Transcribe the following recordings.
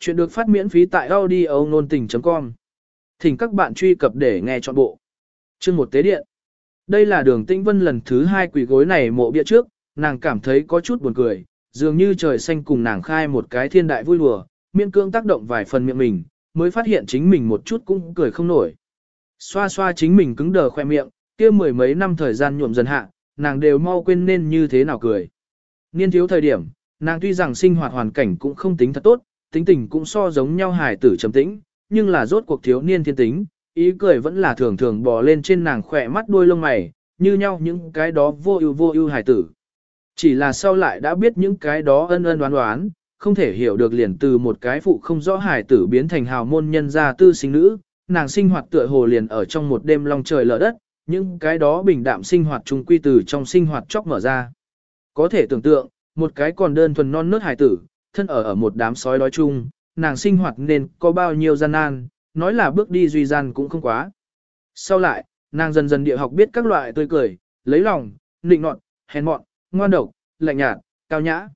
Chuyện được phát miễn phí tại audio nôn tình.com. Thỉnh các bạn truy cập để nghe trọn bộ. Chương một tế điện. Đây là đường tĩnh vân lần thứ hai quỷ gối này mộ bia trước, nàng cảm thấy có chút buồn cười, dường như trời xanh cùng nàng khai một cái thiên đại vui lùa, miễn cương tác động vài phần miệng mình, mới phát hiện chính mình một chút cũng cười không nổi. Xoa xoa chính mình cứng đờ khoe miệng, kia mười mấy năm thời gian nhuộm dần hạ, nàng đều mau quên nên như thế nào cười. Niên thiếu thời điểm, nàng tuy rằng sinh hoạt hoàn cảnh cũng không tính thật tốt, tính tình cũng so giống nhau hài tử trầm tĩnh, nhưng là rốt cuộc thiếu niên thiên tính, ý cười vẫn là thường thường bò lên trên nàng khỏe mắt đuôi lông mày, như nhau những cái đó vô ưu vô ưu hài tử. Chỉ là sau lại đã biết những cái đó ân ân đoán đoán, không thể hiểu được liền từ một cái phụ không rõ hài tử biến thành hào môn nhân gia tư sinh nữ, nàng sinh hoạt tựa hồ liền ở trong một đêm long trời lở đất, những cái đó bình đạm sinh hoạt trung quy từ trong sinh hoạt chóc mở ra. Có thể tưởng tượng, một cái còn đơn thuần non nớt hài tử, thân ở ở một đám sói đói chung, nàng sinh hoạt nên có bao nhiêu gian nan, nói là bước đi duy gian cũng không quá. Sau lại, nàng dần dần địa học biết các loại tươi cười, lấy lòng, nịnh nọt, hèn mọn, ngoan độc, lạnh nhạt, cao nhã.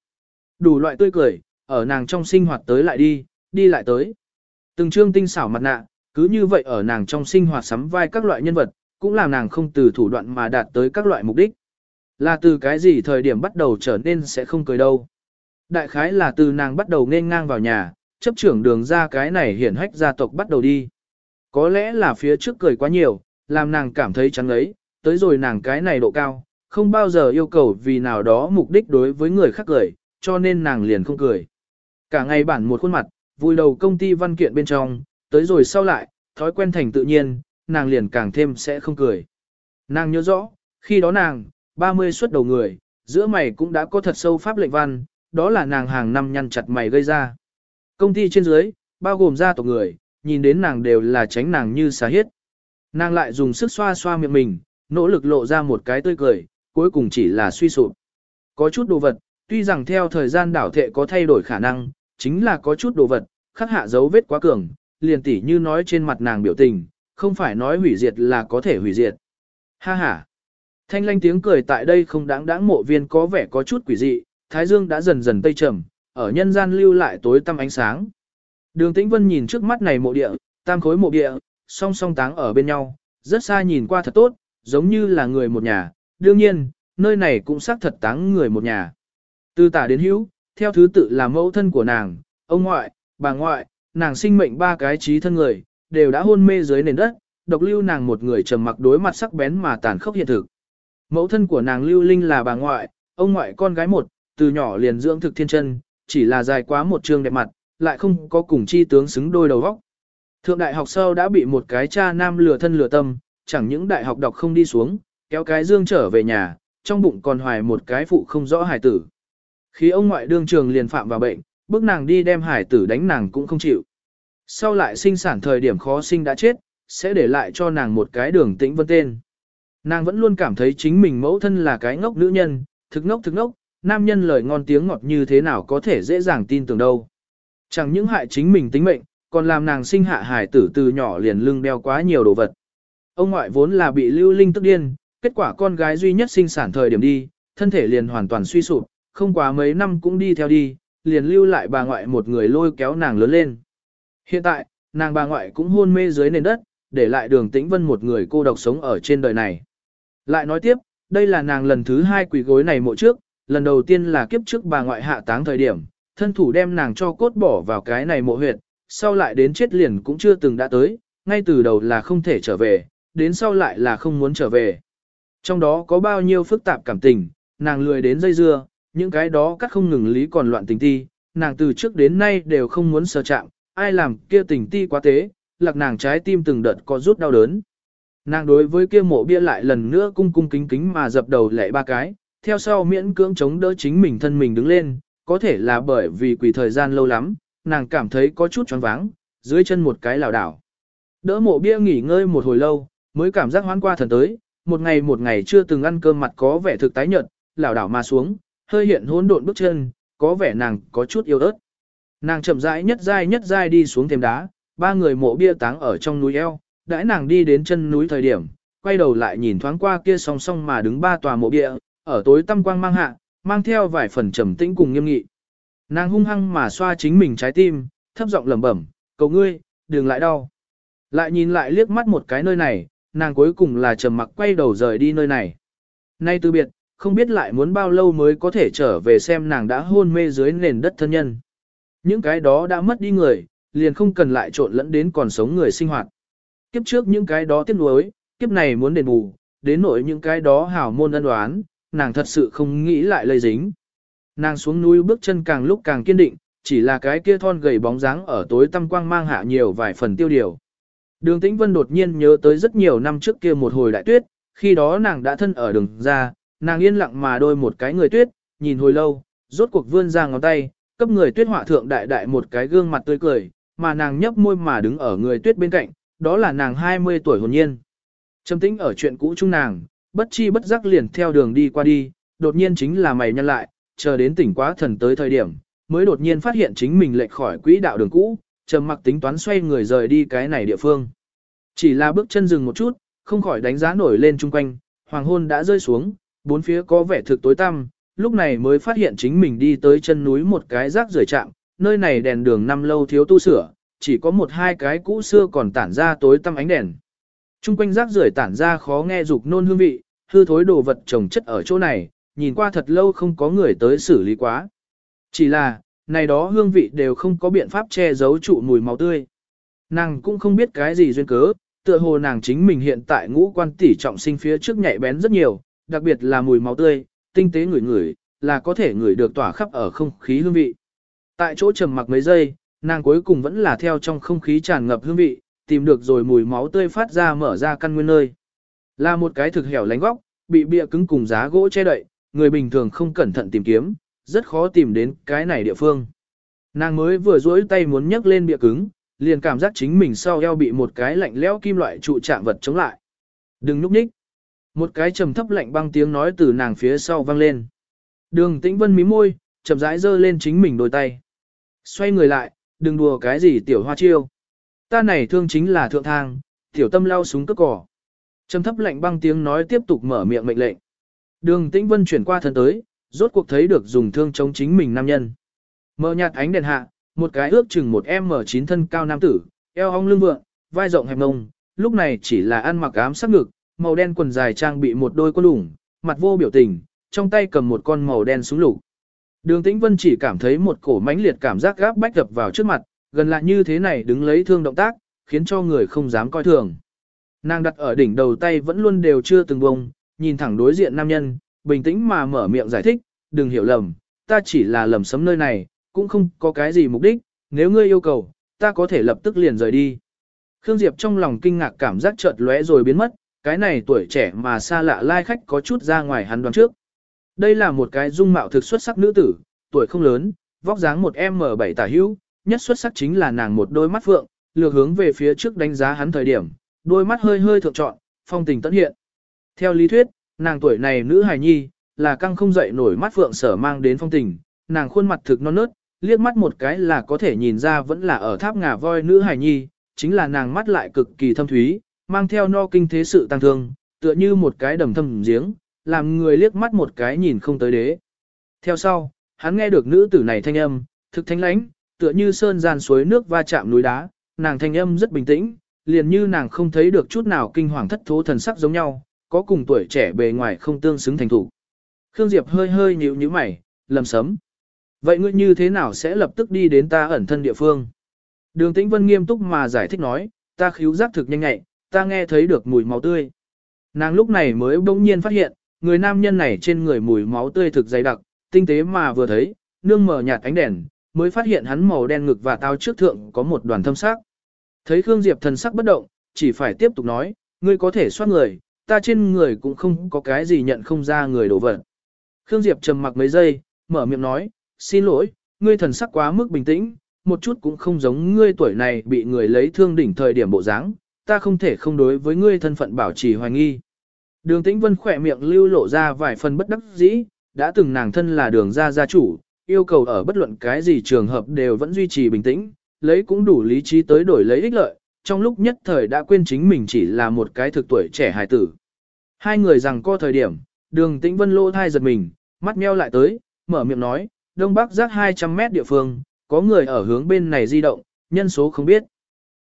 Đủ loại tươi cười, ở nàng trong sinh hoạt tới lại đi, đi lại tới. Từng trương tinh xảo mặt nạ, cứ như vậy ở nàng trong sinh hoạt sắm vai các loại nhân vật, cũng làm nàng không từ thủ đoạn mà đạt tới các loại mục đích. Là từ cái gì thời điểm bắt đầu trở nên sẽ không cười đâu. Đại khái là từ nàng bắt đầu nên ngang vào nhà, chấp trưởng đường ra cái này hiển hách gia tộc bắt đầu đi. Có lẽ là phía trước cười quá nhiều, làm nàng cảm thấy chán ấy, tới rồi nàng cái này độ cao, không bao giờ yêu cầu vì nào đó mục đích đối với người khác cười, cho nên nàng liền không cười. Cả ngày bản một khuôn mặt, vui đầu công ty văn kiện bên trong, tới rồi sau lại, thói quen thành tự nhiên, nàng liền càng thêm sẽ không cười. Nàng nhớ rõ, khi đó nàng, 30 xuất đầu người, giữa mày cũng đã có thật sâu pháp lệnh văn, đó là nàng hàng năm nhăn chặt mày gây ra. Công ty trên dưới, bao gồm gia tộc người, nhìn đến nàng đều là tránh nàng như xà hiết. Nàng lại dùng sức xoa xoa miệng mình, nỗ lực lộ ra một cái tươi cười, cuối cùng chỉ là suy sụp. Có chút đồ vật, tuy rằng theo thời gian đảo thệ có thay đổi khả năng, chính là có chút đồ vật, khắc hạ dấu vết quá cường, liền tỉ như nói trên mặt nàng biểu tình, không phải nói hủy diệt là có thể hủy diệt. Ha ha! Thanh lanh tiếng cười tại đây không đáng đáng mộ viên có vẻ có chút quỷ dị, thái dương đã dần dần tây trầm, ở nhân gian lưu lại tối tăm ánh sáng. Đường Tĩnh Vân nhìn trước mắt này mộ địa, tam khối mộ địa, song song táng ở bên nhau, rất xa nhìn qua thật tốt, giống như là người một nhà, đương nhiên, nơi này cũng xác thật táng người một nhà. Từ tả đến hữu, theo thứ tự là mẫu thân của nàng, ông ngoại, bà ngoại, nàng sinh mệnh ba cái trí thân người, đều đã hôn mê dưới nền đất, độc lưu nàng một người trầm mặc đối mặt sắc bén mà tàn khốc hiện thực. Mẫu thân của nàng lưu linh là bà ngoại, ông ngoại con gái một, từ nhỏ liền dưỡng thực thiên chân, chỉ là dài quá một trường đẹp mặt, lại không có cùng chi tướng xứng đôi đầu vóc. Thượng đại học sau đã bị một cái cha nam lừa thân lừa tâm, chẳng những đại học đọc không đi xuống, kéo cái dương trở về nhà, trong bụng còn hoài một cái phụ không rõ hải tử. Khi ông ngoại đương trường liền phạm vào bệnh, bước nàng đi đem hải tử đánh nàng cũng không chịu. Sau lại sinh sản thời điểm khó sinh đã chết, sẽ để lại cho nàng một cái đường tĩnh vân tên. Nàng vẫn luôn cảm thấy chính mình mẫu thân là cái ngốc nữ nhân, thực ngốc thực ngốc, nam nhân lời ngon tiếng ngọt như thế nào có thể dễ dàng tin tưởng đâu. Chẳng những hại chính mình tính mệnh, còn làm nàng sinh hạ hải tử từ nhỏ liền lưng đeo quá nhiều đồ vật. Ông ngoại vốn là bị lưu linh tức điên, kết quả con gái duy nhất sinh sản thời điểm đi, thân thể liền hoàn toàn suy sụp, không quá mấy năm cũng đi theo đi, liền lưu lại bà ngoại một người lôi kéo nàng lớn lên. Hiện tại, nàng bà ngoại cũng hôn mê dưới nền đất, để lại đường tĩnh vân một người cô độc sống ở trên đời này. Lại nói tiếp, đây là nàng lần thứ hai quỳ gối này mộ trước, lần đầu tiên là kiếp trước bà ngoại hạ táng thời điểm, thân thủ đem nàng cho cốt bỏ vào cái này mộ huyệt, sau lại đến chết liền cũng chưa từng đã tới, ngay từ đầu là không thể trở về, đến sau lại là không muốn trở về. Trong đó có bao nhiêu phức tạp cảm tình, nàng lười đến dây dưa, những cái đó cắt không ngừng lý còn loạn tình ti, nàng từ trước đến nay đều không muốn sờ chạm, ai làm kia tình ti quá tế, lạc nàng trái tim từng đợt có rút đau đớn. Nàng đối với kia mộ bia lại lần nữa cung cung kính kính mà dập đầu lệ ba cái, theo sau miễn cưỡng chống đỡ chính mình thân mình đứng lên, có thể là bởi vì quỷ thời gian lâu lắm, nàng cảm thấy có chút choáng váng, dưới chân một cái lảo đảo. Đỡ mộ bia nghỉ ngơi một hồi lâu, mới cảm giác hoán qua thần tới, một ngày một ngày chưa từng ăn cơm mặt có vẻ thực tái nhợt, lảo đảo mà xuống, hơi hiện hỗn độn bước chân, có vẻ nàng có chút yếu ớt. Nàng chậm rãi nhất dai nhất dai đi xuống thềm đá, ba người mộ bia táng ở trong núi eo, đãi nàng đi đến chân núi thời điểm, quay đầu lại nhìn thoáng qua kia song song mà đứng ba tòa mộ bia, ở tối tăm quang mang hạ, mang theo vài phần trầm tĩnh cùng nghiêm nghị. Nàng hung hăng mà xoa chính mình trái tim, thấp giọng lẩm bẩm, cầu ngươi, đừng lại đau. Lại nhìn lại liếc mắt một cái nơi này, nàng cuối cùng là trầm mặc quay đầu rời đi nơi này. Nay từ biệt, không biết lại muốn bao lâu mới có thể trở về xem nàng đã hôn mê dưới nền đất thân nhân. Những cái đó đã mất đi người, liền không cần lại trộn lẫn đến còn sống người sinh hoạt. Kiếp trước những cái đó tiếc nuối, kiếp này muốn đền bù, đến nỗi những cái đó hảo môn ân đoán, nàng thật sự không nghĩ lại lây dính. Nàng xuống núi bước chân càng lúc càng kiên định, chỉ là cái kia thon gầy bóng dáng ở tối tăm quang mang hạ nhiều vài phần tiêu điều. Đường Tĩnh Vân đột nhiên nhớ tới rất nhiều năm trước kia một hồi đại tuyết, khi đó nàng đã thân ở đường ra, nàng yên lặng mà đôi một cái người tuyết, nhìn hồi lâu, rốt cuộc vươn ra ngón tay, cấp người tuyết họa thượng đại đại một cái gương mặt tươi cười, mà nàng nhấp môi mà đứng ở người tuyết bên cạnh, đó là nàng 20 tuổi hồn nhiên. Trầm tĩnh ở chuyện cũ chung nàng, bất chi bất giác liền theo đường đi qua đi, đột nhiên chính là mày nhân lại, chờ đến tỉnh quá thần tới thời điểm, mới đột nhiên phát hiện chính mình lệch khỏi quỹ đạo đường cũ, trầm mặc tính toán xoay người rời đi cái này địa phương. Chỉ là bước chân dừng một chút, không khỏi đánh giá nổi lên chung quanh, hoàng hôn đã rơi xuống, bốn phía có vẻ thực tối tăm, lúc này mới phát hiện chính mình đi tới chân núi một cái rác rưởi trạm, nơi này đèn đường năm lâu thiếu tu sửa, chỉ có một hai cái cũ xưa còn tản ra tối tăm ánh đèn. Trung quanh rác rưởi tản ra khó nghe dục nôn hương vị, hư thối đồ vật trồng chất ở chỗ này, nhìn qua thật lâu không có người tới xử lý quá. Chỉ là, này đó hương vị đều không có biện pháp che giấu trụ mùi máu tươi. Nàng cũng không biết cái gì duyên cớ, tựa hồ nàng chính mình hiện tại ngũ quan tỷ trọng sinh phía trước nhạy bén rất nhiều, đặc biệt là mùi máu tươi, tinh tế ngửi ngửi, là có thể ngửi được tỏa khắp ở không khí hương vị. Tại chỗ trầm mặc mấy giây, nàng cuối cùng vẫn là theo trong không khí tràn ngập hương vị, tìm được rồi mùi máu tươi phát ra mở ra căn nguyên nơi. Là một cái thực hẻo lánh góc, bị bịa cứng cùng giá gỗ che đậy, người bình thường không cẩn thận tìm kiếm, rất khó tìm đến cái này địa phương. Nàng mới vừa duỗi tay muốn nhấc lên bịa cứng, liền cảm giác chính mình sau eo bị một cái lạnh lẽo kim loại trụ chạm vật chống lại. Đừng núp nhích. Một cái trầm thấp lạnh băng tiếng nói từ nàng phía sau vang lên. Đường tĩnh vân mí môi, chậm rãi giơ lên chính mình đôi tay. Xoay người lại, đừng đùa cái gì tiểu hoa chiêu. Ta này thương chính là thượng thang, tiểu tâm lao súng cất cỏ. Trầm thấp lạnh băng tiếng nói tiếp tục mở miệng mệnh lệnh. Đường tĩnh vân chuyển qua thân tới, rốt cuộc thấy được dùng thương chống chính mình nam nhân. Mở nhạt ánh đèn hạ, một cái ước chừng một M9 thân cao nam tử, eo ong lưng vượng, vai rộng hẹp ngông, lúc này chỉ là ăn mặc ám sắc ngực, màu đen quần dài trang bị một đôi quân lủng, mặt vô biểu tình, trong tay cầm một con màu đen súng lục. Đường Tĩnh Vân chỉ cảm thấy một cổ mãnh liệt cảm giác gáp bách đập vào trước mặt, gần lại như thế này đứng lấy thương động tác, khiến cho người không dám coi thường. Nàng đặt ở đỉnh đầu tay vẫn luôn đều chưa từng bông, nhìn thẳng đối diện nam nhân, bình tĩnh mà mở miệng giải thích, đừng hiểu lầm, ta chỉ là lầm sấm nơi này, cũng không có cái gì mục đích, nếu ngươi yêu cầu, ta có thể lập tức liền rời đi. Khương Diệp trong lòng kinh ngạc cảm giác chợt lóe rồi biến mất, cái này tuổi trẻ mà xa lạ lai khách có chút ra ngoài hắn đoán trước. Đây là một cái dung mạo thực xuất sắc nữ tử, tuổi không lớn, vóc dáng một M7 tả hữu, nhất xuất sắc chính là nàng một đôi mắt phượng, lược hướng về phía trước đánh giá hắn thời điểm, đôi mắt hơi hơi thượng trọn, phong tình tận hiện. Theo lý thuyết, nàng tuổi này nữ hài nhi, là căng không dậy nổi mắt phượng sở mang đến phong tình, nàng khuôn mặt thực non nớt, liếc mắt một cái là có thể nhìn ra vẫn là ở tháp ngà voi nữ hài nhi, chính là nàng mắt lại cực kỳ thâm thúy, mang theo no kinh thế sự tăng thương, tựa như một cái đầm thâm giếng, làm người liếc mắt một cái nhìn không tới đế. Theo sau, hắn nghe được nữ tử này thanh âm, thực thanh lãnh, tựa như sơn gian suối nước va chạm núi đá, nàng thanh âm rất bình tĩnh, liền như nàng không thấy được chút nào kinh hoàng thất thố thần sắc giống nhau, có cùng tuổi trẻ bề ngoài không tương xứng thành thủ. Khương Diệp hơi hơi nhíu nhíu mày, lầm sấm. Vậy ngươi như thế nào sẽ lập tức đi đến ta ẩn thân địa phương? Đường Tĩnh Vân nghiêm túc mà giải thích nói, ta khíu giác thực nhanh nhạy, ta nghe thấy được mùi máu tươi. Nàng lúc này mới bỗng nhiên phát hiện, người nam nhân này trên người mùi máu tươi thực dày đặc, tinh tế mà vừa thấy, nương mở nhạt ánh đèn, mới phát hiện hắn màu đen ngực và tao trước thượng có một đoàn thâm sắc. Thấy Khương Diệp thần sắc bất động, chỉ phải tiếp tục nói, ngươi có thể soát người, ta trên người cũng không có cái gì nhận không ra người đổ vật. Khương Diệp trầm mặc mấy giây, mở miệng nói, xin lỗi, ngươi thần sắc quá mức bình tĩnh, một chút cũng không giống ngươi tuổi này bị người lấy thương đỉnh thời điểm bộ dáng, ta không thể không đối với ngươi thân phận bảo trì hoài nghi. Đường Tĩnh Vân khỏe miệng lưu lộ ra vài phần bất đắc dĩ, đã từng nàng thân là đường gia gia chủ, yêu cầu ở bất luận cái gì trường hợp đều vẫn duy trì bình tĩnh, lấy cũng đủ lý trí tới đổi lấy ích lợi, trong lúc nhất thời đã quên chính mình chỉ là một cái thực tuổi trẻ hài tử. Hai người rằng co thời điểm, đường Tĩnh Vân lô thai giật mình, mắt meo lại tới, mở miệng nói, đông bắc rác 200 mét địa phương, có người ở hướng bên này di động, nhân số không biết.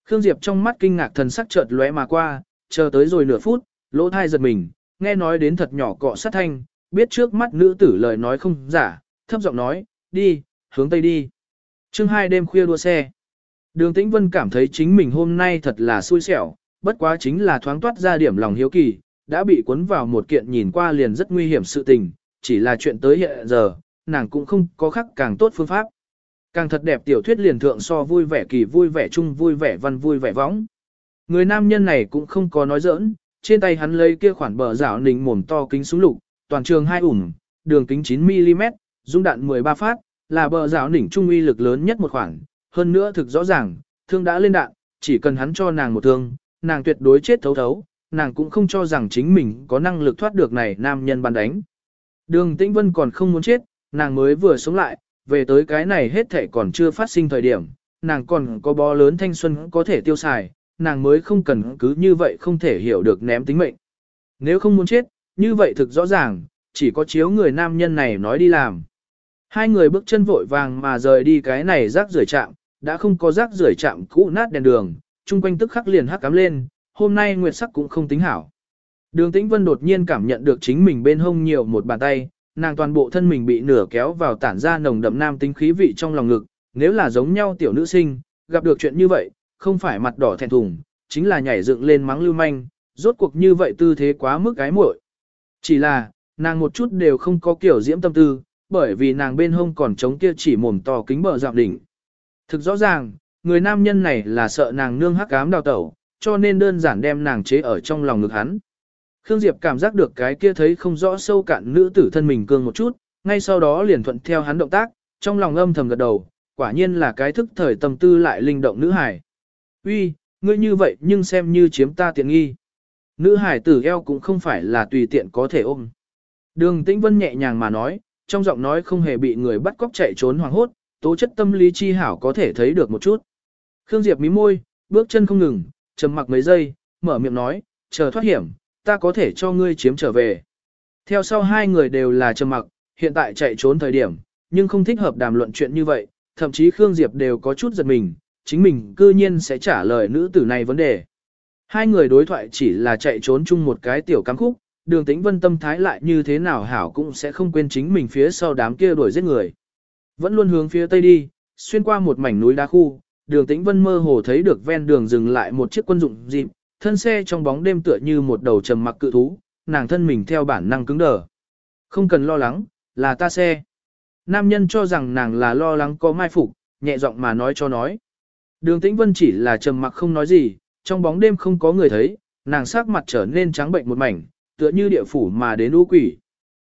Khương Diệp trong mắt kinh ngạc thần sắc chợt lóe mà qua, chờ tới rồi nửa phút, lỗ thai giật mình, nghe nói đến thật nhỏ cọ sát thanh, biết trước mắt nữ tử lời nói không giả, thấp giọng nói, đi, hướng tây đi. chương hai đêm khuya đua xe. Đường Tĩnh Vân cảm thấy chính mình hôm nay thật là xui xẻo, bất quá chính là thoáng toát ra điểm lòng hiếu kỳ, đã bị cuốn vào một kiện nhìn qua liền rất nguy hiểm sự tình, chỉ là chuyện tới hiện giờ, nàng cũng không có khắc càng tốt phương pháp. Càng thật đẹp tiểu thuyết liền thượng so vui vẻ kỳ vui vẻ chung vui vẻ văn vui vẻ võng. Người nam nhân này cũng không có nói giỡn, trên tay hắn lấy kia khoản bờ rảo nình mồm to kính súng lục, toàn trường hai ủng, đường kính 9mm, dung đạn 13 phát, là bờ rào nỉnh trung uy lực lớn nhất một khoảng. hơn nữa thực rõ ràng, thương đã lên đạn, chỉ cần hắn cho nàng một thương, nàng tuyệt đối chết thấu thấu, nàng cũng không cho rằng chính mình có năng lực thoát được này nam nhân bàn đánh. Đường Tĩnh Vân còn không muốn chết, nàng mới vừa sống lại, về tới cái này hết thể còn chưa phát sinh thời điểm, nàng còn có bó lớn thanh xuân có thể tiêu xài, nàng mới không cần cứ như vậy không thể hiểu được ném tính mệnh. Nếu không muốn chết, như vậy thực rõ ràng, chỉ có chiếu người nam nhân này nói đi làm. Hai người bước chân vội vàng mà rời đi cái này rác rưởi trạm đã không có rác rưởi trạm cũ nát đèn đường, chung quanh tức khắc liền hắc cắm lên, hôm nay nguyệt sắc cũng không tính hảo. Đường Tĩnh Vân đột nhiên cảm nhận được chính mình bên hông nhiều một bàn tay, nàng toàn bộ thân mình bị nửa kéo vào tản ra nồng đậm nam tính khí vị trong lòng ngực, nếu là giống nhau tiểu nữ sinh, gặp được chuyện như vậy, không phải mặt đỏ thẹn thùng, chính là nhảy dựng lên mắng lưu manh, rốt cuộc như vậy tư thế quá mức cái muội. Chỉ là, nàng một chút đều không có kiểu diễm tâm tư, bởi vì nàng bên hông còn chống kia chỉ mồm to kính bờ dạo đỉnh. Thực rõ ràng, người nam nhân này là sợ nàng nương hắc ám đào tẩu, cho nên đơn giản đem nàng chế ở trong lòng ngực hắn. Khương Diệp cảm giác được cái kia thấy không rõ sâu cạn nữ tử thân mình cương một chút, ngay sau đó liền thuận theo hắn động tác, trong lòng âm thầm gật đầu, quả nhiên là cái thức thời tâm tư lại linh động nữ hải. Uy, ngươi như vậy nhưng xem như chiếm ta tiện nghi. Nữ hải tử eo cũng không phải là tùy tiện có thể ôm. Đường Tĩnh Vân nhẹ nhàng mà nói, trong giọng nói không hề bị người bắt cóc chạy trốn hoảng hốt, tố chất tâm lý chi hảo có thể thấy được một chút. Khương Diệp mí môi, bước chân không ngừng, trầm mặc mấy giây, mở miệng nói, chờ thoát hiểm, ta có thể cho ngươi chiếm trở về. Theo sau hai người đều là trầm mặc, hiện tại chạy trốn thời điểm, nhưng không thích hợp đàm luận chuyện như vậy, thậm chí Khương Diệp đều có chút giật mình, chính mình cư nhiên sẽ trả lời nữ tử này vấn đề. Hai người đối thoại chỉ là chạy trốn chung một cái tiểu cắm khúc, đường tĩnh vân tâm thái lại như thế nào hảo cũng sẽ không quên chính mình phía sau đám kia đuổi giết người. Vẫn luôn hướng phía tây đi, xuyên qua một mảnh núi đá khu, đường tĩnh vân mơ hồ thấy được ven đường dừng lại một chiếc quân dụng dịp, thân xe trong bóng đêm tựa như một đầu trầm mặc cự thú, nàng thân mình theo bản năng cứng đờ. Không cần lo lắng, là ta xe. Nam nhân cho rằng nàng là lo lắng có mai phục, nhẹ giọng mà nói cho nói. Đường tĩnh vân chỉ là trầm mặc không nói gì, trong bóng đêm không có người thấy, nàng sắc mặt trở nên trắng bệnh một mảnh, tựa như địa phủ mà đến u quỷ.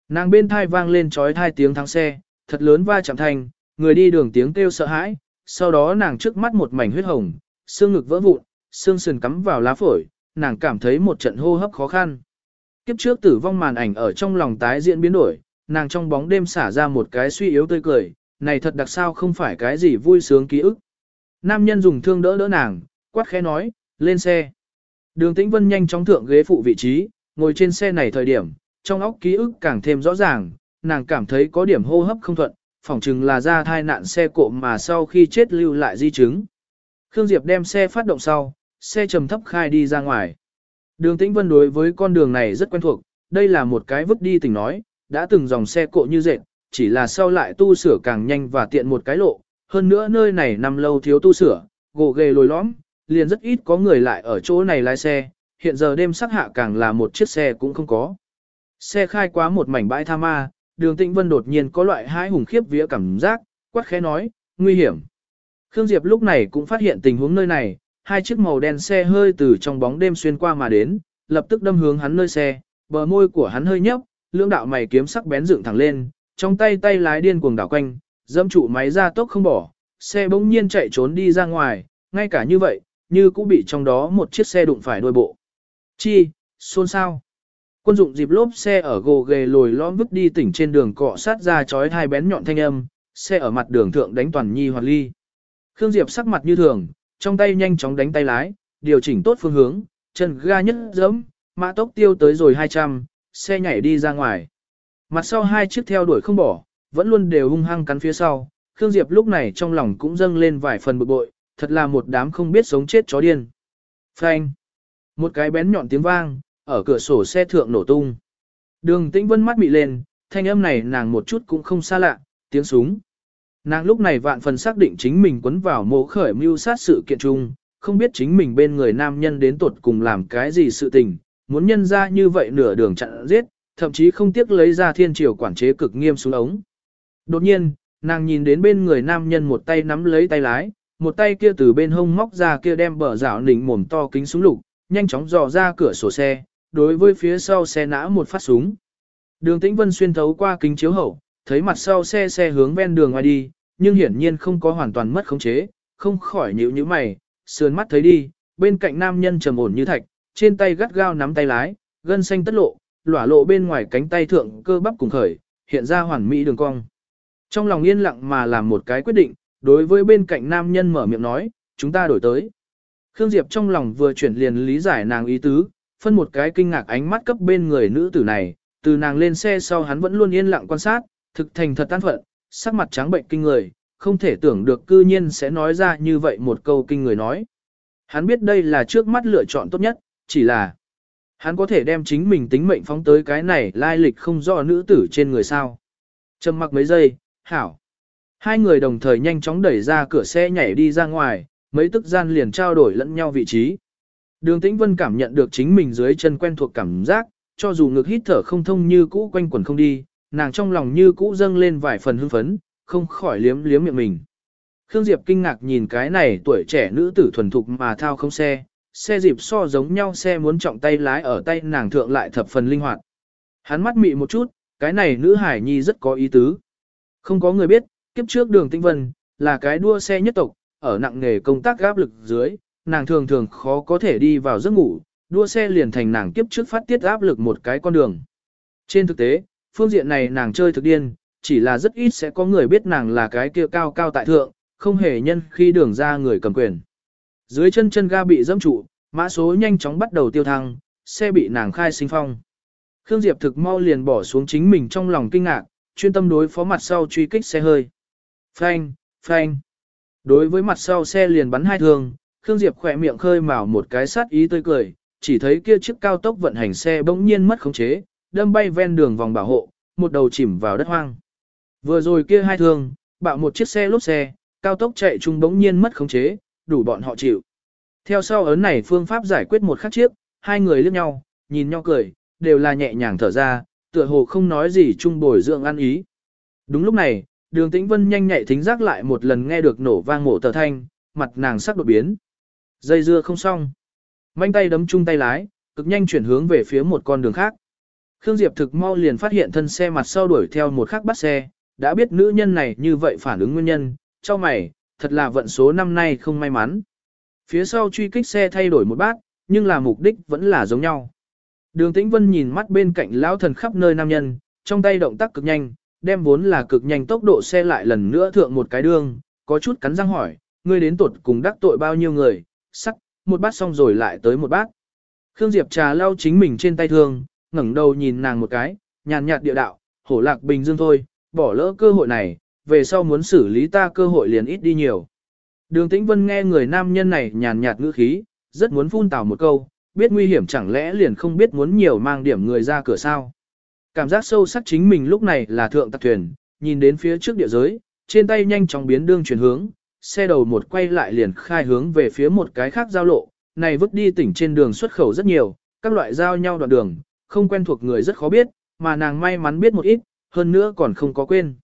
Nàng bên thai vang lên trói thai tiếng thắng xe, thật lớn va chạm thành, người đi đường tiếng kêu sợ hãi, sau đó nàng trước mắt một mảnh huyết hồng, xương ngực vỡ vụn, xương sườn cắm vào lá phổi, nàng cảm thấy một trận hô hấp khó khăn. Kiếp trước tử vong màn ảnh ở trong lòng tái diễn biến đổi, nàng trong bóng đêm xả ra một cái suy yếu tươi cười, này thật đặc sao không phải cái gì vui sướng ký ức. Nam nhân dùng thương đỡ đỡ nàng, quát khẽ nói, lên xe. Đường Tĩnh Vân nhanh chóng thượng ghế phụ vị trí, ngồi trên xe này thời điểm, trong óc ký ức càng thêm rõ ràng, nàng cảm thấy có điểm hô hấp không thuận, phỏng chừng là ra thai nạn xe cộ mà sau khi chết lưu lại di chứng. Khương Diệp đem xe phát động sau, xe trầm thấp khai đi ra ngoài. Đường Tĩnh Vân đối với con đường này rất quen thuộc, đây là một cái vứt đi tình nói, đã từng dòng xe cộ như dệt, chỉ là sau lại tu sửa càng nhanh và tiện một cái lộ, hơn nữa nơi này nằm lâu thiếu tu sửa, gỗ ghề lồi lõm, liền rất ít có người lại ở chỗ này lái xe, hiện giờ đêm sắc hạ càng là một chiếc xe cũng không có. Xe khai quá một mảnh bãi tha ma, đường tĩnh vân đột nhiên có loại hai hùng khiếp vía cảm giác, quát khẽ nói, nguy hiểm. Khương Diệp lúc này cũng phát hiện tình huống nơi này, hai chiếc màu đen xe hơi từ trong bóng đêm xuyên qua mà đến, lập tức đâm hướng hắn nơi xe, bờ môi của hắn hơi nhấp, lưỡng đạo mày kiếm sắc bén dựng thẳng lên, trong tay tay lái điên cuồng đảo quanh, dâm trụ máy ra tốc không bỏ, xe bỗng nhiên chạy trốn đi ra ngoài, ngay cả như vậy, như cũng bị trong đó một chiếc xe đụng phải đuôi bộ. Chi, xôn sao? Quân dụng dịp lốp xe ở gồ ghề lồi lõm vứt đi tỉnh trên đường cọ sát ra chói hai bén nhọn thanh âm, xe ở mặt đường thượng đánh toàn nhi hoạt ly. Khương Diệp sắc mặt như thường, trong tay nhanh chóng đánh tay lái, điều chỉnh tốt phương hướng, chân ga nhất dẫm, mã tốc tiêu tới rồi 200, xe nhảy đi ra ngoài. Mặt sau hai chiếc theo đuổi không bỏ, vẫn luôn đều hung hăng cắn phía sau. Khương Diệp lúc này trong lòng cũng dâng lên vài phần bực bội, thật là một đám không biết sống chết chó điên. Phanh. Một cái bén nhọn tiếng vang, ở cửa sổ xe thượng nổ tung. Đường tĩnh vân mắt bị lên, thanh âm này nàng một chút cũng không xa lạ, tiếng súng. Nàng lúc này vạn phần xác định chính mình quấn vào mộ khởi mưu sát sự kiện chung, không biết chính mình bên người nam nhân đến tuột cùng làm cái gì sự tình, muốn nhân ra như vậy nửa đường chặn giết, thậm chí không tiếc lấy ra thiên triều quản chế cực nghiêm xuống ống. Đột nhiên, nàng nhìn đến bên người nam nhân một tay nắm lấy tay lái, một tay kia từ bên hông móc ra kia đem bờ rảo nỉnh mồm to kính súng lục, nhanh chóng dò ra cửa sổ xe, đối với phía sau xe nã một phát súng. Đường Tĩnh Vân xuyên thấu qua kính chiếu hậu, thấy mặt sau xe xe hướng ven đường ngoài đi, nhưng hiển nhiên không có hoàn toàn mất khống chế, không khỏi nhíu nhíu mày, sườn mắt thấy đi, bên cạnh nam nhân trầm ổn như thạch, trên tay gắt gao nắm tay lái, gân xanh tất lộ, lỏa lộ bên ngoài cánh tay thượng cơ bắp cùng khởi, hiện ra hoàn mỹ đường cong. Trong lòng yên lặng mà làm một cái quyết định, đối với bên cạnh nam nhân mở miệng nói, chúng ta đổi tới. Khương Diệp trong lòng vừa chuyển liền lý giải nàng ý tứ, phân một cái kinh ngạc ánh mắt cấp bên người nữ tử này, từ nàng lên xe sau hắn vẫn luôn yên lặng quan sát, thực thành thật tan phận, sắc mặt trắng bệnh kinh người, không thể tưởng được cư nhiên sẽ nói ra như vậy một câu kinh người nói. Hắn biết đây là trước mắt lựa chọn tốt nhất, chỉ là hắn có thể đem chính mình tính mệnh phóng tới cái này lai lịch không rõ nữ tử trên người sao. Trầm mặc mấy giây, hảo. Hai người đồng thời nhanh chóng đẩy ra cửa xe nhảy đi ra ngoài, mấy tức gian liền trao đổi lẫn nhau vị trí. Đường Tĩnh Vân cảm nhận được chính mình dưới chân quen thuộc cảm giác, cho dù ngực hít thở không thông như cũ quanh quẩn không đi, nàng trong lòng như cũ dâng lên vài phần hưng phấn, không khỏi liếm liếm miệng mình. Khương Diệp kinh ngạc nhìn cái này tuổi trẻ nữ tử thuần thục mà thao không xe, xe dịp so giống nhau xe muốn trọng tay lái ở tay nàng thượng lại thập phần linh hoạt. Hắn mắt mị một chút, cái này nữ hải nhi rất có ý tứ. Không có người biết, kiếp trước đường tinh vân, là cái đua xe nhất tộc, ở nặng nghề công tác gáp lực dưới, nàng thường thường khó có thể đi vào giấc ngủ, đua xe liền thành nàng kiếp trước phát tiết áp lực một cái con đường. Trên thực tế, phương diện này nàng chơi thực điên, chỉ là rất ít sẽ có người biết nàng là cái kia cao cao tại thượng, không hề nhân khi đường ra người cầm quyền. Dưới chân chân ga bị dẫm trụ, mã số nhanh chóng bắt đầu tiêu thăng, xe bị nàng khai sinh phong. Khương Diệp thực mau liền bỏ xuống chính mình trong lòng kinh ngạc, chuyên tâm đối phó mặt sau truy kích xe hơi. Phanh, phanh. Đối với mặt sau xe liền bắn hai thương, Khương Diệp khỏe miệng khơi mào một cái sát ý tươi cười, chỉ thấy kia chiếc cao tốc vận hành xe bỗng nhiên mất khống chế, đâm bay ven đường vòng bảo hộ, một đầu chìm vào đất hoang. Vừa rồi kia hai thương, bạo một chiếc xe lốp xe, cao tốc chạy chung bỗng nhiên mất khống chế, đủ bọn họ chịu. Theo sau ấn này phương pháp giải quyết một khắc chiếc, hai người liếc nhau, nhìn nhau cười, đều là nhẹ nhàng thở ra, tựa hồ không nói gì chung bồi dưỡng ăn ý. Đúng lúc này, đường tĩnh vân nhanh nhạy thính giác lại một lần nghe được nổ vang mổ tờ thanh, mặt nàng sắc đột biến. Dây dưa không xong. Manh tay đấm chung tay lái, cực nhanh chuyển hướng về phía một con đường khác. Khương Diệp thực mau liền phát hiện thân xe mặt sau đuổi theo một khắc bắt xe, đã biết nữ nhân này như vậy phản ứng nguyên nhân, cho mày, thật là vận số năm nay không may mắn. Phía sau truy kích xe thay đổi một bát, nhưng là mục đích vẫn là giống nhau. Đường Tĩnh Vân nhìn mắt bên cạnh lão thần khắp nơi nam nhân, trong tay động tác cực nhanh, đem vốn là cực nhanh tốc độ xe lại lần nữa thượng một cái đường, có chút cắn răng hỏi, ngươi đến tuột cùng đắc tội bao nhiêu người, sắc, một bát xong rồi lại tới một bát. Khương Diệp trà lau chính mình trên tay thương, ngẩng đầu nhìn nàng một cái, nhàn nhạt địa đạo, hổ lạc bình dương thôi, bỏ lỡ cơ hội này, về sau muốn xử lý ta cơ hội liền ít đi nhiều. Đường Tĩnh Vân nghe người nam nhân này nhàn nhạt ngữ khí, rất muốn phun tào một câu, biết nguy hiểm chẳng lẽ liền không biết muốn nhiều mang điểm người ra cửa sao. Cảm giác sâu sắc chính mình lúc này là thượng tạc thuyền, nhìn đến phía trước địa giới, trên tay nhanh chóng biến đương chuyển hướng, xe đầu một quay lại liền khai hướng về phía một cái khác giao lộ, này vứt đi tỉnh trên đường xuất khẩu rất nhiều, các loại giao nhau đoạn đường, không quen thuộc người rất khó biết, mà nàng may mắn biết một ít, hơn nữa còn không có quên.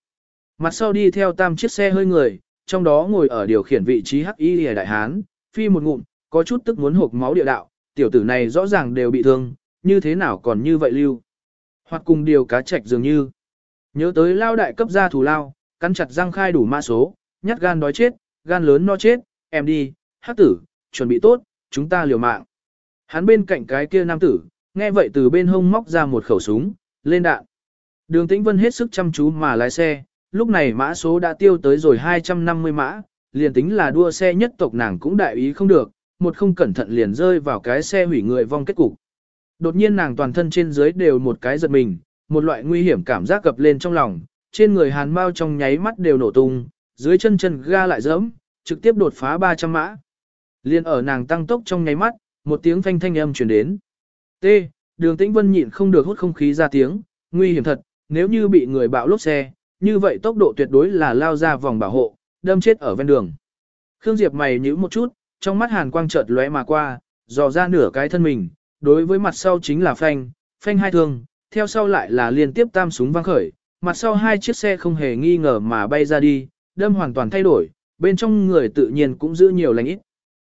Mặt sau đi theo tam chiếc xe hơi người, trong đó ngồi ở điều khiển vị trí hắc y đại hán, phi một ngụm, có chút tức muốn hộp máu địa đạo, tiểu tử này rõ ràng đều bị thương, như thế nào còn như vậy lưu. Hoặc cùng điều cá trạch dường như. Nhớ tới lao đại cấp gia thủ lao, cắn chặt răng khai đủ mã số, nhát gan đói chết, gan lớn no chết, em đi, hát tử, chuẩn bị tốt, chúng ta liều mạng. Hắn bên cạnh cái kia nam tử, nghe vậy từ bên hông móc ra một khẩu súng, lên đạn. Đường Tĩnh Vân hết sức chăm chú mà lái xe, lúc này mã số đã tiêu tới rồi 250 mã, liền tính là đua xe nhất tộc nàng cũng đại ý không được, một không cẩn thận liền rơi vào cái xe hủy người vong kết cục. Đột nhiên nàng toàn thân trên dưới đều một cái giật mình, một loại nguy hiểm cảm giác gập lên trong lòng, trên người hàn mau trong nháy mắt đều nổ tung, dưới chân chân ga lại dẫm, trực tiếp đột phá 300 mã. Liên ở nàng tăng tốc trong nháy mắt, một tiếng phanh thanh âm truyền đến. T. Đường Tĩnh Vân nhịn không được hút không khí ra tiếng, nguy hiểm thật, nếu như bị người bạo lốp xe, như vậy tốc độ tuyệt đối là lao ra vòng bảo hộ, đâm chết ở ven đường. Khương Diệp mày nhíu một chút, trong mắt hàn quang chợt lóe mà qua, dò ra nửa cái thân mình, đối với mặt sau chính là phanh, phanh hai thương, theo sau lại là liên tiếp tam súng vang khởi, mặt sau hai chiếc xe không hề nghi ngờ mà bay ra đi, đâm hoàn toàn thay đổi, bên trong người tự nhiên cũng giữ nhiều lành ít.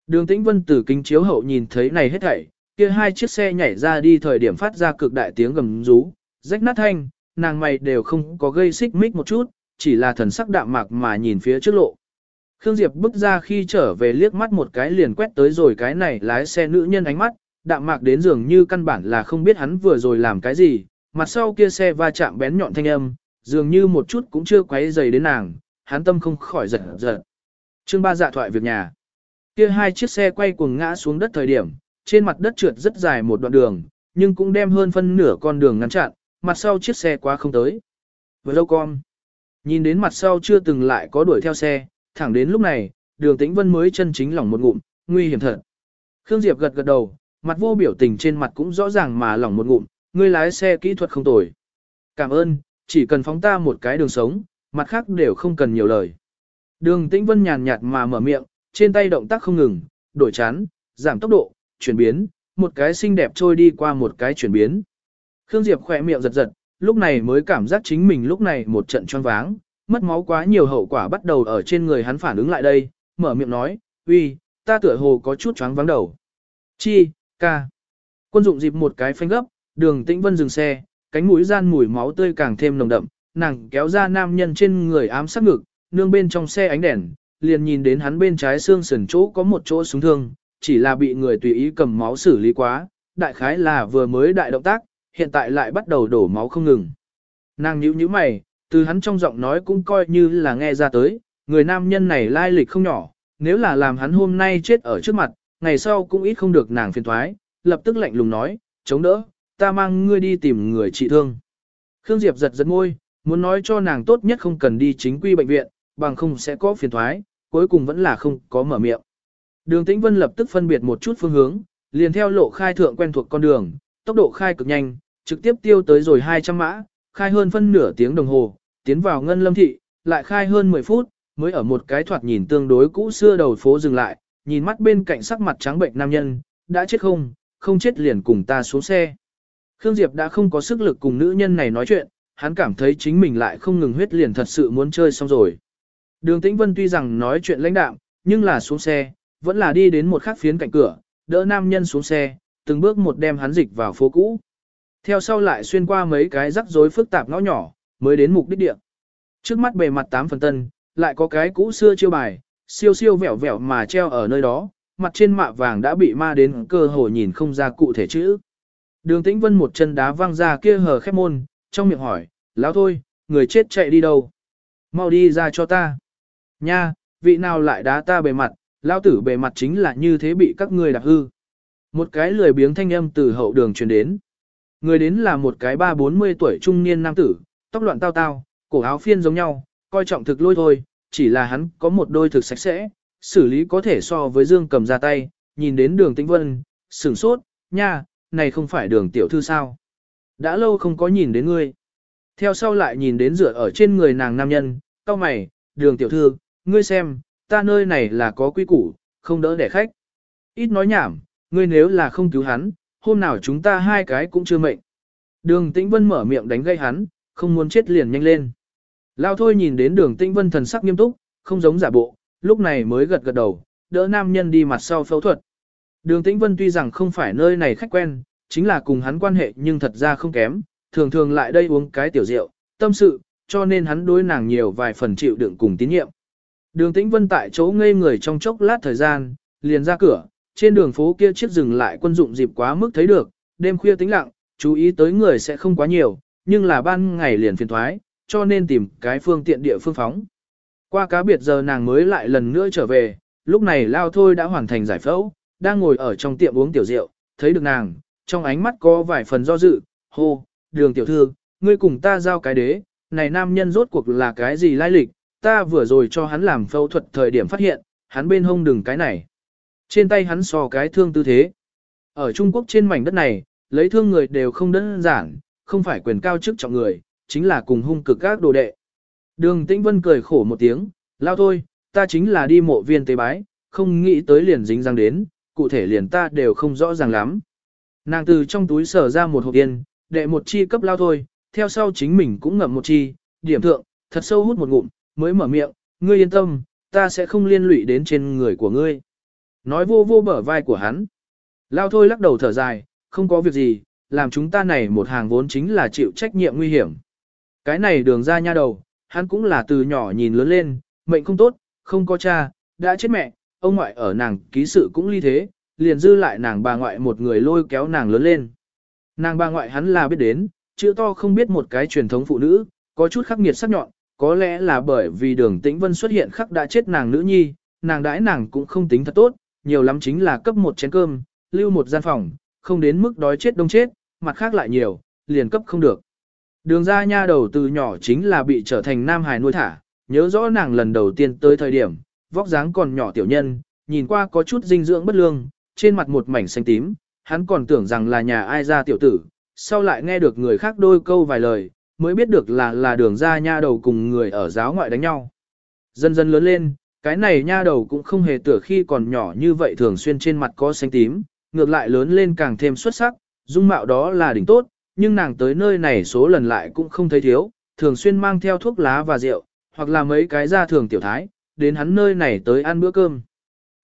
Đường Tĩnh Vân từ kính chiếu hậu nhìn thấy này hết thảy, kia hai chiếc xe nhảy ra đi thời điểm phát ra cực đại tiếng gầm rú, rách nát thanh, nàng mày đều không có gây xích mích một chút, chỉ là thần sắc đạm mạc mà nhìn phía trước lộ. Khương Diệp bước ra khi trở về liếc mắt một cái liền quét tới rồi cái này lái xe nữ nhân ánh mắt, đạm mạc đến dường như căn bản là không biết hắn vừa rồi làm cái gì, mặt sau kia xe va chạm bén nhọn thanh âm, dường như một chút cũng chưa quấy dày đến nàng, hắn tâm không khỏi giật giật. Chương ba dạ thoại việc nhà. Kia hai chiếc xe quay cuồng ngã xuống đất thời điểm, trên mặt đất trượt rất dài một đoạn đường, nhưng cũng đem hơn phân nửa con đường ngăn chặn, mặt sau chiếc xe quá không tới. Với lâu con. Nhìn đến mặt sau chưa từng lại có đuổi theo xe, thẳng đến lúc này, đường tĩnh vân mới chân chính lỏng một ngụm, nguy hiểm thật. Khương Diệp gật gật đầu, mặt vô biểu tình trên mặt cũng rõ ràng mà lỏng một ngụm, ngươi lái xe kỹ thuật không tồi. Cảm ơn, chỉ cần phóng ta một cái đường sống, mặt khác đều không cần nhiều lời. Đường tĩnh vân nhàn nhạt mà mở miệng, trên tay động tác không ngừng, đổi chán, giảm tốc độ, chuyển biến, một cái xinh đẹp trôi đi qua một cái chuyển biến. Khương Diệp khỏe miệng giật giật, lúc này mới cảm giác chính mình lúc này một trận choáng váng, mất máu quá nhiều hậu quả bắt đầu ở trên người hắn phản ứng lại đây, mở miệng nói, uy, ta tựa hồ có chút choáng váng đầu. Chi, ca. Quân dụng dịp một cái phanh gấp, đường tĩnh vân dừng xe, cánh mũi gian mùi máu tươi càng thêm nồng đậm, nàng kéo ra nam nhân trên người ám sát ngực, nương bên trong xe ánh đèn, liền nhìn đến hắn bên trái xương sườn chỗ có một chỗ súng thương, chỉ là bị người tùy ý cầm máu xử lý quá, đại khái là vừa mới đại động tác, hiện tại lại bắt đầu đổ máu không ngừng. Nàng nhíu nhíu mày, từ hắn trong giọng nói cũng coi như là nghe ra tới, người nam nhân này lai lịch không nhỏ, nếu là làm hắn hôm nay chết ở trước mặt, ngày sau cũng ít không được nàng phiền thoái, lập tức lạnh lùng nói, chống đỡ, ta mang ngươi đi tìm người trị thương. Khương Diệp giật giật môi, muốn nói cho nàng tốt nhất không cần đi chính quy bệnh viện, bằng không sẽ có phiền thoái, cuối cùng vẫn là không có mở miệng. Đường Tĩnh Vân lập tức phân biệt một chút phương hướng, liền theo lộ khai thượng quen thuộc con đường, tốc độ khai cực nhanh, trực tiếp tiêu tới rồi 200 mã, khai hơn phân nửa tiếng đồng hồ, tiến vào ngân lâm thị, lại khai hơn 10 phút, mới ở một cái thoạt nhìn tương đối cũ xưa đầu phố dừng lại, nhìn mắt bên cạnh sắc mặt trắng bệnh nam nhân, đã chết không, không chết liền cùng ta xuống xe. Khương Diệp đã không có sức lực cùng nữ nhân này nói chuyện, hắn cảm thấy chính mình lại không ngừng huyết liền thật sự muốn chơi xong rồi. Đường Tĩnh Vân tuy rằng nói chuyện lãnh đạm, nhưng là xuống xe, vẫn là đi đến một khắc phiến cạnh cửa, đỡ nam nhân xuống xe, từng bước một đem hắn dịch vào phố cũ. Theo sau lại xuyên qua mấy cái rắc rối phức tạp ngõ nhỏ, mới đến mục đích địa. Trước mắt bề mặt tám phần tân, lại có cái cũ xưa chiêu bài, siêu siêu vẹo vẹo mà treo ở nơi đó, mặt trên mạ vàng đã bị ma đến cơ hồ nhìn không ra cụ thể chữ. Đường Tĩnh Vân một chân đá văng ra kia hờ khép môn, trong miệng hỏi, lão thôi, người chết chạy đi đâu? Mau đi ra cho ta. Nha, vị nào lại đá ta bề mặt, lão tử bề mặt chính là như thế bị các ngươi đạp hư. Một cái lười biếng thanh âm từ hậu đường truyền đến. Người đến là một cái ba bốn mươi tuổi trung niên nam tử, tóc loạn tao tao, cổ áo phiên giống nhau, coi trọng thực lôi thôi, chỉ là hắn có một đôi thực sạch sẽ, xử lý có thể so với Dương cầm ra tay, nhìn đến đường tĩnh vân, sửng sốt, nha, này không phải đường tiểu thư sao. Đã lâu không có nhìn đến ngươi. Theo sau lại nhìn đến rửa ở trên người nàng nam nhân, cao mày, đường tiểu thư, ngươi xem, ta nơi này là có quy củ, không đỡ để khách. Ít nói nhảm, ngươi nếu là không cứu hắn, hôm nào chúng ta hai cái cũng chưa mệnh. Đường Tĩnh Vân mở miệng đánh gây hắn, không muốn chết liền nhanh lên. Lao thôi nhìn đến đường Tĩnh Vân thần sắc nghiêm túc, không giống giả bộ, lúc này mới gật gật đầu, đỡ nam nhân đi mặt sau phẫu thuật. Đường Tĩnh Vân tuy rằng không phải nơi này khách quen, chính là cùng hắn quan hệ nhưng thật ra không kém, thường thường lại đây uống cái tiểu rượu, tâm sự, cho nên hắn đối nàng nhiều vài phần chịu đựng cùng tín nhiệm. Đường Tĩnh Vân tại chỗ ngây người trong chốc lát thời gian, liền ra cửa, trên đường phố kia chiếc dừng lại quân dụng dịp quá mức thấy được, đêm khuya tĩnh lặng, chú ý tới người sẽ không quá nhiều, nhưng là ban ngày liền phiền thoái, cho nên tìm cái phương tiện địa phương phóng. Qua cá biệt giờ nàng mới lại lần nữa trở về, lúc này lao thôi đã hoàn thành giải phẫu, đang ngồi ở trong tiệm uống tiểu rượu, thấy được nàng, trong ánh mắt có vài phần do dự, hô, đường tiểu thư, ngươi cùng ta giao cái đế, này nam nhân rốt cuộc là cái gì lai lịch, ta vừa rồi cho hắn làm phẫu thuật thời điểm phát hiện, hắn bên hông đừng cái này. Trên tay hắn so cái thương tư thế. Ở Trung Quốc trên mảnh đất này, lấy thương người đều không đơn giản, không phải quyền cao chức trọng người, chính là cùng hung cực các đồ đệ. Đường Tĩnh Vân cười khổ một tiếng, lao thôi, ta chính là đi mộ viên tế bái, không nghĩ tới liền dính răng đến, cụ thể liền ta đều không rõ ràng lắm. Nàng từ trong túi sở ra một hộp yên, đệ một chi cấp lao thôi, theo sau chính mình cũng ngậm một chi, điểm thượng, thật sâu hút một ngụm, mới mở miệng, ngươi yên tâm, ta sẽ không liên lụy đến trên người của ngươi. Nói vô vô bở vai của hắn. Lao thôi lắc đầu thở dài, không có việc gì, làm chúng ta này một hàng vốn chính là chịu trách nhiệm nguy hiểm. Cái này đường ra nha đầu, hắn cũng là từ nhỏ nhìn lớn lên, mệnh không tốt, không có cha, đã chết mẹ, ông ngoại ở nàng ký sự cũng ly thế, liền dư lại nàng bà ngoại một người lôi kéo nàng lớn lên. Nàng bà ngoại hắn là biết đến, chữ to không biết một cái truyền thống phụ nữ, có chút khắc nghiệt sắc nhọn, có lẽ là bởi vì đường tĩnh vân xuất hiện khắc đã chết nàng nữ nhi, nàng đãi nàng cũng không tính thật tốt, nhiều lắm chính là cấp một chén cơm, lưu một gian phòng, không đến mức đói chết đông chết, mặt khác lại nhiều, liền cấp không được. Đường ra nha đầu từ nhỏ chính là bị trở thành nam hài nuôi thả, nhớ rõ nàng lần đầu tiên tới thời điểm, vóc dáng còn nhỏ tiểu nhân, nhìn qua có chút dinh dưỡng bất lương, trên mặt một mảnh xanh tím, hắn còn tưởng rằng là nhà ai ra tiểu tử, sau lại nghe được người khác đôi câu vài lời, mới biết được là là đường ra nha đầu cùng người ở giáo ngoại đánh nhau. Dần dần lớn lên, cái này nha đầu cũng không hề tưởng khi còn nhỏ như vậy thường xuyên trên mặt có xanh tím, ngược lại lớn lên càng thêm xuất sắc, dung mạo đó là đỉnh tốt, nhưng nàng tới nơi này số lần lại cũng không thấy thiếu, thường xuyên mang theo thuốc lá và rượu, hoặc là mấy cái gia thường tiểu thái, đến hắn nơi này tới ăn bữa cơm.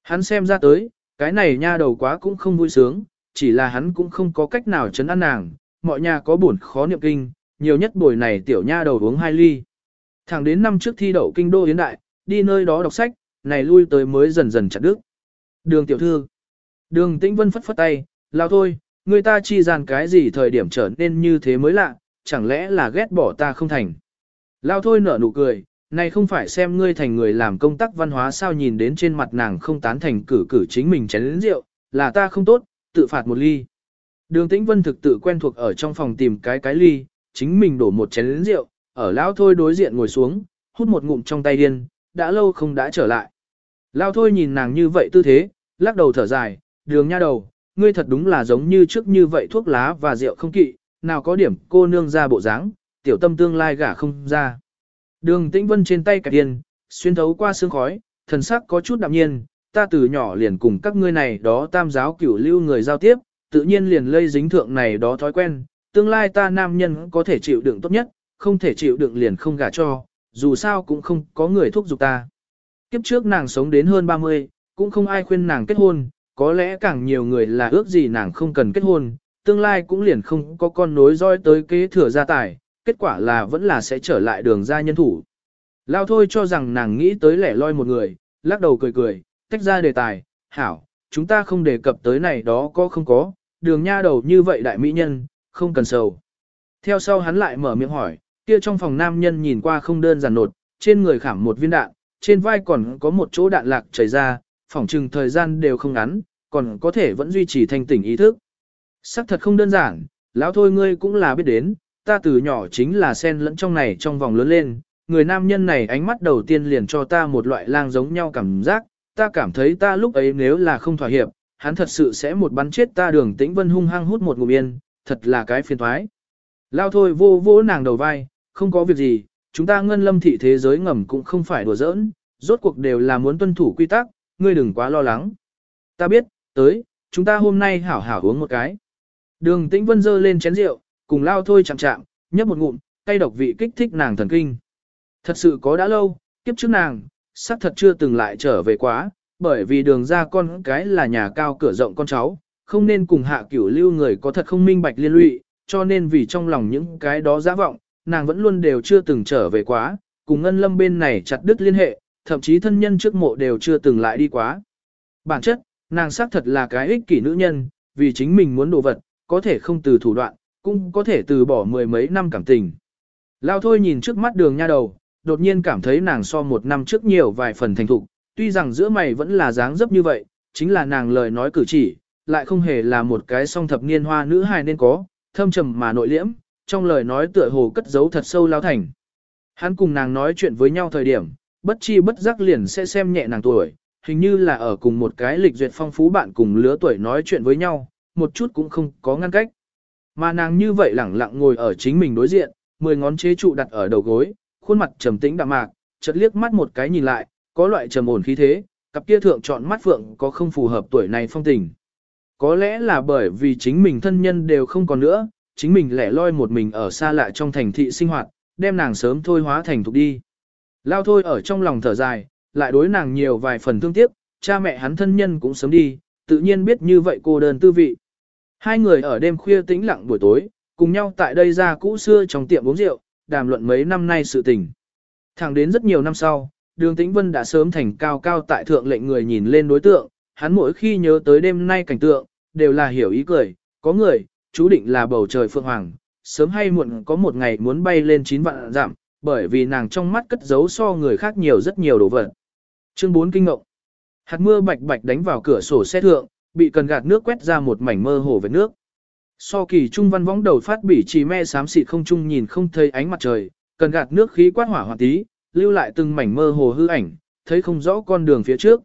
Hắn xem ra tới, cái này nha đầu quá cũng không vui sướng, chỉ là hắn cũng không có cách nào chấn an nàng, mọi nhà có buồn khó niệm kinh, nhiều nhất buổi này tiểu nha đầu uống hai ly. Thẳng đến năm trước thi đậu kinh đô hiến đại, đi nơi đó đọc sách, này lui tới mới dần dần chặt đứt. Đường tiểu thư. Đường tĩnh vân phất phất tay, lao thôi, người ta chi dàn cái gì thời điểm trở nên như thế mới lạ, chẳng lẽ là ghét bỏ ta không thành. Lao thôi nở nụ cười, này không phải xem ngươi thành người làm công tác văn hóa sao nhìn đến trên mặt nàng không tán thành cử cử chính mình chén lĩnh rượu, là ta không tốt, tự phạt một ly. Đường tĩnh vân thực tự quen thuộc ở trong phòng tìm cái cái ly, chính mình đổ một chén lĩnh rượu, ở lão thôi đối diện ngồi xuống, hút một ngụm trong tay điên, đã lâu không đã trở lại. Lao thôi nhìn nàng như vậy tư thế, lắc đầu thở dài, đường nha đầu, ngươi thật đúng là giống như trước như vậy thuốc lá và rượu không kỵ, nào có điểm cô nương ra bộ dáng, tiểu tâm tương lai gả không ra. Đường tĩnh vân trên tay cả tiền, xuyên thấu qua sương khói, thần sắc có chút đạm nhiên, ta từ nhỏ liền cùng các ngươi này đó tam giáo cửu lưu người giao tiếp, tự nhiên liền lây dính thượng này đó thói quen, tương lai ta nam nhân có thể chịu đựng tốt nhất, không thể chịu đựng liền không gả cho, dù sao cũng không có người thúc giục ta. Kiếp trước nàng sống đến hơn 30, cũng không ai khuyên nàng kết hôn, có lẽ càng nhiều người là ước gì nàng không cần kết hôn, tương lai cũng liền không có con nối roi tới kế thừa gia tài, kết quả là vẫn là sẽ trở lại đường gia nhân thủ. Lao thôi cho rằng nàng nghĩ tới lẻ loi một người, lắc đầu cười cười, tách ra đề tài, hảo, chúng ta không đề cập tới này đó có không có, đường nha đầu như vậy đại mỹ nhân, không cần sầu. Theo sau hắn lại mở miệng hỏi, kia trong phòng nam nhân nhìn qua không đơn giản nột, trên người khảm một viên đạn, trên vai còn có một chỗ đạn lạc chảy ra, phỏng chừng thời gian đều không ngắn, còn có thể vẫn duy trì thanh tỉnh ý thức. Sắc thật không đơn giản, lão thôi ngươi cũng là biết đến, ta từ nhỏ chính là sen lẫn trong này trong vòng lớn lên, người nam nhân này ánh mắt đầu tiên liền cho ta một loại lang giống nhau cảm giác, ta cảm thấy ta lúc ấy nếu là không thỏa hiệp, hắn thật sự sẽ một bắn chết ta đường tĩnh vân hung hăng hút một ngụm yên, thật là cái phiền thoái. Lao thôi vô vô nàng đầu vai, không có việc gì, chúng ta ngân lâm thị thế giới ngầm cũng không phải đùa giỡn, rốt cuộc đều là muốn tuân thủ quy tắc, ngươi đừng quá lo lắng. Ta biết, tới, chúng ta hôm nay hảo hảo uống một cái. Đường tĩnh vân dơ lên chén rượu, cùng lao thôi chạm chạm, nhấp một ngụm, cay độc vị kích thích nàng thần kinh. Thật sự có đã lâu, kiếp trước nàng, xác thật chưa từng lại trở về quá, bởi vì đường ra con cái là nhà cao cửa rộng con cháu, không nên cùng hạ cửu lưu người có thật không minh bạch liên lụy, cho nên vì trong lòng những cái đó giả vọng, nàng vẫn luôn đều chưa từng trở về quá, cùng ngân lâm bên này chặt đứt liên hệ, thậm chí thân nhân trước mộ đều chưa từng lại đi quá. Bản chất, nàng xác thật là cái ích kỷ nữ nhân, vì chính mình muốn đồ vật, có thể không từ thủ đoạn, cũng có thể từ bỏ mười mấy năm cảm tình. Lao thôi nhìn trước mắt đường nha đầu, đột nhiên cảm thấy nàng so một năm trước nhiều vài phần thành thục, tuy rằng giữa mày vẫn là dáng dấp như vậy, chính là nàng lời nói cử chỉ, lại không hề là một cái song thập niên hoa nữ hài nên có, thâm trầm mà nội liễm, trong lời nói tựa hồ cất giấu thật sâu lao thành. Hắn cùng nàng nói chuyện với nhau thời điểm, bất chi bất giác liền sẽ xem nhẹ nàng tuổi, hình như là ở cùng một cái lịch duyệt phong phú bạn cùng lứa tuổi nói chuyện với nhau, một chút cũng không có ngăn cách. Mà nàng như vậy lẳng lặng ngồi ở chính mình đối diện, mười ngón chế trụ đặt ở đầu gối, khuôn mặt trầm tĩnh đạm mạc, chợt liếc mắt một cái nhìn lại, có loại trầm ổn khí thế, cặp kia thượng chọn mắt phượng có không phù hợp tuổi này phong tình. Có lẽ là bởi vì chính mình thân nhân đều không còn nữa, chính mình lẻ loi một mình ở xa lạ trong thành thị sinh hoạt, đem nàng sớm thôi hóa thành thục đi. Lao thôi ở trong lòng thở dài, lại đối nàng nhiều vài phần thương tiếc, cha mẹ hắn thân nhân cũng sớm đi, tự nhiên biết như vậy cô đơn tư vị. Hai người ở đêm khuya tĩnh lặng buổi tối, cùng nhau tại đây ra cũ xưa trong tiệm uống rượu, đàm luận mấy năm nay sự tình. Thẳng đến rất nhiều năm sau, đường tĩnh vân đã sớm thành cao cao tại thượng lệnh người nhìn lên đối tượng, hắn mỗi khi nhớ tới đêm nay cảnh tượng, đều là hiểu ý cười, có người, chú định là bầu trời phượng hoàng, sớm hay muộn có một ngày muốn bay lên chín vạn giảm, bởi vì nàng trong mắt cất giấu so người khác nhiều rất nhiều đồ vật. Chương 4 kinh ngộng. Hạt mưa bạch bạch đánh vào cửa sổ xe thượng, bị cần gạt nước quét ra một mảnh mơ hồ vết nước. So kỳ trung văn võng đầu phát bỉ chỉ me xám xịt không trung nhìn không thấy ánh mặt trời, cần gạt nước khí quát hỏa hoạn tí, lưu lại từng mảnh mơ hồ hư ảnh, thấy không rõ con đường phía trước.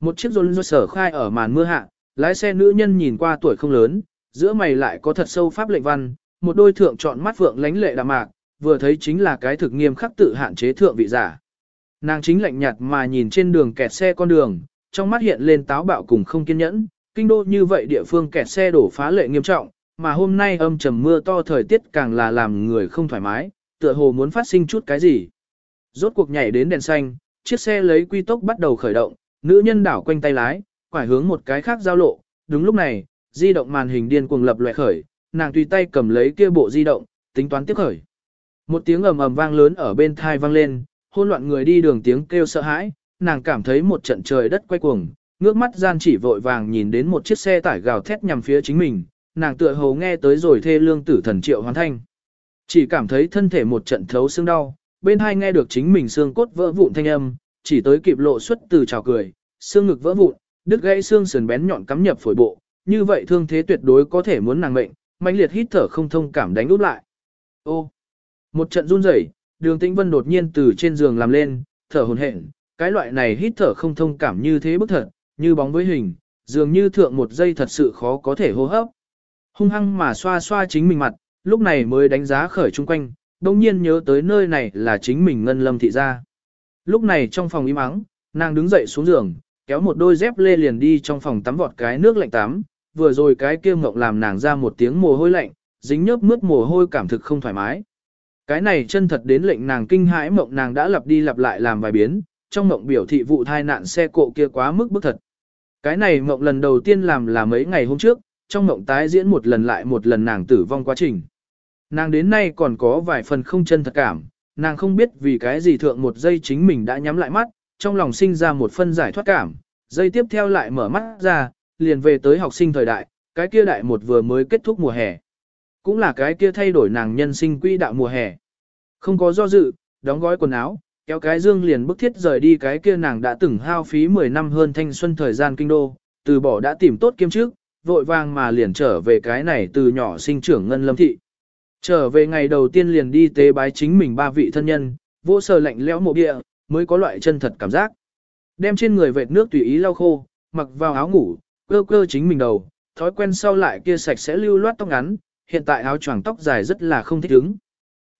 Một chiếc rôn rôn sở khai ở màn mưa hạ, lái xe nữ nhân nhìn qua tuổi không lớn, giữa mày lại có thật sâu pháp lệnh văn, một đôi thượng chọn mắt vượng lánh lệ đạm mạc, vừa thấy chính là cái thực nghiêm khắc tự hạn chế thượng vị giả. Nàng chính lạnh nhạt mà nhìn trên đường kẹt xe con đường, trong mắt hiện lên táo bạo cùng không kiên nhẫn, kinh đô như vậy địa phương kẹt xe đổ phá lệ nghiêm trọng, mà hôm nay âm trầm mưa to thời tiết càng là làm người không thoải mái, tựa hồ muốn phát sinh chút cái gì. Rốt cuộc nhảy đến đèn xanh, chiếc xe lấy quy tốc bắt đầu khởi động, nữ nhân đảo quanh tay lái, quải hướng một cái khác giao lộ, đúng lúc này, di động màn hình điên cuồng lập loè khởi, nàng tùy tay cầm lấy kia bộ di động, tính toán tiếp khởi. Một tiếng ầm ầm vang lớn ở bên thai vang lên, hôn loạn người đi đường tiếng kêu sợ hãi, nàng cảm thấy một trận trời đất quay cuồng, ngước mắt gian chỉ vội vàng nhìn đến một chiếc xe tải gào thét nhằm phía chính mình, nàng tựa hồ nghe tới rồi thê lương tử thần triệu hoàn thanh. Chỉ cảm thấy thân thể một trận thấu xương đau, bên hai nghe được chính mình xương cốt vỡ vụn thanh âm, chỉ tới kịp lộ xuất từ trào cười, xương ngực vỡ vụn, đứt gãy xương sườn bén nhọn cắm nhập phổi bộ, như vậy thương thế tuyệt đối có thể muốn nàng mệnh, mãnh liệt hít thở không thông cảm đánh úp lại. Ô, một trận run rẩy, Đường Tĩnh Vân đột nhiên từ trên giường làm lên, thở hổn hển, cái loại này hít thở không thông cảm như thế bức thật, như bóng với hình, dường như thượng một giây thật sự khó có thể hô hấp. Hung hăng mà xoa xoa chính mình mặt, lúc này mới đánh giá khởi chung quanh, đồng nhiên nhớ tới nơi này là chính mình ngân lâm thị gia. Lúc này trong phòng im ắng, nàng đứng dậy xuống giường, kéo một đôi dép lê liền đi trong phòng tắm vọt cái nước lạnh tắm, vừa rồi cái kia ngộng làm nàng ra một tiếng mồ hôi lạnh, dính nhớp mướt mồ hôi cảm thực không thoải mái. Cái này chân thật đến lệnh nàng kinh hãi mộng nàng đã lặp đi lặp lại làm vài biến, trong mộng biểu thị vụ thai nạn xe cộ kia quá mức bức thật. Cái này mộng lần đầu tiên làm là mấy ngày hôm trước, trong mộng tái diễn một lần lại một lần nàng tử vong quá trình. Nàng đến nay còn có vài phần không chân thật cảm, nàng không biết vì cái gì thượng một giây chính mình đã nhắm lại mắt, trong lòng sinh ra một phân giải thoát cảm, giây tiếp theo lại mở mắt ra, liền về tới học sinh thời đại, cái kia đại một vừa mới kết thúc mùa hè. Cũng là cái kia thay đổi nàng nhân sinh quỹ đạo mùa hè. Không có do dự, đóng gói quần áo, kéo cái dương liền bức thiết rời đi cái kia nàng đã từng hao phí 10 năm hơn thanh xuân thời gian kinh đô, từ bỏ đã tìm tốt kiếm trước, vội vàng mà liền trở về cái này từ nhỏ sinh trưởng ngân lâm thị. Trở về ngày đầu tiên liền đi tế bái chính mình ba vị thân nhân, vô sờ lạnh lẽo mộ địa, mới có loại chân thật cảm giác. Đem trên người vệt nước tùy ý lau khô, mặc vào áo ngủ, cơ cơ chính mình đầu, thói quen sau lại kia sạch sẽ lưu loát tóc ngắn, hiện tại áo choàng tóc dài rất là không thích ứng.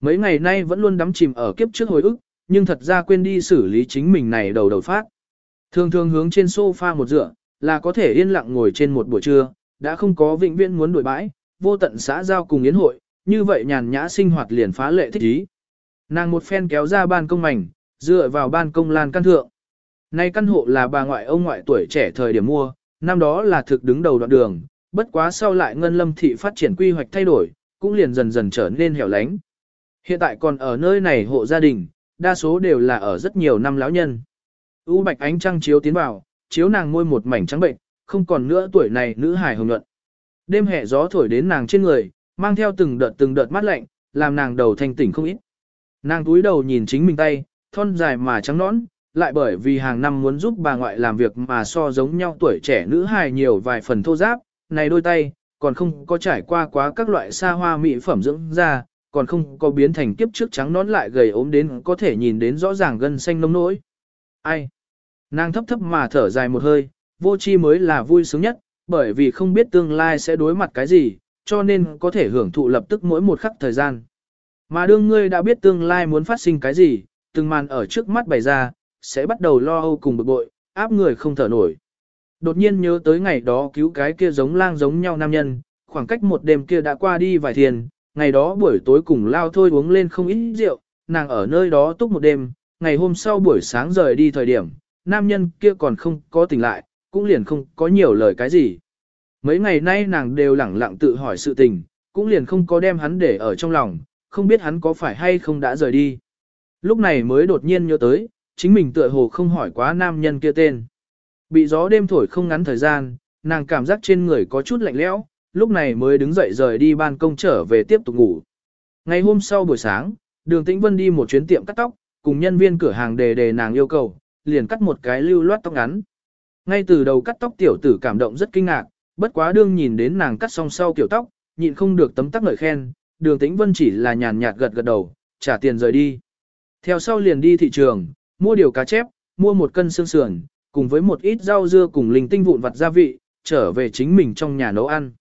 Mấy ngày nay vẫn luôn đắm chìm ở kiếp trước hồi ức, nhưng thật ra quên đi xử lý chính mình này đầu đầu phát. Thường thường hướng trên sofa một dựa, là có thể yên lặng ngồi trên một buổi trưa, đã không có vĩnh viễn muốn đuổi bãi, vô tận xã giao cùng yến hội, như vậy nhàn nhã sinh hoạt liền phá lệ thích ý. Nàng một phen kéo ra ban công mảnh, dựa vào ban công lan căn thượng. Nay căn hộ là bà ngoại ông ngoại tuổi trẻ thời điểm mua, năm đó là thực đứng đầu đoạn đường, bất quá sau lại ngân lâm thị phát triển quy hoạch thay đổi, cũng liền dần dần trở nên hẻo lánh. Hiện tại còn ở nơi này hộ gia đình, đa số đều là ở rất nhiều năm lão nhân. U bạch ánh trăng chiếu tiến vào, chiếu nàng môi một mảnh trắng bệnh, không còn nữa tuổi này nữ hài hồng nhuận. Đêm hè gió thổi đến nàng trên người, mang theo từng đợt từng đợt mát lạnh, làm nàng đầu thanh tỉnh không ít. Nàng túi đầu nhìn chính mình tay, thon dài mà trắng nõn, lại bởi vì hàng năm muốn giúp bà ngoại làm việc mà so giống nhau tuổi trẻ nữ hài nhiều vài phần thô giáp, này đôi tay, còn không có trải qua quá các loại xa hoa mỹ phẩm dưỡng da, còn không có biến thành kiếp trước trắng nón lại gầy ốm đến có thể nhìn đến rõ ràng gân xanh nông nỗi. Ai? Nàng thấp thấp mà thở dài một hơi, vô chi mới là vui sướng nhất, bởi vì không biết tương lai sẽ đối mặt cái gì, cho nên có thể hưởng thụ lập tức mỗi một khắc thời gian. Mà đương ngươi đã biết tương lai muốn phát sinh cái gì, từng màn ở trước mắt bày ra, sẽ bắt đầu lo âu cùng bực bội, áp người không thở nổi. Đột nhiên nhớ tới ngày đó cứu cái kia giống lang giống nhau nam nhân, khoảng cách một đêm kia đã qua đi vài thiền, ngày đó buổi tối cùng lao thôi uống lên không ít rượu, nàng ở nơi đó túc một đêm, ngày hôm sau buổi sáng rời đi thời điểm, nam nhân kia còn không có tỉnh lại, cũng liền không có nhiều lời cái gì. Mấy ngày nay nàng đều lẳng lặng tự hỏi sự tình, cũng liền không có đem hắn để ở trong lòng, không biết hắn có phải hay không đã rời đi. Lúc này mới đột nhiên nhớ tới, chính mình tựa hồ không hỏi quá nam nhân kia tên. Bị gió đêm thổi không ngắn thời gian, nàng cảm giác trên người có chút lạnh lẽo, lúc này mới đứng dậy rời đi ban công trở về tiếp tục ngủ. Ngày hôm sau buổi sáng, đường tĩnh vân đi một chuyến tiệm cắt tóc, cùng nhân viên cửa hàng đề đề nàng yêu cầu, liền cắt một cái lưu loát tóc ngắn. Ngay từ đầu cắt tóc tiểu tử cảm động rất kinh ngạc, bất quá đương nhìn đến nàng cắt xong sau kiểu tóc, nhịn không được tấm tắc ngợi khen, đường tĩnh vân chỉ là nhàn nhạt gật gật đầu, trả tiền rời đi. Theo sau liền đi thị trường, mua điều cá chép, mua một cân xương sườn, cùng với một ít rau dưa cùng linh tinh vụn vặt gia vị, trở về chính mình trong nhà nấu ăn.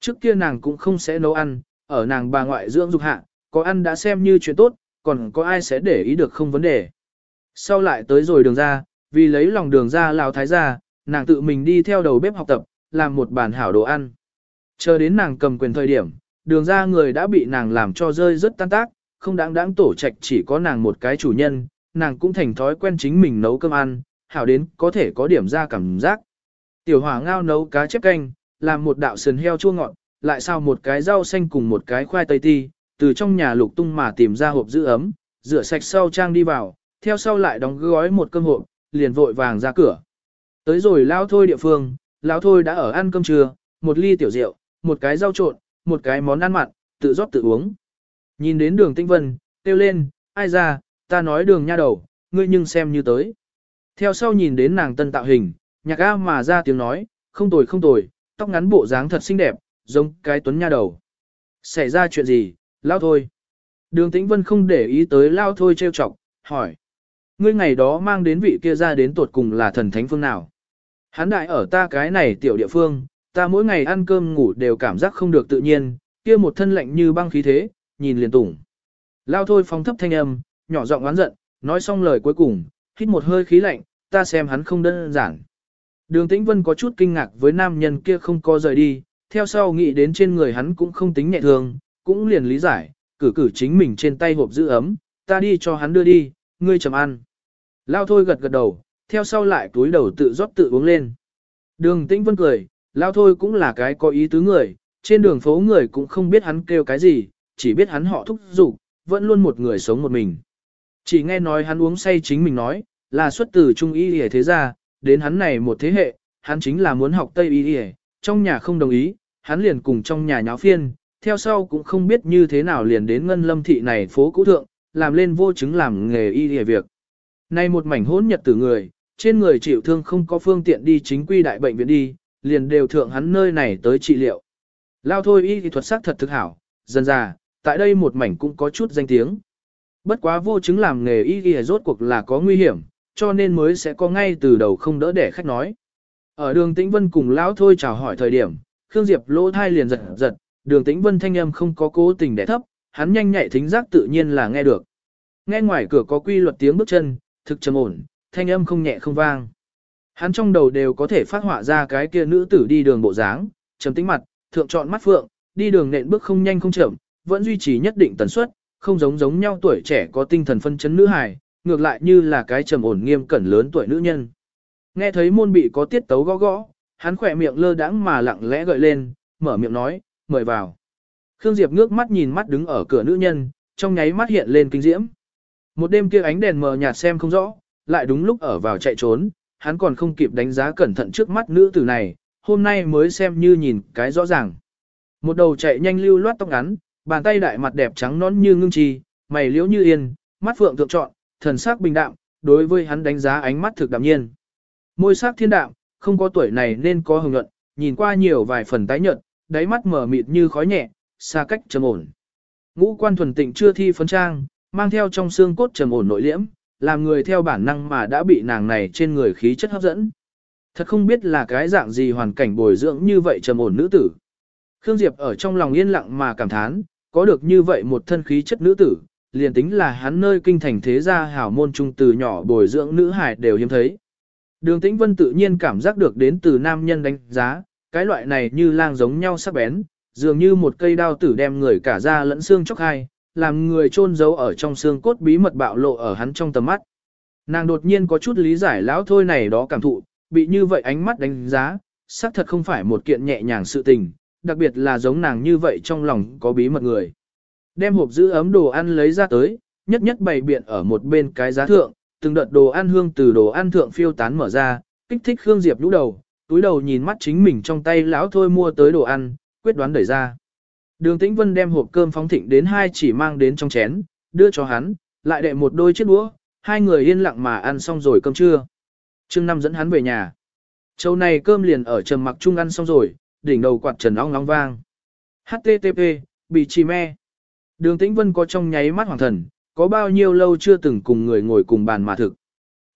Trước kia nàng cũng không sẽ nấu ăn, ở nàng bà ngoại dưỡng dục hạ, có ăn đã xem như chuyện tốt, còn có ai sẽ để ý được không vấn đề. Sau lại tới rồi đường ra, vì lấy lòng đường ra lào thái ra, nàng tự mình đi theo đầu bếp học tập, làm một bàn hảo đồ ăn. Chờ đến nàng cầm quyền thời điểm, đường ra người đã bị nàng làm cho rơi rất tan tác, không đáng đáng tổ trạch chỉ có nàng một cái chủ nhân, nàng cũng thành thói quen chính mình nấu cơm ăn, hảo đến có thể có điểm ra cảm giác. Tiểu hỏa ngao nấu cá chép canh, làm một đạo sườn heo chua ngọt, lại sao một cái rau xanh cùng một cái khoai tây ti, từ trong nhà lục tung mà tìm ra hộp giữ ấm, rửa sạch sau trang đi vào, theo sau lại đóng gói một cơm hộp, liền vội vàng ra cửa. Tới rồi lao thôi địa phương, lao thôi đã ở ăn cơm trưa, một ly tiểu rượu, một cái rau trộn, một cái món ăn mặn, tự rót tự uống. Nhìn đến đường tinh vân, kêu lên, ai ra, ta nói đường nha đầu, ngươi nhưng xem như tới. Theo sau nhìn đến nàng tân tạo hình, nhạc A mà ra tiếng nói, không tồi không tồi, tóc ngắn bộ dáng thật xinh đẹp, giống cái tuấn nha đầu. Xảy ra chuyện gì, lao thôi. Đường tĩnh vân không để ý tới lao thôi trêu chọc, hỏi. Ngươi ngày đó mang đến vị kia ra đến tột cùng là thần thánh phương nào? Hắn đại ở ta cái này tiểu địa phương, ta mỗi ngày ăn cơm ngủ đều cảm giác không được tự nhiên, kia một thân lạnh như băng khí thế, nhìn liền tủng. Lao thôi phóng thấp thanh âm, nhỏ giọng oán giận, nói xong lời cuối cùng, hít một hơi khí lạnh, ta xem hắn không đơn giản. Đường Tĩnh Vân có chút kinh ngạc với nam nhân kia không có rời đi, theo sau nghĩ đến trên người hắn cũng không tính nhẹ thương, cũng liền lý giải, cử cử chính mình trên tay hộp giữ ấm, ta đi cho hắn đưa đi, ngươi chầm ăn. Lao thôi gật gật đầu, theo sau lại túi đầu tự rót tự uống lên. Đường Tĩnh Vân cười, Lao thôi cũng là cái có ý tứ người, trên đường phố người cũng không biết hắn kêu cái gì, chỉ biết hắn họ thúc giục, vẫn luôn một người sống một mình. Chỉ nghe nói hắn uống say chính mình nói, là xuất từ Trung Y Y thế gia, đến hắn này một thế hệ, hắn chính là muốn học Tây Y Y, trong nhà không đồng ý, hắn liền cùng trong nhà nháo phiên, theo sau cũng không biết như thế nào liền đến ngân lâm thị này phố cũ thượng, làm lên vô chứng làm nghề y y việc. Nay một mảnh hỗn nhật tử người, trên người chịu thương không có phương tiện đi chính quy đại bệnh viện đi, liền đều thượng hắn nơi này tới trị liệu. Lao thôi y thì thuật sắc thật thực hảo, dần già, tại đây một mảnh cũng có chút danh tiếng. Bất quá vô chứng làm nghề y y rốt cuộc là có nguy hiểm, cho nên mới sẽ có ngay từ đầu không đỡ để khách nói. Ở đường Tĩnh Vân cùng lão thôi chào hỏi thời điểm, Khương Diệp lỗ thai liền giật giật, đường Tĩnh Vân thanh âm không có cố tình để thấp, hắn nhanh nhạy thính giác tự nhiên là nghe được. Nghe ngoài cửa có quy luật tiếng bước chân, thực trầm ổn, thanh âm không nhẹ không vang. Hắn trong đầu đều có thể phát họa ra cái kia nữ tử đi đường bộ dáng, trầm tĩnh mặt, thượng chọn mắt phượng, đi đường nện bước không nhanh không chậm, vẫn duy trì nhất định tần suất, không giống giống nhau tuổi trẻ có tinh thần phân chấn nữ hài, ngược lại như là cái trầm ổn nghiêm cẩn lớn tuổi nữ nhân. Nghe thấy môn bị có tiết tấu gõ gõ, hắn khỏe miệng lơ đãng mà lặng lẽ gợi lên, mở miệng nói, mời vào. Khương Diệp ngước mắt nhìn mắt đứng ở cửa nữ nhân, trong nháy mắt hiện lên kinh diễm. Một đêm kia ánh đèn mờ nhạt xem không rõ, lại đúng lúc ở vào chạy trốn, hắn còn không kịp đánh giá cẩn thận trước mắt nữ tử này, hôm nay mới xem như nhìn cái rõ ràng. Một đầu chạy nhanh lưu loát tóc ngắn, bàn tay đại mặt đẹp trắng nón như ngưng trì, mày liễu như yên, mắt phượng thượng trọn, thần sắc bình đạm, đối với hắn đánh giá ánh mắt thực đạm nhiên. Môi sắc thiên đạm, không có tuổi này nên có hồng nhuận, nhìn qua nhiều vài phần tái nhợt, đáy mắt mở mịt như khói nhẹ, xa cách trầm ổn. Ngũ quan thuần tịnh chưa thi phấn trang, mang theo trong xương cốt trầm ổn nội liễm, làm người theo bản năng mà đã bị nàng này trên người khí chất hấp dẫn. Thật không biết là cái dạng gì hoàn cảnh bồi dưỡng như vậy trầm ổn nữ tử. Khương Diệp ở trong lòng yên lặng mà cảm thán, có được như vậy một thân khí chất nữ tử, liền tính là hắn nơi kinh thành thế gia hảo môn trung từ nhỏ bồi dưỡng nữ hải đều hiếm thấy. Đường Tĩnh Vân tự nhiên cảm giác được đến từ nam nhân đánh giá, cái loại này như lang giống nhau sắc bén, dường như một cây đao tử đem người cả da lẫn xương chóc hai, làm người chôn giấu ở trong xương cốt bí mật bạo lộ ở hắn trong tầm mắt. Nàng đột nhiên có chút lý giải lão thôi này đó cảm thụ, bị như vậy ánh mắt đánh giá, xác thật không phải một kiện nhẹ nhàng sự tình, đặc biệt là giống nàng như vậy trong lòng có bí mật người. Đem hộp giữ ấm đồ ăn lấy ra tới, nhất nhất bày biện ở một bên cái giá thượng, từng đợt đồ ăn hương từ đồ ăn thượng phiêu tán mở ra, kích thích Khương Diệp lũ đầu, túi đầu nhìn mắt chính mình trong tay lão thôi mua tới đồ ăn, quyết đoán đẩy ra. Đường Tĩnh Vân đem hộp cơm phóng thịnh đến hai chỉ mang đến trong chén, đưa cho hắn, lại đệ một đôi chiếc đũa, hai người yên lặng mà ăn xong rồi cơm trưa. Trương Năm dẫn hắn về nhà. Châu này cơm liền ở trầm mặc chung ăn xong rồi, đỉnh đầu quạt trần ong long vang. HTTP, bị trì me. Đường Tĩnh Vân có trong nháy mắt hoàng thần, có bao nhiêu lâu chưa từng cùng người ngồi cùng bàn mà thực.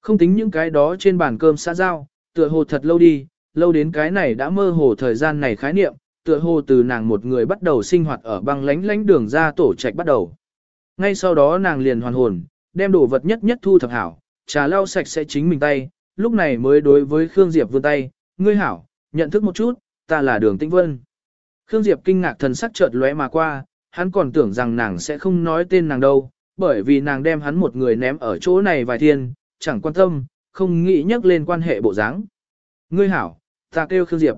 Không tính những cái đó trên bàn cơm xã giao, tựa hồ thật lâu đi, lâu đến cái này đã mơ hồ thời gian này khái niệm, tựa hồ từ nàng một người bắt đầu sinh hoạt ở băng lánh lánh đường ra tổ trạch bắt đầu. Ngay sau đó nàng liền hoàn hồn, đem đồ vật nhất nhất thu thập hảo, trà lau sạch sẽ chính mình tay, lúc này mới đối với Khương Diệp vươn tay, ngươi hảo, nhận thức một chút, ta là đường tĩnh vân. Khương Diệp kinh ngạc thần sắc chợt lóe mà qua, hắn còn tưởng rằng nàng sẽ không nói tên nàng đâu, bởi vì nàng đem hắn một người ném ở chỗ này vài thiên, chẳng quan tâm, không nghĩ nhắc lên quan hệ bộ dáng. Ngươi hảo, ta kêu Khương Diệp.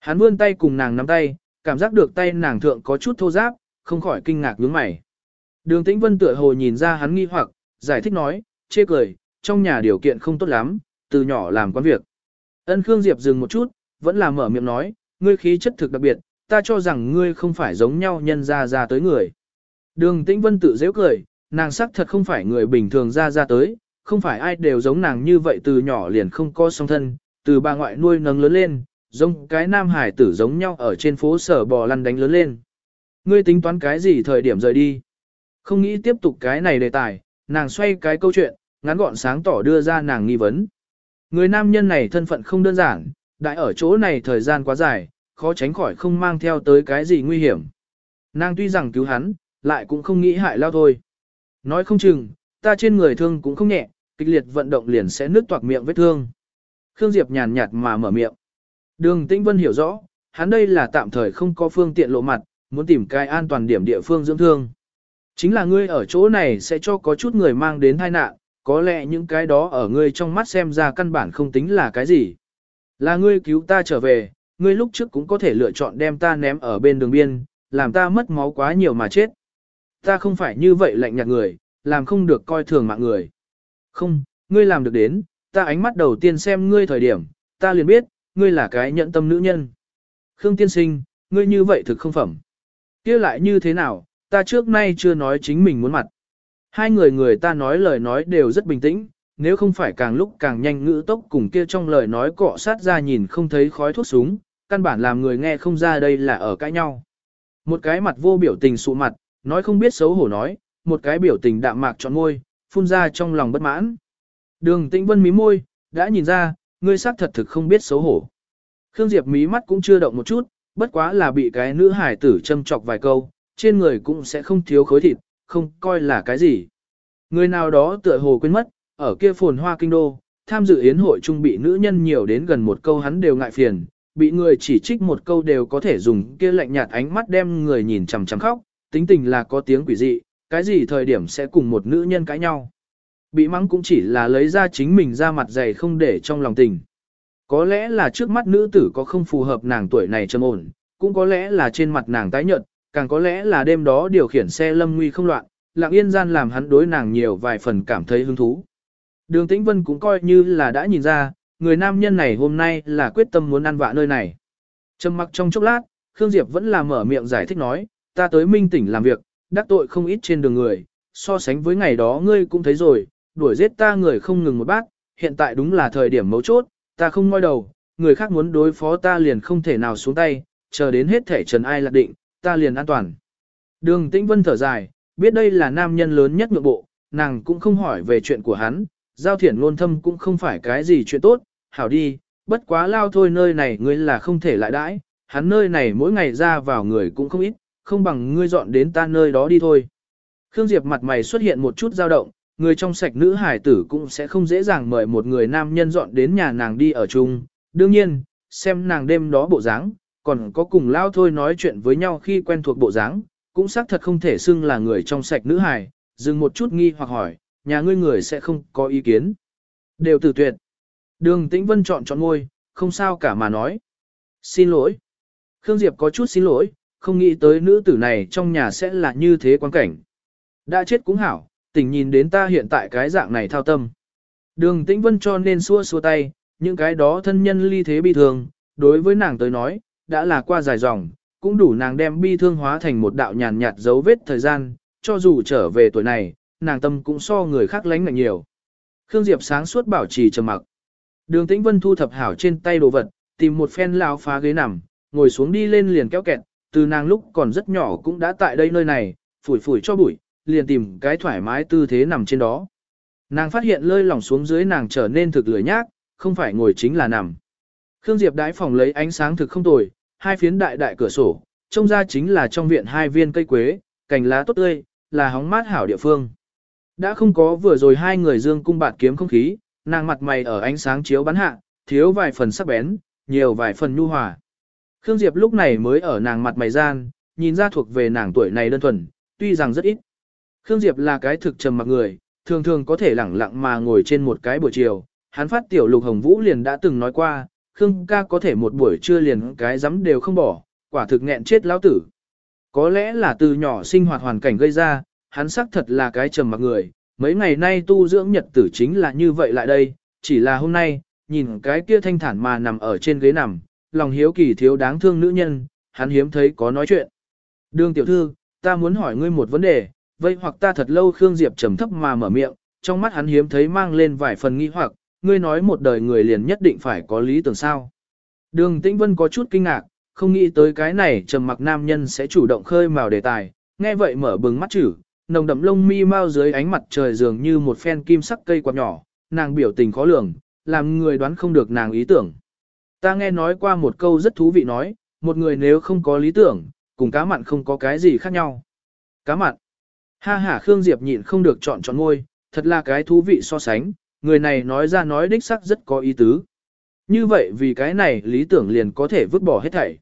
Hắn vươn tay cùng nàng nắm tay, cảm giác được tay nàng thượng có chút thô giáp, không khỏi kinh ngạc nhướng mày. Đường Tĩnh Vân tựa hồ nhìn ra hắn nghi hoặc, giải thích nói, chê cười, trong nhà điều kiện không tốt lắm, từ nhỏ làm quan việc. Ân Khương Diệp dừng một chút, vẫn là mở miệng nói, ngươi khí chất thực đặc biệt, ta cho rằng ngươi không phải giống nhau nhân ra ra tới người. Đường Tĩnh Vân tự dễ cười, nàng sắc thật không phải người bình thường ra ra tới, không phải ai đều giống nàng như vậy từ nhỏ liền không có song thân, từ bà ngoại nuôi nấng lớn lên, giống cái nam hải tử giống nhau ở trên phố sở bò lăn đánh lớn lên. Ngươi tính toán cái gì thời điểm rời đi? Không nghĩ tiếp tục cái này đề tài, nàng xoay cái câu chuyện, ngắn gọn sáng tỏ đưa ra nàng nghi vấn. Người nam nhân này thân phận không đơn giản, đại ở chỗ này thời gian quá dài, khó tránh khỏi không mang theo tới cái gì nguy hiểm. Nàng tuy rằng cứu hắn, lại cũng không nghĩ hại lao thôi. Nói không chừng, ta trên người thương cũng không nhẹ, kịch liệt vận động liền sẽ nứt toạc miệng vết thương. Khương Diệp nhàn nhạt mà mở miệng. Đường Tĩnh Vân hiểu rõ, hắn đây là tạm thời không có phương tiện lộ mặt, muốn tìm cái an toàn điểm địa phương dưỡng thương. Chính là ngươi ở chỗ này sẽ cho có chút người mang đến tai nạn, có lẽ những cái đó ở ngươi trong mắt xem ra căn bản không tính là cái gì. Là ngươi cứu ta trở về, ngươi lúc trước cũng có thể lựa chọn đem ta ném ở bên đường biên, làm ta mất máu quá nhiều mà chết. Ta không phải như vậy lạnh nhạt người, làm không được coi thường mạng người. Không, ngươi làm được đến, ta ánh mắt đầu tiên xem ngươi thời điểm, ta liền biết, ngươi là cái nhận tâm nữ nhân. Khương tiên sinh, ngươi như vậy thực không phẩm. kia lại như thế nào, ta trước nay chưa nói chính mình muốn mặt. Hai người người ta nói lời nói đều rất bình tĩnh, nếu không phải càng lúc càng nhanh ngữ tốc cùng kia trong lời nói cọ sát ra nhìn không thấy khói thuốc súng, căn bản làm người nghe không ra đây là ở cãi nhau. Một cái mặt vô biểu tình sụ mặt, nói không biết xấu hổ nói, một cái biểu tình đạm mạc trọn môi, phun ra trong lòng bất mãn. Đường tĩnh vân mí môi, đã nhìn ra, ngươi xác thật thực không biết xấu hổ. Khương Diệp mí mắt cũng chưa động một chút, bất quá là bị cái nữ hải tử châm chọc vài câu, trên người cũng sẽ không thiếu khối thịt, không coi là cái gì. Người nào đó tựa hồ quên mất, ở kia phồn hoa kinh đô, tham dự yến hội trung bị nữ nhân nhiều đến gần một câu hắn đều ngại phiền, bị người chỉ trích một câu đều có thể dùng kia lạnh nhạt ánh mắt đem người nhìn chằm chằm khóc, tính tình là có tiếng quỷ dị, cái gì thời điểm sẽ cùng một nữ nhân cãi nhau. Bị mắng cũng chỉ là lấy ra chính mình ra mặt dày không để trong lòng tình. Có lẽ là trước mắt nữ tử có không phù hợp nàng tuổi này trầm ổn, cũng có lẽ là trên mặt nàng tái nhợt, càng có lẽ là đêm đó điều khiển xe lâm nguy không loạn, lặng yên gian làm hắn đối nàng nhiều vài phần cảm thấy hứng thú. Đường Tĩnh Vân cũng coi như là đã nhìn ra, người nam nhân này hôm nay là quyết tâm muốn ăn vạ nơi này. Trầm mặc trong chốc lát, Khương Diệp vẫn là mở miệng giải thích nói, ta tới minh tỉnh làm việc, đắc tội không ít trên đường người, so sánh với ngày đó ngươi cũng thấy rồi, đuổi giết ta người không ngừng một bát, hiện tại đúng là thời điểm mấu chốt, ta không ngoi đầu, người khác muốn đối phó ta liền không thể nào xuống tay, chờ đến hết thể trần ai lạc định, ta liền an toàn. Đường Tĩnh Vân thở dài, biết đây là nam nhân lớn nhất nội bộ, nàng cũng không hỏi về chuyện của hắn, giao thiển ngôn thâm cũng không phải cái gì chuyện tốt, hảo đi, bất quá lao thôi nơi này ngươi là không thể lại đãi, hắn nơi này mỗi ngày ra vào người cũng không ít, không bằng ngươi dọn đến ta nơi đó đi thôi. Khương Diệp mặt mày xuất hiện một chút dao động, người trong sạch nữ hải tử cũng sẽ không dễ dàng mời một người nam nhân dọn đến nhà nàng đi ở chung. Đương nhiên, xem nàng đêm đó bộ dáng, còn có cùng lao thôi nói chuyện với nhau khi quen thuộc bộ dáng, cũng xác thật không thể xưng là người trong sạch nữ hải, dừng một chút nghi hoặc hỏi, nhà ngươi người sẽ không có ý kiến. Đều tử tuyệt. Đường Tĩnh Vân chọn chọn ngôi, không sao cả mà nói. Xin lỗi. Khương Diệp có chút xin lỗi, không nghĩ tới nữ tử này trong nhà sẽ là như thế quan cảnh. Đã chết cũng hảo, tỉnh nhìn đến ta hiện tại cái dạng này thao tâm. Đường Tĩnh Vân cho nên xua xua tay, những cái đó thân nhân ly thế bi thương, đối với nàng tới nói, đã là qua dài dòng, cũng đủ nàng đem bi thương hóa thành một đạo nhàn nhạt dấu vết thời gian, cho dù trở về tuổi này, nàng tâm cũng so người khác lánh ngạnh nhiều. Khương Diệp sáng suốt bảo trì trầm mặc. Đường Tĩnh Vân thu thập hảo trên tay đồ vật, tìm một phen lao phá ghế nằm, ngồi xuống đi lên liền kéo kẹt, từ nàng lúc còn rất nhỏ cũng đã tại đây nơi này, phủi phủi cho bụi, liền tìm cái thoải mái tư thế nằm trên đó. Nàng phát hiện lơi lỏng xuống dưới nàng trở nên thực lười nhác, không phải ngồi chính là nằm. Khương Diệp đãi phòng lấy ánh sáng thực không tồi, hai phiến đại đại cửa sổ, trông ra chính là trong viện hai viên cây quế, cành lá tốt tươi, là hóng mát hảo địa phương. Đã không có vừa rồi hai người dương cung bạt kiếm không khí, nàng mặt mày ở ánh sáng chiếu bắn hạ, thiếu vài phần sắc bén, nhiều vài phần nhu hòa. Khương Diệp lúc này mới ở nàng mặt mày gian, nhìn ra thuộc về nàng tuổi này đơn thuần, tuy rằng rất ít. Khương Diệp là cái thực trầm mặc người, thường thường có thể lẳng lặng mà ngồi trên một cái buổi chiều. Hắn phát tiểu lục hồng vũ liền đã từng nói qua, Khương ca có thể một buổi trưa liền cái dám đều không bỏ, quả thực nghẹn chết lão tử. Có lẽ là từ nhỏ sinh hoạt hoàn cảnh gây ra, hắn xác thật là cái trầm mặc người, mấy ngày nay tu dưỡng nhật tử chính là như vậy lại đây, chỉ là hôm nay, nhìn cái kia thanh thản mà nằm ở trên ghế nằm, lòng hiếu kỳ thiếu đáng thương nữ nhân, hắn hiếm thấy có nói chuyện. Đường tiểu thư, ta muốn hỏi ngươi một vấn đề, Vậy hoặc ta thật lâu Khương Diệp trầm thấp mà mở miệng, trong mắt hắn hiếm thấy mang lên vài phần nghi hoặc, ngươi nói một đời người liền nhất định phải có lý tưởng sao. Đường Tĩnh Vân có chút kinh ngạc, không nghĩ tới cái này trầm mặc nam nhân sẽ chủ động khơi mào đề tài, nghe vậy mở bừng mắt chữ, nồng đậm lông mi mau dưới ánh mặt trời dường như một phen kim sắc cây quạt nhỏ, nàng biểu tình khó lường, làm người đoán không được nàng ý tưởng. Ta nghe nói qua một câu rất thú vị nói, một người nếu không có lý tưởng, cùng cá mặn không có cái gì khác nhau. Cá mặn. Ha ha Khương Diệp nhịn không được chọn chọn ngôi, thật là cái thú vị so sánh, người này nói ra nói đích sắc rất có ý tứ. Như vậy vì cái này lý tưởng liền có thể vứt bỏ hết thảy.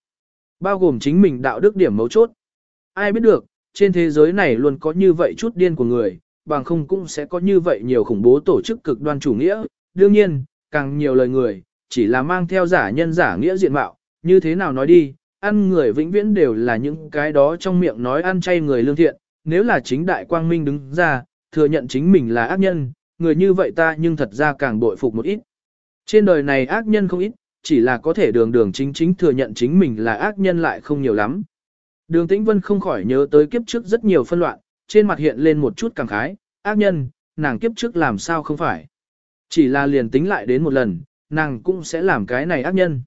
Bao gồm chính mình đạo đức điểm mấu chốt. Ai biết được, trên thế giới này luôn có như vậy chút điên của người, bằng không cũng sẽ có như vậy nhiều khủng bố tổ chức cực đoan chủ nghĩa. Đương nhiên, càng nhiều lời người, chỉ là mang theo giả nhân giả nghĩa diện mạo, như thế nào nói đi, ăn người vĩnh viễn đều là những cái đó trong miệng nói ăn chay người lương thiện, nếu là chính đại quang minh đứng ra, thừa nhận chính mình là ác nhân, người như vậy ta nhưng thật ra càng bội phục một ít. Trên đời này ác nhân không ít, chỉ là có thể đường đường chính chính thừa nhận chính mình là ác nhân lại không nhiều lắm. Đường Tĩnh Vân không khỏi nhớ tới kiếp trước rất nhiều phân loạn, trên mặt hiện lên một chút cảm khái, ác nhân, nàng kiếp trước làm sao không phải. Chỉ là liền tính lại đến một lần, nàng cũng sẽ làm cái này ác nhân.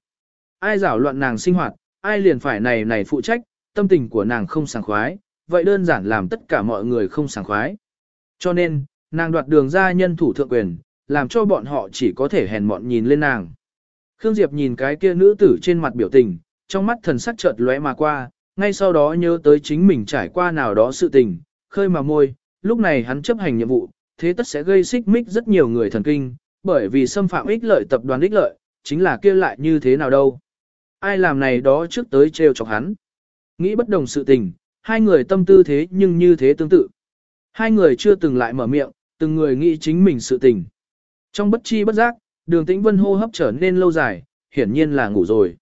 Ai rảo loạn nàng sinh hoạt, ai liền phải này này phụ trách, tâm tình của nàng không sảng khoái, vậy đơn giản làm tất cả mọi người không sảng khoái. Cho nên, nàng đoạt đường ra nhân thủ thượng quyền, làm cho bọn họ chỉ có thể hèn mọn nhìn lên nàng. Khương Diệp nhìn cái kia nữ tử trên mặt biểu tình, trong mắt thần sắc chợt lóe mà qua, ngay sau đó nhớ tới chính mình trải qua nào đó sự tình, khơi mà môi, lúc này hắn chấp hành nhiệm vụ, thế tất sẽ gây xích mích rất nhiều người thần kinh, bởi vì xâm phạm ích lợi tập đoàn ích lợi, chính là kia lại như thế nào đâu. Ai làm này đó trước tới trêu chọc hắn. Nghĩ bất đồng sự tình, hai người tâm tư thế nhưng như thế tương tự. Hai người chưa từng lại mở miệng, từng người nghĩ chính mình sự tình. Trong bất chi bất giác, đường tĩnh vân hô hấp trở nên lâu dài, hiển nhiên là ngủ rồi.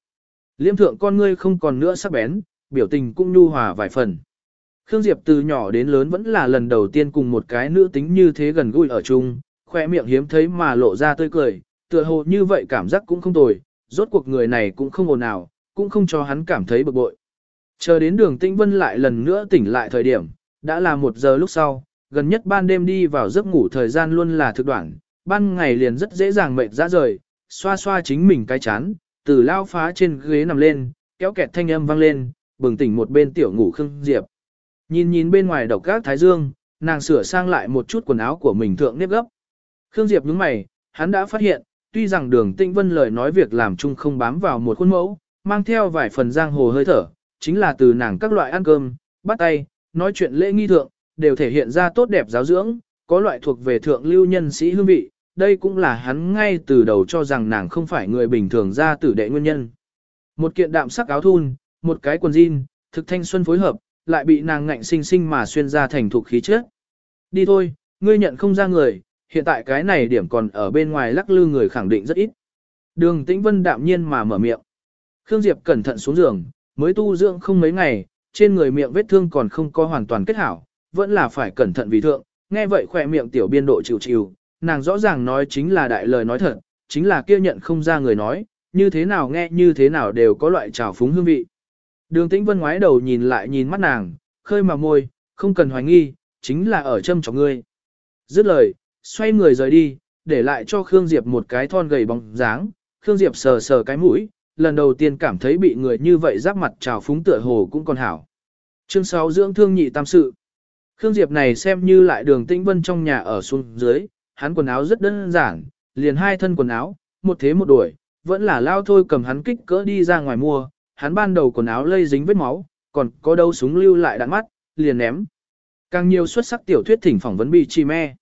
Liêm thượng con ngươi không còn nữa sắc bén, biểu tình cũng nhu hòa vài phần. Khương Diệp từ nhỏ đến lớn vẫn là lần đầu tiên cùng một cái nữ tính như thế gần gũi ở chung, khoe miệng hiếm thấy mà lộ ra tươi cười, tựa hồ như vậy cảm giác cũng không tồi, rốt cuộc người này cũng không ồn ào, cũng không cho hắn cảm thấy bực bội. Chờ đến đường Tĩnh Vân lại lần nữa tỉnh lại thời điểm, đã là một giờ lúc sau, gần nhất ban đêm đi vào giấc ngủ thời gian luôn là thực đoạn, ban ngày liền rất dễ dàng mệt ra rời, xoa xoa chính mình cái chán, từ lao phá trên ghế nằm lên, kéo kẹt thanh âm vang lên, bừng tỉnh một bên tiểu ngủ Khương Diệp. Nhìn nhìn bên ngoài độc các thái dương, nàng sửa sang lại một chút quần áo của mình thượng nếp gấp. Khương Diệp nhướng mày, hắn đã phát hiện, tuy rằng đường tinh vân lời nói việc làm chung không bám vào một khuôn mẫu, mang theo vài phần giang hồ hơi thở, chính là từ nàng các loại ăn cơm, bắt tay, nói chuyện lễ nghi thượng, đều thể hiện ra tốt đẹp giáo dưỡng, có loại thuộc về thượng lưu nhân sĩ hương vị, đây cũng là hắn ngay từ đầu cho rằng nàng không phải người bình thường ra tử đệ nguyên nhân. Một kiện đạm sắc áo thun, một cái quần jean, thực thanh xuân phối hợp, lại bị nàng ngạnh sinh sinh mà xuyên ra thành thuộc khí chất. Đi thôi, ngươi nhận không ra người, hiện tại cái này điểm còn ở bên ngoài lắc lư người khẳng định rất ít. Đường Tĩnh Vân đạm nhiên mà mở miệng. Khương Diệp cẩn thận xuống giường, mới tu dưỡng không mấy ngày, trên người miệng vết thương còn không có hoàn toàn kết hảo, vẫn là phải cẩn thận vì thượng, nghe vậy khỏe miệng tiểu biên độ chịu chịu, nàng rõ ràng nói chính là đại lời nói thật, chính là kia nhận không ra người nói, như thế nào nghe như thế nào đều có loại trào phúng hương vị. Đường Tĩnh Vân ngoái đầu nhìn lại nhìn mắt nàng, khơi mà môi, không cần hoài nghi, chính là ở châm cho ngươi. Dứt lời, xoay người rời đi, để lại cho Khương Diệp một cái thon gầy bóng dáng, Khương Diệp sờ sờ cái mũi, lần đầu tiên cảm thấy bị người như vậy giáp mặt trào phúng tựa hồ cũng còn hảo. Chương 6 dưỡng thương nhị tam sự. Khương Diệp này xem như lại đường tĩnh vân trong nhà ở xuống dưới, hắn quần áo rất đơn giản, liền hai thân quần áo, một thế một đuổi, vẫn là lao thôi cầm hắn kích cỡ đi ra ngoài mua, hắn ban đầu quần áo lây dính vết máu, còn có đâu súng lưu lại đạn mắt, liền ném. Càng nhiều xuất sắc tiểu thuyết thỉnh phỏng vấn bị chi me.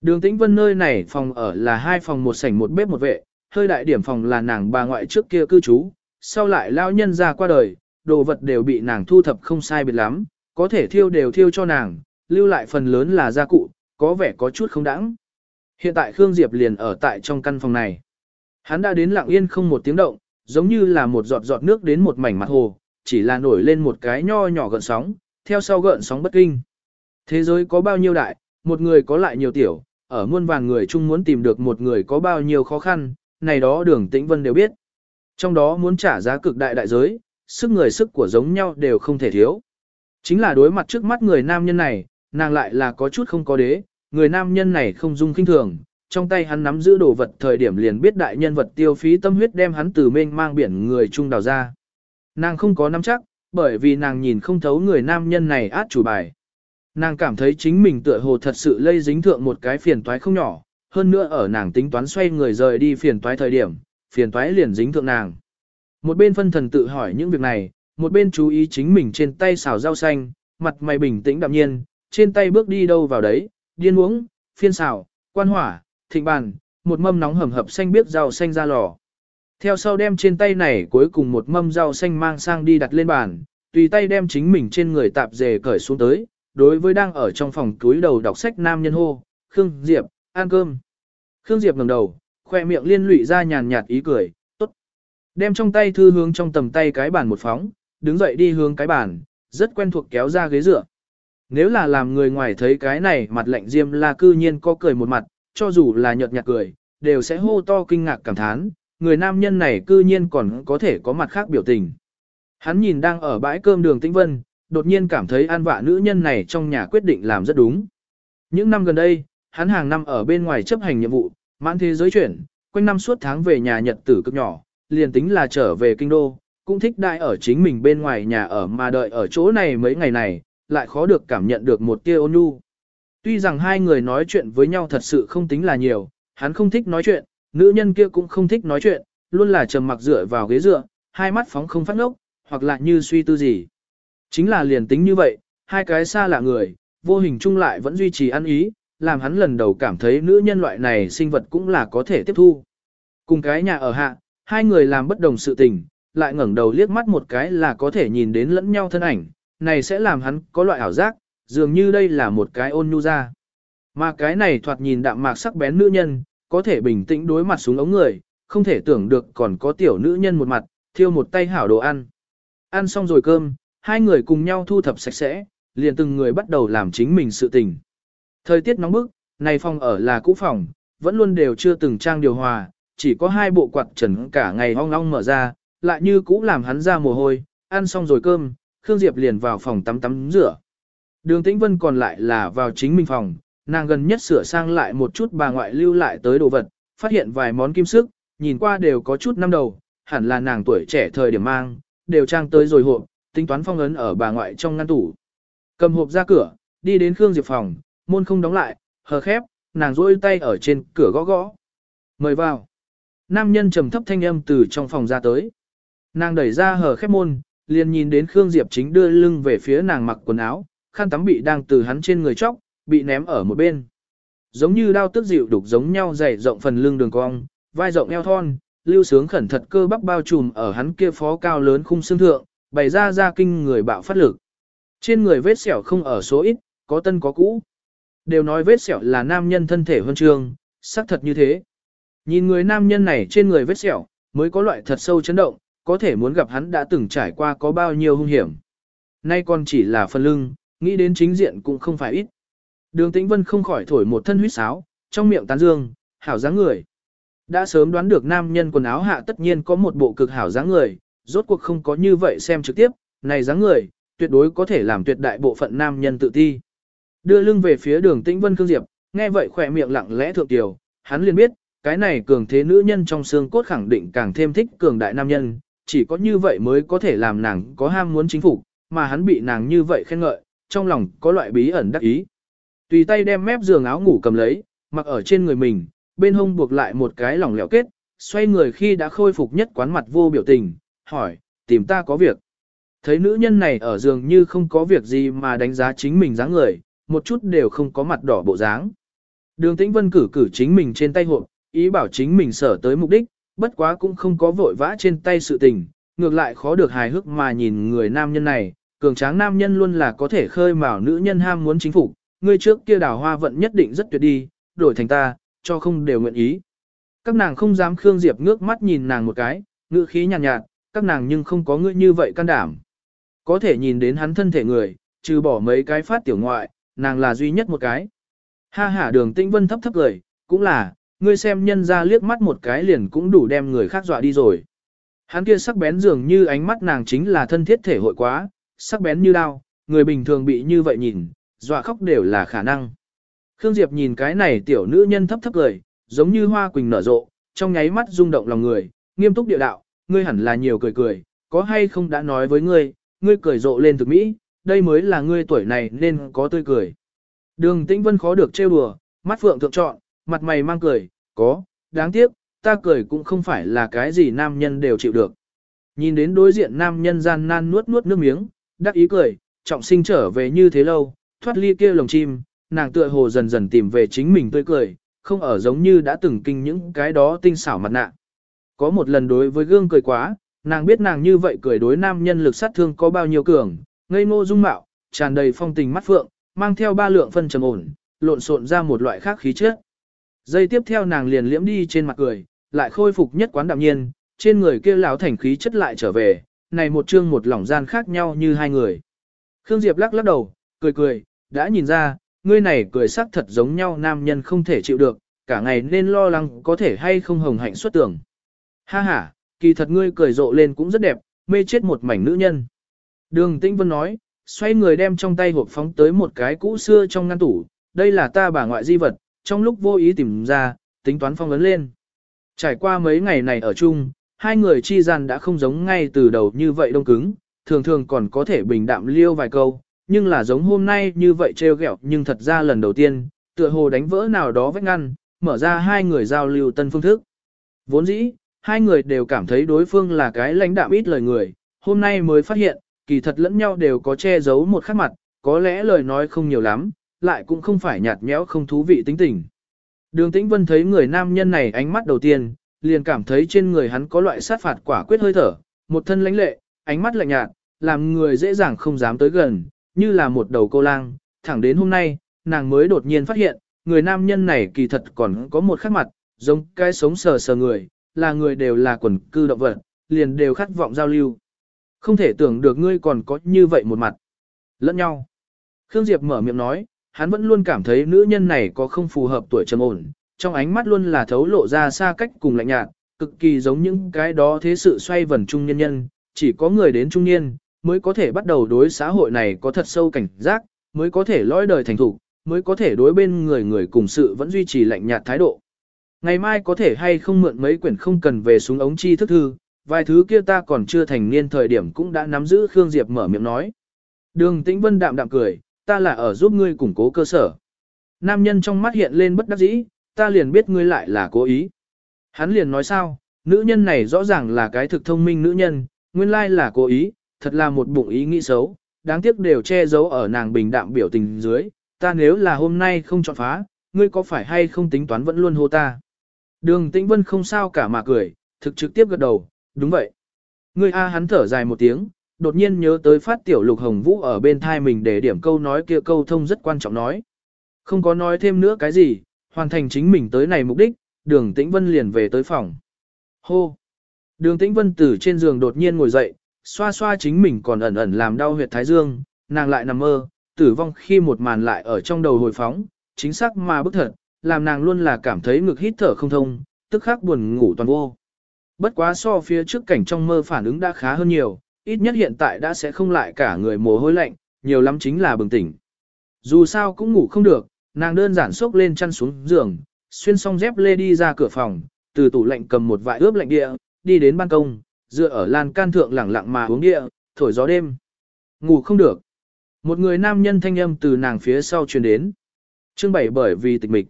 Đường tĩnh vân nơi này phòng ở là hai phòng một sảnh một bếp một vệ, hơi đại điểm phòng là nàng bà ngoại trước kia cư trú, sau lại lao nhân ra qua đời, đồ vật đều bị nàng thu thập không sai biệt lắm, có thể thiêu đều thiêu cho nàng, lưu lại phần lớn là gia cụ, có vẻ có chút không đãng. Hiện tại Khương Diệp liền ở tại trong căn phòng này. Hắn đã đến lặng yên không một tiếng động, giống như là một giọt giọt nước đến một mảnh mặt hồ, chỉ là nổi lên một cái nho nhỏ gợn sóng, theo sau gợn sóng bất kinh. Thế giới có bao nhiêu đại, một người có lại nhiều tiểu, ở muôn vàng người chung muốn tìm được một người có bao nhiêu khó khăn, này đó đường tĩnh vân đều biết. Trong đó muốn trả giá cực đại đại giới, sức người sức của giống nhau đều không thể thiếu. Chính là đối mặt trước mắt người nam nhân này, nàng lại là có chút không có đế, người nam nhân này không dung kinh thường, trong tay hắn nắm giữ đồ vật thời điểm liền biết đại nhân vật tiêu phí tâm huyết đem hắn từ mênh mang biển người trung đào ra. Nàng không có nắm chắc, bởi vì nàng nhìn không thấu người nam nhân này át chủ bài. Nàng cảm thấy chính mình tựa hồ thật sự lây dính thượng một cái phiền toái không nhỏ, hơn nữa ở nàng tính toán xoay người rời đi phiền toái thời điểm, phiền toái liền dính thượng nàng. Một bên phân thần tự hỏi những việc này, một bên chú ý chính mình trên tay xào rau xanh, mặt mày bình tĩnh đạm nhiên, trên tay bước đi đâu vào đấy, điên uống, phiên xào, quan hỏa, thịnh bàn, một mâm nóng hầm hập xanh biết rau xanh ra lò. Theo sau đem trên tay này cuối cùng một mâm rau xanh mang sang đi đặt lên bàn, tùy tay đem chính mình trên người tạp dề cởi xuống tới, đối với đang ở trong phòng túi đầu đọc sách nam nhân hô, Khương Diệp, ăn cơm. Khương Diệp ngẩng đầu, khoe miệng liên lụy ra nhàn nhạt ý cười, tốt. Đem trong tay thư hướng trong tầm tay cái bàn một phóng, đứng dậy đi hướng cái bàn, rất quen thuộc kéo ra ghế dựa. Nếu là làm người ngoài thấy cái này mặt lạnh diêm la cư nhiên có cười một mặt, cho dù là nhợt nhạt cười, đều sẽ hô to kinh ngạc cảm thán, người nam nhân này cư nhiên còn có thể có mặt khác biểu tình. Hắn nhìn đang ở bãi cơm đường Tĩnh Vân, đột nhiên cảm thấy an vạ nữ nhân này trong nhà quyết định làm rất đúng. Những năm gần đây, hắn hàng năm ở bên ngoài chấp hành nhiệm vụ, mãn thế giới chuyển, quanh năm suốt tháng về nhà nhật tử cực nhỏ, liền tính là trở về kinh đô, cũng thích đại ở chính mình bên ngoài nhà ở mà đợi ở chỗ này mấy ngày này, lại khó được cảm nhận được một tia ôn nhu. Tuy rằng hai người nói chuyện với nhau thật sự không tính là nhiều, hắn không thích nói chuyện, nữ nhân kia cũng không thích nói chuyện, luôn là trầm mặc dựa vào ghế dựa, hai mắt phóng không phát ngốc, hoặc là như suy tư gì. Chính là liền tính như vậy, hai cái xa lạ người, vô hình chung lại vẫn duy trì ăn ý, làm hắn lần đầu cảm thấy nữ nhân loại này sinh vật cũng là có thể tiếp thu. Cùng cái nhà ở hạ, hai người làm bất đồng sự tình, lại ngẩng đầu liếc mắt một cái là có thể nhìn đến lẫn nhau thân ảnh, này sẽ làm hắn có loại ảo giác, dường như đây là một cái ôn nhu ra. Mà cái này thoạt nhìn đạm mạc sắc bén nữ nhân, có thể bình tĩnh đối mặt xuống ống người, không thể tưởng được còn có tiểu nữ nhân một mặt, thiêu một tay hảo đồ ăn. Ăn xong rồi cơm, hai người cùng nhau thu thập sạch sẽ, liền từng người bắt đầu làm chính mình sự tình. Thời tiết nóng bức, này phòng ở là cũ phòng, vẫn luôn đều chưa từng trang điều hòa, chỉ có hai bộ quạt trần cả ngày ong ong mở ra, lại như cũ làm hắn ra mồ hôi, ăn xong rồi cơm, Khương Diệp liền vào phòng tắm tắm rửa. Đường Tĩnh Vân còn lại là vào chính mình phòng, nàng gần nhất sửa sang lại một chút bà ngoại lưu lại tới đồ vật, phát hiện vài món kim sức, nhìn qua đều có chút năm đầu, hẳn là nàng tuổi trẻ thời điểm mang, đều trang tới rồi hộp, tính toán phong ấn ở bà ngoại trong ngăn tủ. Cầm hộp ra cửa, đi đến Khương Diệp phòng, Môn không đóng lại, hờ khép, nàng rôi tay ở trên cửa gõ gõ. Mời vào. Nam nhân trầm thấp thanh âm từ trong phòng ra tới. Nàng đẩy ra hờ khép môn, liền nhìn đến Khương Diệp chính đưa lưng về phía nàng mặc quần áo, khăn tắm bị đang từ hắn trên người chóc, bị ném ở một bên. Giống như đao tức dịu đục giống nhau dày rộng phần lưng đường cong, vai rộng eo thon, lưu sướng khẩn thật cơ bắp bao trùm ở hắn kia phó cao lớn khung xương thượng, bày ra ra kinh người bạo phát lực. Trên người vết sẹo không ở số ít, có tân có cũ. Đều nói vết sẹo là nam nhân thân thể huân trường, xác thật như thế. Nhìn người nam nhân này trên người vết sẹo, mới có loại thật sâu chấn động, có thể muốn gặp hắn đã từng trải qua có bao nhiêu hung hiểm. Nay còn chỉ là phần lưng, nghĩ đến chính diện cũng không phải ít. Đường Tĩnh Vân không khỏi thổi một thân huyết sáo, trong miệng tán dương, hảo dáng người. Đã sớm đoán được nam nhân quần áo hạ tất nhiên có một bộ cực hảo dáng người, rốt cuộc không có như vậy xem trực tiếp, này dáng người, tuyệt đối có thể làm tuyệt đại bộ phận nam nhân tự ti. Đưa lưng về phía đường Tĩnh Vân Cương Diệp, nghe vậy khỏe miệng lặng lẽ thượng tiểu, hắn liền biết, cái này cường thế nữ nhân trong xương cốt khẳng định càng thêm thích cường đại nam nhân, chỉ có như vậy mới có thể làm nàng có ham muốn chính phủ, mà hắn bị nàng như vậy khen ngợi, trong lòng có loại bí ẩn đắc ý. Tùy tay đem mép giường áo ngủ cầm lấy, mặc ở trên người mình, bên hông buộc lại một cái lỏng lẻo kết, xoay người khi đã khôi phục nhất quán mặt vô biểu tình, hỏi, tìm ta có việc. Thấy nữ nhân này ở giường như không có việc gì mà đánh giá chính mình dáng người, một chút đều không có mặt đỏ bộ dáng. Đường Tĩnh Vân cử cử chính mình trên tay hộp, ý bảo chính mình sở tới mục đích, bất quá cũng không có vội vã trên tay sự tình, ngược lại khó được hài hước mà nhìn người nam nhân này, cường tráng nam nhân luôn là có thể khơi mào nữ nhân ham muốn chính phủ, ngươi trước kia đào hoa vận nhất định rất tuyệt đi, đổi thành ta, cho không đều nguyện ý. Các nàng không dám Khương Diệp ngước mắt nhìn nàng một cái, ngữ khí nhàn nhạt, nhạt, các nàng nhưng không có ngươi như vậy can đảm. Có thể nhìn đến hắn thân thể người, trừ bỏ mấy cái phát tiểu ngoại, nàng là duy nhất một cái. Ha ha đường tĩnh vân thấp thấp cười, cũng là, ngươi xem nhân ra liếc mắt một cái liền cũng đủ đem người khác dọa đi rồi. Hắn kia sắc bén dường như ánh mắt nàng chính là thân thiết thể hội quá, sắc bén như đao, người bình thường bị như vậy nhìn, dọa khóc đều là khả năng. Khương Diệp nhìn cái này tiểu nữ nhân thấp thấp cười, giống như hoa quỳnh nở rộ, trong nháy mắt rung động lòng người, nghiêm túc địa đạo, ngươi hẳn là nhiều cười cười, có hay không đã nói với ngươi, ngươi cười rộ lên thực mỹ, đây mới là ngươi tuổi này nên có tươi cười. Đường Tĩnh Vân khó được trêu đùa, mắt phượng thượng trọn, mặt mày mang cười, có, đáng tiếc, ta cười cũng không phải là cái gì nam nhân đều chịu được. Nhìn đến đối diện nam nhân gian nan nuốt nuốt nước miếng, đắc ý cười, trọng sinh trở về như thế lâu, thoát ly kia lồng chim, nàng tựa hồ dần dần tìm về chính mình tươi cười, không ở giống như đã từng kinh những cái đó tinh xảo mặt nạ. Có một lần đối với gương cười quá, nàng biết nàng như vậy cười đối nam nhân lực sát thương có bao nhiêu cường, ngây ngô dung mạo, tràn đầy phong tình mắt phượng, mang theo ba lượng phân trầm ổn, lộn xộn ra một loại khác khí chất. Giây tiếp theo nàng liền liễm đi trên mặt cười, lại khôi phục nhất quán đạm nhiên, trên người kia lão thành khí chất lại trở về, này một chương một lỏng gian khác nhau như hai người. Khương Diệp lắc lắc đầu, cười cười, đã nhìn ra, ngươi này cười sắc thật giống nhau nam nhân không thể chịu được, cả ngày nên lo lắng có thể hay không hồng hạnh xuất tưởng. Ha ha, kỳ thật ngươi cười rộ lên cũng rất đẹp, mê chết một mảnh nữ nhân. Đường Tĩnh Vân nói, xoay người đem trong tay hộp phóng tới một cái cũ xưa trong ngăn tủ, đây là ta bà ngoại di vật, trong lúc vô ý tìm ra, tính toán phong lớn lên. Trải qua mấy ngày này ở chung, hai người chi gian đã không giống ngay từ đầu như vậy đông cứng, thường thường còn có thể bình đạm liêu vài câu, nhưng là giống hôm nay như vậy trêu ghẹo nhưng thật ra lần đầu tiên, tựa hồ đánh vỡ nào đó vách ngăn, mở ra hai người giao lưu tân phương thức. Vốn dĩ, hai người đều cảm thấy đối phương là cái lãnh đạm ít lời người, hôm nay mới phát hiện, kỳ thật lẫn nhau đều có che giấu một khắc mặt, có lẽ lời nói không nhiều lắm, lại cũng không phải nhạt nhẽo không thú vị tính tình. Đường Tĩnh Vân thấy người nam nhân này ánh mắt đầu tiên, liền cảm thấy trên người hắn có loại sát phạt quả quyết hơi thở, một thân lãnh lệ, ánh mắt lạnh nhạt, làm người dễ dàng không dám tới gần, như là một đầu cô lang, thẳng đến hôm nay, nàng mới đột nhiên phát hiện, người nam nhân này kỳ thật còn có một khắc mặt, giống cái sống sờ sờ người, là người đều là quần cư động vật, liền đều khát vọng giao lưu. Không thể tưởng được ngươi còn có như vậy một mặt. Lẫn nhau. Khương Diệp mở miệng nói, hắn vẫn luôn cảm thấy nữ nhân này có không phù hợp tuổi trầm ổn, trong ánh mắt luôn là thấu lộ ra xa cách cùng lạnh nhạt, cực kỳ giống những cái đó thế sự xoay vần trung nhân nhân, chỉ có người đến trung niên, mới có thể bắt đầu đối xã hội này có thật sâu cảnh giác, mới có thể lõi đời thành thủ, mới có thể đối bên người người cùng sự vẫn duy trì lạnh nhạt thái độ. Ngày mai có thể hay không mượn mấy quyển không cần về xuống ống chi thức thư, vài thứ kia ta còn chưa thành niên thời điểm cũng đã nắm giữ Khương Diệp mở miệng nói. Đường Tĩnh Vân đạm đạm cười, ta là ở giúp ngươi củng cố cơ sở. nam nhân trong mắt hiện lên bất đắc dĩ, ta liền biết ngươi lại là cố ý. Hắn liền nói sao, nữ nhân này rõ ràng là cái thực thông minh nữ nhân, nguyên lai là cố ý, thật là một bụng ý nghĩ xấu, đáng tiếc đều che giấu ở nàng bình đạm biểu tình dưới, ta nếu là hôm nay không chọn phá, ngươi có phải hay không tính toán vẫn luôn hô ta. Đường Tĩnh Vân không sao cả mà cười, thực trực tiếp gật đầu, đúng vậy. Ngươi A hắn thở dài một tiếng, đột nhiên nhớ tới phát tiểu lục hồng vũ ở bên thai mình để điểm câu nói kia câu thông rất quan trọng nói. Không có nói thêm nữa cái gì, hoàn thành chính mình tới này mục đích, đường Tĩnh Vân liền về tới phòng. Hô! Đường Tĩnh Vân từ trên giường đột nhiên ngồi dậy, xoa xoa chính mình còn ẩn ẩn làm đau huyệt thái dương, nàng lại nằm mơ, tử vong khi một màn lại ở trong đầu hồi phóng, chính xác mà bức thật, làm nàng luôn là cảm thấy ngực hít thở không thông, tức khắc buồn ngủ toàn vô. Bất quá so phía trước cảnh trong mơ phản ứng đã khá hơn nhiều, ít nhất hiện tại đã sẽ không lại cả người mồ hôi lạnh, nhiều lắm chính là bừng tỉnh. Dù sao cũng ngủ không được, nàng đơn giản xốc lên chăn xuống giường, xuyên xong dép lê đi ra cửa phòng, từ tủ lạnh cầm một vại ướp lạnh địa, đi đến ban công, dựa ở lan can thượng lẳng lặng mà uống địa, thổi gió đêm. Ngủ không được. Một người nam nhân thanh âm từ nàng phía sau truyền đến. Chương bảy bởi vì tịch mịch.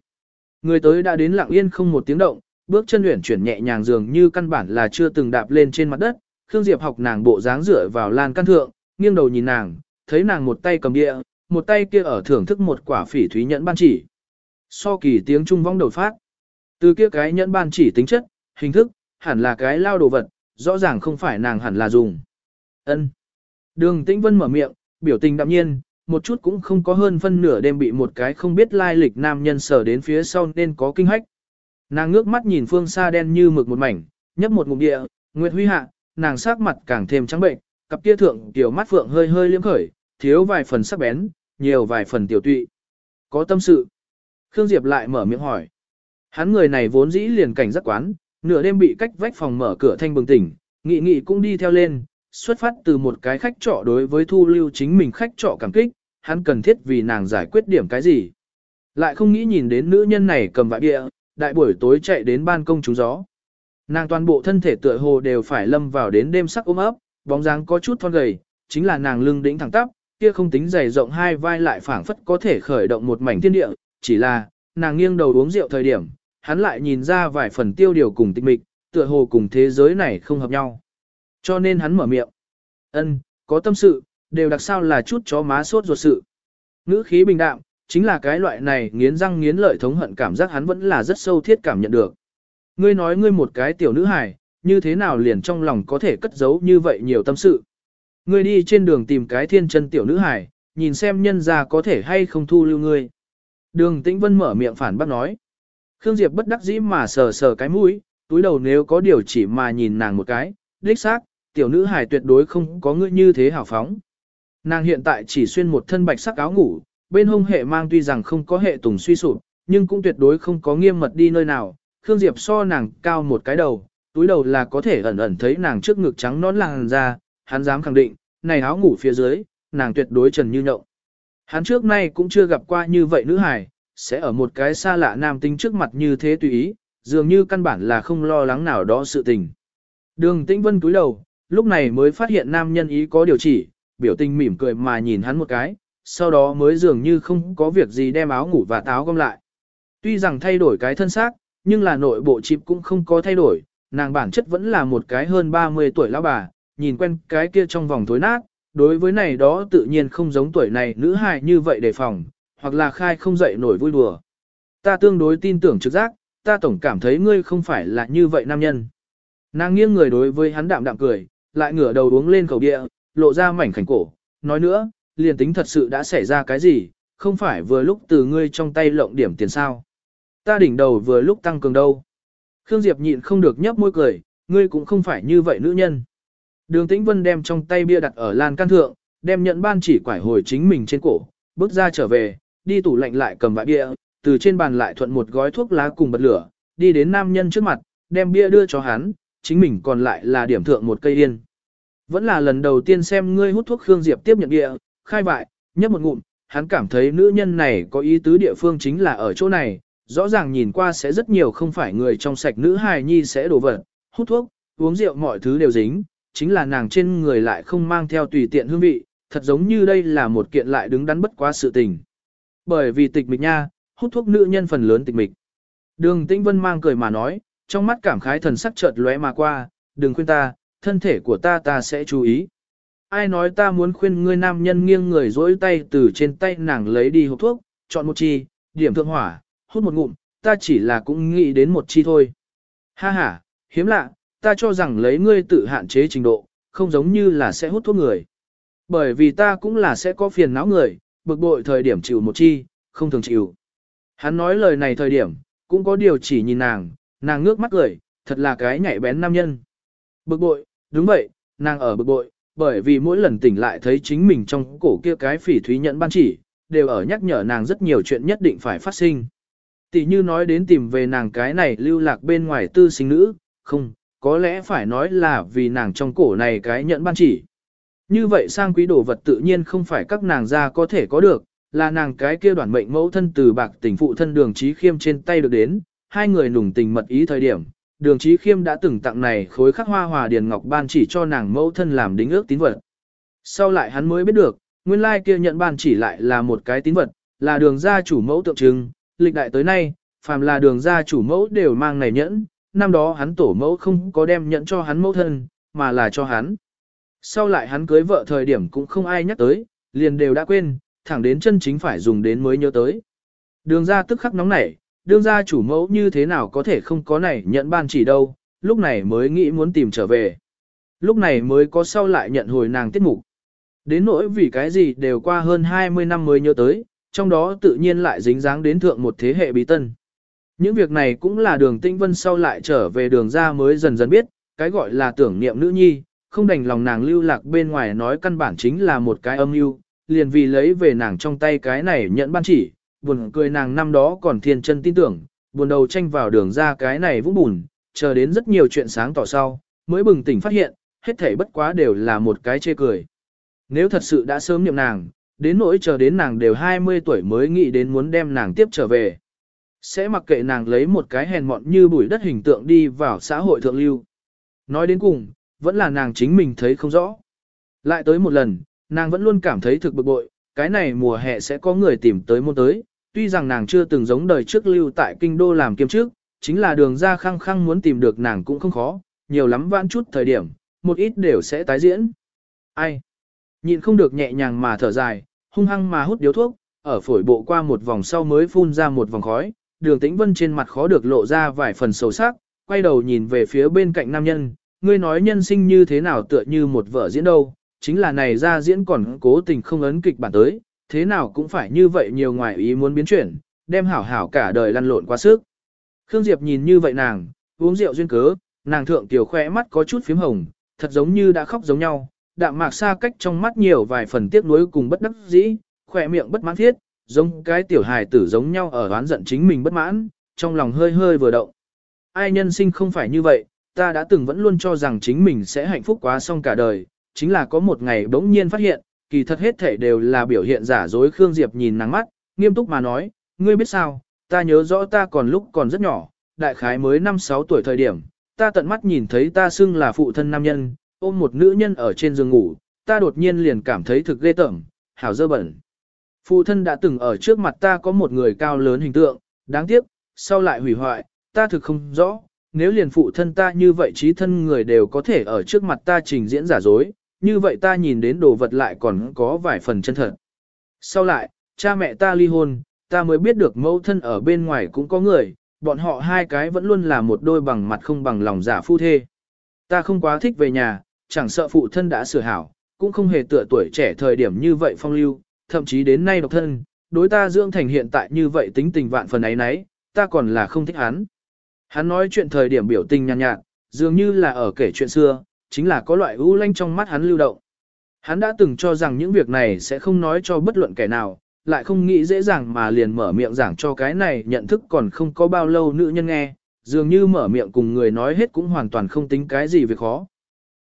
Người tới đã đến lặng yên không một tiếng động, bước chân luyện chuyển nhẹ nhàng dường như căn bản là chưa từng đạp lên trên mặt đất. Khương Diệp học nàng bộ dáng dựa vào lan can thượng, nghiêng đầu nhìn nàng, thấy nàng một tay cầm địa, một tay kia ở thưởng thức một quả phỉ thúy nhẫn ban chỉ. So kỳ tiếng trung vong đầu phát. Từ kia cái nhẫn ban chỉ tính chất, hình thức, hẳn là cái lao đồ vật, rõ ràng không phải nàng hẳn là dùng. Ân. Đường Tĩnh Vân mở miệng, biểu tình đạm nhiên, một chút cũng không có hơn phân nửa đêm bị một cái không biết lai lịch nam nhân sở đến phía sau nên có kinh hách. Nàng ngước mắt nhìn phương xa đen như mực một mảnh, nhấp một ngụm địa, Nguyệt Huy hạ, nàng sắc mặt càng thêm trắng bệnh, cặp kia thượng tiểu mắt phượng hơi hơi liếm khởi, thiếu vài phần sắc bén, nhiều vài phần tiểu tụy. Có tâm sự. Khương Diệp lại mở miệng hỏi. Hắn người này vốn dĩ liền cảnh giác quán, nửa đêm bị cách vách phòng mở cửa thanh bừng tỉnh, nghị nghị cũng đi theo lên, xuất phát từ một cái khách trọ đối với thu lưu chính mình khách trọ cảm kích, hắn cần thiết vì nàng giải quyết điểm cái gì. Lại không nghĩ nhìn đến nữ nhân này cầm vại bịa, đại buổi tối chạy đến ban công trúng gió. Nàng toàn bộ thân thể tựa hồ đều phải lâm vào đến đêm sắc ôm ấp, bóng dáng có chút thon gầy, chính là nàng lưng đỉnh thẳng tắp, kia không tính dày rộng hai vai lại phảng phất có thể khởi động một mảnh thiên địa, chỉ là, nàng nghiêng đầu uống rượu thời điểm, hắn lại nhìn ra vài phần tiêu điều cùng tịch mịch, tựa hồ cùng thế giới này không hợp nhau. Cho nên hắn mở miệng. ân có tâm sự, đều đặc sao là chút chó má sốt ruột sự. Ngữ khí bình đạm, chính là cái loại này nghiến răng nghiến lợi thống hận cảm giác hắn vẫn là rất sâu thiết cảm nhận được. Ngươi nói ngươi một cái tiểu nữ hài, như thế nào liền trong lòng có thể cất giấu như vậy nhiều tâm sự. Ngươi đi trên đường tìm cái thiên chân tiểu nữ hải, nhìn xem nhân ra có thể hay không thu lưu ngươi. Đường Tĩnh Vân mở miệng phản bác nói. Khương Diệp bất đắc dĩ mà sờ sờ cái mũi, túi đầu nếu có điều chỉ mà nhìn nàng một cái, đích xác, tiểu nữ hải tuyệt đối không có ngươi như thế hào phóng. Nàng hiện tại chỉ xuyên một thân bạch sắc áo ngủ, bên hông hệ mang tuy rằng không có hệ tùng suy sụp, nhưng cũng tuyệt đối không có nghiêm mật đi nơi nào. Khương Diệp so nàng cao một cái đầu, túi đầu là có thể ẩn ẩn thấy nàng trước ngực trắng nón làn da, hắn dám khẳng định, này áo ngủ phía dưới, nàng tuyệt đối trần như nhộng. Hắn trước nay cũng chưa gặp qua như vậy nữ hài, sẽ ở một cái xa lạ nam tính trước mặt như thế tùy ý, dường như căn bản là không lo lắng nào đó sự tình. Đường Tĩnh Vân cúi đầu, lúc này mới phát hiện nam nhân ý có điều chỉ, biểu tình mỉm cười mà nhìn hắn một cái, sau đó mới dường như không có việc gì đem áo ngủ và táo gom lại. Tuy rằng thay đổi cái thân xác, nhưng là nội bộ chip cũng không có thay đổi, nàng bản chất vẫn là một cái hơn 30 tuổi lão bà, nhìn quen cái kia trong vòng tối nát, đối với này đó tự nhiên không giống tuổi này nữ hài như vậy đề phòng, hoặc là khai không dậy nổi vui đùa. Ta tương đối tin tưởng trực giác, ta tổng cảm thấy ngươi không phải là như vậy nam nhân. Nàng nghiêng người đối với hắn đạm đạm cười, lại ngửa đầu uống lên khẩu địa, lộ ra mảnh khảnh cổ. Nói nữa, liền tính thật sự đã xảy ra cái gì, không phải vừa lúc từ ngươi trong tay lộng điểm tiền sao. Ta đỉnh đầu vừa lúc tăng cường đâu. Khương Diệp nhịn không được nhấp môi cười, ngươi cũng không phải như vậy nữ nhân. Đường Tĩnh Vân đem trong tay bia đặt ở lan can thượng, đem nhận ban chỉ quải hồi chính mình trên cổ, bước ra trở về, đi tủ lạnh lại cầm vại bia, từ trên bàn lại thuận một gói thuốc lá cùng bật lửa, đi đến nam nhân trước mặt, đem bia đưa cho hắn, chính mình còn lại là điểm thượng một cây yên. Vẫn là lần đầu tiên xem ngươi hút thuốc Khương Diệp tiếp nhận bia, khai vại, nhấp một ngụm, hắn cảm thấy nữ nhân này có ý tứ địa phương chính là ở chỗ này, rõ ràng nhìn qua sẽ rất nhiều không phải người trong sạch nữ hài nhi sẽ đổ vật, hút thuốc, uống rượu mọi thứ đều dính, chính là nàng trên người lại không mang theo tùy tiện hương vị, thật giống như đây là một kiện lại đứng đắn bất quá sự tình. Bởi vì tịch mịch nha, hút thuốc nữ nhân phần lớn tịch mịch. Đường Tĩnh Vân mang cười mà nói, trong mắt cảm khái thần sắc chợt lóe mà qua, đừng khuyên ta, thân thể của ta ta sẽ chú ý. Ai nói ta muốn khuyên ngươi nam nhân nghiêng người dối tay từ trên tay nàng lấy đi hộp thuốc, chọn một chi, điểm thượng hỏa, hút một ngụm, ta chỉ là cũng nghĩ đến một chi thôi. Ha ha, hiếm lạ, ta cho rằng lấy ngươi tự hạn chế trình độ, không giống như là sẽ hút thuốc người. Bởi vì ta cũng là sẽ có phiền não người, bực bội thời điểm chịu một chi, không thường chịu. Hắn nói lời này thời điểm, cũng có điều chỉ nhìn nàng, nàng ngước mắt cười, thật là cái nhạy bén nam nhân. Bực bội, đúng vậy, nàng ở bực bội, bởi vì mỗi lần tỉnh lại thấy chính mình trong cổ kia cái phỉ thúy nhận ban chỉ, đều ở nhắc nhở nàng rất nhiều chuyện nhất định phải phát sinh. Tỷ như nói đến tìm về nàng cái này lưu lạc bên ngoài tư sinh nữ, không, có lẽ phải nói là vì nàng trong cổ này cái nhận ban chỉ. Như vậy sang quý đồ vật tự nhiên không phải các nàng ra có thể có được, là nàng cái kia đoạn mệnh mẫu thân từ bạc tình phụ thân đường trí khiêm trên tay được đến, hai người nùng tình mật ý thời điểm. Đường trí khiêm đã từng tặng này khối khắc hoa hòa điền ngọc ban chỉ cho nàng mẫu thân làm đính ước tín vật. Sau lại hắn mới biết được, nguyên lai kia nhận ban chỉ lại là một cái tín vật, là đường gia chủ mẫu tượng trưng, lịch đại tới nay, phàm là đường gia chủ mẫu đều mang này nhẫn, năm đó hắn tổ mẫu không có đem nhận cho hắn mẫu thân, mà là cho hắn. Sau lại hắn cưới vợ thời điểm cũng không ai nhắc tới, liền đều đã quên, thẳng đến chân chính phải dùng đến mới nhớ tới. Đường gia tức khắc nóng nảy, đường gia chủ mẫu như thế nào có thể không có này nhận ban chỉ đâu, lúc này mới nghĩ muốn tìm trở về. Lúc này mới có sau lại nhận hồi nàng tiết mục. Đến nỗi vì cái gì đều qua hơn 20 năm mới nhớ tới, trong đó tự nhiên lại dính dáng đến thượng một thế hệ bí tân. Những việc này cũng là đường tinh vân sau lại trở về đường ra mới dần dần biết, cái gọi là tưởng niệm nữ nhi, không đành lòng nàng lưu lạc bên ngoài nói căn bản chính là một cái âm mưu liền vì lấy về nàng trong tay cái này nhận ban chỉ, buồn cười nàng năm đó còn thiên chân tin tưởng, buồn đầu tranh vào đường ra cái này vũng bùn, chờ đến rất nhiều chuyện sáng tỏ sau, mới bừng tỉnh phát hiện, hết thảy bất quá đều là một cái chê cười. Nếu thật sự đã sớm niệm nàng, đến nỗi chờ đến nàng đều 20 tuổi mới nghĩ đến muốn đem nàng tiếp trở về. Sẽ mặc kệ nàng lấy một cái hèn mọn như bụi đất hình tượng đi vào xã hội thượng lưu. Nói đến cùng, vẫn là nàng chính mình thấy không rõ. Lại tới một lần, nàng vẫn luôn cảm thấy thực bực bội, cái này mùa hè sẽ có người tìm tới môn tới, tuy rằng nàng chưa từng giống đời trước lưu tại kinh đô làm kiêm trước, chính là đường ra khăng khăng muốn tìm được nàng cũng không khó, nhiều lắm vãn chút thời điểm, một ít đều sẽ tái diễn. Ai? nhìn không được nhẹ nhàng mà thở dài, hung hăng mà hút điếu thuốc, ở phổi bộ qua một vòng sau mới phun ra một vòng khói, đường tĩnh vân trên mặt khó được lộ ra vài phần sầu sắc, quay đầu nhìn về phía bên cạnh nam nhân, ngươi nói nhân sinh như thế nào tựa như một vở diễn đâu, chính là này ra diễn còn cố tình không ấn kịch bản tới, thế nào cũng phải như vậy nhiều ngoài ý muốn biến chuyển, đem hảo hảo cả đời lăn lộn qua sức. Khương Diệp nhìn như vậy nàng, uống rượu duyên cớ, nàng thượng tiểu khỏe mắt có chút phím hồng, thật giống như đã khóc giống nhau, đạm mạc xa cách trong mắt nhiều vài phần tiếc nuối cùng bất đắc dĩ, khỏe miệng bất mãn thiết, giống cái tiểu hài tử giống nhau ở oán giận chính mình bất mãn, trong lòng hơi hơi vừa động. Ai nhân sinh không phải như vậy, ta đã từng vẫn luôn cho rằng chính mình sẽ hạnh phúc quá xong cả đời, chính là có một ngày bỗng nhiên phát hiện, kỳ thật hết thể đều là biểu hiện giả dối Khương Diệp nhìn nắng mắt, nghiêm túc mà nói, ngươi biết sao, ta nhớ rõ ta còn lúc còn rất nhỏ, đại khái mới 5-6 tuổi thời điểm, ta tận mắt nhìn thấy ta xưng là phụ thân nam nhân, ôm một nữ nhân ở trên giường ngủ, ta đột nhiên liền cảm thấy thực ghê tởm, hảo dơ bẩn. Phụ thân đã từng ở trước mặt ta có một người cao lớn hình tượng, đáng tiếc, sau lại hủy hoại, ta thực không rõ, nếu liền phụ thân ta như vậy trí thân người đều có thể ở trước mặt ta trình diễn giả dối, như vậy ta nhìn đến đồ vật lại còn có vài phần chân thật. Sau lại, cha mẹ ta ly hôn, ta mới biết được mẫu thân ở bên ngoài cũng có người, bọn họ hai cái vẫn luôn là một đôi bằng mặt không bằng lòng giả phu thê. Ta không quá thích về nhà, chẳng sợ phụ thân đã sửa hảo, cũng không hề tựa tuổi trẻ thời điểm như vậy phong lưu, thậm chí đến nay độc thân, đối ta dưỡng thành hiện tại như vậy tính tình vạn phần ấy nấy, ta còn là không thích hắn. Hắn nói chuyện thời điểm biểu tình nhàn nhạt, nhạt, dường như là ở kể chuyện xưa, chính là có loại ưu lanh trong mắt hắn lưu động. Hắn đã từng cho rằng những việc này sẽ không nói cho bất luận kẻ nào, lại không nghĩ dễ dàng mà liền mở miệng giảng cho cái này nhận thức còn không có bao lâu nữ nhân nghe, dường như mở miệng cùng người nói hết cũng hoàn toàn không tính cái gì việc khó.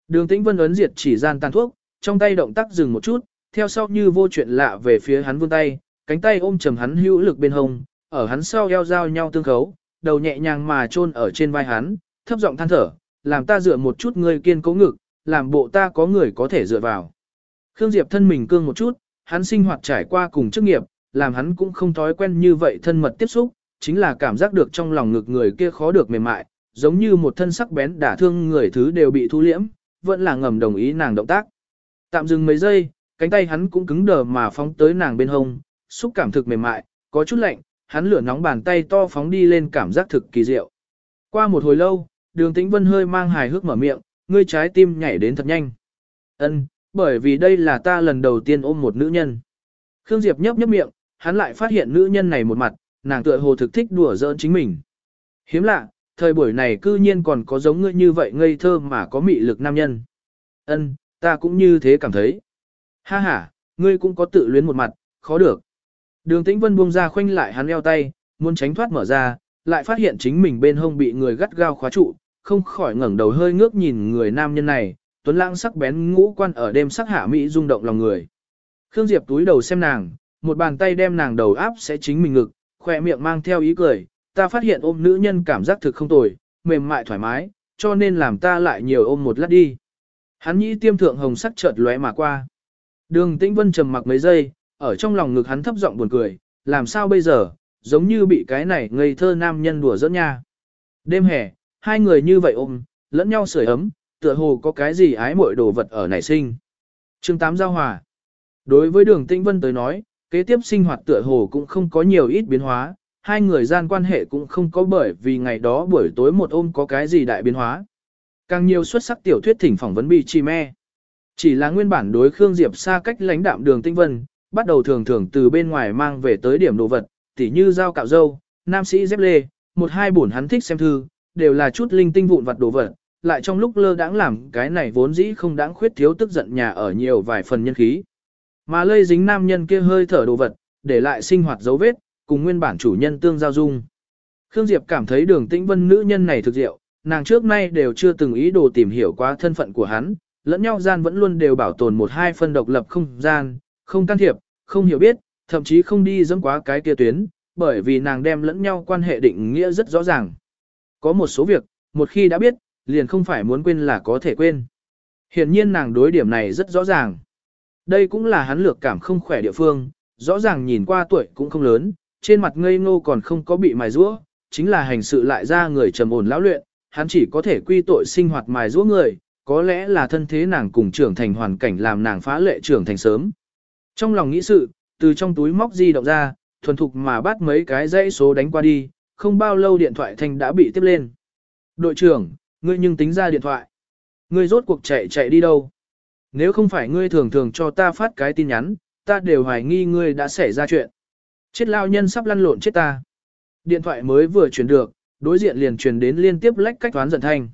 Đường tĩnh vân ấn diệt chỉ gian tan thuốc, trong tay động tác dừng một chút, theo sau như vô chuyện lạ về phía hắn vươn tay, cánh tay ôm chầm hắn hữu lực bên hông, ở hắn sau eo giao nhau tương khấu, đầu nhẹ nhàng mà chôn ở trên vai hắn, thấp giọng than thở, làm ta dựa một chút ngươi kiên cố ngực, làm bộ ta có người có thể dựa vào. Khương Diệp thân mình cương một chút, hắn sinh hoạt trải qua cùng chức nghiệp, làm hắn cũng không thói quen như vậy thân mật tiếp xúc, chính là cảm giác được trong lòng ngực người kia khó được mềm mại, giống như một thân sắc bén đả thương người thứ đều bị thu liễm, vẫn là ngầm đồng ý nàng động tác. Tạm dừng mấy giây, cánh tay hắn cũng cứng đờ mà phóng tới nàng bên hông, xúc cảm thực mềm mại, có chút lạnh, hắn lửa nóng bàn tay to phóng đi lên cảm giác thực kỳ diệu. Qua một hồi lâu, đường tĩnh vân hơi mang hài hước mở miệng, ngươi trái tim nhảy đến thật nhanh. Ân, bởi vì đây là ta lần đầu tiên ôm một nữ nhân. Khương Diệp nhấp nhấp miệng, hắn lại phát hiện nữ nhân này một mặt, nàng tựa hồ thực thích đùa giỡn chính mình. Hiếm lạ, thời buổi này cư nhiên còn có giống ngươi như vậy ngây thơ mà có mị lực nam nhân. Ân, ta cũng như thế cảm thấy. Ha ha, ngươi cũng có tự luyến một mặt, khó được. Đường Tĩnh Vân buông ra khoanh lại hắn eo tay, muốn tránh thoát mở ra, lại phát hiện chính mình bên hông bị người gắt gao khóa trụ, không khỏi ngẩng đầu hơi ngước nhìn người nam nhân này, tuấn lãng sắc bén ngũ quan ở đêm sắc hạ mỹ rung động lòng người. Khương Diệp túi đầu xem nàng, một bàn tay đem nàng đầu áp sẽ chính mình ngực, khỏe miệng mang theo ý cười, ta phát hiện ôm nữ nhân cảm giác thực không tồi, mềm mại thoải mái, cho nên làm ta lại nhiều ôm một lát đi. Hắn nhĩ tiêm thượng hồng sắc chợt lóe mà qua. Đường Tĩnh Vân trầm mặc mấy giây, ở trong lòng ngực hắn thấp giọng buồn cười, làm sao bây giờ, giống như bị cái này ngây thơ nam nhân đùa giỡn nha. Đêm hè, hai người như vậy ôm, lẫn nhau sưởi ấm, tựa hồ có cái gì ái muội đồ vật ở nảy sinh. Chương 8 giao hòa. Đối với đường Tĩnh Vân tới nói, kế tiếp sinh hoạt tựa hồ cũng không có nhiều ít biến hóa, hai người gian quan hệ cũng không có bởi vì ngày đó buổi tối một ôm có cái gì đại biến hóa. Càng nhiều xuất sắc tiểu thuyết thỉnh phỏng vấn bị chi me. Chỉ là nguyên bản đối Khương Diệp xa cách lãnh đạm đường tinh Vân, bắt đầu thường thường từ bên ngoài mang về tới điểm đồ vật, tỉ như dao cạo dâu, nam sĩ dép lê, một hai bổn hắn thích xem thư, đều là chút linh tinh vụn vặt đồ vật, lại trong lúc lơ đãng làm cái này vốn dĩ không đáng khuyết thiếu tức giận nhà ở nhiều vài phần nhân khí. Mà lây dính nam nhân kia hơi thở đồ vật, để lại sinh hoạt dấu vết, cùng nguyên bản chủ nhân tương giao dung. Khương Diệp cảm thấy đường tĩnh vân nữ nhân này thực diệu, nàng trước nay đều chưa từng ý đồ tìm hiểu qua thân phận của hắn, lẫn nhau gian vẫn luôn đều bảo tồn một hai phân độc lập không gian, không can thiệp, không hiểu biết, thậm chí không đi dẫm quá cái kia tuyến, bởi vì nàng đem lẫn nhau quan hệ định nghĩa rất rõ ràng. Có một số việc, một khi đã biết, liền không phải muốn quên là có thể quên. Hiển nhiên nàng đối điểm này rất rõ ràng. Đây cũng là hắn lược cảm không khỏe địa phương, rõ ràng nhìn qua tuổi cũng không lớn, trên mặt ngây ngô còn không có bị mài rũa, chính là hành sự lại ra người trầm ổn lão luyện, hắn chỉ có thể quy tội sinh hoạt mài rũa người, có lẽ là thân thế nàng cùng trưởng thành hoàn cảnh làm nàng phá lệ trưởng thành sớm. Trong lòng nghĩ sự, từ trong túi móc di động ra, thuần thục mà bắt mấy cái dãy số đánh qua đi, không bao lâu điện thoại thanh đã bị tiếp lên. Đội trưởng, ngươi nhưng tính ra điện thoại. Ngươi rốt cuộc chạy chạy đi đâu? Nếu không phải ngươi thường thường cho ta phát cái tin nhắn, ta đều hoài nghi ngươi đã xảy ra chuyện. Chết lao nhân sắp lăn lộn chết ta. Điện thoại mới vừa chuyển được, đối diện liền truyền đến liên tiếp lách cách toán giận thanh.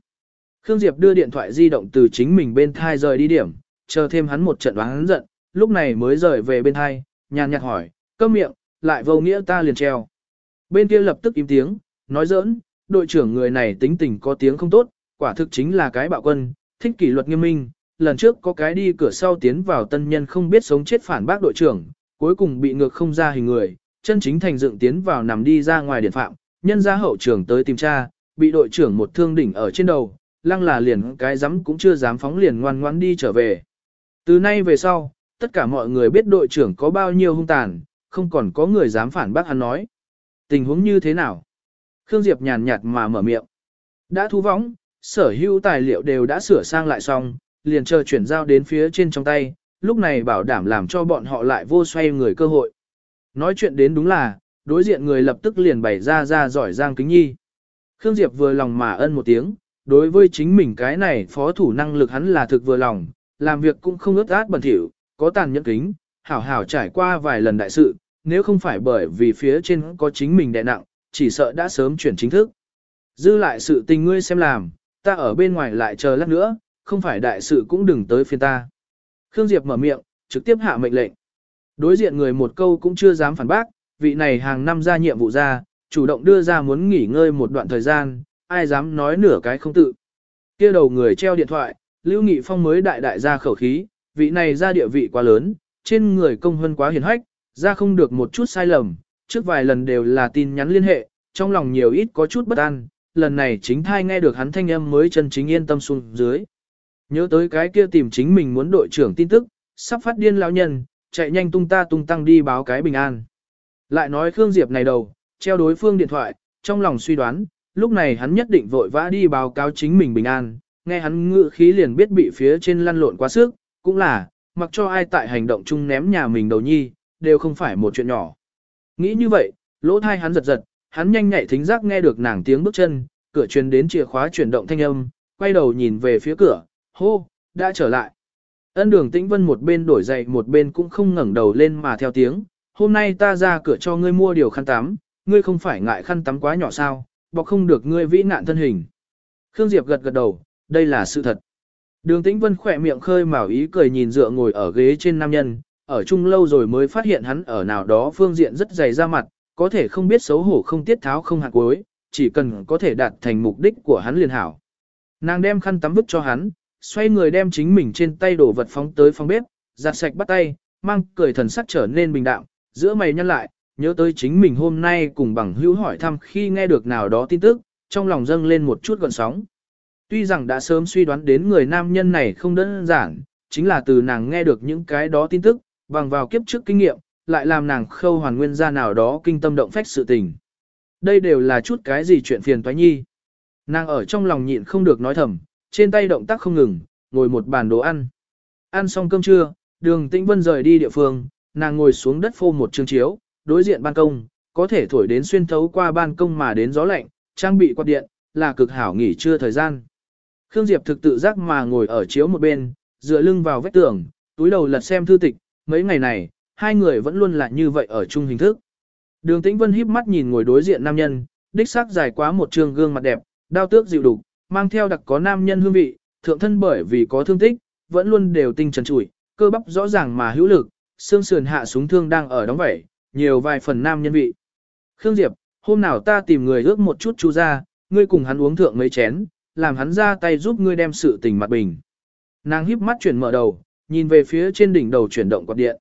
Khương Diệp đưa điện thoại di động từ chính mình bên thai rời đi điểm, chờ thêm hắn một trận đoán giận, lúc này mới rời về bên thai, nhàn nhạt hỏi, câm miệng, lại vô nghĩa ta liền treo. Bên kia lập tức im tiếng, nói giỡn, đội trưởng người này tính tình có tiếng không tốt, quả thực chính là cái bạo quân, thích kỷ luật nghiêm minh. Lần trước có cái đi cửa sau tiến vào tân nhân không biết sống chết phản bác đội trưởng, cuối cùng bị ngược không ra hình người, chân chính thành dựng tiến vào nằm đi ra ngoài điện phạm, nhân ra hậu trưởng tới tìm tra, bị đội trưởng một thương đỉnh ở trên đầu, lăng là liền cái dám cũng chưa dám phóng liền ngoan ngoan đi trở về. Từ nay về sau, tất cả mọi người biết đội trưởng có bao nhiêu hung tàn, không còn có người dám phản bác hắn nói. Tình huống như thế nào? Khương Diệp nhàn nhạt mà mở miệng. Đã thu võng, sở hữu tài liệu đều đã sửa sang lại xong, liền chờ chuyển giao đến phía trên trong tay, lúc này bảo đảm làm cho bọn họ lại vô xoay người cơ hội. Nói chuyện đến đúng là, đối diện người lập tức liền bày ra ra giỏi giang kính nhi. Khương Diệp vừa lòng mà ân một tiếng, đối với chính mình cái này phó thủ năng lực hắn là thực vừa lòng, làm việc cũng không ướt át bẩn thỉu, có tàn nhẫn kính, hảo hảo trải qua vài lần đại sự, nếu không phải bởi vì phía trên có chính mình đè nặng, chỉ sợ đã sớm chuyển chính thức. Dư lại sự tình ngươi xem làm, ta ở bên ngoài lại chờ lát nữa, không phải đại sự cũng đừng tới phiên ta. Khương Diệp mở miệng, trực tiếp hạ mệnh lệnh. Đối diện người một câu cũng chưa dám phản bác, vị này hàng năm ra nhiệm vụ ra, chủ động đưa ra muốn nghỉ ngơi một đoạn thời gian, ai dám nói nửa cái không tự. kia đầu người treo điện thoại, Lưu Nghị Phong mới đại đại ra khẩu khí, vị này ra địa vị quá lớn, trên người công hơn quá hiền hách, ra không được một chút sai lầm, trước vài lần đều là tin nhắn liên hệ, trong lòng nhiều ít có chút bất an, lần này chính thai nghe được hắn thanh âm mới chân chính yên tâm xuống dưới. Nhớ tới cái kia tìm chính mình muốn đội trưởng tin tức, sắp phát điên lão nhân, chạy nhanh tung ta tung tăng đi báo cái bình an. Lại nói Khương Diệp này đầu, treo đối phương điện thoại, trong lòng suy đoán, lúc này hắn nhất định vội vã đi báo cáo chính mình bình an, nghe hắn ngự khí liền biết bị phía trên lăn lộn quá sức, cũng là, mặc cho ai tại hành động chung ném nhà mình đầu nhi, đều không phải một chuyện nhỏ. Nghĩ như vậy, lỗ thai hắn giật giật, hắn nhanh nhạy thính giác nghe được nàng tiếng bước chân, cửa truyền đến chìa khóa chuyển động thanh âm, quay đầu nhìn về phía cửa, hô, đã trở lại. Ân đường tĩnh vân một bên đổi giày một bên cũng không ngẩng đầu lên mà theo tiếng, hôm nay ta ra cửa cho ngươi mua điều khăn tắm, ngươi không phải ngại khăn tắm quá nhỏ sao, bọc không được ngươi vĩ nạn thân hình. Khương Diệp gật gật đầu, đây là sự thật. Đường tĩnh vân khỏe miệng khơi mào ý cười nhìn dựa ngồi ở ghế trên nam nhân, ở chung lâu rồi mới phát hiện hắn ở nào đó phương diện rất dày ra mặt, có thể không biết xấu hổ không tiết tháo không hạt cuối, chỉ cần có thể đạt thành mục đích của hắn liền hảo. Nàng đem khăn tắm vứt cho hắn, xoay người đem chính mình trên tay đổ vật phóng tới phòng bếp, giặt sạch bắt tay, mang cười thần sắc trở nên bình đạm, giữa mày nhăn lại, nhớ tới chính mình hôm nay cùng bằng hữu hỏi thăm khi nghe được nào đó tin tức, trong lòng dâng lên một chút gọn sóng. Tuy rằng đã sớm suy đoán đến người nam nhân này không đơn giản, chính là từ nàng nghe được những cái đó tin tức, bằng vào kiếp trước kinh nghiệm, lại làm nàng khâu hoàn nguyên ra nào đó kinh tâm động phách sự tình. Đây đều là chút cái gì chuyện phiền toái nhi. Nàng ở trong lòng nhịn không được nói thầm, trên tay động tác không ngừng, ngồi một bàn đồ ăn. Ăn xong cơm trưa, đường tĩnh vân rời đi địa phương, nàng ngồi xuống đất phô một chương chiếu, đối diện ban công, có thể thổi đến xuyên thấu qua ban công mà đến gió lạnh, trang bị quạt điện, là cực hảo nghỉ trưa thời gian. Khương Diệp thực tự giác mà ngồi ở chiếu một bên, dựa lưng vào vách tường, túi đầu lật xem thư tịch, mấy ngày này, hai người vẫn luôn là như vậy ở chung hình thức. Đường Tĩnh Vân híp mắt nhìn ngồi đối diện nam nhân, đích xác dài quá một trường gương mặt đẹp, đao tước dịu đục, mang theo đặc có nam nhân hương vị, thượng thân bởi vì có thương tích, vẫn luôn đều tinh trần trụi, cơ bắp rõ ràng mà hữu lực, xương sườn hạ súng thương đang ở đóng vẩy, nhiều vài phần nam nhân vị. Khương Diệp, hôm nào ta tìm người ước một chút chú ra, ngươi cùng hắn uống thượng mấy chén, làm hắn ra tay giúp ngươi đem sự tình mặt bình. Nàng híp mắt chuyển mở đầu, nhìn về phía trên đỉnh đầu chuyển động quạt điện.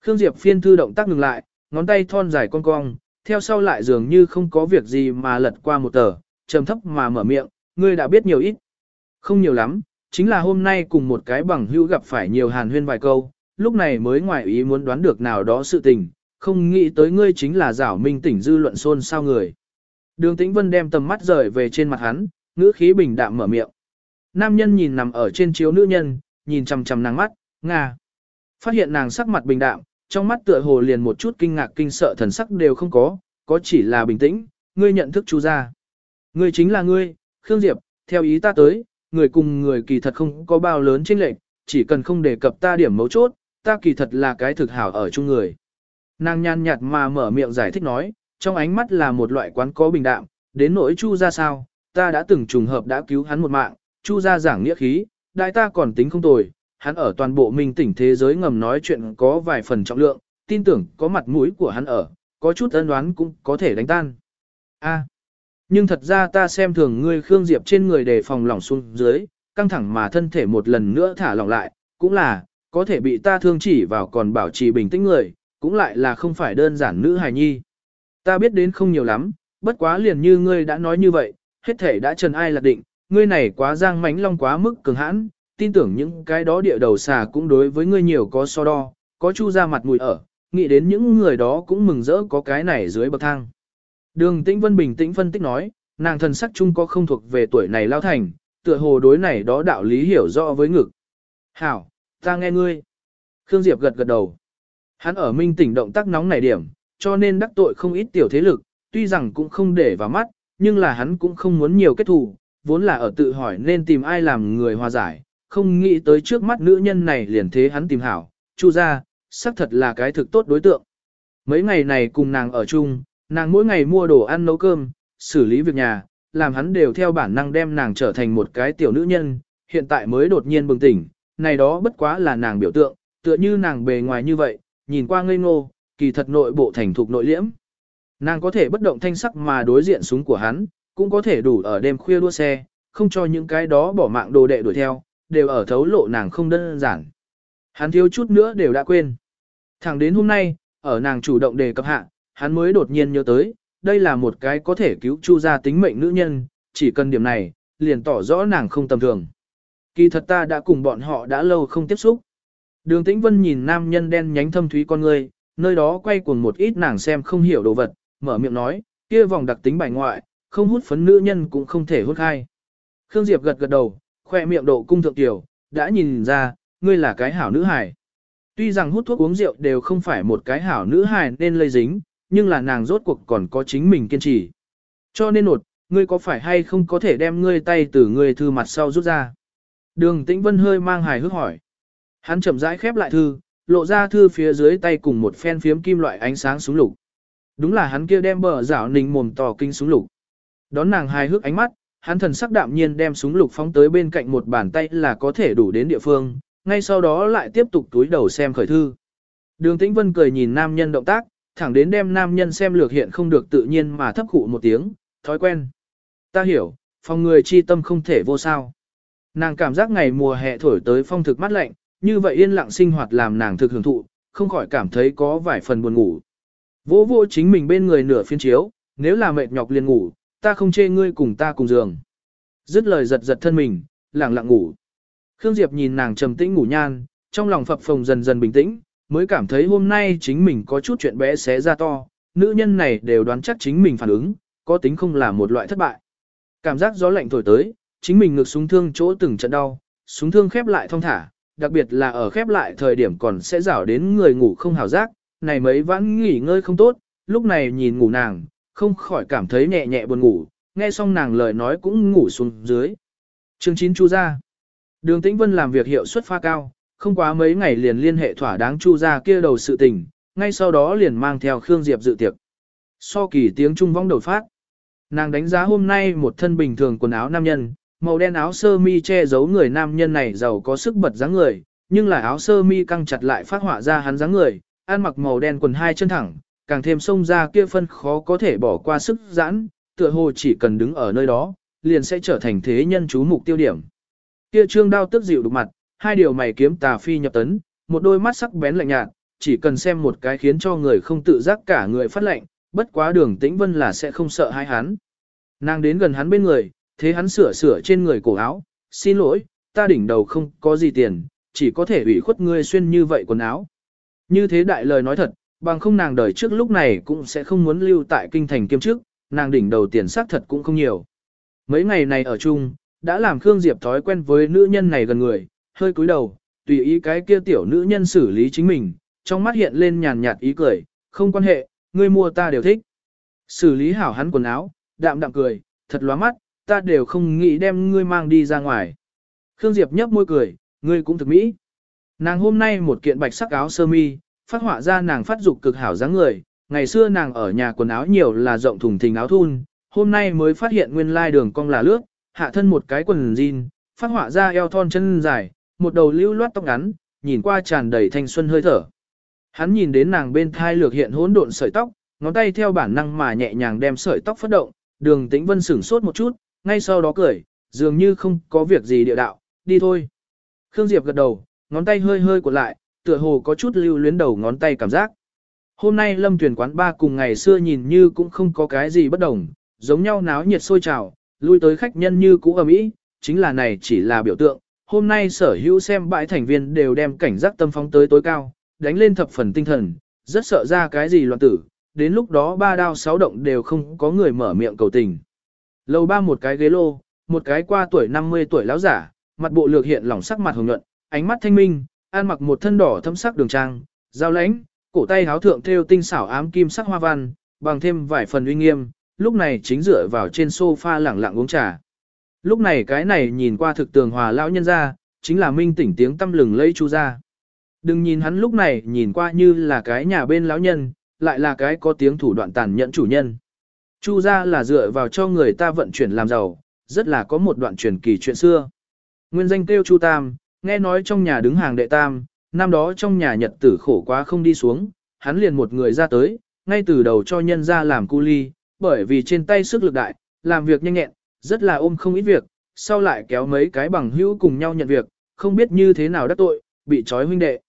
Khương Diệp phiên thư động tác ngừng lại, ngón tay thon dài cong cong, theo sau lại dường như không có việc gì mà lật qua một tờ, trầm thấp mà mở miệng, ngươi đã biết nhiều ít. Không nhiều lắm, chính là hôm nay cùng một cái bằng hữu gặp phải nhiều hàn huyên vài câu, lúc này mới ngoài ý muốn đoán được nào đó sự tình, không nghĩ tới ngươi chính là giảo minh tỉnh dư luận xôn sao người. Đường Tĩnh Vân đem tầm mắt rời về trên mặt hắn, ngữ khí bình đạm mở miệng. Nam nhân nhìn nằm ở trên chiếu nữ nhân, nhìn chằm chằm nàng mắt, nga. Phát hiện nàng sắc mặt bình đạm, trong mắt tựa hồ liền một chút kinh ngạc kinh sợ thần sắc đều không có, có chỉ là bình tĩnh, ngươi nhận thức chú ra. Ngươi chính là ngươi, Khương Diệp, theo ý ta tới, người cùng người kỳ thật không có bao lớn chênh lệch, chỉ cần không đề cập ta điểm mấu chốt, ta kỳ thật là cái thực hảo ở chung người. Nàng nhàn nhạt mà mở miệng giải thích nói, trong ánh mắt là một loại quán có bình đạm, đến nỗi chu ra sao, ta đã từng trùng hợp đã cứu hắn một mạng, chu ra giảng nghĩa khí, đại ta còn tính không tồi, hắn ở toàn bộ minh tỉnh thế giới ngầm nói chuyện có vài phần trọng lượng, tin tưởng có mặt mũi của hắn ở, có chút ân đoán cũng có thể đánh tan. A. nhưng thật ra ta xem thường ngươi Khương Diệp trên người đề phòng lỏng xuống dưới, căng thẳng mà thân thể một lần nữa thả lỏng lại, cũng là, có thể bị ta thương chỉ vào còn bảo trì bình tĩnh người, cũng lại là không phải đơn giản nữ hài nhi. Ta biết đến không nhiều lắm, bất quá liền như ngươi đã nói như vậy, hết thể đã trần ai lạc định, ngươi này quá giang mánh long quá mức cường hãn, tin tưởng những cái đó địa đầu xà cũng đối với ngươi nhiều có so đo, có chu ra mặt mùi ở, nghĩ đến những người đó cũng mừng rỡ có cái này dưới bậc thang. Đường Tĩnh Vân bình tĩnh phân tích nói, nàng thần sắc chung có không thuộc về tuổi này lao thành, tựa hồ đối này đó đạo lý hiểu rõ với ngực. Hảo, ta nghe ngươi. Khương Diệp gật gật đầu. Hắn ở minh tỉnh động tác nóng này điểm, cho nên đắc tội không ít tiểu thế lực, tuy rằng cũng không để vào mắt, nhưng là hắn cũng không muốn nhiều kết thù, vốn là ở tự hỏi nên tìm ai làm người hòa giải, không nghĩ tới trước mắt nữ nhân này liền thế hắn tìm hảo, chu ra, xác thật là cái thực tốt đối tượng. Mấy ngày này cùng nàng ở chung, nàng mỗi ngày mua đồ ăn nấu cơm, xử lý việc nhà, làm hắn đều theo bản năng đem nàng trở thành một cái tiểu nữ nhân, hiện tại mới đột nhiên bừng tỉnh, này đó bất quá là nàng biểu tượng, tựa như nàng bề ngoài như vậy, nhìn qua ngây ngô, kỳ thật nội bộ thành thục nội liễm. Nàng có thể bất động thanh sắc mà đối diện súng của hắn, cũng có thể đủ ở đêm khuya đua xe, không cho những cái đó bỏ mạng đồ đệ đuổi theo, đều ở thấu lộ nàng không đơn giản. Hắn thiếu chút nữa đều đã quên. Thẳng đến hôm nay, ở nàng chủ động đề cập hạ, hắn mới đột nhiên nhớ tới, đây là một cái có thể cứu chu ra tính mệnh nữ nhân, chỉ cần điểm này, liền tỏ rõ nàng không tầm thường. Kỳ thật ta đã cùng bọn họ đã lâu không tiếp xúc. Đường Tĩnh Vân nhìn nam nhân đen nhánh thâm thúy con người, nơi đó quay cuồng một ít nàng xem không hiểu đồ vật, mở miệng nói, kia vòng đặc tính bài ngoại, không hút phấn nữ nhân cũng không thể hút khai. Khương Diệp gật gật đầu, khoe miệng độ cung thượng tiểu, đã nhìn ra, ngươi là cái hảo nữ hài. Tuy rằng hút thuốc uống rượu đều không phải một cái hảo nữ hài nên lây dính, nhưng là nàng rốt cuộc còn có chính mình kiên trì. Cho nên nột, ngươi có phải hay không có thể đem ngươi tay từ ngươi thư mặt sau rút ra? Đường Tĩnh Vân hơi mang hài hước hỏi. Hắn chậm rãi khép lại thư, lộ ra thư phía dưới tay cùng một phen phiếm kim loại ánh sáng súng lục. Đúng là hắn kia đem bờ rảo nình mồm to kinh súng lục. Đón nàng hài hước ánh mắt, hắn thần sắc đạm nhiên đem súng lục phóng tới bên cạnh một bàn tay là có thể đủ đến địa phương, ngay sau đó lại tiếp tục túi đầu xem khởi thư. Đường Tĩnh Vân cười nhìn nam nhân động tác, thẳng đến đem nam nhân xem lược hiện không được tự nhiên mà thấp khụ một tiếng, thói quen. Ta hiểu, phòng người chi tâm không thể vô sao. Nàng cảm giác ngày mùa hè thổi tới phong thực mát lạnh, như vậy yên lặng sinh hoạt làm nàng thực hưởng thụ, không khỏi cảm thấy có vài phần buồn ngủ. Vô vô chính mình bên người nửa phiên chiếu, nếu là mệt nhọc liền ngủ, ta không chê ngươi cùng ta cùng giường. Dứt lời giật giật thân mình, lặng lặng ngủ. Khương Diệp nhìn nàng trầm tĩnh ngủ nhan, trong lòng phập phồng dần dần bình tĩnh, mới cảm thấy hôm nay chính mình có chút chuyện bé xé ra to, nữ nhân này đều đoán chắc chính mình phản ứng, có tính không là một loại thất bại. Cảm giác gió lạnh thổi tới, chính mình ngực súng thương chỗ từng trận đau, súng thương khép lại thong thả, đặc biệt là ở khép lại thời điểm còn sẽ rảo đến người ngủ không hào giác, này mấy vãn nghỉ ngơi không tốt, lúc này nhìn ngủ nàng, không khỏi cảm thấy nhẹ nhẹ buồn ngủ, nghe xong nàng lời nói cũng ngủ xuống dưới. Chương 9 Chu gia Đường Tĩnh Vân làm việc hiệu suất pha cao, không quá mấy ngày liền liên hệ thỏa đáng Chu gia kia đầu sự tình, ngay sau đó liền mang theo Khương Diệp dự tiệc. So kỳ tiếng trung vong đầu phát. Nàng đánh giá hôm nay một thân bình thường quần áo nam nhân, màu đen áo sơ mi che giấu người nam nhân này giàu có sức bật dáng người, nhưng là áo sơ mi căng chặt lại phát họa ra hắn dáng người, ăn mặc màu đen quần hai chân thẳng, càng thêm xông ra kia phân khó có thể bỏ qua sức giãn, tựa hồ chỉ cần đứng ở nơi đó, liền sẽ trở thành thế nhân chú mục tiêu điểm. Kia trương đao tức dịu đục mặt, hai điều mày kiếm tà phi nhập tấn, một đôi mắt sắc bén lạnh nhạt, chỉ cần xem một cái khiến cho người không tự giác cả người phát lạnh, bất quá đường tĩnh vân là sẽ không sợ hai hắn. Nàng đến gần hắn bên người, thế hắn sửa sửa trên người cổ áo, xin lỗi, ta đỉnh đầu không có gì tiền, chỉ có thể ủy khuất ngươi xuyên như vậy quần áo. Như thế đại lời nói thật, bằng không nàng đời trước lúc này cũng sẽ không muốn lưu tại kinh thành kiêm trước, nàng đỉnh đầu tiền xác thật cũng không nhiều. Mấy ngày này ở chung, đã làm Khương Diệp thói quen với nữ nhân này gần người, hơi cúi đầu, tùy ý cái kia tiểu nữ nhân xử lý chính mình, trong mắt hiện lên nhàn nhạt ý cười, không quan hệ, ngươi mua ta đều thích. Xử lý hảo hắn quần áo, đạm đạm cười, thật lóa mắt, ta đều không nghĩ đem ngươi mang đi ra ngoài. Khương Diệp nhấp môi cười, ngươi cũng thực mỹ. Nàng hôm nay một kiện bạch sắc áo sơ mi, phát họa ra nàng phát dục cực hảo dáng người, ngày xưa nàng ở nhà quần áo nhiều là rộng thùng thình áo thun, hôm nay mới phát hiện nguyên lai đường cong là lướt, hạ thân một cái quần jean, phát họa ra eo thon chân dài, một đầu lưu loát tóc ngắn, nhìn qua tràn đầy thanh xuân hơi thở. Hắn nhìn đến nàng bên thai lược hiện hỗn độn sợi tóc, ngón tay theo bản năng mà nhẹ nhàng đem sợi tóc phất động, đường tĩnh vân sửng sốt một chút, ngay sau đó cười, dường như không có việc gì địa đạo, đi thôi. Khương Diệp gật đầu, ngón tay hơi hơi của lại, tựa hồ có chút lưu luyến đầu ngón tay cảm giác. Hôm nay lâm tuyển quán ba cùng ngày xưa nhìn như cũng không có cái gì bất đồng, giống nhau náo nhiệt sôi trào, lui tới khách nhân như cũ ầm ĩ, chính là này chỉ là biểu tượng. Hôm nay sở hữu xem bãi thành viên đều đem cảnh giác tâm phóng tới tối cao, đánh lên thập phần tinh thần, rất sợ ra cái gì loạn tử, đến lúc đó ba đao sáu động đều không có người mở miệng cầu tình. Lầu ba một cái ghế lô, một cái qua tuổi 50 tuổi lão giả, mặt bộ lược hiện lỏng sắc mặt hồng nhuận, ánh mắt thanh minh, ăn mặc một thân đỏ thâm sắc đường trang, dao lãnh, cổ tay háo thượng thêu tinh xảo ám kim sắc hoa văn, bằng thêm vài phần uy nghiêm, lúc này chính dựa vào trên sofa lẳng lặng uống trà. Lúc này cái này nhìn qua thực tường hòa lão nhân ra, chính là minh tỉnh tiếng tâm lừng lấy chu ra. Đừng nhìn hắn lúc này nhìn qua như là cái nhà bên lão nhân, lại là cái có tiếng thủ đoạn tàn nhẫn chủ nhân. Chu ra là dựa vào cho người ta vận chuyển làm giàu, rất là có một đoạn truyền kỳ chuyện xưa. Nguyên danh kêu Chu Tam, nghe nói trong nhà đứng hàng đệ tam, năm đó trong nhà nhật tử khổ quá không đi xuống, hắn liền một người ra tới, ngay từ đầu cho nhân ra làm cu ly, bởi vì trên tay sức lực đại, làm việc nhanh nhẹn, rất là ôm không ít việc, sau lại kéo mấy cái bằng hữu cùng nhau nhận việc, không biết như thế nào đắc tội, bị trói huynh đệ.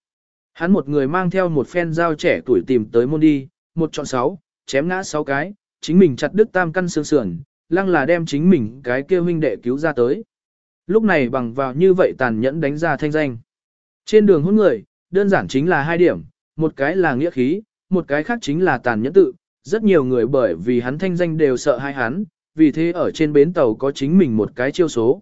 Hắn một người mang theo một phen dao trẻ tuổi tìm tới môn đi, một chọn sáu, chém ngã sáu cái, chính mình chặt đứt tam căn xương sườn, lăng là đem chính mình cái kia huynh đệ cứu ra tới. Lúc này bằng vào như vậy tàn nhẫn đánh ra thanh danh. Trên đường hôn người, đơn giản chính là hai điểm, một cái là nghĩa khí, một cái khác chính là tàn nhẫn tự, rất nhiều người bởi vì hắn thanh danh đều sợ hai hắn, vì thế ở trên bến tàu có chính mình một cái chiêu số.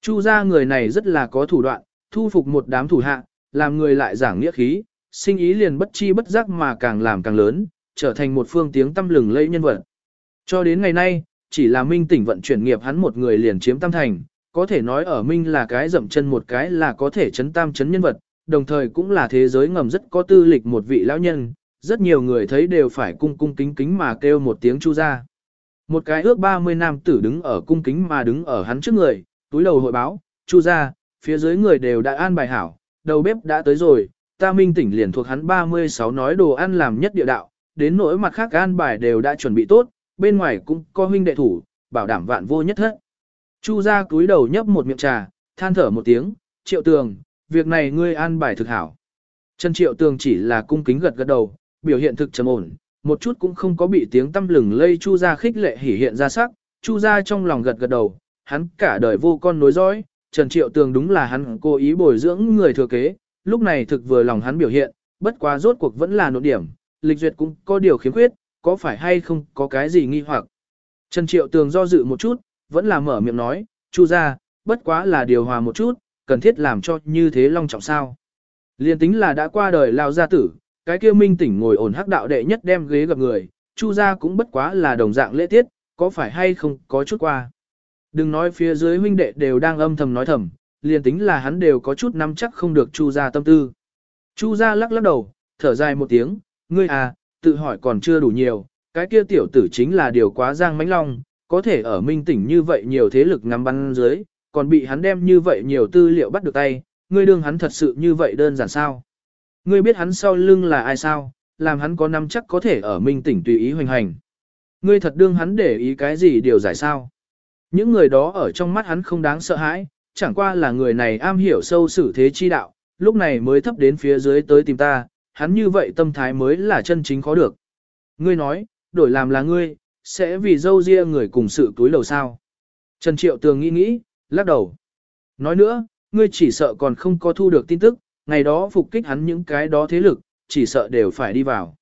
Chu gia người này rất là có thủ đoạn, thu phục một đám thủ hạ, làm người lại giảng nghĩa khí, sinh ý liền bất chi bất giác mà càng làm càng lớn, trở thành một phương tiếng tâm lừng lẫy nhân vật. Cho đến ngày nay, chỉ là Minh tỉnh vận chuyển nghiệp hắn một người liền chiếm tam thành, có thể nói ở Minh là cái dậm chân một cái là có thể chấn tam chấn nhân vật, đồng thời cũng là thế giới ngầm rất có tư lịch một vị lão nhân, rất nhiều người thấy đều phải cung cung kính kính mà kêu một tiếng chu ra. Một cái ước 30 nam tử đứng ở cung kính mà đứng ở hắn trước người, túi đầu hội báo, chu ra, phía dưới người đều đã an bài hảo, đầu bếp đã tới rồi, ta minh tỉnh liền thuộc hắn 36 nói đồ ăn làm nhất địa đạo, đến nỗi mặt khác an bài đều đã chuẩn bị tốt, bên ngoài cũng có huynh đệ thủ, bảo đảm vạn vô nhất thất. Chu ra cúi đầu nhấp một miệng trà, than thở một tiếng, triệu tường, việc này ngươi an bài thực hảo. Trần triệu tường chỉ là cung kính gật gật đầu, biểu hiện thực trầm ổn, một chút cũng không có bị tiếng tâm lừng lây chu ra khích lệ hỉ hiện ra sắc, chu ra trong lòng gật gật đầu, hắn cả đời vô con nối dõi, Trần Triệu Tường đúng là hắn cố ý bồi dưỡng người thừa kế, lúc này thực vừa lòng hắn biểu hiện, bất quá rốt cuộc vẫn là nỗi điểm, lịch duyệt cũng có điều khiếm khuyết, có phải hay không có cái gì nghi hoặc. Trần Triệu Tường do dự một chút, vẫn là mở miệng nói, chu ra, bất quá là điều hòa một chút, cần thiết làm cho như thế long trọng sao. Liên tính là đã qua đời lao gia tử, cái kia minh tỉnh ngồi ổn hắc đạo đệ nhất đem ghế gặp người, chu ra cũng bất quá là đồng dạng lễ tiết, có phải hay không có chút qua. Đừng nói phía dưới huynh đệ đều đang âm thầm nói thầm, liền tính là hắn đều có chút nắm chắc không được chu ra tâm tư. Chu ra lắc lắc đầu, thở dài một tiếng, ngươi à, tự hỏi còn chưa đủ nhiều, cái kia tiểu tử chính là điều quá giang mãnh long, có thể ở minh tỉnh như vậy nhiều thế lực ngắm bắn dưới, còn bị hắn đem như vậy nhiều tư liệu bắt được tay, ngươi đương hắn thật sự như vậy đơn giản sao? Ngươi biết hắn sau lưng là ai sao, làm hắn có nắm chắc có thể ở minh tỉnh tùy ý hoành hành. Ngươi thật đương hắn để ý cái gì điều giải sao? Những người đó ở trong mắt hắn không đáng sợ hãi, chẳng qua là người này am hiểu sâu xử thế chi đạo, lúc này mới thấp đến phía dưới tới tìm ta, hắn như vậy tâm thái mới là chân chính khó được. Ngươi nói, đổi làm là ngươi, sẽ vì dâu riêng người cùng sự túi đầu sao. Trần Triệu Tường nghĩ nghĩ, lắc đầu. Nói nữa, ngươi chỉ sợ còn không có thu được tin tức, ngày đó phục kích hắn những cái đó thế lực, chỉ sợ đều phải đi vào.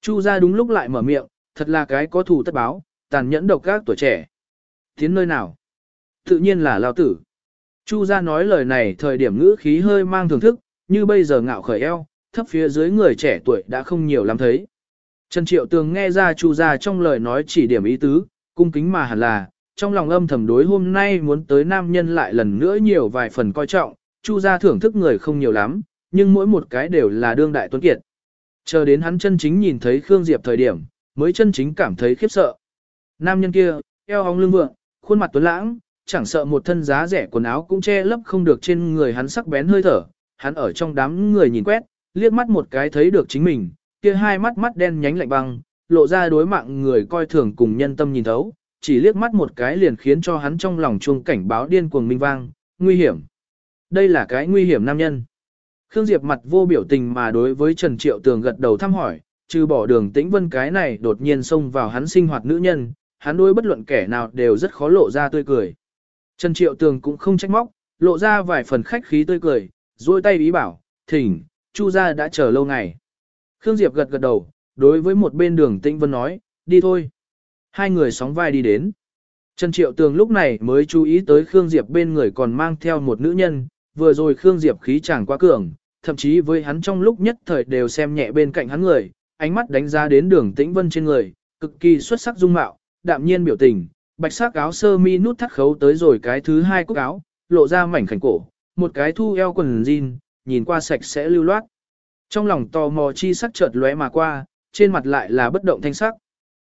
Chu ra đúng lúc lại mở miệng, thật là cái có thù tất báo, tàn nhẫn độc các tuổi trẻ. Tiến nơi nào? Tự nhiên là lao tử. Chu ra nói lời này thời điểm ngữ khí hơi mang thưởng thức, như bây giờ ngạo khởi eo, thấp phía dưới người trẻ tuổi đã không nhiều lắm thấy. Trần Triệu Tường nghe ra Chu Gia trong lời nói chỉ điểm ý tứ, cung kính mà hẳn là, trong lòng âm thầm đối hôm nay muốn tới nam nhân lại lần nữa nhiều vài phần coi trọng, Chu Gia thưởng thức người không nhiều lắm, nhưng mỗi một cái đều là đương đại tuấn kiệt. Chờ đến hắn chân chính nhìn thấy Khương Diệp thời điểm, mới chân chính cảm thấy khiếp sợ. Nam nhân kia, eo hóng lưng vượng, khuôn mặt tuấn lãng, chẳng sợ một thân giá rẻ quần áo cũng che lấp không được trên người hắn sắc bén hơi thở, hắn ở trong đám người nhìn quét, liếc mắt một cái thấy được chính mình, kia hai mắt mắt đen nhánh lạnh băng, lộ ra đối mạng người coi thường cùng nhân tâm nhìn thấu, chỉ liếc mắt một cái liền khiến cho hắn trong lòng chuông cảnh báo điên cuồng minh vang, nguy hiểm. Đây là cái nguy hiểm nam nhân. Khương Diệp mặt vô biểu tình mà đối với Trần Triệu Tường gật đầu thăm hỏi, trừ bỏ đường tĩnh vân cái này đột nhiên xông vào hắn sinh hoạt nữ nhân, hắn đối bất luận kẻ nào đều rất khó lộ ra tươi cười. Trần Triệu Tường cũng không trách móc, lộ ra vài phần khách khí tươi cười, duỗi tay ý bảo, thỉnh, Chu gia đã chờ lâu ngày. Khương Diệp gật gật đầu, đối với một bên đường Tĩnh Vân nói, đi thôi. Hai người sóng vai đi đến. Trần Triệu Tường lúc này mới chú ý tới Khương Diệp bên người còn mang theo một nữ nhân, vừa rồi Khương Diệp khí chàng quá cường, thậm chí với hắn trong lúc nhất thời đều xem nhẹ bên cạnh hắn người, ánh mắt đánh giá đến đường Tĩnh Vân trên người, cực kỳ xuất sắc dung mạo, đạm nhiên biểu tình, bạch sắc áo sơ mi nút thắt khấu tới rồi cái thứ hai cúc áo, lộ ra mảnh khảnh cổ, một cái thu eo quần jean, nhìn qua sạch sẽ lưu loát. Trong lòng tò mò chi sắc chợt lóe mà qua, trên mặt lại là bất động thanh sắc.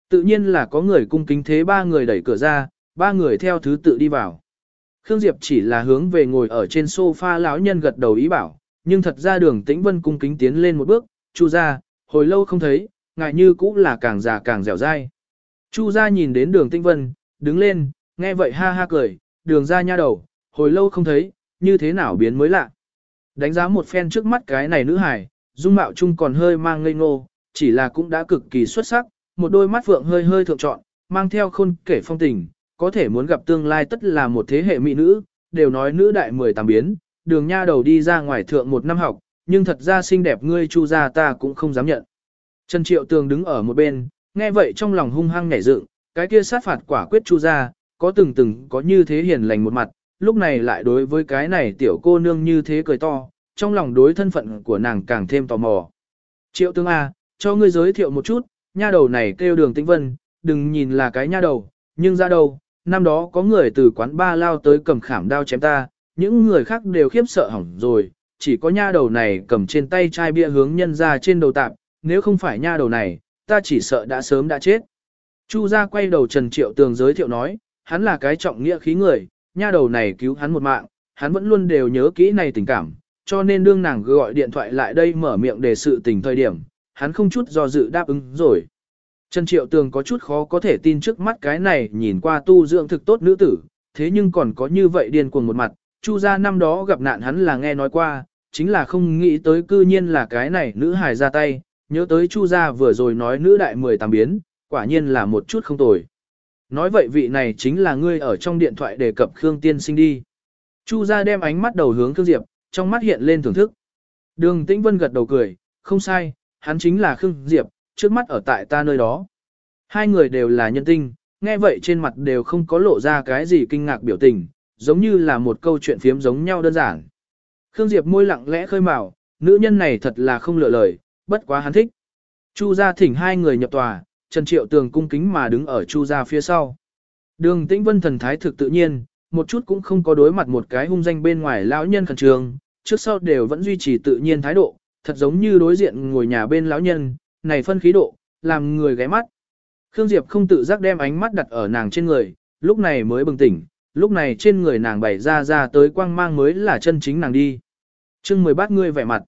Tự nhiên là có người cung kính thế ba người đẩy cửa ra, ba người theo thứ tự đi vào. Khương Diệp chỉ là hướng về ngồi ở trên sofa lão nhân gật đầu ý bảo, nhưng thật ra đường tĩnh vân cung kính tiến lên một bước, chu ra, hồi lâu không thấy, ngại như cũng là càng già càng dẻo dai. Chu ra nhìn đến đường tĩnh vân, đứng lên, nghe vậy ha ha cười, đường ra nha đầu, hồi lâu không thấy, như thế nào biến mới lạ. Đánh giá một phen trước mắt cái này nữ hải, dung mạo chung còn hơi mang ngây ngô, chỉ là cũng đã cực kỳ xuất sắc, một đôi mắt phượng hơi hơi thượng trọn, mang theo khôn kể phong tình, có thể muốn gặp tương lai tất là một thế hệ mỹ nữ, đều nói nữ đại 18 biến, đường nha đầu đi ra ngoài thượng một năm học, nhưng thật ra xinh đẹp ngươi chu ra ta cũng không dám nhận. Trần Triệu Tường đứng ở một bên, nghe vậy trong lòng hung hăng nhảy dựng, cái kia sát phạt quả quyết chu ra, có từng từng có như thế hiền lành một mặt, lúc này lại đối với cái này tiểu cô nương như thế cười to, trong lòng đối thân phận của nàng càng thêm tò mò. Triệu tướng A, cho ngươi giới thiệu một chút, nha đầu này kêu đường tĩnh vân, đừng nhìn là cái nha đầu, nhưng ra đầu, năm đó có người từ quán ba lao tới cầm khảm đao chém ta, những người khác đều khiếp sợ hỏng rồi, chỉ có nha đầu này cầm trên tay chai bia hướng nhân ra trên đầu tạp, nếu không phải nha đầu này, ta chỉ sợ đã sớm đã chết. Chu gia quay đầu Trần Triệu Tường giới thiệu nói, hắn là cái trọng nghĩa khí người, nha đầu này cứu hắn một mạng, hắn vẫn luôn đều nhớ kỹ này tình cảm, cho nên đương nàng gọi điện thoại lại đây mở miệng để sự tình thời điểm, hắn không chút do dự đáp ứng rồi. Trần Triệu Tường có chút khó có thể tin trước mắt cái này nhìn qua tu dưỡng thực tốt nữ tử, thế nhưng còn có như vậy điên cuồng một mặt, Chu gia năm đó gặp nạn hắn là nghe nói qua, chính là không nghĩ tới cư nhiên là cái này nữ hài ra tay, nhớ tới Chu gia vừa rồi nói nữ đại 18 biến, quả nhiên là một chút không tồi. Nói vậy vị này chính là ngươi ở trong điện thoại đề cập Khương Tiên Sinh đi. Chu gia đem ánh mắt đầu hướng Khương Diệp, trong mắt hiện lên thưởng thức. Đường Tĩnh Vân gật đầu cười, không sai, hắn chính là Khương Diệp, trước mắt ở tại ta nơi đó. Hai người đều là nhân tinh, nghe vậy trên mặt đều không có lộ ra cái gì kinh ngạc biểu tình, giống như là một câu chuyện phiếm giống nhau đơn giản. Khương Diệp môi lặng lẽ khơi mào, nữ nhân này thật là không lựa lời, bất quá hắn thích. Chu gia thỉnh hai người nhập tòa, Trần Triệu Tường cung kính mà đứng ở Chu gia phía sau. Đường Tĩnh Vân thần thái thực tự nhiên, một chút cũng không có đối mặt một cái hung danh bên ngoài lão nhân khẩn trường, trước sau đều vẫn duy trì tự nhiên thái độ, thật giống như đối diện ngồi nhà bên lão nhân, này phân khí độ, làm người ghé mắt. Khương Diệp không tự giác đem ánh mắt đặt ở nàng trên người, lúc này mới bừng tỉnh, lúc này trên người nàng bày ra ra tới quang mang mới là chân chính nàng đi. chương mười bát ngươi vẻ mặt.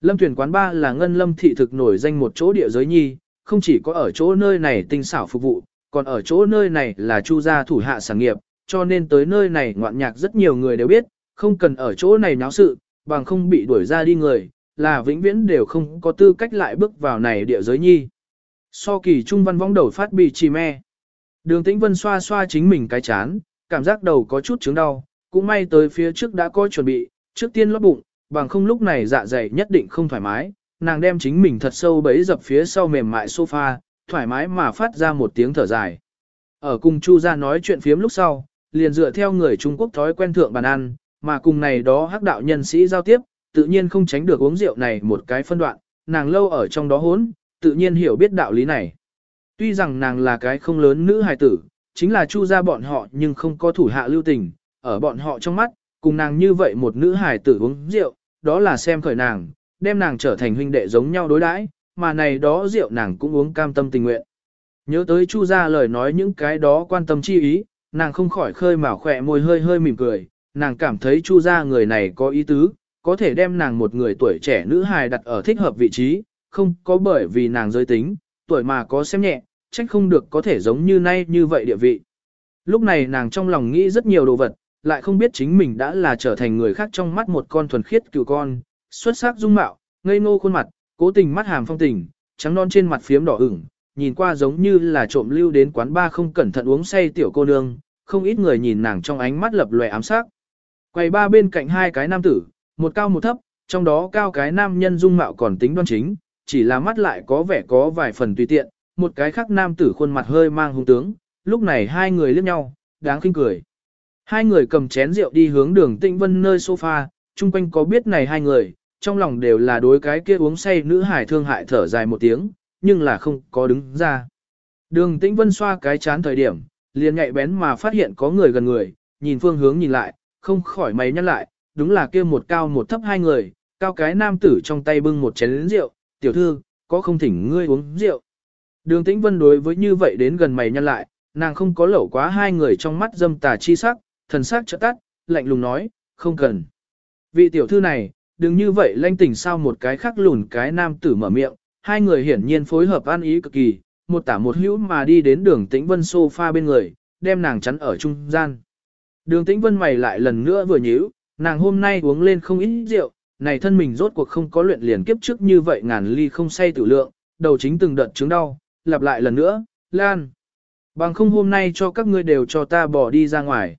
Lâm tuyển quán ba là ngân lâm thị thực nổi danh một chỗ địa giới nhi, không chỉ có ở chỗ nơi này tinh xảo phục vụ, còn ở chỗ nơi này là chu gia thủ hạ sản nghiệp, cho nên tới nơi này ngoạn nhạc rất nhiều người đều biết, không cần ở chỗ này náo sự, bằng không bị đuổi ra đi người, là vĩnh viễn đều không có tư cách lại bước vào này địa giới nhi. So kỳ trung văn vong đầu phát bị trì me. Đường tĩnh vân xoa xoa chính mình cái chán, cảm giác đầu có chút chứng đau, cũng may tới phía trước đã có chuẩn bị, trước tiên lót bụng, bằng không lúc này dạ dày nhất định không thoải mái, nàng đem chính mình thật sâu bấy dập phía sau mềm mại sofa, thoải mái mà phát ra một tiếng thở dài. Ở cùng Chu gia nói chuyện phiếm lúc sau, liền dựa theo người Trung Quốc thói quen thượng bàn ăn, mà cùng này đó hắc đạo nhân sĩ giao tiếp, tự nhiên không tránh được uống rượu này một cái phân đoạn, nàng lâu ở trong đó hốn, tự nhiên hiểu biết đạo lý này. Tuy rằng nàng là cái không lớn nữ hài tử, chính là chu gia bọn họ nhưng không có thủ hạ lưu tình, ở bọn họ trong mắt, cùng nàng như vậy một nữ hài tử uống rượu, đó là xem khởi nàng, đem nàng trở thành huynh đệ giống nhau đối đãi, mà này đó rượu nàng cũng uống cam tâm tình nguyện. Nhớ tới chu gia lời nói những cái đó quan tâm chi ý, nàng không khỏi khơi mào khỏe môi hơi hơi mỉm cười, nàng cảm thấy chu gia người này có ý tứ, có thể đem nàng một người tuổi trẻ nữ hài đặt ở thích hợp vị trí, không có bởi vì nàng giới tính, tuổi mà có xem nhẹ, trách không được có thể giống như nay như vậy địa vị. Lúc này nàng trong lòng nghĩ rất nhiều đồ vật, lại không biết chính mình đã là trở thành người khác trong mắt một con thuần khiết cựu con, xuất sắc dung mạo, ngây ngô khuôn mặt, cố tình mắt hàm phong tình, trắng non trên mặt phiếm đỏ ửng, nhìn qua giống như là trộm lưu đến quán ba không cẩn thận uống say tiểu cô nương, không ít người nhìn nàng trong ánh mắt lập lòe ám sắc. Quay ba bên cạnh hai cái nam tử, một cao một thấp, trong đó cao cái nam nhân dung mạo còn tính đoan chính, chỉ là mắt lại có vẻ có vài phần tùy tiện, một cái khác nam tử khuôn mặt hơi mang hung tướng, lúc này hai người liếc nhau, đáng khinh cười. Hai người cầm chén rượu đi hướng đường tĩnh vân nơi sofa, chung quanh có biết này hai người, trong lòng đều là đối cái kia uống say nữ hải thương hại thở dài một tiếng, nhưng là không có đứng ra. Đường tĩnh vân xoa cái chán thời điểm, liền nhạy bén mà phát hiện có người gần người, nhìn phương hướng nhìn lại, không khỏi mày nhăn lại, đúng là kia một cao một thấp hai người, cao cái nam tử trong tay bưng một chén rượu, tiểu thư, có không thỉnh ngươi uống rượu. Đường tĩnh vân đối với như vậy đến gần mày nhăn lại, nàng không có lẩu quá hai người trong mắt dâm tà chi sắc, thần sắc trợ tắt, lạnh lùng nói, không cần. Vị tiểu thư này, đừng như vậy lanh tỉnh sao một cái khác lùn cái nam tử mở miệng, hai người hiển nhiên phối hợp ăn ý cực kỳ, một tả một hữu mà đi đến đường tĩnh vân sofa bên người, đem nàng chắn ở trung gian. Đường tĩnh vân mày lại lần nữa vừa nhíu, nàng hôm nay uống lên không ít rượu, này thân mình rốt cuộc không có luyện liền kiếp trước như vậy ngàn ly không say tử lượng, đầu chính từng đợt chứng đau, lặp lại lần nữa, Lan. Bằng không hôm nay cho các ngươi đều cho ta bỏ đi ra ngoài.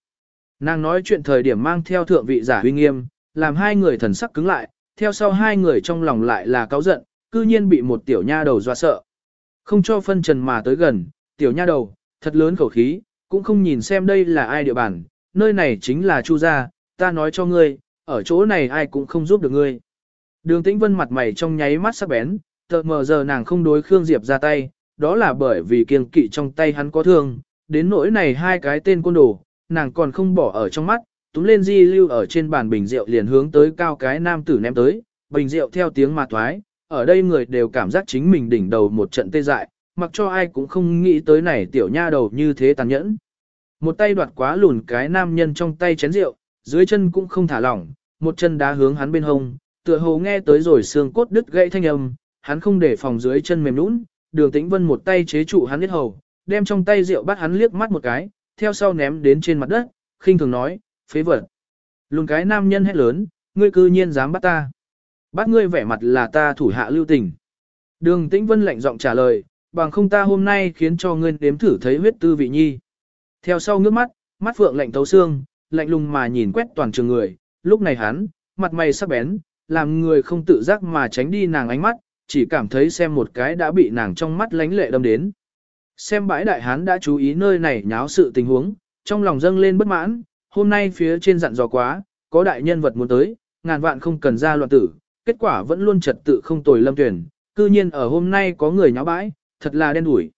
Nàng nói chuyện thời điểm mang theo thượng vị giả huy nghiêm, làm hai người thần sắc cứng lại, theo sau hai người trong lòng lại là cáu giận, cư nhiên bị một tiểu nha đầu dọa sợ. Không cho phân trần mà tới gần, tiểu nha đầu, thật lớn khẩu khí, cũng không nhìn xem đây là ai địa bàn, nơi này chính là Chu gia, ta nói cho ngươi, ở chỗ này ai cũng không giúp được ngươi. Đường Tĩnh Vân mặt mày trong nháy mắt sắc bén, tờ mờ giờ nàng không đối Khương Diệp ra tay, đó là bởi vì kiêng kỵ trong tay hắn có thương, đến nỗi này hai cái tên côn đồ, nàng còn không bỏ ở trong mắt, túm lên di lưu ở trên bàn bình rượu liền hướng tới cao cái nam tử ném tới, bình rượu theo tiếng mà thoái, ở đây người đều cảm giác chính mình đỉnh đầu một trận tê dại, mặc cho ai cũng không nghĩ tới này tiểu nha đầu như thế tàn nhẫn. Một tay đoạt quá lùn cái nam nhân trong tay chén rượu, dưới chân cũng không thả lỏng, một chân đá hướng hắn bên hông, tựa hồ nghe tới rồi xương cốt đứt gãy thanh âm, hắn không để phòng dưới chân mềm nũng, đường tĩnh vân một tay chế trụ hắn liếc hầu, đem trong tay rượu bắt hắn liếc mắt một cái, theo sau ném đến trên mặt đất, khinh thường nói, phế vật. Lùn cái nam nhân hét lớn, ngươi cư nhiên dám bắt ta. Bắt ngươi vẻ mặt là ta thủ hạ lưu tình. Đường tĩnh vân lạnh giọng trả lời, bằng không ta hôm nay khiến cho ngươi đếm thử thấy huyết tư vị nhi. Theo sau ngước mắt, mắt phượng lạnh thấu xương, lạnh lùng mà nhìn quét toàn trường người, lúc này hắn, mặt mày sắc bén, làm người không tự giác mà tránh đi nàng ánh mắt, chỉ cảm thấy xem một cái đã bị nàng trong mắt lánh lệ đâm đến. Xem bãi đại hán đã chú ý nơi này nháo sự tình huống, trong lòng dâng lên bất mãn, hôm nay phía trên dặn dò quá, có đại nhân vật muốn tới, ngàn vạn không cần ra loạn tử, kết quả vẫn luôn trật tự không tồi lâm tuyển, cư nhiên ở hôm nay có người nháo bãi, thật là đen đủi.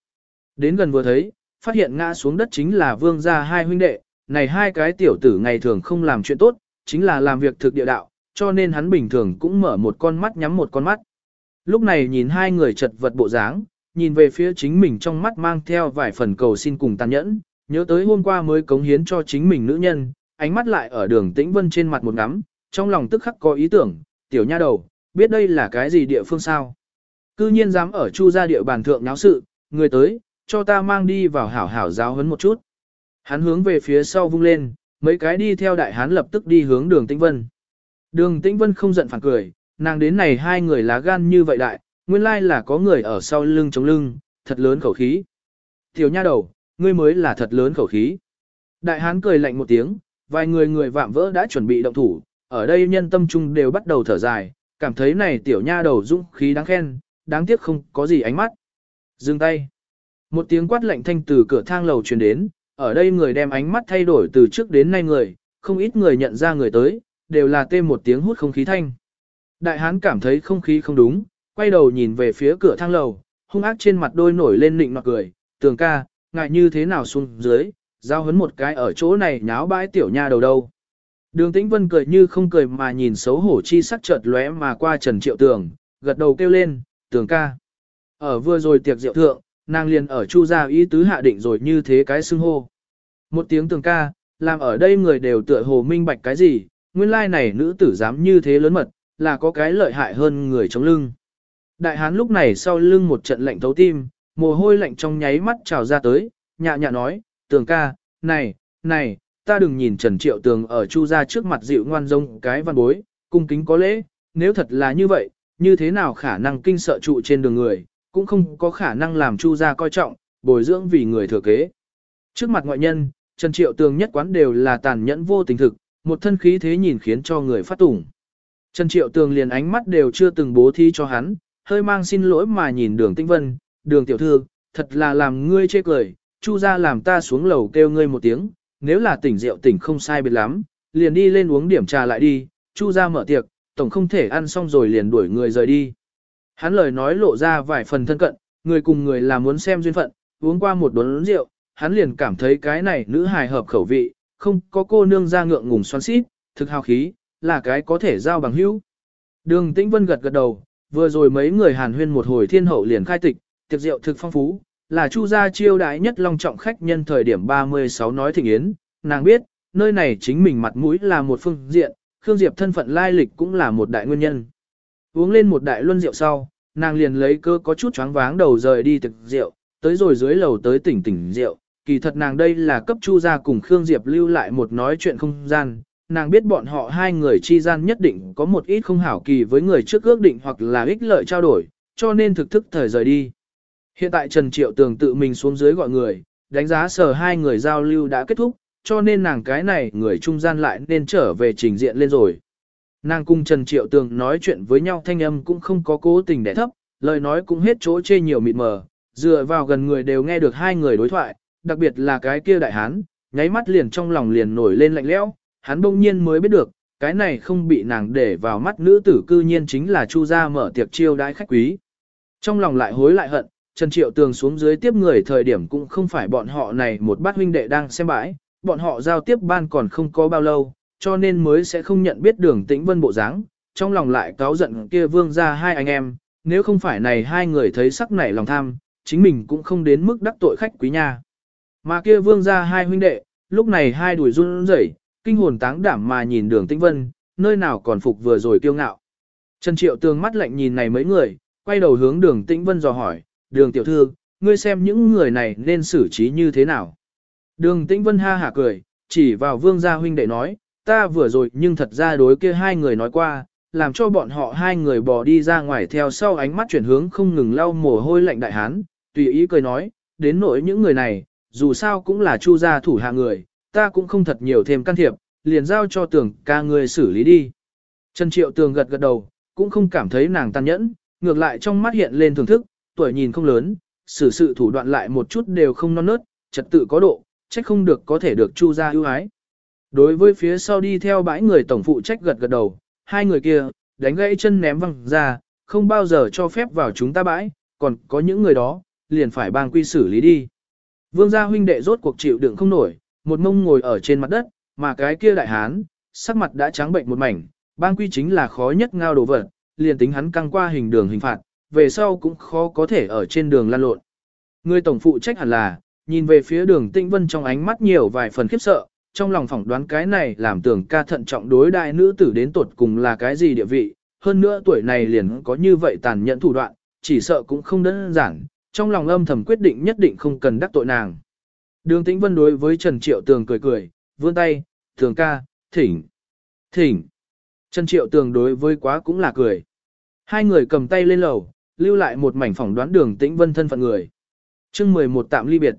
Đến gần vừa thấy, phát hiện ngã xuống đất chính là vương gia hai huynh đệ, này hai cái tiểu tử ngày thường không làm chuyện tốt, chính là làm việc thực địa đạo, cho nên hắn bình thường cũng mở một con mắt nhắm một con mắt. Lúc này nhìn hai người chật vật bộ dáng, nhìn về phía chính mình trong mắt mang theo vài phần cầu xin cùng tàn nhẫn, nhớ tới hôm qua mới cống hiến cho chính mình nữ nhân, ánh mắt lại ở đường tĩnh vân trên mặt một ngắm, trong lòng tức khắc có ý tưởng, tiểu nha đầu, biết đây là cái gì địa phương sao. Cư nhiên dám ở chu gia địa bàn thượng náo sự, người tới, cho ta mang đi vào hảo hảo giáo huấn một chút. Hắn hướng về phía sau vung lên, mấy cái đi theo đại hán lập tức đi hướng đường tĩnh vân. Đường tĩnh vân không giận phản cười, nàng đến này hai người lá gan như vậy đại, nguyên lai là có người ở sau lưng chống lưng, thật lớn khẩu khí. Tiểu nha đầu, ngươi mới là thật lớn khẩu khí. Đại hán cười lạnh một tiếng, vài người người vạm vỡ đã chuẩn bị động thủ, ở đây nhân tâm trung đều bắt đầu thở dài, cảm thấy này tiểu nha đầu dũng khí đáng khen, đáng tiếc không có gì ánh mắt. Dừng tay. Một tiếng quát lạnh thanh từ cửa thang lầu truyền đến, ở đây người đem ánh mắt thay đổi từ trước đến nay người, không ít người nhận ra người tới, đều là tê một tiếng hút không khí thanh. Đại hán cảm thấy không khí không đúng, quay đầu nhìn về phía cửa thang lầu, hung ác trên mặt đôi nổi lên nịnh nọt cười, tường ca, ngại như thế nào xuống dưới, giao hấn một cái ở chỗ này nháo bãi tiểu nha đầu đâu. Đường tĩnh vân cười như không cười mà nhìn xấu hổ chi sắc chợt lóe mà qua trần triệu tường, gật đầu kêu lên, tường ca. Ở vừa rồi tiệc rượu thượng, nàng liền ở chu gia ý tứ hạ định rồi như thế cái xưng hô. Một tiếng tường ca, làm ở đây người đều tựa hồ minh bạch cái gì, nguyên lai này nữ tử dám như thế lớn mật, là có cái lợi hại hơn người chống lưng. Đại hán lúc này sau lưng một trận lạnh thấu tim, mồ hôi lạnh trong nháy mắt trào ra tới, nhạ nhạ nói, tường ca, này, này, ta đừng nhìn Trần Triệu Tường ở chu gia trước mặt dịu ngoan rông cái văn bối, cung kính có lễ, nếu thật là như vậy, như thế nào khả năng kinh sợ trụ trên đường người, cũng không có khả năng làm chu gia coi trọng, bồi dưỡng vì người thừa kế. Trước mặt ngoại nhân, Trần Triệu Tường nhất quán đều là tàn nhẫn vô tình thực, một thân khí thế nhìn khiến cho người phát tủng. Trần Triệu Tường liền ánh mắt đều chưa từng bố thí cho hắn, hơi mang xin lỗi mà nhìn đường tinh vân, đường tiểu thư, thật là làm ngươi chê cười, chu ra làm ta xuống lầu kêu ngươi một tiếng, nếu là tỉnh rượu tỉnh không sai biệt lắm, liền đi lên uống điểm trà lại đi, chu ra mở tiệc, tổng không thể ăn xong rồi liền đuổi người rời đi. Hắn lời nói lộ ra vài phần thân cận, người cùng người là muốn xem duyên phận, uống qua một đốn rượu, hắn liền cảm thấy cái này nữ hài hợp khẩu vị, không có cô nương ra ngượng ngùng xoắn xít, thực hào khí, là cái có thể giao bằng hữu. Đường Tĩnh Vân gật gật đầu, vừa rồi mấy người hàn huyên một hồi thiên hậu liền khai tịch, tiệc rượu thực phong phú, là chu gia chiêu đãi nhất long trọng khách nhân thời điểm 36 nói thịnh yến, nàng biết, nơi này chính mình mặt mũi là một phương diện, Khương Diệp thân phận lai lịch cũng là một đại nguyên nhân. Uống lên một đại luân rượu sau, nàng liền lấy cơ có chút choáng váng đầu rời đi tiệc rượu, tới rồi dưới lầu tới tỉnh tỉnh rượu, kỳ thật nàng đây là cấp chu gia cùng Khương Diệp lưu lại một nói chuyện không gian, nàng biết bọn họ hai người chi gian nhất định có một ít không hảo kỳ với người trước ước định hoặc là ích lợi trao đổi, cho nên thực thức thời rời đi. Hiện tại Trần Triệu Tường tự mình xuống dưới gọi người, đánh giá sở hai người giao lưu đã kết thúc, cho nên nàng cái này người trung gian lại nên trở về trình diện lên rồi. Nàng cùng Trần Triệu Tường nói chuyện với nhau thanh âm cũng không có cố tình để thấp, lời nói cũng hết chỗ chê nhiều mịt mờ, dựa vào gần người đều nghe được hai người đối thoại, đặc biệt là cái kia đại hán, nháy mắt liền trong lòng liền nổi lên lạnh lẽo, hắn bỗng nhiên mới biết được, cái này không bị nàng để vào mắt nữ tử cư nhiên chính là Chu gia mở tiệc chiêu đãi khách quý. Trong lòng lại hối lại hận, Trần Triệu Tường xuống dưới tiếp người thời điểm cũng không phải bọn họ này một bát huynh đệ đang xem bãi, bọn họ giao tiếp ban còn không có bao lâu, cho nên mới sẽ không nhận biết đường tĩnh vân bộ dáng. trong lòng lại cáo giận kia vương ra hai anh em, nếu không phải này hai người thấy sắc nảy lòng tham, chính mình cũng không đến mức đắc tội khách quý nha. Mà kia vương ra hai huynh đệ, lúc này hai đuổi run rẩy, kinh hồn táng đảm mà nhìn đường tĩnh vân, nơi nào còn phục vừa rồi kiêu ngạo. Trần Triệu Tường mắt lạnh nhìn này mấy người, quay đầu hướng đường tĩnh vân dò hỏi, đường tiểu thư, ngươi xem những người này nên xử trí như thế nào. Đường tĩnh vân ha hả cười, chỉ vào vương gia huynh đệ nói, ta vừa rồi nhưng thật ra đối kia hai người nói qua, làm cho bọn họ hai người bỏ đi ra ngoài theo sau ánh mắt chuyển hướng không ngừng lau mồ hôi lạnh đại hán, tùy ý cười nói, đến nỗi những người này, dù sao cũng là chu gia thủ hạ người, ta cũng không thật nhiều thêm can thiệp, liền giao cho tưởng ca người xử lý đi. Trần Triệu Tường gật gật đầu, cũng không cảm thấy nàng tàn nhẫn, ngược lại trong mắt hiện lên thưởng thức, tuổi nhìn không lớn, xử sự thủ đoạn lại một chút đều không non nớt, trật tự có độ, trách không được có thể được chu ra ưu ái. Đối với phía sau đi theo bãi người tổng phụ trách gật gật đầu, hai người kia, đánh gãy chân ném văng ra, không bao giờ cho phép vào chúng ta bãi, còn có những người đó, liền phải bang quy xử lý đi. Vương gia huynh đệ rốt cuộc chịu đựng không nổi, một mông ngồi ở trên mặt đất, mà cái kia đại hán, sắc mặt đã trắng bệnh một mảnh, bang quy chính là khó nhất ngao đồ vật, liền tính hắn căng qua hình đường hình phạt, về sau cũng khó có thể ở trên đường lan lộn. Người tổng phụ trách hẳn là, nhìn về phía đường tĩnh vân trong ánh mắt nhiều vài phần khiếp sợ, trong lòng phỏng đoán cái này làm tưởng ca thận trọng đối đại nữ tử đến tột cùng là cái gì địa vị, hơn nữa tuổi này liền có như vậy tàn nhẫn thủ đoạn, chỉ sợ cũng không đơn giản, trong lòng âm thầm quyết định nhất định không cần đắc tội nàng. Đường tĩnh vân đối với Trần Triệu Tường cười cười, vươn tay, tường ca, thỉnh, thỉnh. Trần Triệu Tường đối với quá cũng là cười. Hai người cầm tay lên lầu, lưu lại một mảnh phỏng đoán đường tĩnh vân thân phận người. chương 11 tạm ly biệt.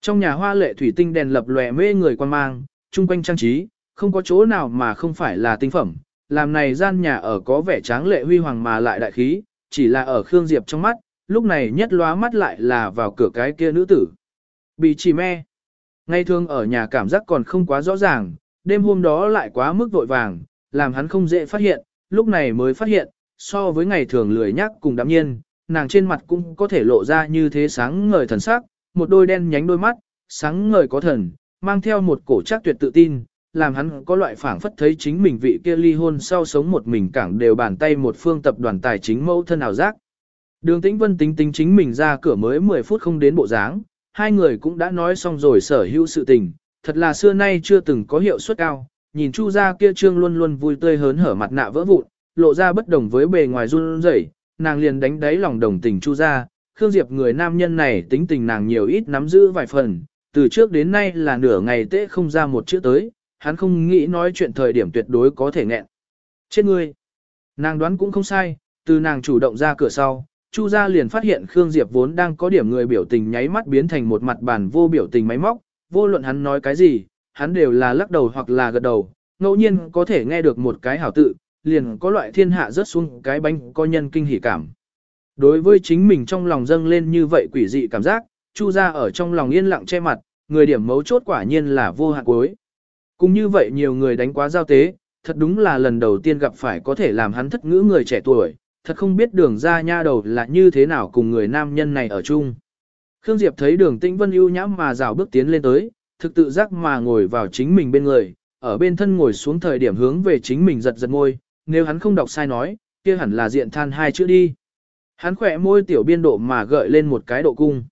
Trong nhà hoa lệ thủy tinh đèn lập lòe mê người quan mang, chung quanh trang trí, không có chỗ nào mà không phải là tinh phẩm, làm này gian nhà ở có vẻ tráng lệ huy hoàng mà lại đại khí, chỉ là ở Khương Diệp trong mắt, lúc này nhất lóa mắt lại là vào cửa cái kia nữ tử. Bị chỉ me. Ngay thường ở nhà cảm giác còn không quá rõ ràng, đêm hôm đó lại quá mức vội vàng, làm hắn không dễ phát hiện, lúc này mới phát hiện, so với ngày thường lười nhắc cùng đạm nhiên, nàng trên mặt cũng có thể lộ ra như thế sáng ngời thần sắc, một đôi đen nhánh đôi mắt, sáng ngời có thần, mang theo một cổ chắc tuyệt tự tin, làm hắn có loại phảng phất thấy chính mình vị kia ly hôn sau sống một mình cảng đều bàn tay một phương tập đoàn tài chính mẫu thân ảo giác. Đường Tĩnh Vân tính tính chính mình ra cửa mới 10 phút không đến bộ dáng, hai người cũng đã nói xong rồi sở hữu sự tình, thật là xưa nay chưa từng có hiệu suất cao, nhìn Chu gia kia trương luôn luôn vui tươi hớn hở mặt nạ vỡ vụn, lộ ra bất đồng với bề ngoài run rẩy, nàng liền đánh đáy lòng đồng tình Chu gia, Khương Diệp người nam nhân này tính tình nàng nhiều ít nắm giữ vài phần, từ trước đến nay là nửa ngày tễ không ra một chữ tới, hắn không nghĩ nói chuyện thời điểm tuyệt đối có thể nghẹn. Chết ngươi! Nàng đoán cũng không sai, từ nàng chủ động ra cửa sau, Chu gia liền phát hiện Khương Diệp vốn đang có điểm người biểu tình nháy mắt biến thành một mặt bản vô biểu tình máy móc, vô luận hắn nói cái gì, hắn đều là lắc đầu hoặc là gật đầu, ngẫu nhiên có thể nghe được một cái hảo tự, liền có loại thiên hạ rớt xuống cái bánh có nhân kinh hỉ cảm. Đối với chính mình trong lòng dâng lên như vậy quỷ dị cảm giác, Chu gia ở trong lòng yên lặng che mặt, người điểm mấu chốt quả nhiên là vô hạn cuối. Cũng như vậy nhiều người đánh quá giao tế, thật đúng là lần đầu tiên gặp phải có thể làm hắn thất ngữ người trẻ tuổi, thật không biết đường ra nha đầu là như thế nào cùng người nam nhân này ở chung. Khương Diệp thấy đường tĩnh vân ưu nhãm mà rào bước tiến lên tới, thực tự giác mà ngồi vào chính mình bên người, ở bên thân ngồi xuống thời điểm hướng về chính mình giật giật môi, nếu hắn không đọc sai nói, kia hẳn là diện than hai chữ đi. Hắn khỏe môi tiểu biên độ mà gợi lên một cái độ cung.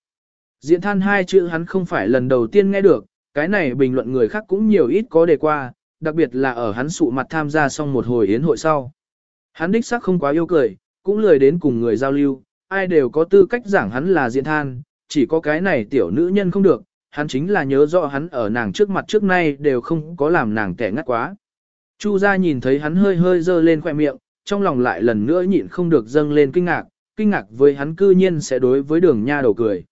Diện than hai chữ hắn không phải lần đầu tiên nghe được, cái này bình luận người khác cũng nhiều ít có đề qua, đặc biệt là ở hắn sụ mặt tham gia xong một hồi yến hội sau. Hắn đích xác không quá yêu cười, cũng lười đến cùng người giao lưu, ai đều có tư cách giảng hắn là diện than, chỉ có cái này tiểu nữ nhân không được, hắn chính là nhớ rõ hắn ở nàng trước mặt trước nay đều không có làm nàng tẻ ngắt quá. Chu gia nhìn thấy hắn hơi hơi dơ lên khoẻ miệng, trong lòng lại lần nữa nhịn không được dâng lên kinh ngạc, kinh ngạc với hắn cư nhiên sẽ đối với đường nha đầu cười.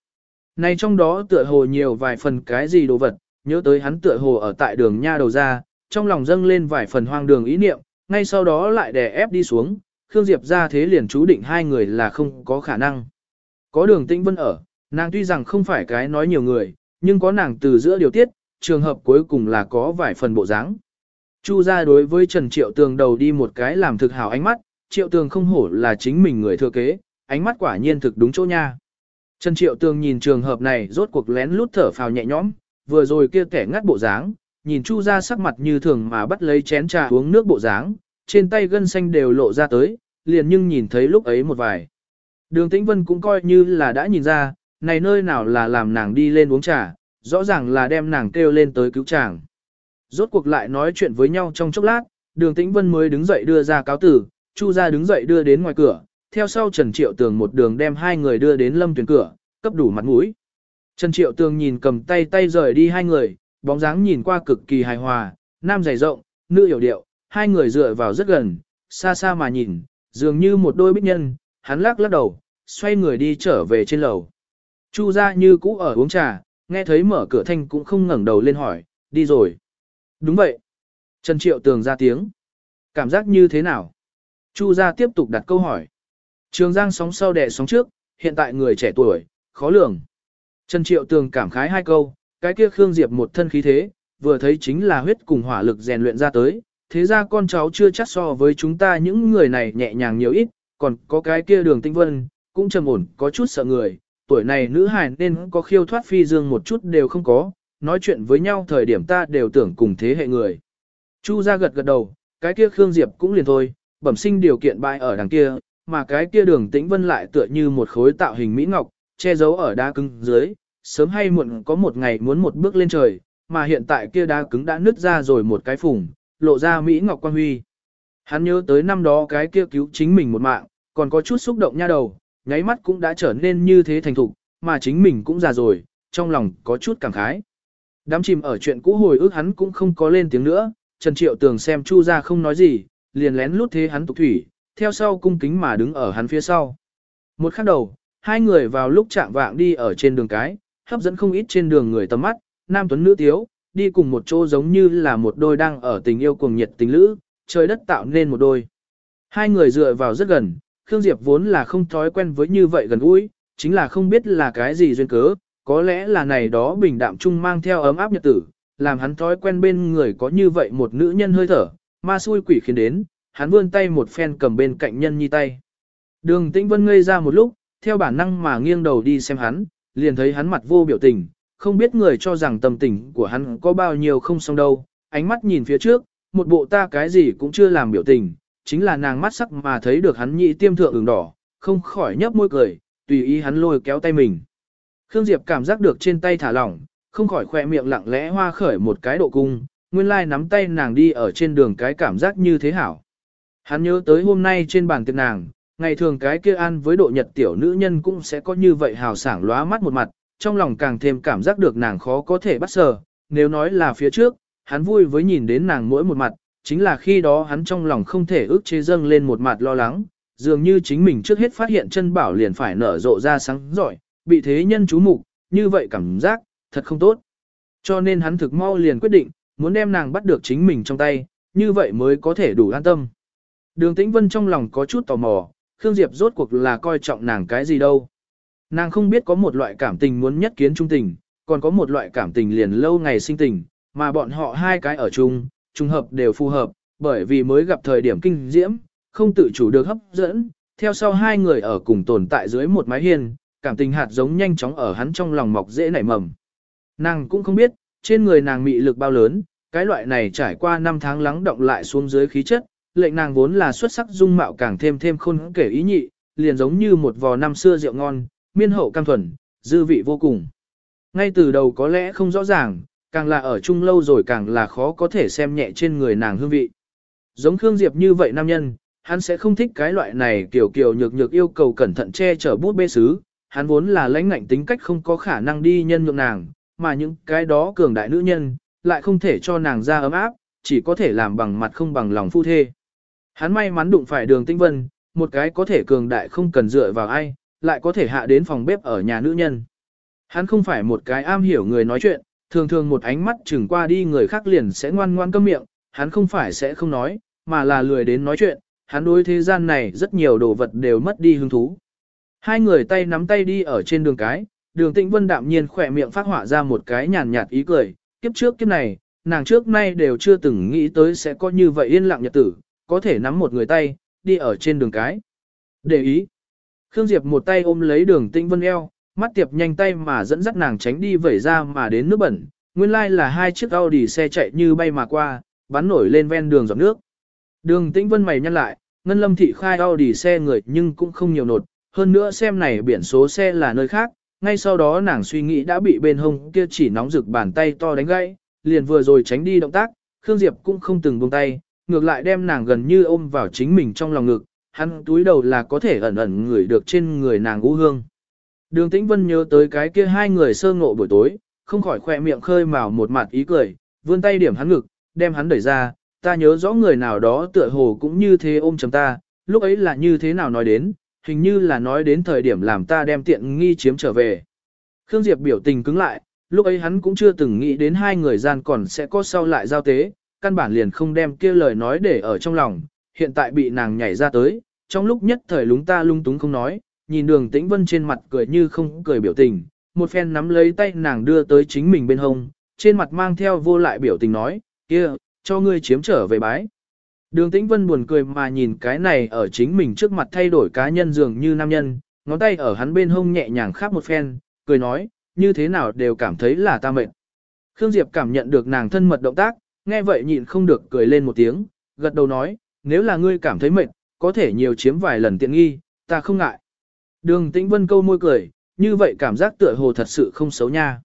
Này trong đó tựa hồ nhiều vài phần cái gì đồ vật, nhớ tới hắn tựa hồ ở tại đường nha đầu ra, trong lòng dâng lên vài phần hoang đường ý niệm, ngay sau đó lại đè ép đi xuống, Khương Diệp ra thế liền chú định hai người là không có khả năng. Có đường tĩnh vân ở, nàng tuy rằng không phải cái nói nhiều người, nhưng có nàng từ giữa điều tiết, trường hợp cuối cùng là có vài phần bộ dáng. Chu ra đối với Trần Triệu Tường đầu đi một cái làm thực hảo ánh mắt, Triệu Tường không hổ là chính mình người thừa kế, ánh mắt quả nhiên thực đúng chỗ nha. Trần Triệu Tường nhìn trường hợp này rốt cuộc lén lút thở phào nhẹ nhõm, vừa rồi kia kẻ ngắt bộ dáng, nhìn Chu ra sắc mặt như thường mà bắt lấy chén trà uống nước bộ dáng, trên tay gân xanh đều lộ ra tới, liền nhưng nhìn thấy lúc ấy một vài. Đường Tĩnh Vân cũng coi như là đã nhìn ra, này nơi nào là làm nàng đi lên uống trà, rõ ràng là đem nàng kêu lên tới cứu chàng. Rốt cuộc lại nói chuyện với nhau trong chốc lát, đường Tĩnh Vân mới đứng dậy đưa ra cáo tử, Chu ra đứng dậy đưa đến ngoài cửa, theo sau Trần Triệu Tường một đường đem hai người đưa đến lâm tuyển cửa, cấp đủ mặt mũi. Trần Triệu Tường nhìn cầm tay tay rời đi hai người, bóng dáng nhìn qua cực kỳ hài hòa, nam dày rộng, nữ hiểu điệu, hai người dựa vào rất gần, xa xa mà nhìn, dường như một đôi bích nhân, hắn lắc lắc đầu, xoay người đi trở về trên lầu. Chu ra như cũ ở uống trà, nghe thấy mở cửa thanh cũng không ngẩng đầu lên hỏi, đi rồi. Đúng vậy. Trần Triệu Tường ra tiếng. Cảm giác như thế nào? Chu gia tiếp tục đặt câu hỏi. Trường Giang sóng sau đẻ sóng trước, hiện tại người trẻ tuổi, khó lường. Trần Triệu Tường cảm khái hai câu, cái kia Khương Diệp một thân khí thế, vừa thấy chính là huyết cùng hỏa lực rèn luyện ra tới, thế ra con cháu chưa chắc so với chúng ta những người này nhẹ nhàng nhiều ít, còn có cái kia đường tinh vân, cũng trầm ổn, có chút sợ người, tuổi này nữ hài nên có khiêu thoát phi dương một chút đều không có, nói chuyện với nhau thời điểm ta đều tưởng cùng thế hệ người. Chu ra gật gật đầu, cái kia Khương Diệp cũng liền thôi, bẩm sinh điều kiện bại ở đằng kia, mà cái kia đường tĩnh vân lại tựa như một khối tạo hình mỹ ngọc, che giấu ở đá cứng dưới, sớm hay muộn có một ngày muốn một bước lên trời, mà hiện tại kia đá cứng đã nứt ra rồi một cái phủng lộ ra mỹ ngọc quan huy. Hắn nhớ tới năm đó cái kia cứu chính mình một mạng, còn có chút xúc động nha đầu, nháy mắt cũng đã trở nên như thế thành thục, mà chính mình cũng già rồi, trong lòng có chút cảm khái. Đám chìm ở chuyện cũ hồi ức hắn cũng không có lên tiếng nữa, Trần Triệu Tường xem Chu ra không nói gì, liền lén lút thế hắn tục thủy, theo sau cung kính mà đứng ở hắn phía sau. Một khắc đầu, hai người vào lúc chạm vạng đi ở trên đường cái, hấp dẫn không ít trên đường người tầm mắt, nam tuấn nữ tiếu, đi cùng một chỗ giống như là một đôi đang ở tình yêu cuồng nhiệt tình lữ, trời đất tạo nên một đôi. Hai người dựa vào rất gần, Khương Diệp vốn là không thói quen với như vậy gần gũi, chính là không biết là cái gì duyên cớ, có lẽ là này đó bình đạm chung mang theo ấm áp nhật tử, làm hắn thói quen bên người có như vậy một nữ nhân hơi thở, ma xui quỷ khiến đến, hắn vươn tay một phen cầm bên cạnh nhân nhi tay. Đường Tĩnh Vân ngây ra một lúc, theo bản năng mà nghiêng đầu đi xem hắn, liền thấy hắn mặt vô biểu tình, không biết người cho rằng tâm tình của hắn có bao nhiêu không xong đâu, ánh mắt nhìn phía trước, một bộ ta cái gì cũng chưa làm biểu tình, chính là nàng mắt sắc mà thấy được hắn nhị tiêm thượng ửng đỏ, không khỏi nhấp môi cười, tùy ý hắn lôi kéo tay mình. Khương Diệp cảm giác được trên tay thả lỏng, không khỏi khỏe miệng lặng lẽ hoa khởi một cái độ cung, nguyên lai nắm tay nàng đi ở trên đường cái cảm giác như thế hảo. Hắn nhớ tới hôm nay trên bàn tiệc nàng, ngày thường cái kia ăn với độ nhật tiểu nữ nhân cũng sẽ có như vậy hào sảng lóa mắt một mặt, trong lòng càng thêm cảm giác được nàng khó có thể bắt sờ, nếu nói là phía trước, hắn vui với nhìn đến nàng mỗi một mặt, chính là khi đó hắn trong lòng không thể ước chế dâng lên một mặt lo lắng, dường như chính mình trước hết phát hiện chân bảo liền phải nở rộ ra sáng giỏi, bị thế nhân chú mục, như vậy cảm giác, thật không tốt. Cho nên hắn thực mau liền quyết định, muốn đem nàng bắt được chính mình trong tay, như vậy mới có thể đủ an tâm. Đường Tĩnh Vân trong lòng có chút tò mò, Khương Diệp rốt cuộc là coi trọng nàng cái gì đâu. Nàng không biết có một loại cảm tình muốn nhất kiến trung tình, còn có một loại cảm tình liền lâu ngày sinh tình, mà bọn họ hai cái ở chung, trùng hợp đều phù hợp, bởi vì mới gặp thời điểm kinh diễm, không tự chủ được hấp dẫn, theo sau hai người ở cùng tồn tại dưới một mái hiên, cảm tình hạt giống nhanh chóng ở hắn trong lòng mọc dễ nảy mầm. Nàng cũng không biết, trên người nàng mị lực bao lớn, cái loại này trải qua năm tháng lắng động lại xuống dưới khí chất, lệnh nàng vốn là xuất sắc dung mạo càng thêm thêm khôn kể ý nhị, liền giống như một vò năm xưa rượu ngon, miên hậu cam thuần, dư vị vô cùng. Ngay từ đầu có lẽ không rõ ràng, càng là ở chung lâu rồi càng là khó có thể xem nhẹ trên người nàng hương vị. Giống Khương Diệp như vậy nam nhân, hắn sẽ không thích cái loại này kiểu kiểu nhược nhược yêu cầu cẩn thận che chở bút bê sứ, hắn vốn là lãnh ngạnh tính cách không có khả năng đi nhân nhượng nàng, mà những cái đó cường đại nữ nhân, lại không thể cho nàng ra ấm áp, chỉ có thể làm bằng mặt không bằng lòng phu thê. Hắn may mắn đụng phải đường tinh vân, một cái có thể cường đại không cần dựa vào ai, lại có thể hạ đến phòng bếp ở nhà nữ nhân. Hắn không phải một cái am hiểu người nói chuyện, thường thường một ánh mắt chừng qua đi người khác liền sẽ ngoan ngoan câm miệng, hắn không phải sẽ không nói, mà là lười đến nói chuyện, hắn đối thế gian này rất nhiều đồ vật đều mất đi hứng thú. Hai người tay nắm tay đi ở trên đường cái, đường tĩnh vân đạm nhiên khỏe miệng phát họa ra một cái nhàn nhạt ý cười, kiếp trước kiếp này, nàng trước nay đều chưa từng nghĩ tới sẽ có như vậy yên lặng nhật tử, có thể nắm một người tay, đi ở trên đường cái. Để ý. Khương Diệp một tay ôm lấy đường tĩnh vân eo, mắt tiệp nhanh tay mà dẫn dắt nàng tránh đi vẩy ra mà đến nước bẩn. Nguyên lai like là hai chiếc Audi xe chạy như bay mà qua, bắn nổi lên ven đường giọt nước. Đường tĩnh vân mày nhăn lại, ngân lâm thị khai Audi xe người nhưng cũng không nhiều nột, hơn nữa xem này biển số xe là nơi khác, ngay sau đó nàng suy nghĩ đã bị bên hông kia chỉ nóng rực bàn tay to đánh gãy, liền vừa rồi tránh đi động tác, Khương Diệp cũng không từng buông tay, ngược lại đem nàng gần như ôm vào chính mình trong lòng ngực, hắn túi đầu là có thể ẩn ẩn ngửi được trên người nàng u hương. Đường Tĩnh Vân nhớ tới cái kia hai người sơ ngộ buổi tối, không khỏi khỏe miệng khơi mào một mặt ý cười, vươn tay điểm hắn ngực, đem hắn đẩy ra, ta nhớ rõ người nào đó tựa hồ cũng như thế ôm chầm ta, lúc ấy là như thế nào nói đến, hình như là nói đến thời điểm làm ta đem tiện nghi chiếm trở về. Khương Diệp biểu tình cứng lại, lúc ấy hắn cũng chưa từng nghĩ đến hai người gian còn sẽ có sau lại giao tế, căn bản liền không đem kia lời nói để ở trong lòng, hiện tại bị nàng nhảy ra tới, trong lúc nhất thời lúng ta lung túng không nói, nhìn đường tĩnh vân trên mặt cười như không cười biểu tình, một phen nắm lấy tay nàng đưa tới chính mình bên hông, trên mặt mang theo vô lại biểu tình nói, kia, cho ngươi chiếm trở về bái. Đường tĩnh vân buồn cười mà nhìn cái này ở chính mình trước mặt thay đổi cá nhân dường như nam nhân, ngón tay ở hắn bên hông nhẹ nhàng khắp một phen, cười nói, như thế nào đều cảm thấy là ta mệt. Khương Diệp cảm nhận được nàng thân mật động tác, nghe vậy nhịn không được cười lên một tiếng, gật đầu nói, nếu là ngươi cảm thấy mệt, có thể nhiều chiếm vài lần tiện nghi, ta không ngại. Đường tĩnh vân câu môi cười, như vậy cảm giác tựa hồ thật sự không xấu nha.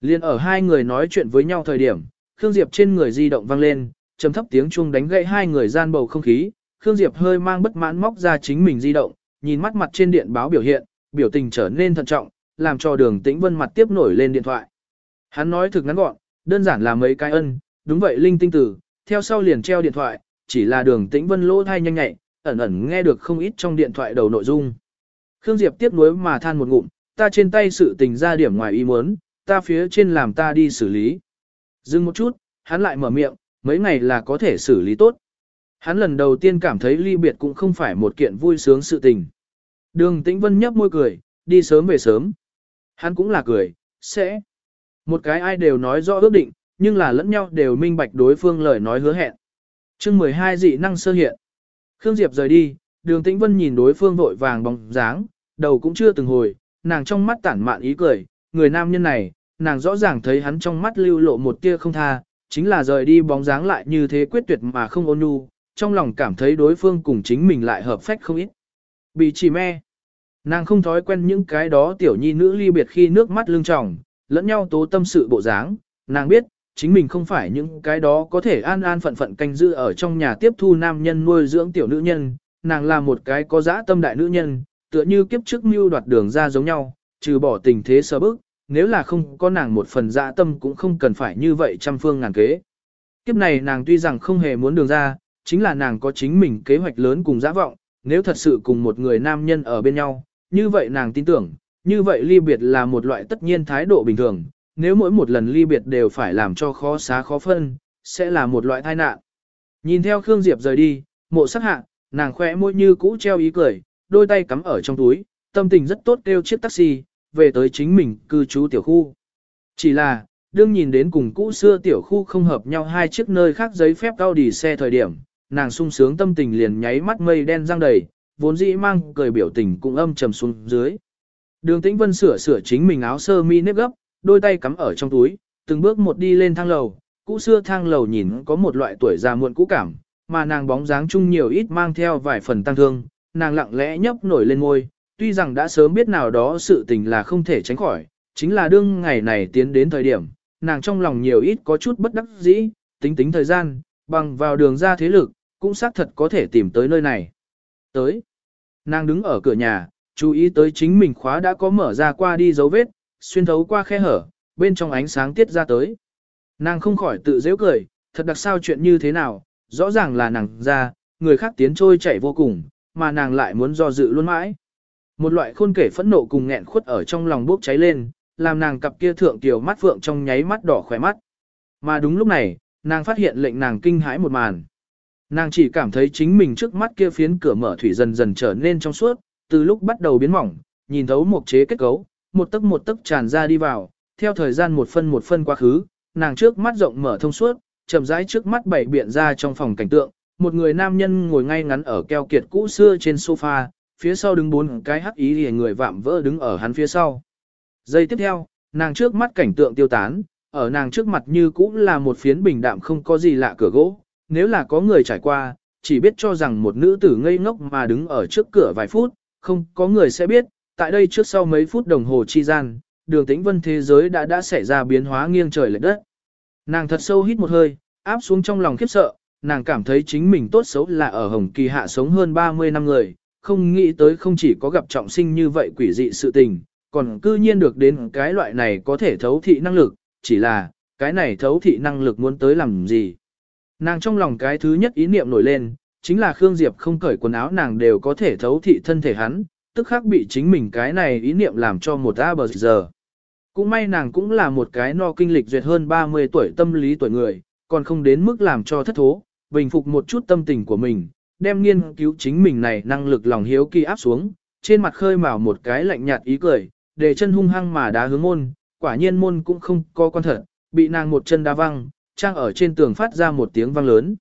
Liên ở hai người nói chuyện với nhau thời điểm, Khương Diệp trên người di động vang lên, trầm thấp tiếng chuông đánh gãy hai người gian bầu không khí, Khương Diệp hơi mang bất mãn móc ra chính mình di động, nhìn mắt mặt trên điện báo biểu hiện, biểu tình trở nên thận trọng, làm cho đường tĩnh vân mặt tiếp nổi lên điện thoại. Hắn nói thực ngắn gọn, đơn giản là mấy cái ân, đúng vậy linh tinh tử, theo sau liền treo điện thoại, chỉ là đường tĩnh vân lỗ thai nhanh nhẹ, ẩn ẩn nghe được không ít trong điện thoại đầu nội dung. Khương Diệp tiếp nối mà than một ngụm, ta trên tay sự tình ra điểm ngoài ý muốn, ta phía trên làm ta đi xử lý. Dừng một chút, hắn lại mở miệng, mấy ngày là có thể xử lý tốt. Hắn lần đầu tiên cảm thấy ly biệt cũng không phải một kiện vui sướng sự tình. Đường Tĩnh Vân nhấp môi cười, đi sớm về sớm. Hắn cũng là cười, sẽ. Một cái ai đều nói rõ ước định, nhưng là lẫn nhau đều minh bạch đối phương lời nói hứa hẹn. chương 12 dị năng sơ hiện. Khương Diệp rời đi, đường Tĩnh Vân nhìn đối phương vội vàng bóng dáng, đầu cũng chưa từng hồi, nàng trong mắt tản mạn ý cười, người nam nhân này, nàng rõ ràng thấy hắn trong mắt lưu lộ một tia không tha, chính là rời đi bóng dáng lại như thế quyết tuyệt mà không ôn nhu, trong lòng cảm thấy đối phương cùng chính mình lại hợp phách không ít. Bị chỉ me. Nàng không thói quen những cái đó tiểu nhi nữ ly biệt khi nước mắt lưng tròng, lẫn nhau tố tâm sự bộ dáng, nàng biết, chính mình không phải những cái đó có thể an an phận phận canh giữ ở trong nhà tiếp thu nam nhân nuôi dưỡng tiểu nữ nhân, nàng là một cái có dã tâm đại nữ nhân, tựa như kiếp trước mưu đoạt đường ra giống nhau, trừ bỏ tình thế sơ bức, nếu là không có nàng một phần dạ tâm cũng không cần phải như vậy trăm phương ngàn kế. Kiếp này nàng tuy rằng không hề muốn đường ra, chính là nàng có chính mình kế hoạch lớn cùng dã vọng, nếu thật sự cùng một người nam nhân ở bên nhau, như vậy nàng tin tưởng, như vậy ly biệt là một loại tất nhiên thái độ bình thường, nếu mỗi một lần ly biệt đều phải làm cho khó xá khó phân, sẽ là một loại tai nạn. Nhìn theo Khương Diệp rời đi, mộ sắc hạ, nàng khỏe môi như cũ treo ý cười, đôi tay cắm ở trong túi, tâm tình rất tốt kêu chiếc taxi, về tới chính mình cư trú tiểu khu. Chỉ là, đương nhìn đến cùng cũ xưa tiểu khu không hợp nhau hai chiếc nơi khác giấy phép cao đi xe thời điểm, nàng sung sướng tâm tình liền nháy mắt mây đen răng đầy, vốn dĩ mang cười biểu tình cũng âm trầm xuống dưới. Đường Tĩnh Vân sửa sửa chính mình áo sơ mi nếp gấp, đôi tay cắm ở trong túi, từng bước một đi lên thang lầu, cũ xưa thang lầu nhìn có một loại tuổi già muộn cũ cảm, mà nàng bóng dáng chung nhiều ít mang theo vài phần tăng thương, nàng lặng lẽ nhấp nổi lên môi, tuy rằng đã sớm biết nào đó sự tình là không thể tránh khỏi, chính là đương ngày này tiến đến thời điểm, nàng trong lòng nhiều ít có chút bất đắc dĩ, tính tính thời gian, bằng vào đường ra thế lực, cũng xác thật có thể tìm tới nơi này. Tới, nàng đứng ở cửa nhà, chú ý tới chính mình khóa đã có mở ra qua đi dấu vết, xuyên thấu qua khe hở, bên trong ánh sáng tiết ra tới. Nàng không khỏi tự dễ cười, thật đặc sao chuyện như thế nào, rõ ràng là nàng ra, người khác tiến trôi chạy vô cùng, mà nàng lại muốn do dự luôn mãi. Một loại khôn kể phẫn nộ cùng nghẹn khuất ở trong lòng bốc cháy lên, làm nàng cặp kia thượng tiểu mắt phượng trong nháy mắt đỏ khỏe mắt. Mà đúng lúc này, nàng phát hiện lệnh nàng kinh hãi một màn. Nàng chỉ cảm thấy chính mình trước mắt kia phiến cửa mở thủy dần dần trở nên trong suốt, từ lúc bắt đầu biến mỏng, nhìn thấu một chế kết cấu, một tấc một tấc tràn ra đi vào, theo thời gian một phân một phân quá khứ, nàng trước mắt rộng mở thông suốt, chậm rãi trước mắt bảy biện ra trong phòng cảnh tượng, một người nam nhân ngồi ngay ngắn ở keo kiệt cũ xưa trên sofa, phía sau đứng bốn cái hắc ý lìa người vạm vỡ đứng ở hắn phía sau. Giây tiếp theo, nàng trước mắt cảnh tượng tiêu tán, ở nàng trước mặt như cũng là một phiến bình đạm không có gì lạ cửa gỗ, nếu là có người trải qua, chỉ biết cho rằng một nữ tử ngây ngốc mà đứng ở trước cửa vài phút, không có người sẽ biết, tại đây trước sau mấy phút đồng hồ chi gian, đường tĩnh vân thế giới đã đã xảy ra biến hóa nghiêng trời lệch đất. Nàng thật sâu hít một hơi, áp xuống trong lòng khiếp sợ, nàng cảm thấy chính mình tốt xấu là ở Hồng Kỳ hạ sống hơn 30 năm người, không nghĩ tới không chỉ có gặp trọng sinh như vậy quỷ dị sự tình, còn cư nhiên được đến cái loại này có thể thấu thị năng lực, chỉ là, cái này thấu thị năng lực muốn tới làm gì. Nàng trong lòng cái thứ nhất ý niệm nổi lên, chính là Khương Diệp không cởi quần áo nàng đều có thể thấu thị thân thể hắn, tức khắc bị chính mình cái này ý niệm làm cho một a bờ giờ. Cũng may nàng cũng là một cái no kinh lịch duyệt hơn 30 tuổi tâm lý tuổi người, còn không đến mức làm cho thất thố, bình phục một chút tâm tình của mình, đem nghiên cứu chính mình này năng lực lòng hiếu kỳ áp xuống, trên mặt khơi mào một cái lạnh nhạt ý cười, để chân hung hăng mà đá hướng môn, quả nhiên môn cũng không có con thật, bị nàng một chân đá văng, trang ở trên tường phát ra một tiếng vang lớn.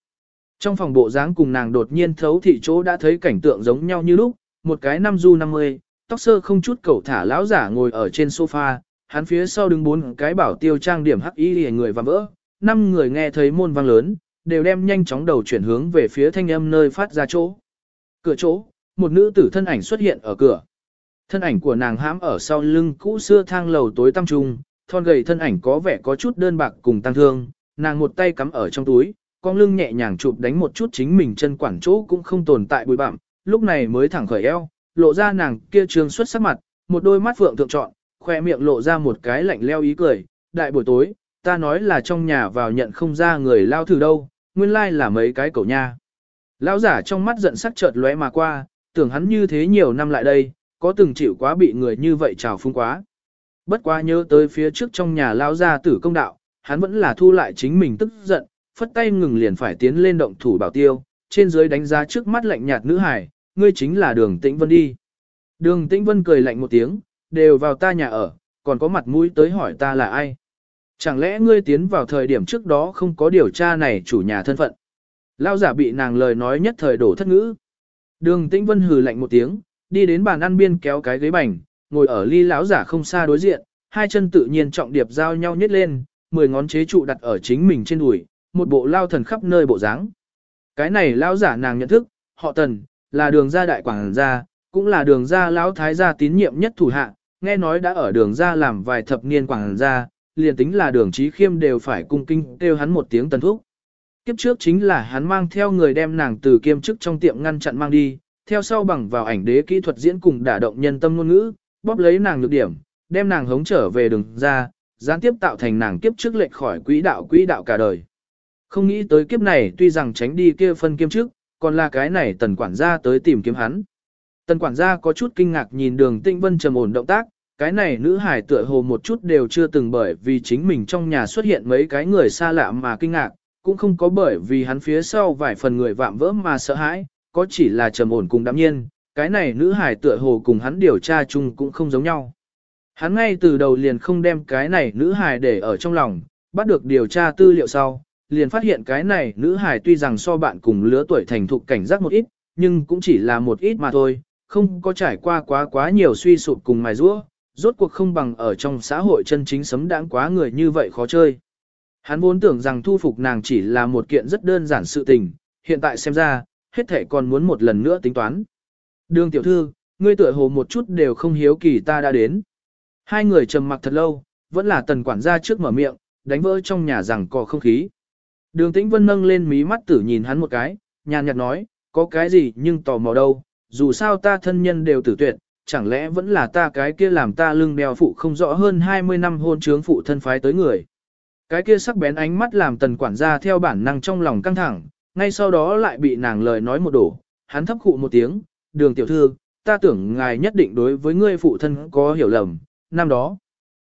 Trong phòng bộ dáng cùng nàng đột nhiên thấu thị chỗ đã thấy cảnh tượng giống nhau như lúc, một cái năm du 50, tóc sơ không chút cẩu thả lão giả ngồi ở trên sofa, hắn phía sau đứng bốn cái bảo tiêu trang điểm hắc y người và vỡ, năm người nghe thấy môn vang lớn, đều đem nhanh chóng đầu chuyển hướng về phía thanh âm nơi phát ra chỗ. Cửa chỗ, một nữ tử thân ảnh xuất hiện ở cửa. Thân ảnh của nàng hãm ở sau lưng cũ xưa thang lầu tối tăm trung, thon gầy thân ảnh có vẻ có chút đơn bạc cùng tăng thương, nàng một tay cắm ở trong túi, con lưng nhẹ nhàng chụp đánh một chút chính mình chân quản chỗ cũng không tồn tại bụi bặm, lúc này mới thẳng khởi eo, lộ ra nàng kia trường xuất sắc mặt, một đôi mắt phượng thượng trọn, khoe miệng lộ ra một cái lạnh leo ý cười, đại buổi tối, ta nói là trong nhà vào nhận không ra người lao thử đâu, nguyên lai là mấy cái cậu nha. Lão giả trong mắt giận sắc chợt lóe mà qua, tưởng hắn như thế nhiều năm lại đây, có từng chịu quá bị người như vậy trào phung quá. Bất quá nhớ tới phía trước trong nhà lão gia tử công đạo, hắn vẫn là thu lại chính mình tức giận, phất tay ngừng liền phải tiến lên động thủ bảo tiêu, trên dưới đánh giá trước mắt lạnh nhạt nữ hải, ngươi chính là đường tĩnh vân đi. Đường tĩnh vân cười lạnh một tiếng, đều vào ta nhà ở, còn có mặt mũi tới hỏi ta là ai. Chẳng lẽ ngươi tiến vào thời điểm trước đó không có điều tra này chủ nhà thân phận? Lao giả bị nàng lời nói nhất thời đổ thất ngữ. Đường tĩnh vân hừ lạnh một tiếng, đi đến bàn ăn biên kéo cái ghế bành, ngồi ở ly lão giả không xa đối diện, hai chân tự nhiên trọng điệp giao nhau nhét lên, mười ngón chế trụ đặt ở chính mình trên đùi, một bộ lao thần khắp nơi bộ dáng. Cái này lão giả nàng nhận thức, họ tần, là đường gia đại quảng gia, cũng là đường gia lão thái gia tín nhiệm nhất thủ hạ, nghe nói đã ở đường gia làm vài thập niên quảng gia, liền tính là đường trí khiêm đều phải cung kinh kêu hắn một tiếng tần thúc. Kiếp trước chính là hắn mang theo người đem nàng từ kiêm chức trong tiệm ngăn chặn mang đi, theo sau bằng vào ảnh đế kỹ thuật diễn cùng đả động nhân tâm ngôn ngữ, bóp lấy nàng nhược điểm, đem nàng hống trở về đường ra, gián tiếp tạo thành nàng kiếp trước lệch khỏi quỹ đạo quỹ đạo cả đời. Không nghĩ tới kiếp này tuy rằng tránh đi kia phân kiêm trước, còn là cái này tần quản gia tới tìm kiếm hắn. Tần quản gia có chút kinh ngạc nhìn đường tinh vân trầm ổn động tác, cái này nữ hải tựa hồ một chút đều chưa từng bởi vì chính mình trong nhà xuất hiện mấy cái người xa lạ mà kinh ngạc, cũng không có bởi vì hắn phía sau vài phần người vạm vỡ mà sợ hãi, có chỉ là trầm ổn cùng đạm nhiên, cái này nữ hải tựa hồ cùng hắn điều tra chung cũng không giống nhau. Hắn ngay từ đầu liền không đem cái này nữ hải để ở trong lòng, bắt được điều tra tư liệu sau, liền phát hiện cái này nữ hải tuy rằng so bạn cùng lứa tuổi thành thục cảnh giác một ít, nhưng cũng chỉ là một ít mà thôi, không có trải qua quá quá nhiều suy sụp cùng mài rũa, rốt cuộc không bằng ở trong xã hội chân chính sấm đãng quá người như vậy khó chơi. Hắn vốn tưởng rằng thu phục nàng chỉ là một kiện rất đơn giản sự tình, hiện tại xem ra, hết thể còn muốn một lần nữa tính toán. Đường tiểu thư, ngươi tựa hồ một chút đều không hiếu kỳ ta đã đến. Hai người trầm mặc thật lâu, vẫn là tần quản gia trước mở miệng, đánh vỡ trong nhà rằng có không khí. Đường tĩnh vân nâng lên mí mắt tử nhìn hắn một cái, nhàn nhạt nói, có cái gì nhưng tò mò đâu, dù sao ta thân nhân đều tử tuyệt, chẳng lẽ vẫn là ta cái kia làm ta lưng đeo phụ không rõ hơn 20 năm hôn trướng phụ thân phái tới người. Cái kia sắc bén ánh mắt làm tần quản gia theo bản năng trong lòng căng thẳng, ngay sau đó lại bị nàng lời nói một đổ, hắn thấp khụ một tiếng, đường tiểu thư, ta tưởng ngài nhất định đối với ngươi phụ thân có hiểu lầm, năm đó.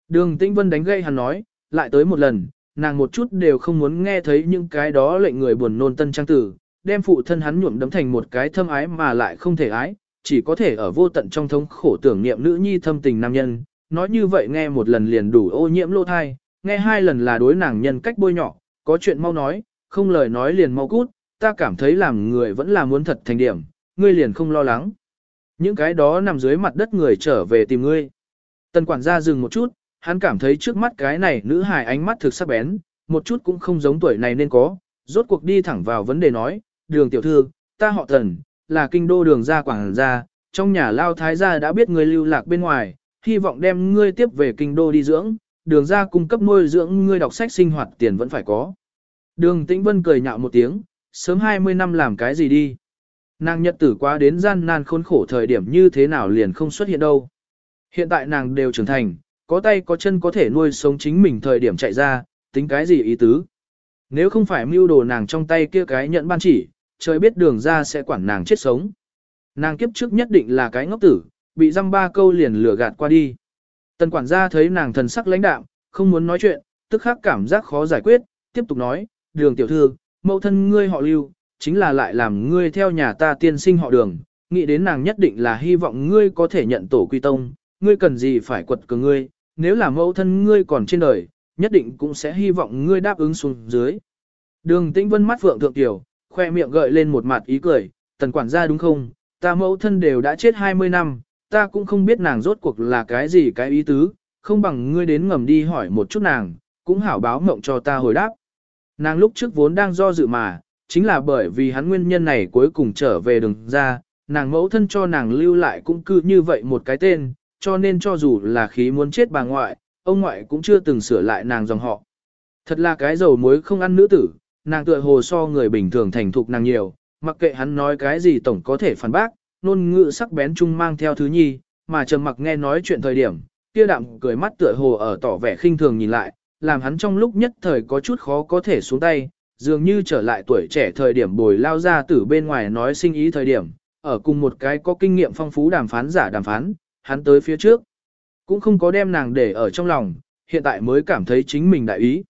Đường tĩnh vân đánh gây hắn nói, lại tới một lần, nàng một chút đều không muốn nghe thấy những cái đó lệnh người buồn nôn tân trang tử, đem phụ thân hắn nhuộm đấm thành một cái thâm ái mà lại không thể ái, chỉ có thể ở vô tận trong thống khổ tưởng niệm nữ nhi thâm tình nam nhân. Nói như vậy nghe một lần liền đủ ô nhiễm lô thai, nghe hai lần là đối nàng nhân cách bôi nhỏ, có chuyện mau nói, không lời nói liền mau cút, ta cảm thấy làm người vẫn là muốn thật thành điểm, ngươi liền không lo lắng. Những cái đó nằm dưới mặt đất người trở về tìm ngươi. Tần quản gia dừng một chút, hắn cảm thấy trước mắt cái này nữ hài ánh mắt thực sắc bén, một chút cũng không giống tuổi này nên có, rốt cuộc đi thẳng vào vấn đề nói, đường tiểu thư, ta họ tần, là kinh đô đường gia quảng gia, trong nhà lao thái gia đã biết ngươi lưu lạc bên ngoài, hy vọng đem ngươi tiếp về kinh đô đi dưỡng, đường gia cung cấp nuôi dưỡng ngươi đọc sách sinh hoạt tiền vẫn phải có. Đường tĩnh vân cười nhạo một tiếng, sớm 20 năm làm cái gì đi. Nàng nhật tử quá đến gian nan khốn khổ thời điểm như thế nào liền không xuất hiện đâu. Hiện tại nàng đều trưởng thành, có tay có chân có thể nuôi sống chính mình thời điểm chạy ra, tính cái gì ý tứ. Nếu không phải mưu đồ nàng trong tay kia cái nhận ban chỉ, trời biết đường ra sẽ quản nàng chết sống. Nàng kiếp trước nhất định là cái ngốc tử, bị dăm ba câu liền lừa gạt qua đi. Tần quản gia thấy nàng thần sắc lãnh đạm, không muốn nói chuyện, tức khắc cảm giác khó giải quyết, tiếp tục nói, đường tiểu thư, mẫu thân ngươi họ lưu, chính là lại làm ngươi theo nhà ta tiên sinh họ đường, nghĩ đến nàng nhất định là hy vọng ngươi có thể nhận tổ quy tông, ngươi cần gì phải quật cường ngươi, nếu là mẫu thân ngươi còn trên đời, nhất định cũng sẽ hy vọng ngươi đáp ứng xuống dưới. Đường tĩnh vân mắt phượng thượng tiểu, khoe miệng gợi lên một mặt ý cười, tần quản gia đúng không, ta mẫu thân đều đã chết 20 năm, ta cũng không biết nàng rốt cuộc là cái gì cái ý tứ, không bằng ngươi đến ngầm đi hỏi một chút nàng, cũng hảo báo mộng cho ta hồi đáp. Nàng lúc trước vốn đang do dự mà, chính là bởi vì hắn nguyên nhân này cuối cùng trở về đường ra, nàng mẫu thân cho nàng lưu lại cũng cứ như vậy một cái tên, cho nên cho dù là khí muốn chết bà ngoại, ông ngoại cũng chưa từng sửa lại nàng dòng họ. Thật là cái dầu muối không ăn nữ tử, nàng tựa hồ so người bình thường thành thục nàng nhiều, mặc kệ hắn nói cái gì tổng có thể phản bác, nôn ngữ sắc bén chung mang theo thứ nhi, mà trầm mặc nghe nói chuyện thời điểm, kia đạm cười mắt tựa hồ ở tỏ vẻ khinh thường nhìn lại, làm hắn trong lúc nhất thời có chút khó có thể xuống tay, dường như trở lại tuổi trẻ thời điểm bồi lao ra từ bên ngoài nói sinh ý thời điểm, ở cùng một cái có kinh nghiệm phong phú đàm phán giả đàm phán, hắn tới phía trước. Cũng không có đem nàng để ở trong lòng, hiện tại mới cảm thấy chính mình đại ý.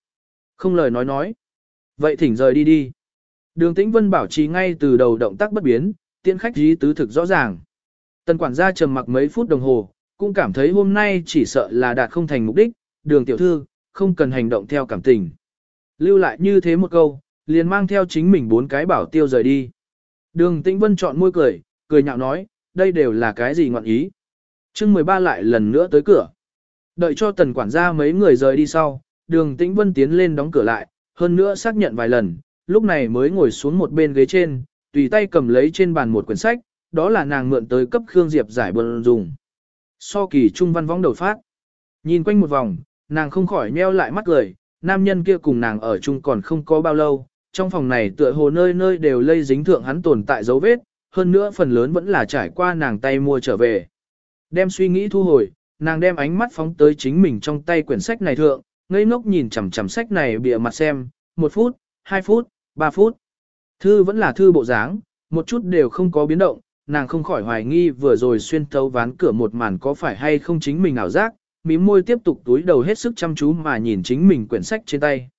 Không lời nói nói. Vậy thỉnh rời đi đi. Đường Tĩnh Vân bảo trì ngay từ đầu động tác bất biến, tiện khách dí tứ thực rõ ràng. Tần quản gia trầm mặc mấy phút đồng hồ, cũng cảm thấy hôm nay chỉ sợ là đạt không thành mục đích, đường tiểu thư, không cần hành động theo cảm tình. Lưu lại như thế một câu, liền mang theo chính mình bốn cái bảo tiêu rời đi. Đường Tĩnh Vân chọn môi cười, cười nhạo nói, đây đều là cái gì ngọn ý. chương 13 lại lần nữa tới cửa. Đợi cho tần quản gia mấy người rời đi sau, đường Tĩnh Vân tiến lên đóng cửa lại, hơn nữa xác nhận vài lần, lúc này mới ngồi xuống một bên ghế trên, tùy tay cầm lấy trên bàn một quyển sách, đó là nàng mượn tới cấp Khương Diệp giải buồn dùng. So kỳ trung văn võng đầu phát. Nhìn quanh một vòng, nàng không khỏi nheo lại mắt cười, nam nhân kia cùng nàng ở chung còn không có bao lâu, trong phòng này tựa hồ nơi nơi đều lây dính thượng hắn tồn tại dấu vết, hơn nữa phần lớn vẫn là trải qua nàng tay mua trở về. Đem suy nghĩ thu hồi, nàng đem ánh mắt phóng tới chính mình trong tay quyển sách này thượng, ngây ngốc nhìn chằm chằm sách này bịa mặt xem, một phút, hai phút, ba phút. Thư vẫn là thư bộ dáng, một chút đều không có biến động, nàng không khỏi hoài nghi vừa rồi xuyên thấu ván cửa một màn có phải hay không chính mình ảo giác, mím môi tiếp tục túi đầu hết sức chăm chú mà nhìn chính mình quyển sách trên tay.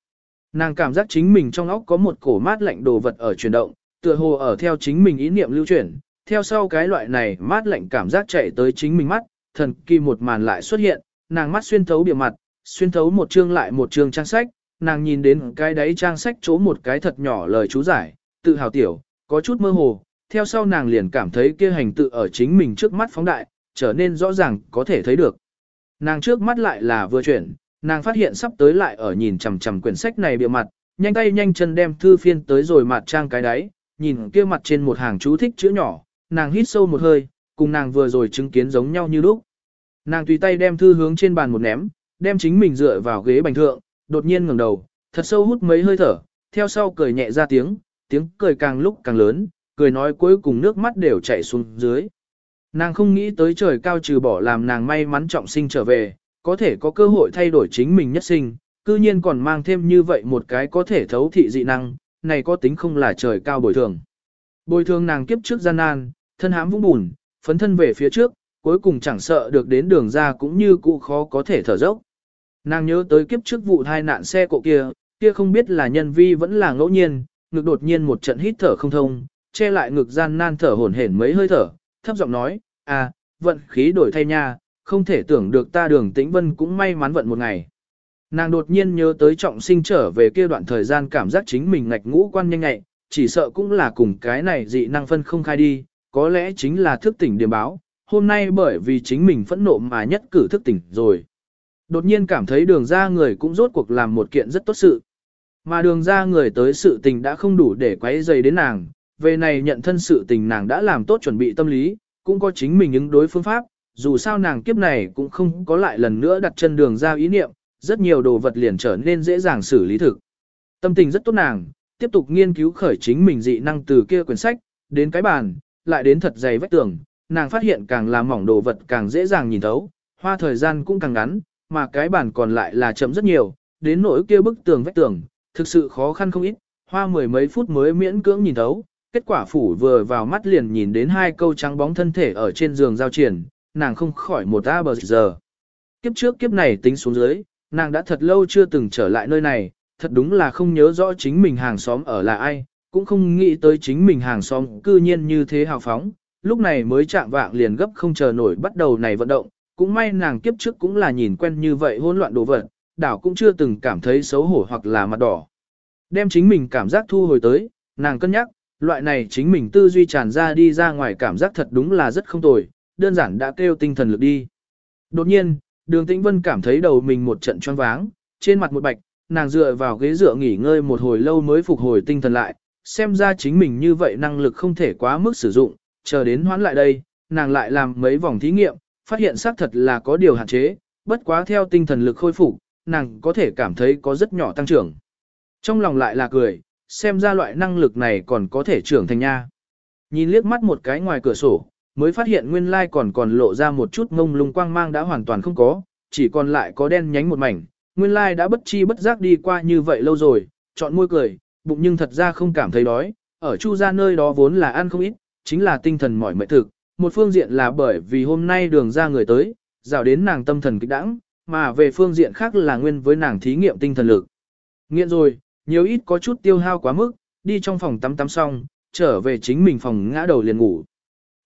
Nàng cảm giác chính mình trong óc có một cổ mát lạnh đồ vật ở chuyển động, tựa hồ ở theo chính mình ý niệm lưu chuyển, theo sau cái loại này mát lạnh cảm giác chạy tới chính mình mắt, thần kỳ một màn lại xuất hiện, nàng mắt xuyên thấu bìa mặt, xuyên thấu một chương lại một chương trang sách, nàng nhìn đến cái đấy trang sách chỗ một cái thật nhỏ lời chú giải, tự hào tiểu, có chút mơ hồ, theo sau nàng liền cảm thấy kia hành tự ở chính mình trước mắt phóng đại, trở nên rõ ràng có thể thấy được. Nàng trước mắt lại là vừa chuyển, nàng phát hiện sắp tới lại ở nhìn chằm chằm quyển sách này bìa mặt, nhanh tay nhanh chân đem thư phiên tới rồi mặt trang cái đáy, nhìn kia mặt trên một hàng chú thích chữ nhỏ, nàng hít sâu một hơi, cùng nàng vừa rồi chứng kiến giống nhau như lúc. Nàng tùy tay đem thư hướng trên bàn một ném, đem chính mình dựa vào ghế bành thượng, đột nhiên ngẩng đầu, thật sâu hút mấy hơi thở, theo sau cười nhẹ ra tiếng, tiếng cười càng lúc càng lớn, cười nói cuối cùng nước mắt đều chảy xuống dưới. Nàng không nghĩ tới trời cao trừ bỏ làm nàng may mắn trọng sinh trở về, có thể có cơ hội thay đổi chính mình nhất sinh, cư nhiên còn mang thêm như vậy một cái có thể thấu thị dị năng, này có tính không là trời cao bồi thường. Bồi thường nàng kiếp trước gian nan, thân hám vũng bùn, phấn thân về phía trước, cuối cùng chẳng sợ được đến đường ra cũng như cụ khó có thể thở dốc. Nàng nhớ tới kiếp trước vụ thai nạn xe cộ kia, kia không biết là nhân vi vẫn là ngẫu nhiên, ngực đột nhiên một trận hít thở không thông, che lại ngực gian nan thở hổn hển mấy hơi thở, thấp giọng nói, à, vận khí đổi thay nha, không thể tưởng được ta đường tĩnh vân cũng may mắn vận một ngày. Nàng đột nhiên nhớ tới trọng sinh trở về kia đoạn thời gian cảm giác chính mình ngạch ngũ quan nhanh nhạy, chỉ sợ cũng là cùng cái này dị năng phân không khai đi, có lẽ chính là thức tỉnh điểm báo, hôm nay bởi vì chính mình phẫn nộ mà nhất cử thức tỉnh rồi. Đột nhiên cảm thấy đường ra người cũng rốt cuộc làm một kiện rất tốt sự. Mà đường ra người tới sự tình đã không đủ để quấy dày đến nàng, về này nhận thân sự tình nàng đã làm tốt chuẩn bị tâm lý, cũng có chính mình ứng đối phương pháp, dù sao nàng kiếp này cũng không có lại lần nữa đặt chân đường ra ý niệm, rất nhiều đồ vật liền trở nên dễ dàng xử lý thực. Tâm tình rất tốt nàng, tiếp tục nghiên cứu khởi chính mình dị năng từ kia quyển sách, đến cái bàn, lại đến thật dày vách tường, nàng phát hiện càng là mỏng đồ vật càng dễ dàng nhìn thấu, hoa thời gian cũng càng ngắn, mà cái bản còn lại là chậm rất nhiều, đến nỗi kia bức tường vách tường, thực sự khó khăn không ít, hoa mười mấy phút mới miễn cưỡng nhìn thấu, kết quả phủ vừa vào mắt liền nhìn đến hai câu trắng bóng thân thể ở trên giường giao triển, nàng không khỏi một a bờ giờ. Kiếp trước kiếp này tính xuống dưới, nàng đã thật lâu chưa từng trở lại nơi này, thật đúng là không nhớ rõ chính mình hàng xóm ở là ai, cũng không nghĩ tới chính mình hàng xóm cư nhiên như thế hào phóng, lúc này mới chạm vạng liền gấp không chờ nổi bắt đầu này vận động, cũng may nàng kiếp trước cũng là nhìn quen như vậy hỗn loạn đồ vật, đảo cũng chưa từng cảm thấy xấu hổ hoặc là mặt đỏ. Đem chính mình cảm giác thu hồi tới, nàng cân nhắc, loại này chính mình tư duy tràn ra đi ra ngoài cảm giác thật đúng là rất không tồi, đơn giản đã kêu tinh thần lực đi. Đột nhiên, đường tĩnh vân cảm thấy đầu mình một trận choáng váng, trên mặt một bạch, nàng dựa vào ghế dựa nghỉ ngơi một hồi lâu mới phục hồi tinh thần lại, xem ra chính mình như vậy năng lực không thể quá mức sử dụng, chờ đến hoán lại đây, nàng lại làm mấy vòng thí nghiệm, phát hiện xác thật là có điều hạn chế, bất quá theo tinh thần lực khôi phục, nàng có thể cảm thấy có rất nhỏ tăng trưởng. Trong lòng lại là cười, xem ra loại năng lực này còn có thể trưởng thành nha. Nhìn liếc mắt một cái ngoài cửa sổ, mới phát hiện nguyên lai còn còn lộ ra một chút ngông lung quang mang đã hoàn toàn không có, chỉ còn lại có đen nhánh một mảnh, nguyên lai đã bất chi bất giác đi qua như vậy lâu rồi, chọn môi cười, bụng nhưng thật ra không cảm thấy đói, ở chu ra nơi đó vốn là ăn không ít, chính là tinh thần mỏi mệt thực, một phương diện là bởi vì hôm nay đường ra người tới, rào đến nàng tâm thần kích đãng, mà về phương diện khác là nguyên với nàng thí nghiệm tinh thần lực. Nghiện rồi, nhiều ít có chút tiêu hao quá mức, đi trong phòng tắm tắm xong, trở về chính mình phòng ngã đầu liền ngủ.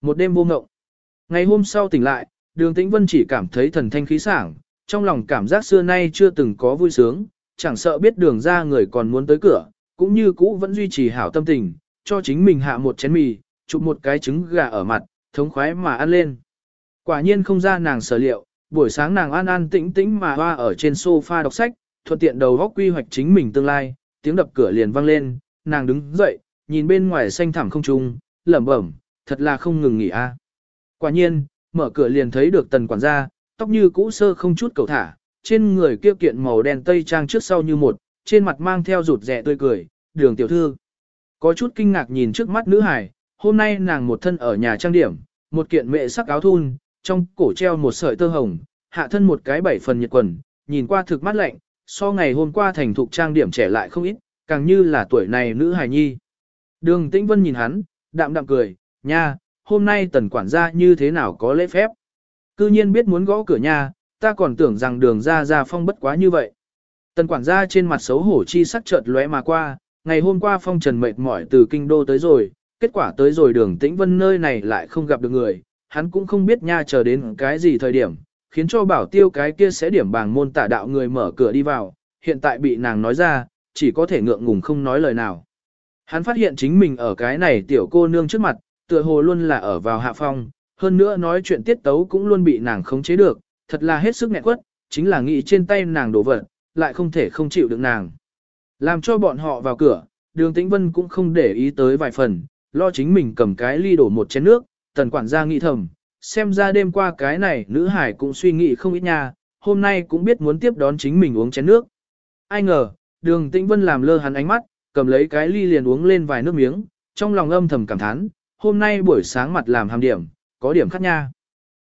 Một đêm vô ngộng. Ngày hôm sau tỉnh lại, đường tĩnh vân chỉ cảm thấy thần thanh khí sảng, trong lòng cảm giác xưa nay chưa từng có vui sướng, chẳng sợ biết đường ra người còn muốn tới cửa, cũng như cũ vẫn duy trì hảo tâm tình, cho chính mình hạ một chén mì, chụp một cái trứng gà ở mặt, thống khoái mà ăn lên. Quả nhiên không ra nàng sở liệu, buổi sáng nàng an an tĩnh tĩnh mà hoa ở trên sofa đọc sách, thuận tiện đầu góc quy hoạch chính mình tương lai, tiếng đập cửa liền vang lên, nàng đứng dậy, nhìn bên ngoài xanh thẳm không trung, lẩm bẩm, thật là không ngừng nghỉ a. Quả nhiên, mở cửa liền thấy được tần quản gia, tóc như cũ sơ không chút cầu thả, trên người kia kiện màu đen tây trang trước sau như một, trên mặt mang theo rụt rẻ tươi cười, đường tiểu thư. Có chút kinh ngạc nhìn trước mắt nữ hải, hôm nay nàng một thân ở nhà trang điểm, một kiện mệ sắc áo thun, trong cổ treo một sợi tơ hồng, hạ thân một cái bảy phần nhiệt quần, nhìn qua thực mắt lạnh, so ngày hôm qua thành thục trang điểm trẻ lại không ít, càng như là tuổi này nữ hài nhi. Đường Tĩnh Vân nhìn hắn, đạm đạm cười, nha, hôm nay tần quản gia như thế nào có lễ phép. Cư nhiên biết muốn gõ cửa nhà, ta còn tưởng rằng đường ra ra phong bất quá như vậy. Tần quản gia trên mặt xấu hổ chi sắc chợt lóe mà qua, ngày hôm qua phong trần mệt mỏi từ kinh đô tới rồi, kết quả tới rồi đường tĩnh vân nơi này lại không gặp được người, hắn cũng không biết nha chờ đến cái gì thời điểm, khiến cho bảo tiêu cái kia sẽ điểm bảng môn tả đạo người mở cửa đi vào, hiện tại bị nàng nói ra, chỉ có thể ngượng ngùng không nói lời nào. Hắn phát hiện chính mình ở cái này tiểu cô nương trước mặt, tựa hồ luôn là ở vào hạ phong, hơn nữa nói chuyện tiết tấu cũng luôn bị nàng khống chế được, thật là hết sức nghẹn quất, chính là nghĩ trên tay nàng đổ vật, lại không thể không chịu được nàng. Làm cho bọn họ vào cửa, đường tĩnh vân cũng không để ý tới vài phần, lo chính mình cầm cái ly đổ một chén nước, tần quản gia nghĩ thầm, xem ra đêm qua cái này nữ hải cũng suy nghĩ không ít nha, hôm nay cũng biết muốn tiếp đón chính mình uống chén nước. Ai ngờ, đường tĩnh vân làm lơ hắn ánh mắt, cầm lấy cái ly liền uống lên vài nước miếng, trong lòng âm thầm cảm thán, hôm nay buổi sáng mặt làm hàm điểm, có điểm khác nha.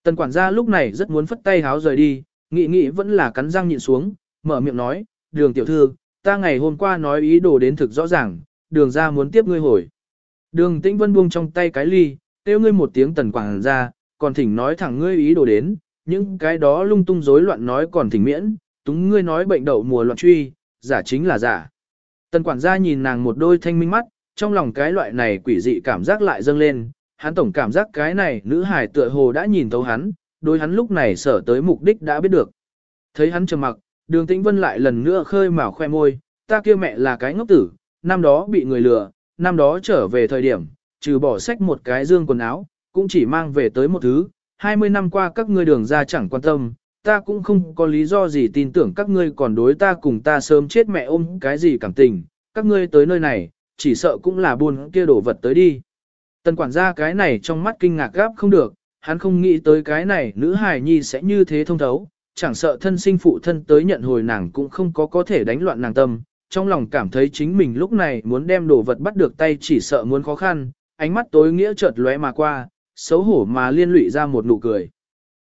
Tần quản gia lúc này rất muốn phất tay háo rời đi, nghĩ nghĩ vẫn là cắn răng nhịn xuống, mở miệng nói, đường tiểu thư, ta ngày hôm qua nói ý đồ đến thực rõ ràng, đường ra muốn tiếp ngươi hồi. Đường tĩnh vân buông trong tay cái ly, kêu ngươi một tiếng tần quảng gia, còn thỉnh nói thẳng ngươi ý đồ đến, những cái đó lung tung rối loạn nói còn thỉnh miễn, túng ngươi nói bệnh đậu mùa loạn truy, giả chính là giả. Tần quản gia nhìn nàng một đôi thanh minh mắt, trong lòng cái loại này quỷ dị cảm giác lại dâng lên, hắn tổng cảm giác cái này nữ hải tựa hồ đã nhìn thấu hắn, đối hắn lúc này sở tới mục đích đã biết được. Thấy hắn trầm mặc, đường tĩnh vân lại lần nữa khơi mào khoe môi, ta kia mẹ là cái ngốc tử, năm đó bị người lừa, năm đó trở về thời điểm, trừ bỏ sách một cái dương quần áo, cũng chỉ mang về tới một thứ, 20 năm qua các ngươi đường ra chẳng quan tâm, ta cũng không có lý do gì tin tưởng các ngươi còn đối ta cùng ta sớm chết mẹ ôm cái gì cảm tình, các ngươi tới nơi này, chỉ sợ cũng là buồn kia đổ vật tới đi. Tần quản gia cái này trong mắt kinh ngạc gáp không được, hắn không nghĩ tới cái này nữ hài nhi sẽ như thế thông thấu, chẳng sợ thân sinh phụ thân tới nhận hồi nàng cũng không có có thể đánh loạn nàng tâm, trong lòng cảm thấy chính mình lúc này muốn đem đồ vật bắt được tay chỉ sợ muốn khó khăn, ánh mắt tối nghĩa chợt lóe mà qua, xấu hổ mà liên lụy ra một nụ cười.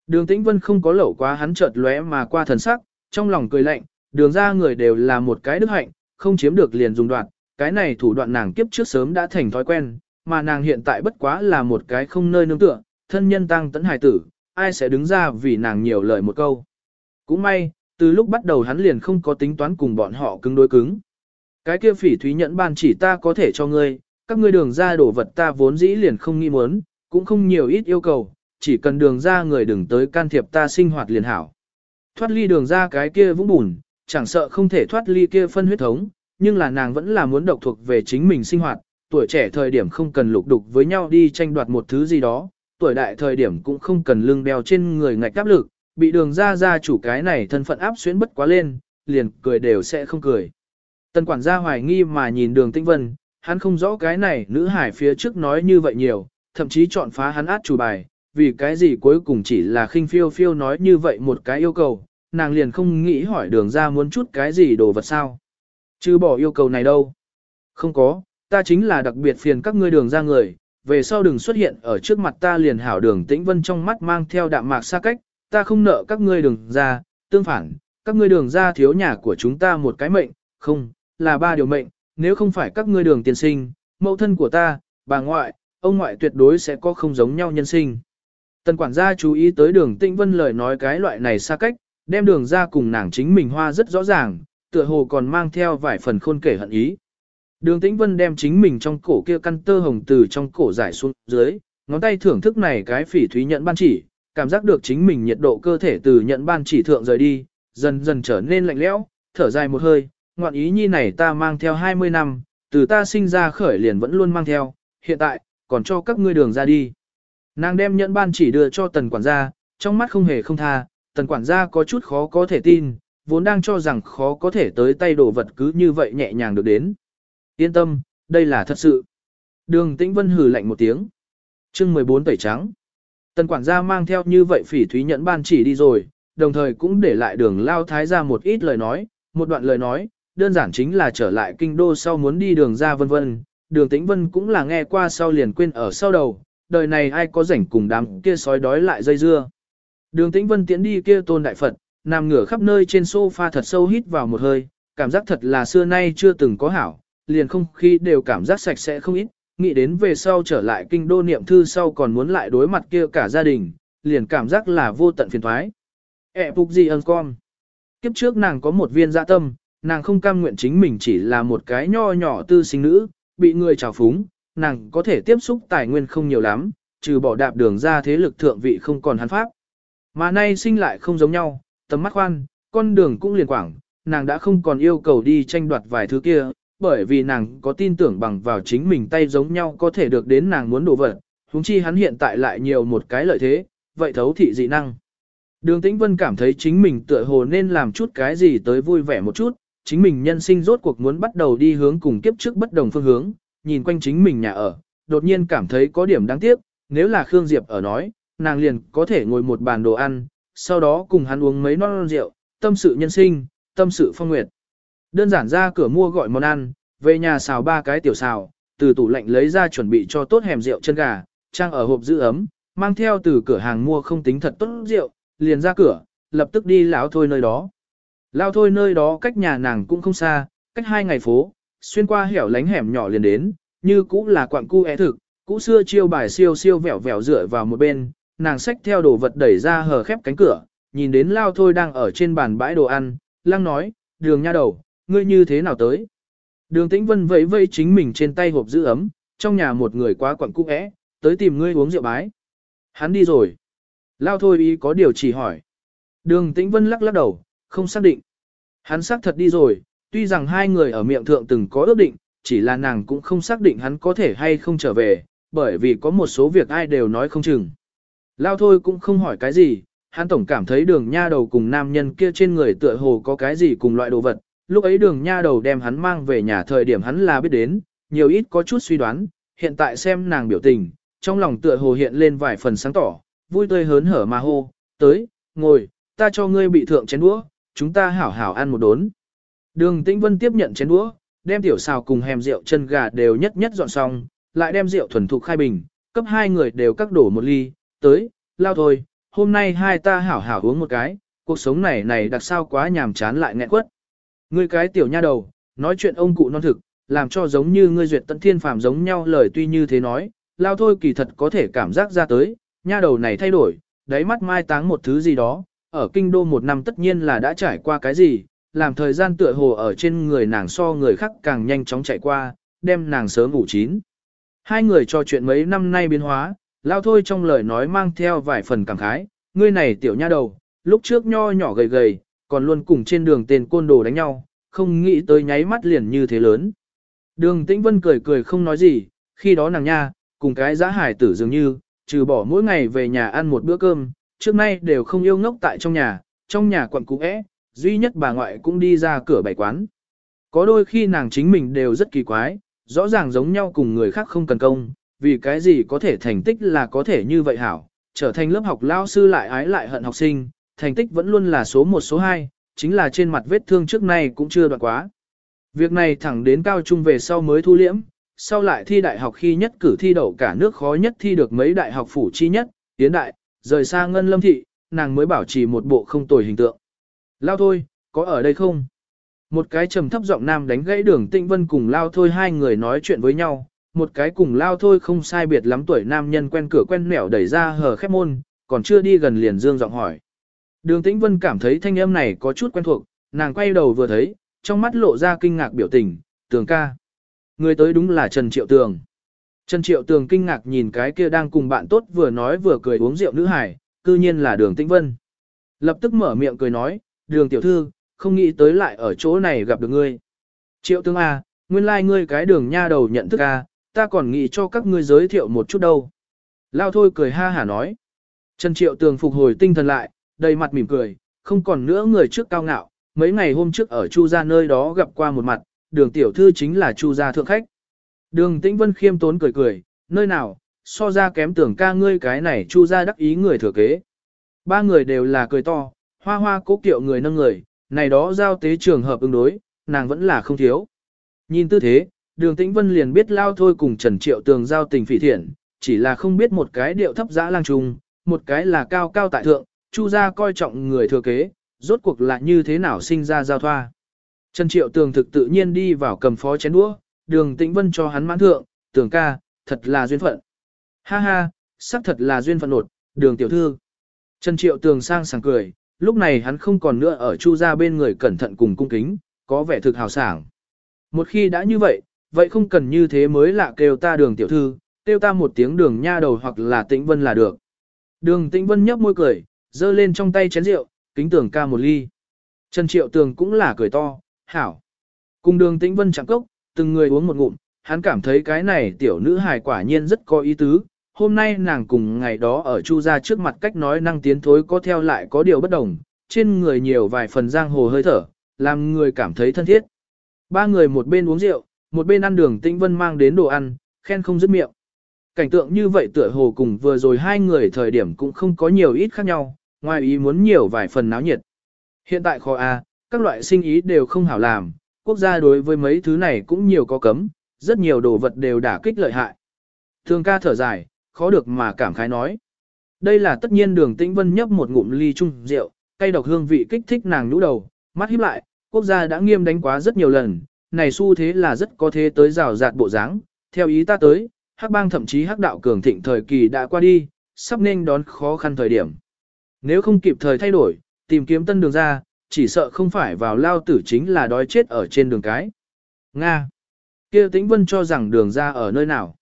Đường Tĩnh Vân không có lẩu quá hắn chợt lóe mà qua thần sắc, trong lòng cười lạnh, đường ra người đều là một cái đức hạnh, không chiếm được liền dùng đoạn, cái này thủ đoạn nàng kiếp trước sớm đã thành thói quen, mà nàng hiện tại bất quá là một cái không nơi nương tựa, thân nhân tăng tấn hài tử, ai sẽ đứng ra vì nàng nhiều lời một câu. Cũng may, từ lúc bắt đầu hắn liền không có tính toán cùng bọn họ cứng đối cứng. Cái kia phỉ thúy nhẫn ban chỉ ta có thể cho ngươi, các ngươi đường ra đổ vật ta vốn dĩ liền không nghi muốn, cũng không nhiều ít yêu cầu, chỉ cần đường ra người đừng tới can thiệp ta sinh hoạt liền hảo. Thoát ly đường ra cái kia vũng bùn, chẳng sợ không thể thoát ly kia phân huyết thống, nhưng là nàng vẫn là muốn độc thuộc về chính mình sinh hoạt, tuổi trẻ thời điểm không cần lục đục với nhau đi tranh đoạt một thứ gì đó, tuổi đại thời điểm cũng không cần lưng đeo trên người ngạch áp lực, bị đường ra ra chủ cái này thân phận áp xuyến bất quá lên, liền cười đều sẽ không cười. Tần quản gia hoài nghi mà nhìn đường tinh vân, hắn không rõ cái này nữ hải phía trước nói như vậy nhiều, thậm chí chọn phá hắn át chủ bài, vì cái gì cuối cùng chỉ là khinh phiêu phiêu nói như vậy một cái yêu cầu, nàng liền không nghĩ hỏi đường ra muốn chút cái gì đồ vật sao. Chứ bỏ yêu cầu này đâu. Không có, ta chính là đặc biệt phiền các ngươi đường ra người, về sau đừng xuất hiện ở trước mặt ta liền hảo đường tĩnh vân trong mắt mang theo đạm mạc xa cách, ta không nợ các ngươi đường ra, tương phản, các ngươi đường ra thiếu nhà của chúng ta một cái mệnh, không, là ba điều mệnh, nếu không phải các ngươi đường tiền sinh, mẫu thân của ta, bà ngoại, ông ngoại tuyệt đối sẽ có không giống nhau nhân sinh. Tần quản gia chú ý tới đường tĩnh vân lời nói cái loại này xa cách, đem đường ra cùng nàng chính mình hoa rất rõ ràng, tựa hồ còn mang theo vài phần khôn kể hận ý. Đường tĩnh vân đem chính mình trong cổ kia căn tơ hồng từ trong cổ giải xuống dưới, ngón tay thưởng thức này cái phỉ thúy nhận ban chỉ, cảm giác được chính mình nhiệt độ cơ thể từ nhận ban chỉ thượng rời đi, dần dần trở nên lạnh lẽo, thở dài một hơi, ngoạn ý nhi này ta mang theo 20 năm, từ ta sinh ra khởi liền vẫn luôn mang theo, hiện tại, còn cho các ngươi đường ra đi. Nàng đem nhận ban chỉ đưa cho tần quản gia, trong mắt không hề không tha, tần quản gia có chút khó có thể tin, vốn đang cho rằng khó có thể tới tay đồ vật cứ như vậy nhẹ nhàng được đến. Yên tâm, đây là thật sự. Đường tĩnh vân hừ lạnh một tiếng. chương 14 tẩy trắng. Tần quản gia mang theo như vậy phỉ thúy nhẫn ban chỉ đi rồi, đồng thời cũng để lại đường lao thái ra một ít lời nói, một đoạn lời nói, đơn giản chính là trở lại kinh đô sau muốn đi đường ra vân vân. Đường tĩnh vân cũng là nghe qua sau liền quên ở sau đầu, đời này ai có rảnh cùng đám kia sói đói lại dây dưa. Đường tĩnh vân tiến đi kia tôn đại Phật, nằm ngửa khắp nơi trên sofa thật sâu hít vào một hơi, cảm giác thật là xưa nay chưa từng có hảo, liền không khí đều cảm giác sạch sẽ không ít, nghĩ đến về sau trở lại kinh đô niệm thư sau còn muốn lại đối mặt kia cả gia đình, liền cảm giác là vô tận phiền thoái. Ế phục gì ơn con? Kiếp trước nàng có một viên dạ tâm, nàng không cam nguyện chính mình chỉ là một cái nho nhỏ tư sinh nữ, bị người trào phúng, nàng có thể tiếp xúc tài nguyên không nhiều lắm, trừ bỏ đạp đường ra thế lực thượng vị không còn hắn pháp. Mà nay sinh lại không giống nhau, tầm mắt khoan, con đường cũng liền quảng, nàng đã không còn yêu cầu đi tranh đoạt vài thứ kia, bởi vì nàng có tin tưởng bằng vào chính mình tay giống nhau có thể được đến nàng muốn đổ vật, huống chi hắn hiện tại lại nhiều một cái lợi thế, vậy thấu thị dị năng. Đường Tĩnh Vân cảm thấy chính mình tựa hồ nên làm chút cái gì tới vui vẻ một chút, chính mình nhân sinh rốt cuộc muốn bắt đầu đi hướng cùng kiếp trước bất đồng phương hướng, nhìn quanh chính mình nhà ở, đột nhiên cảm thấy có điểm đáng tiếc, nếu là Khương Diệp ở nói, nàng liền có thể ngồi một bàn đồ ăn, sau đó cùng hắn uống mấy non rượu, tâm sự nhân sinh, tâm sự phong nguyệt. Đơn giản ra cửa mua gọi món ăn, về nhà xào ba cái tiểu xào, từ tủ lạnh lấy ra chuẩn bị cho tốt hẻm rượu chân gà, trang ở hộp giữ ấm, mang theo từ cửa hàng mua không tính thật tốt rượu, liền ra cửa, lập tức đi lão thôi nơi đó. Lão thôi nơi đó cách nhà nàng cũng không xa, cách hai ngày phố, xuyên qua hẻo lánh hẻm nhỏ liền đến, như cũ là quặng cu é thực, cũ xưa chiêu bài siêu siêu vẹo vẹo dựa vào một bên, nàng xách theo đồ vật đẩy ra hờ khép cánh cửa, nhìn đến lao thôi đang ở trên bàn bãi đồ ăn, lăng nói, đường nha đầu, ngươi như thế nào tới? Đường Tĩnh Vân vẫy vẫy chính mình trên tay hộp giữ ấm, trong nhà một người quá quặn cũ é, tới tìm ngươi uống rượu bái. Hắn đi rồi. Lao thôi ý có điều chỉ hỏi. Đường Tĩnh Vân lắc lắc đầu, không xác định. Hắn xác thật đi rồi, tuy rằng hai người ở miệng thượng từng có ước định, chỉ là nàng cũng không xác định hắn có thể hay không trở về, bởi vì có một số việc ai đều nói không chừng. Lao thôi cũng không hỏi cái gì, hắn tổng cảm thấy đường nha đầu cùng nam nhân kia trên người tựa hồ có cái gì cùng loại đồ vật, lúc ấy đường nha đầu đem hắn mang về nhà thời điểm hắn là biết đến, nhiều ít có chút suy đoán, hiện tại xem nàng biểu tình, trong lòng tựa hồ hiện lên vài phần sáng tỏ, vui tươi hớn hở mà hô, tới, ngồi, ta cho ngươi bị thượng chén đũa, chúng ta hảo hảo ăn một đốn. Đường Tĩnh Vân tiếp nhận chén đũa, đem tiểu xào cùng hèm rượu chân gà đều nhất nhất dọn xong, lại đem rượu thuần thục khai bình, cấp hai người đều cắt đổ một ly, tới, lao thôi, hôm nay hai ta hảo hảo uống một cái, cuộc sống này này đặc sao quá nhàm chán lại nghẹn quất. Ngươi cái tiểu nha đầu, nói chuyện ông cụ non thực, làm cho giống như ngươi duyệt tận thiên phàm giống nhau lời tuy như thế nói, lao thôi kỳ thật có thể cảm giác ra tới, nha đầu này thay đổi, đáy mắt mai táng một thứ gì đó, ở kinh đô một năm tất nhiên là đã trải qua cái gì, làm thời gian tựa hồ ở trên người nàng so người khác càng nhanh chóng chạy qua, đem nàng sớm ngủ chín. Hai người trò chuyện mấy năm nay biến hóa, lao thôi trong lời nói mang theo vài phần cảm khái, ngươi này tiểu nha đầu, lúc trước nho nhỏ gầy gầy, còn luôn cùng trên đường tên côn đồ đánh nhau, không nghĩ tới nháy mắt liền như thế lớn. Đường Tĩnh Vân cười cười không nói gì, khi đó nàng nha, cùng cái giá hải tử dường như, trừ bỏ mỗi ngày về nhà ăn một bữa cơm, trước nay đều không yêu ngốc tại trong nhà, trong nhà quận cũ é, duy nhất bà ngoại cũng đi ra cửa bày quán. Có đôi khi nàng chính mình đều rất kỳ quái, rõ ràng giống nhau cùng người khác không cần công, vì cái gì có thể thành tích là có thể như vậy hảo, trở thành lớp học lao sư lại ái lại hận học sinh, thành tích vẫn luôn là số 1 số 2, chính là trên mặt vết thương trước nay cũng chưa đoạn quá. Việc này thẳng đến cao trung về sau mới thu liễm, sau lại thi đại học khi nhất cử thi đậu cả nước khó nhất thi được mấy đại học phủ chi nhất, tiến đại, rời xa ngân lâm thị, nàng mới bảo trì một bộ không tồi hình tượng. Lao thôi, có ở đây không? Một cái trầm thấp giọng nam đánh gãy đường tinh vân cùng Lao thôi hai người nói chuyện với nhau, một cái cùng Lao thôi không sai biệt lắm tuổi nam nhân quen cửa quen nẻo đẩy ra hờ khép môn, còn chưa đi gần liền dương giọng hỏi. Đường tĩnh vân cảm thấy thanh âm này có chút quen thuộc, nàng quay đầu vừa thấy, trong mắt lộ ra kinh ngạc biểu tình, tường ca. Người tới đúng là Trần Triệu Tường. Trần Triệu Tường kinh ngạc nhìn cái kia đang cùng bạn tốt vừa nói vừa cười uống rượu nữ hải, cư nhiên là đường tĩnh vân. Lập tức mở miệng cười nói, đường tiểu thư, không nghĩ tới lại ở chỗ này gặp được ngươi. Triệu Tường A, à, nguyên lai like ngươi cái đường nha đầu nhận thức A, ta còn nghĩ cho các ngươi giới thiệu một chút đâu. Lao thôi cười ha hả nói. Trần Triệu Tường phục hồi tinh thần lại, đầy mặt mỉm cười, không còn nữa người trước cao ngạo, mấy ngày hôm trước ở Chu gia nơi đó gặp qua một mặt, đường tiểu thư chính là Chu gia thượng khách. Đường Tĩnh Vân khiêm tốn cười cười, nơi nào, so ra kém tưởng ca ngươi cái này Chu gia đắc ý người thừa kế. Ba người đều là cười to, hoa hoa cố kiệu người nâng người, này đó giao tế trường hợp ứng đối, nàng vẫn là không thiếu. Nhìn tư thế, đường Tĩnh Vân liền biết lao thôi cùng Trần Triệu Tường giao tình phỉ thiện, chỉ là không biết một cái điệu thấp dã lang trùng, một cái là cao cao tại thượng, Chu gia coi trọng người thừa kế, rốt cuộc là như thế nào sinh ra giao thoa. Trần Triệu Tường thực tự nhiên đi vào cầm phó chén đũa, đường tĩnh vân cho hắn mãn thượng, tường ca, thật là duyên phận. Ha ha, xác thật là duyên phận nột, đường tiểu thư. Trần Triệu Tường sang sảng cười, lúc này hắn không còn nữa ở chu gia bên người cẩn thận cùng cung kính, có vẻ thực hào sảng. Một khi đã như vậy, vậy không cần như thế mới lạ kêu ta đường tiểu thư, kêu ta một tiếng đường nha đầu hoặc là tĩnh vân là được. Đường tĩnh vân nhấp môi cười, giơ lên trong tay chén rượu, kính tưởng ca một ly. Trần Triệu Tường cũng là cười to, hảo. Cùng đường tĩnh vân chạm cốc, từng người uống một ngụm, hắn cảm thấy cái này tiểu nữ hài quả nhiên rất có ý tứ. Hôm nay nàng cùng ngày đó ở Chu gia trước mặt cách nói năng tiến thối có theo lại có điều bất đồng, trên người nhiều vài phần giang hồ hơi thở, làm người cảm thấy thân thiết. Ba người một bên uống rượu, một bên ăn đường tĩnh vân mang đến đồ ăn, khen không dứt miệng. Cảnh tượng như vậy tựa hồ cùng vừa rồi hai người thời điểm cũng không có nhiều ít khác nhau, ngoài ý muốn nhiều vài phần náo nhiệt. Hiện tại kho A, các loại sinh ý đều không hảo làm, quốc gia đối với mấy thứ này cũng nhiều có cấm, rất nhiều đồ vật đều đả kích lợi hại. Thường ca thở dài, khó được mà cảm khái nói. Đây là tất nhiên đường tĩnh vân nhấp một ngụm ly chung rượu, cây độc hương vị kích thích nàng nhũ đầu, mắt híp lại, quốc gia đã nghiêm đánh quá rất nhiều lần, này xu thế là rất có thế tới rào rạt bộ dáng. theo ý ta tới, hắc bang thậm chí hắc đạo cường thịnh thời kỳ đã qua đi, sắp nên đón khó khăn thời điểm. Nếu không kịp thời thay đổi, tìm kiếm tân đường ra, chỉ sợ không phải vào lao tử chính là đói chết ở trên đường cái. Nga. kia tĩnh vân cho rằng đường ra ở nơi nào.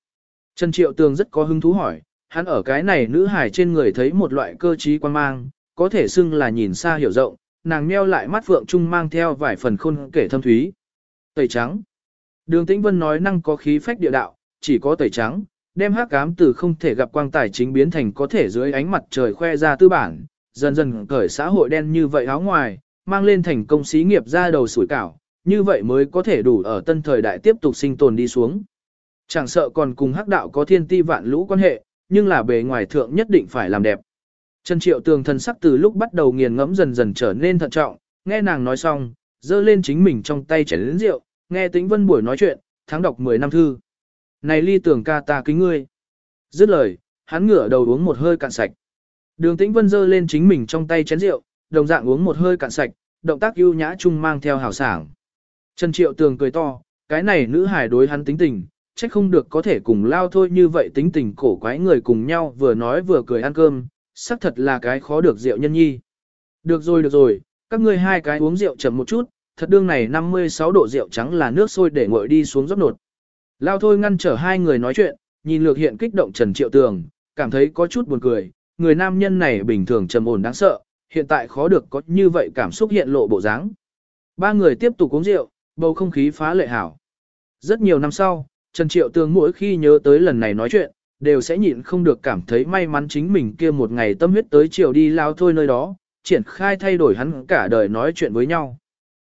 Trần Triệu Tường rất có hứng thú hỏi, hắn ở cái này nữ hải trên người thấy một loại cơ trí quan mang, có thể xưng là nhìn xa hiểu rộng, nàng meo lại mắt phượng trung mang theo vài phần khôn kể thâm thúy. Tẩy trắng. Đường Tĩnh Vân nói năng có khí phách địa đạo, chỉ có tẩy trắng, đem hắc ám từ không thể gặp quang tài chính biến thành có thể dưới ánh mặt trời khoe ra tư bản, dần dần cởi xã hội đen như vậy áo ngoài, mang lên thành công xí nghiệp ra đầu sủi cảo, như vậy mới có thể đủ ở tân thời đại tiếp tục sinh tồn đi xuống. Chẳng sợ còn cùng hắc đạo có thiên ti vạn lũ quan hệ, nhưng là bề ngoài thượng nhất định phải làm đẹp. Trần Triệu Tường thần sắc từ lúc bắt đầu nghiền ngẫm dần dần trở nên thận trọng, nghe nàng nói xong, dơ lên chính mình trong tay chén lớn rượu, nghe Tĩnh Vân buổi nói chuyện, tháng đọc 10 năm thư. Này ly tưởng ca ta kính ngươi. Dứt lời, hắn ngửa đầu uống một hơi cạn sạch. Đường Tĩnh Vân dơ lên chính mình trong tay chén rượu, đồng dạng uống một hơi cạn sạch, động tác ưu nhã chung mang theo hào sảng. Trần Triệu Tường cười to, cái này nữ hải đối hắn tính tình, chắc không được có thể cùng lao thôi như vậy tính tình cổ quái người cùng nhau vừa nói vừa cười ăn cơm, xác thật là cái khó được rượu nhân nhi. Được rồi được rồi, các ngươi hai cái uống rượu chậm một chút, thật đương này 56 độ rượu trắng là nước sôi để nguội đi xuống rót nột. Lao thôi ngăn trở hai người nói chuyện, nhìn lược hiện kích động Trần Triệu Tường, cảm thấy có chút buồn cười, người nam nhân này bình thường trầm ổn đáng sợ, hiện tại khó được có như vậy cảm xúc hiện lộ bộ dáng. Ba người tiếp tục uống rượu, bầu không khí phá lệ hảo. Rất nhiều năm sau, Trần Triệu Tường mỗi khi nhớ tới lần này nói chuyện, đều sẽ nhịn không được cảm thấy may mắn chính mình kia một ngày tâm huyết tới chiều đi lao thôi nơi đó, triển khai thay đổi hắn cả đời nói chuyện với nhau.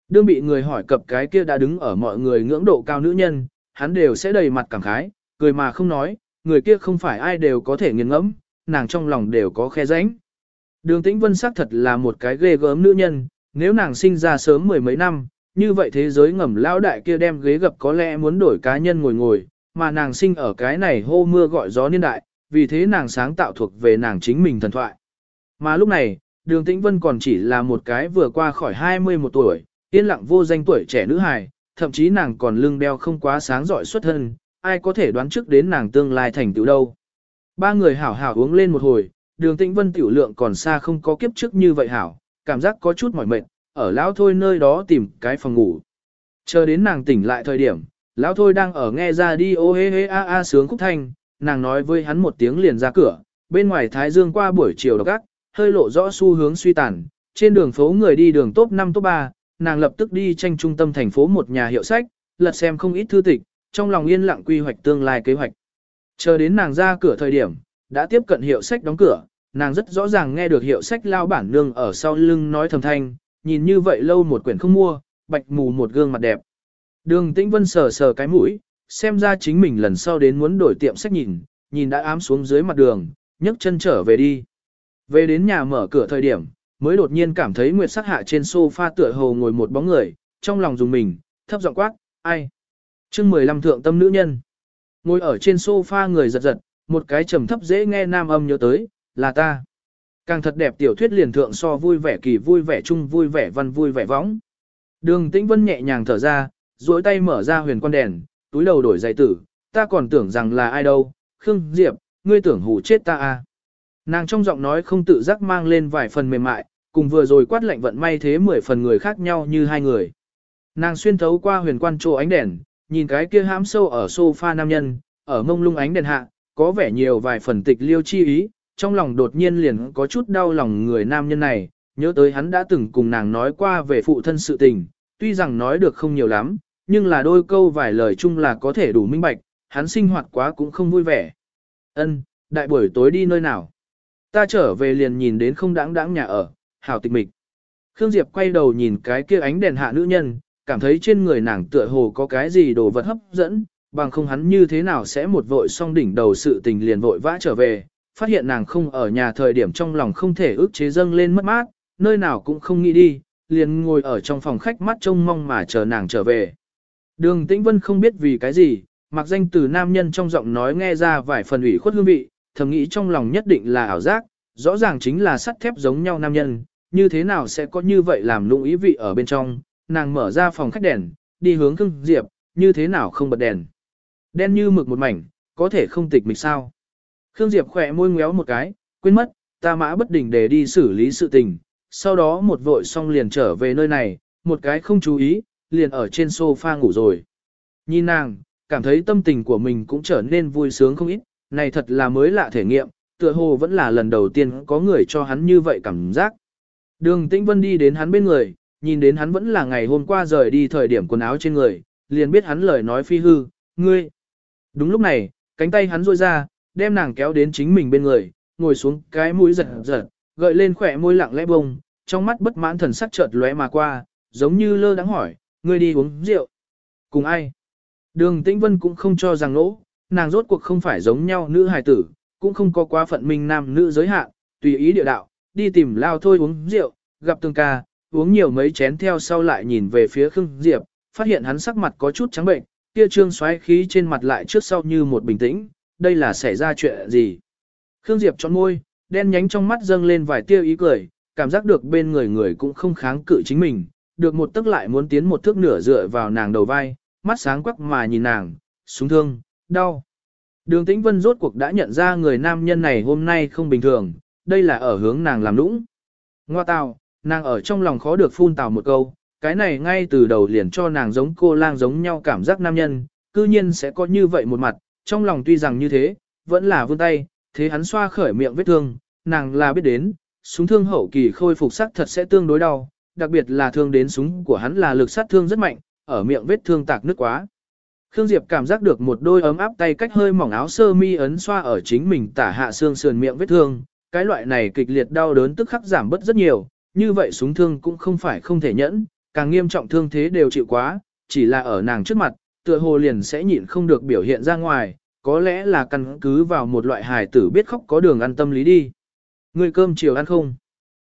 Đương bị người hỏi cập cái kia đã đứng ở mọi người ngưỡng độ cao nữ nhân, hắn đều sẽ đầy mặt cảm khái, cười mà không nói, người kia không phải ai đều có thể nghiền ngẫm, nàng trong lòng đều có khe rãnh. Đường Tĩnh Vân xác thật là một cái ghê gớm nữ nhân, nếu nàng sinh ra sớm mười mấy năm, như vậy thế giới ngầm lão đại kia đem ghế gập có lẽ muốn đổi cá nhân ngồi ngồi, mà nàng sinh ở cái này hô mưa gọi gió niên đại, vì thế nàng sáng tạo thuộc về nàng chính mình thần thoại. Mà lúc này, đường tĩnh vân còn chỉ là một cái vừa qua khỏi 21 tuổi, yên lặng vô danh tuổi trẻ nữ hài, thậm chí nàng còn lưng đeo không quá sáng giỏi xuất thân, ai có thể đoán trước đến nàng tương lai thành tựu đâu. Ba người hảo hảo uống lên một hồi, đường tĩnh vân tiểu lượng còn xa không có kiếp trước như vậy hảo, cảm giác có chút mỏi mệt, ở lão thôi nơi đó tìm cái phòng ngủ. Chờ đến nàng tỉnh lại thời điểm, lão thôi đang ở nghe ra đi ô hê hê a a sướng khúc thanh, nàng nói với hắn một tiếng liền ra cửa, bên ngoài thái dương qua buổi chiều độc ác, hơi lộ rõ xu hướng suy tàn, trên đường phố người đi đường top 5 top 3, nàng lập tức đi tranh trung tâm thành phố một nhà hiệu sách, lật xem không ít thư tịch, trong lòng yên lặng quy hoạch tương lai kế hoạch. Chờ đến nàng ra cửa thời điểm, đã tiếp cận hiệu sách đóng cửa, nàng rất rõ ràng nghe được hiệu sách lao bản nương ở sau lưng nói thầm thanh, nhìn như vậy lâu một quyển không mua, bạch mù một gương mặt đẹp. Đường Tĩnh Vân sờ sờ cái mũi, xem ra chính mình lần sau đến muốn đổi tiệm sách nhìn, nhìn đã ám xuống dưới mặt đường, nhấc chân trở về đi. Về đến nhà mở cửa thời điểm, mới đột nhiên cảm thấy Nguyệt sắc hạ trên sofa tựa hồ ngồi một bóng người, trong lòng dùng mình, thấp giọng quát, ai? chương 15 thượng tâm nữ nhân. Ngồi ở trên sofa người giật giật, một cái trầm thấp dễ nghe nam âm nhớ tới, là ta. Càng thật đẹp tiểu thuyết liền thượng so vui vẻ kỳ vui vẻ chung vui vẻ văn vui vẻ võng. Đường Tĩnh Vân nhẹ nhàng thở ra, duỗi tay mở ra huyền quan đèn, túi đầu đổi giày tử, ta còn tưởng rằng là ai đâu, Khương Diệp, ngươi tưởng hù chết ta à. Nàng trong giọng nói không tự giác mang lên vài phần mềm mại, cùng vừa rồi quát lệnh vận may thế mười phần người khác nhau như hai người. Nàng xuyên thấu qua huyền quan trô ánh đèn, nhìn cái kia hãm sâu ở sofa nam nhân, ở mông lung ánh đèn hạ, có vẻ nhiều vài phần tịch liêu chi ý, trong lòng đột nhiên liền có chút đau lòng người nam nhân này, nhớ tới hắn đã từng cùng nàng nói qua về phụ thân sự tình, tuy rằng nói được không nhiều lắm, nhưng là đôi câu vài lời chung là có thể đủ minh bạch, hắn sinh hoạt quá cũng không vui vẻ. Ân, đại buổi tối đi nơi nào? Ta trở về liền nhìn đến không đáng đáng nhà ở, hảo tịch mịch. Khương Diệp quay đầu nhìn cái kia ánh đèn hạ nữ nhân, cảm thấy trên người nàng tựa hồ có cái gì đồ vật hấp dẫn, bằng không hắn như thế nào sẽ một vội song đỉnh đầu sự tình liền vội vã trở về, phát hiện nàng không ở nhà thời điểm trong lòng không thể ước chế dâng lên mất mát, nơi nào cũng không nghĩ đi, liền ngồi ở trong phòng khách mắt trông mong mà chờ nàng trở về. Đường Tĩnh Vân không biết vì cái gì, mặc danh từ nam nhân trong giọng nói nghe ra vài phần ủy khuất hương vị, thầm nghĩ trong lòng nhất định là ảo giác, rõ ràng chính là sắt thép giống nhau nam nhân, như thế nào sẽ có như vậy làm lung ý vị ở bên trong, nàng mở ra phòng khách đèn, đi hướng Khương Diệp, như thế nào không bật đèn. Đen như mực một mảnh, có thể không tịch mịch sao. Khương Diệp khỏe môi ngéo một cái, quên mất, ta mã bất định để đi xử lý sự tình, sau đó một vội xong liền trở về nơi này, một cái không chú ý, liền ở trên sofa ngủ rồi. Nhìn nàng, cảm thấy tâm tình của mình cũng trở nên vui sướng không ít, này thật là mới lạ thể nghiệm, tựa hồ vẫn là lần đầu tiên có người cho hắn như vậy cảm giác. Đường Tĩnh Vân đi đến hắn bên người, nhìn đến hắn vẫn là ngày hôm qua rời đi thời điểm quần áo trên người, liền biết hắn lời nói phi hư, ngươi. Đúng lúc này, cánh tay hắn rôi ra, đem nàng kéo đến chính mình bên người, ngồi xuống cái mũi giật giật, gợi lên khỏe môi lặng lẽ bông, trong mắt bất mãn thần sắc chợt lóe mà qua, giống như lơ đắng hỏi, ngươi đi uống rượu. Cùng ai? Đường Tĩnh Vân cũng không cho rằng lỗ, nàng rốt cuộc không phải giống nhau nữ hài tử, cũng không có quá phận minh nam nữ giới hạn, tùy ý địa đạo, đi tìm lao thôi uống rượu, gặp tương ca, uống nhiều mấy chén theo sau lại nhìn về phía Khương Diệp, phát hiện hắn sắc mặt có chút trắng bệnh, kia trương xoáy khí trên mặt lại trước sau như một bình tĩnh, đây là xảy ra chuyện gì? Khương Diệp trọn môi, đen nhánh trong mắt dâng lên vài tia ý cười, cảm giác được bên người người cũng không kháng cự chính mình, được một tức lại muốn tiến một thước nửa dựa vào nàng đầu vai, mắt sáng quắc mà nhìn nàng, súng thương, đau. Đường Tĩnh Vân rốt cuộc đã nhận ra người nam nhân này hôm nay không bình thường, đây là ở hướng nàng làm lũng. Ngoa tào, nàng ở trong lòng khó được phun tào một câu, cái này ngay từ đầu liền cho nàng giống cô lang giống nhau cảm giác nam nhân, cư nhiên sẽ có như vậy một mặt, trong lòng tuy rằng như thế, vẫn là vươn tay, thế hắn xoa khởi miệng vết thương, nàng là biết đến, súng thương hậu kỳ khôi phục sắc thật sẽ tương đối đau, đặc biệt là thương đến súng của hắn là lực sát thương rất mạnh, ở miệng vết thương tạc nước quá. Khương Diệp cảm giác được một đôi ấm áp tay cách hơi mỏng áo sơ mi ấn xoa ở chính mình tả hạ xương sườn miệng vết thương, cái loại này kịch liệt đau đớn tức khắc giảm bớt rất nhiều, như vậy súng thương cũng không phải không thể nhẫn, càng nghiêm trọng thương thế đều chịu quá, chỉ là ở nàng trước mặt, tựa hồ liền sẽ nhịn không được biểu hiện ra ngoài, có lẽ là căn cứ vào một loại hài tử biết khóc có đường ăn tâm lý đi. Người cơm chiều ăn không?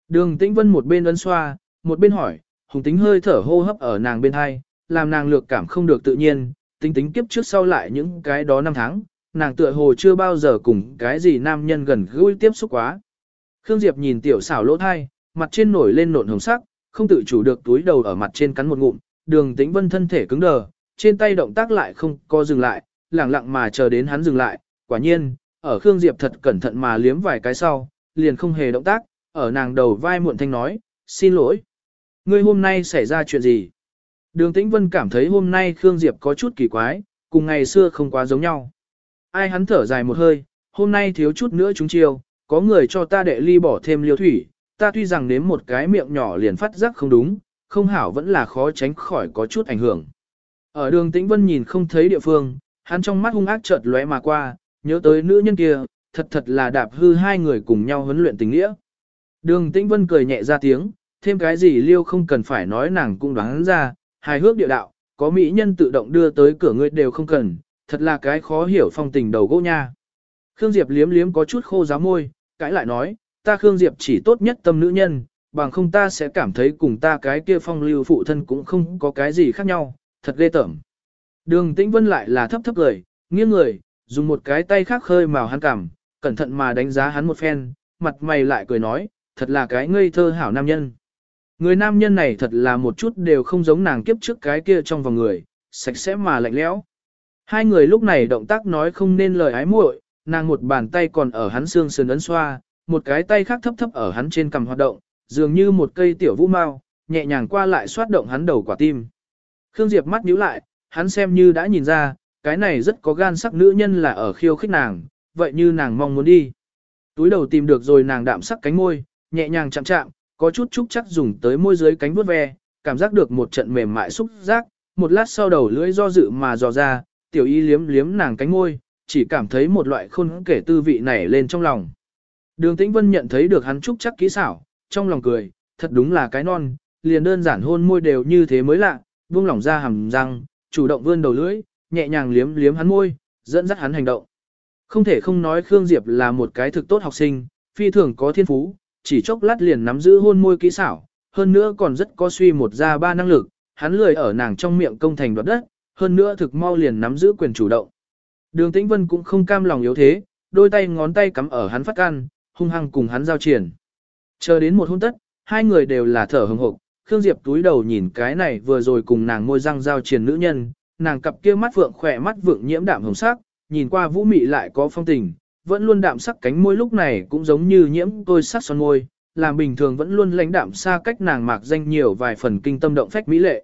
Đường Tĩnh Vân một bên ấn xoa, một bên hỏi, hùng tính hơi thở hô hấp ở nàng bên hai, làm nàng lược cảm không được tự nhiên, tính tính kiếp trước sau lại những cái đó năm tháng, nàng tựa hồ chưa bao giờ cùng cái gì nam nhân gần gũi tiếp xúc quá. Khương Diệp nhìn tiểu xảo lỗ thai, mặt trên nổi lên nộn hồng sắc, không tự chủ được túi đầu ở mặt trên cắn một ngụm, đường tĩnh vân thân thể cứng đờ, trên tay động tác lại không co dừng lại, lẳng lặng mà chờ đến hắn dừng lại, quả nhiên, ở Khương Diệp thật cẩn thận mà liếm vài cái sau, liền không hề động tác, ở nàng đầu vai muộn thanh nói, xin lỗi. Ngươi hôm nay xảy ra chuyện gì? Đường Tĩnh Vân cảm thấy hôm nay Khương Diệp có chút kỳ quái, cùng ngày xưa không quá giống nhau. Ai hắn thở dài một hơi, hôm nay thiếu chút nữa chúng chiêu, có người cho ta đệ ly bỏ thêm liêu thủy, ta tuy rằng nếm một cái miệng nhỏ liền phát giác không đúng, không hảo vẫn là khó tránh khỏi có chút ảnh hưởng. Ở đường Tĩnh Vân nhìn không thấy địa phương, hắn trong mắt hung ác chợt lóe mà qua, nhớ tới nữ nhân kia, thật thật là đạp hư hai người cùng nhau huấn luyện tình nghĩa. Đường Tĩnh Vân cười nhẹ ra tiếng, thêm cái gì liêu không cần phải nói nàng cũng đoán ra, hài hước địa đạo, có mỹ nhân tự động đưa tới cửa ngươi đều không cần, thật là cái khó hiểu phong tình đầu gỗ nha. Khương Diệp liếm liếm có chút khô giá môi, cãi lại nói, ta Khương Diệp chỉ tốt nhất tâm nữ nhân, bằng không ta sẽ cảm thấy cùng ta cái kia phong lưu phụ thân cũng không có cái gì khác nhau, thật ghê tởm. Đường Tĩnh Vân lại là thấp thấp cười, nghiêng người, dùng một cái tay khác khơi màu hắn cảm, cẩn thận mà đánh giá hắn một phen, mặt mày lại cười nói, thật là cái ngây thơ hảo nam nhân. Người nam nhân này thật là một chút đều không giống nàng kiếp trước cái kia trong vòng người, sạch sẽ mà lạnh lẽo. Hai người lúc này động tác nói không nên lời ái muội, nàng một bàn tay còn ở hắn xương sườn ấn xoa, một cái tay khác thấp thấp ở hắn trên cằm hoạt động, dường như một cây tiểu vũ mao, nhẹ nhàng qua lại xoát động hắn đầu quả tim. Khương Diệp mắt nhíu lại, hắn xem như đã nhìn ra, cái này rất có gan sắc nữ nhân là ở khiêu khích nàng, vậy như nàng mong muốn đi. Túi đầu tìm được rồi nàng đạm sắc cánh môi, nhẹ nhàng chạm chạm, có chút chúc chắc dùng tới môi dưới cánh vuốt ve, cảm giác được một trận mềm mại xúc giác, một lát sau đầu lưỡi do dự mà dò ra, tiểu y liếm liếm nàng cánh môi, chỉ cảm thấy một loại khôn kể tư vị nảy lên trong lòng. Đường Tĩnh Vân nhận thấy được hắn chúc chắc kỹ xảo, trong lòng cười, thật đúng là cái non, liền đơn giản hôn môi đều như thế mới lạ, buông lỏng ra hàm răng, chủ động vươn đầu lưỡi, nhẹ nhàng liếm liếm hắn môi, dẫn dắt hắn hành động. Không thể không nói Khương Diệp là một cái thực tốt học sinh, phi thường có thiên phú, chỉ chốc lát liền nắm giữ hôn môi kỹ xảo, hơn nữa còn rất có suy một ra ba năng lực, hắn lười ở nàng trong miệng công thành đoạt đất, hơn nữa thực mau liền nắm giữ quyền chủ động. Đường Tĩnh Vân cũng không cam lòng yếu thế, đôi tay ngón tay cắm ở hắn phát can, hung hăng cùng hắn giao triển. Chờ đến một hôn tất, hai người đều là thở hừng hực, Khương Diệp túi đầu nhìn cái này vừa rồi cùng nàng môi răng giao triển nữ nhân, nàng cặp kia mắt vượng khỏe mắt vượng nhiễm đạm hồng sắc, nhìn qua vũ mị lại có phong tình, vẫn luôn đạm sắc cánh môi lúc này cũng giống như nhiễm tôi sắc son môi, làm bình thường vẫn luôn lãnh đạm xa cách nàng mạc danh nhiều vài phần kinh tâm động phách mỹ lệ.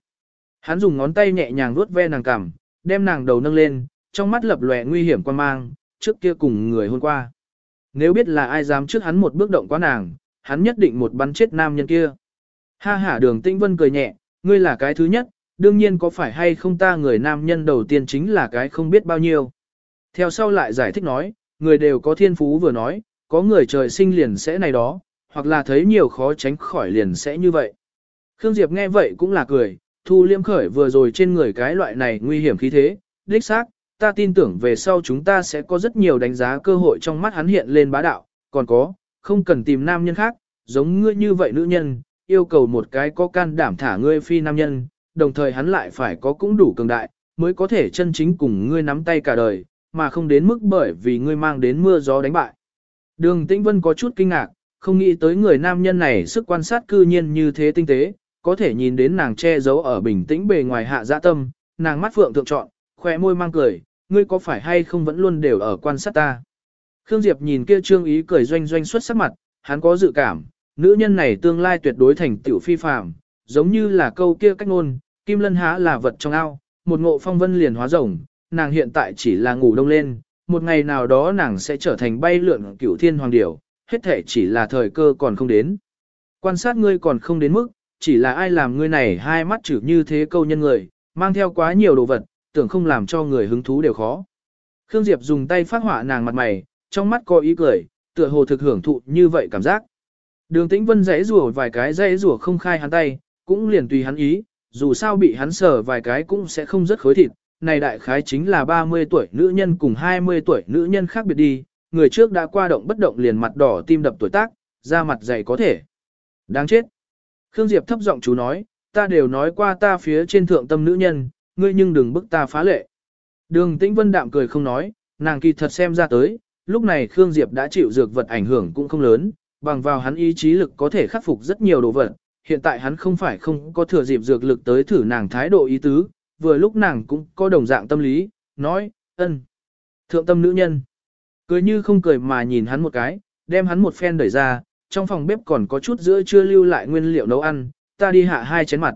Hắn dùng ngón tay nhẹ nhàng vuốt ve nàng cằm, đem nàng đầu nâng lên, trong mắt lập lòe nguy hiểm quan mang, trước kia cùng người hôn qua. Nếu biết là ai dám trước hắn một bước động quá nàng, hắn nhất định một bắn chết nam nhân kia. Ha ha đường tĩnh vân cười nhẹ, ngươi là cái thứ nhất, đương nhiên có phải hay không ta người nam nhân đầu tiên chính là cái không biết bao nhiêu. Theo sau lại giải thích nói, người đều có thiên phú vừa nói, có người trời sinh liền sẽ này đó, hoặc là thấy nhiều khó tránh khỏi liền sẽ như vậy. Khương Diệp nghe vậy cũng là cười, thu liêm khởi vừa rồi trên người cái loại này nguy hiểm khí thế, đích xác, ta tin tưởng về sau chúng ta sẽ có rất nhiều đánh giá cơ hội trong mắt hắn hiện lên bá đạo, còn có, không cần tìm nam nhân khác, giống ngươi như vậy nữ nhân, yêu cầu một cái có can đảm thả ngươi phi nam nhân, đồng thời hắn lại phải có cũng đủ cường đại, mới có thể chân chính cùng ngươi nắm tay cả đời, mà không đến mức bởi vì ngươi mang đến mưa gió đánh bại. Đường Tĩnh Vân có chút kinh ngạc, không nghĩ tới người nam nhân này sức quan sát cư nhiên như thế tinh tế, có thể nhìn đến nàng che giấu ở bình tĩnh bề ngoài hạ dạ tâm, nàng mắt phượng thượng trọn, khỏe môi mang cười, ngươi có phải hay không vẫn luôn đều ở quan sát ta. Khương Diệp nhìn kia trương ý cười doanh doanh xuất sắc mặt, hắn có dự cảm, nữ nhân này tương lai tuyệt đối thành tiểu phi phàm, giống như là câu kia cách ngôn, kim lân há là vật trong ao, một ngộ phong vân liền hóa rồng, nàng hiện tại chỉ là ngủ đông lên, một ngày nào đó nàng sẽ trở thành bay lượn cửu thiên hoàng điểu, hết thể chỉ là thời cơ còn không đến. Quan sát ngươi còn không đến mức, chỉ là ai làm ngươi này hai mắt chữ như thế câu nhân người, mang theo quá nhiều đồ vật, tưởng không làm cho người hứng thú đều khó. Khương Diệp dùng tay phát họa nàng mặt mày, trong mắt có ý cười, tựa hồ thực hưởng thụ như vậy cảm giác. Đường Tĩnh Vân rẽ rủa vài cái rẽ rủa không khai hắn tay, cũng liền tùy hắn ý, dù sao bị hắn sờ vài cái cũng sẽ không rất khối thịt. Này đại khái chính là 30 tuổi nữ nhân cùng 20 tuổi nữ nhân khác biệt đi, người trước đã qua động bất động liền mặt đỏ tim đập tuổi tác, da mặt dày có thể. Đáng chết. Khương Diệp thấp giọng chú nói, ta đều nói qua ta phía trên thượng tâm nữ nhân, ngươi nhưng đừng bức ta phá lệ. Đường Tĩnh Vân đạm cười không nói, nàng kỳ thật xem ra tới, lúc này Khương Diệp đã chịu dược vật ảnh hưởng cũng không lớn, bằng vào hắn ý chí lực có thể khắc phục rất nhiều đồ vật. Hiện tại hắn không phải không có thừa dịp dược lực tới thử nàng thái độ ý tứ, vừa lúc nàng cũng có đồng dạng tâm lý, nói, ân, thượng tâm nữ nhân. Cười như không cười mà nhìn hắn một cái, đem hắn một phen đẩy ra, trong phòng bếp còn có chút giữa chưa lưu lại nguyên liệu nấu ăn, ta đi hạ hai chén mặt.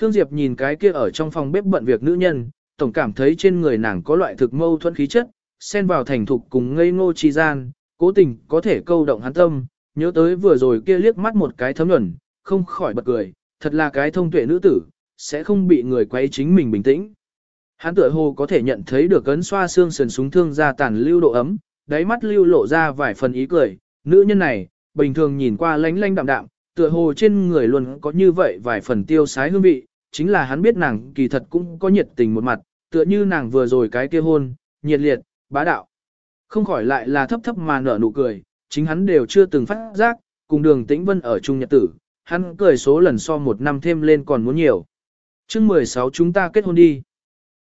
Khương Diệp nhìn cái kia ở trong phòng bếp bận việc nữ nhân, tổng cảm thấy trên người nàng có loại thực mâu thuẫn khí chất, xen vào thành thục cùng ngây ngô chi gian, cố tình có thể câu động hắn tâm, nhớ tới vừa rồi kia liếc mắt một cái thấm nhuẩn, không khỏi bật cười, thật là cái thông tuệ nữ tử, sẽ không bị người quấy chính mình bình tĩnh. Hắn tựa hồ có thể nhận thấy được cấn xoa xương sườn súng thương ra tàn lưu độ ấm, đáy mắt lưu lộ ra vài phần ý cười, nữ nhân này, bình thường nhìn qua lánh lánh đạm đạm, tựa hồ trên người luôn có như vậy vài phần tiêu sái hương vị, chính là hắn biết nàng kỳ thật cũng có nhiệt tình một mặt, tựa như nàng vừa rồi cái kia hôn, nhiệt liệt, bá đạo. Không khỏi lại là thấp thấp mà nở nụ cười, chính hắn đều chưa từng phát giác, cùng đường tĩnh vân ở chung nhật tử, hắn cười số lần so một năm thêm lên còn muốn nhiều. chương 16 chúng ta kết hôn đi.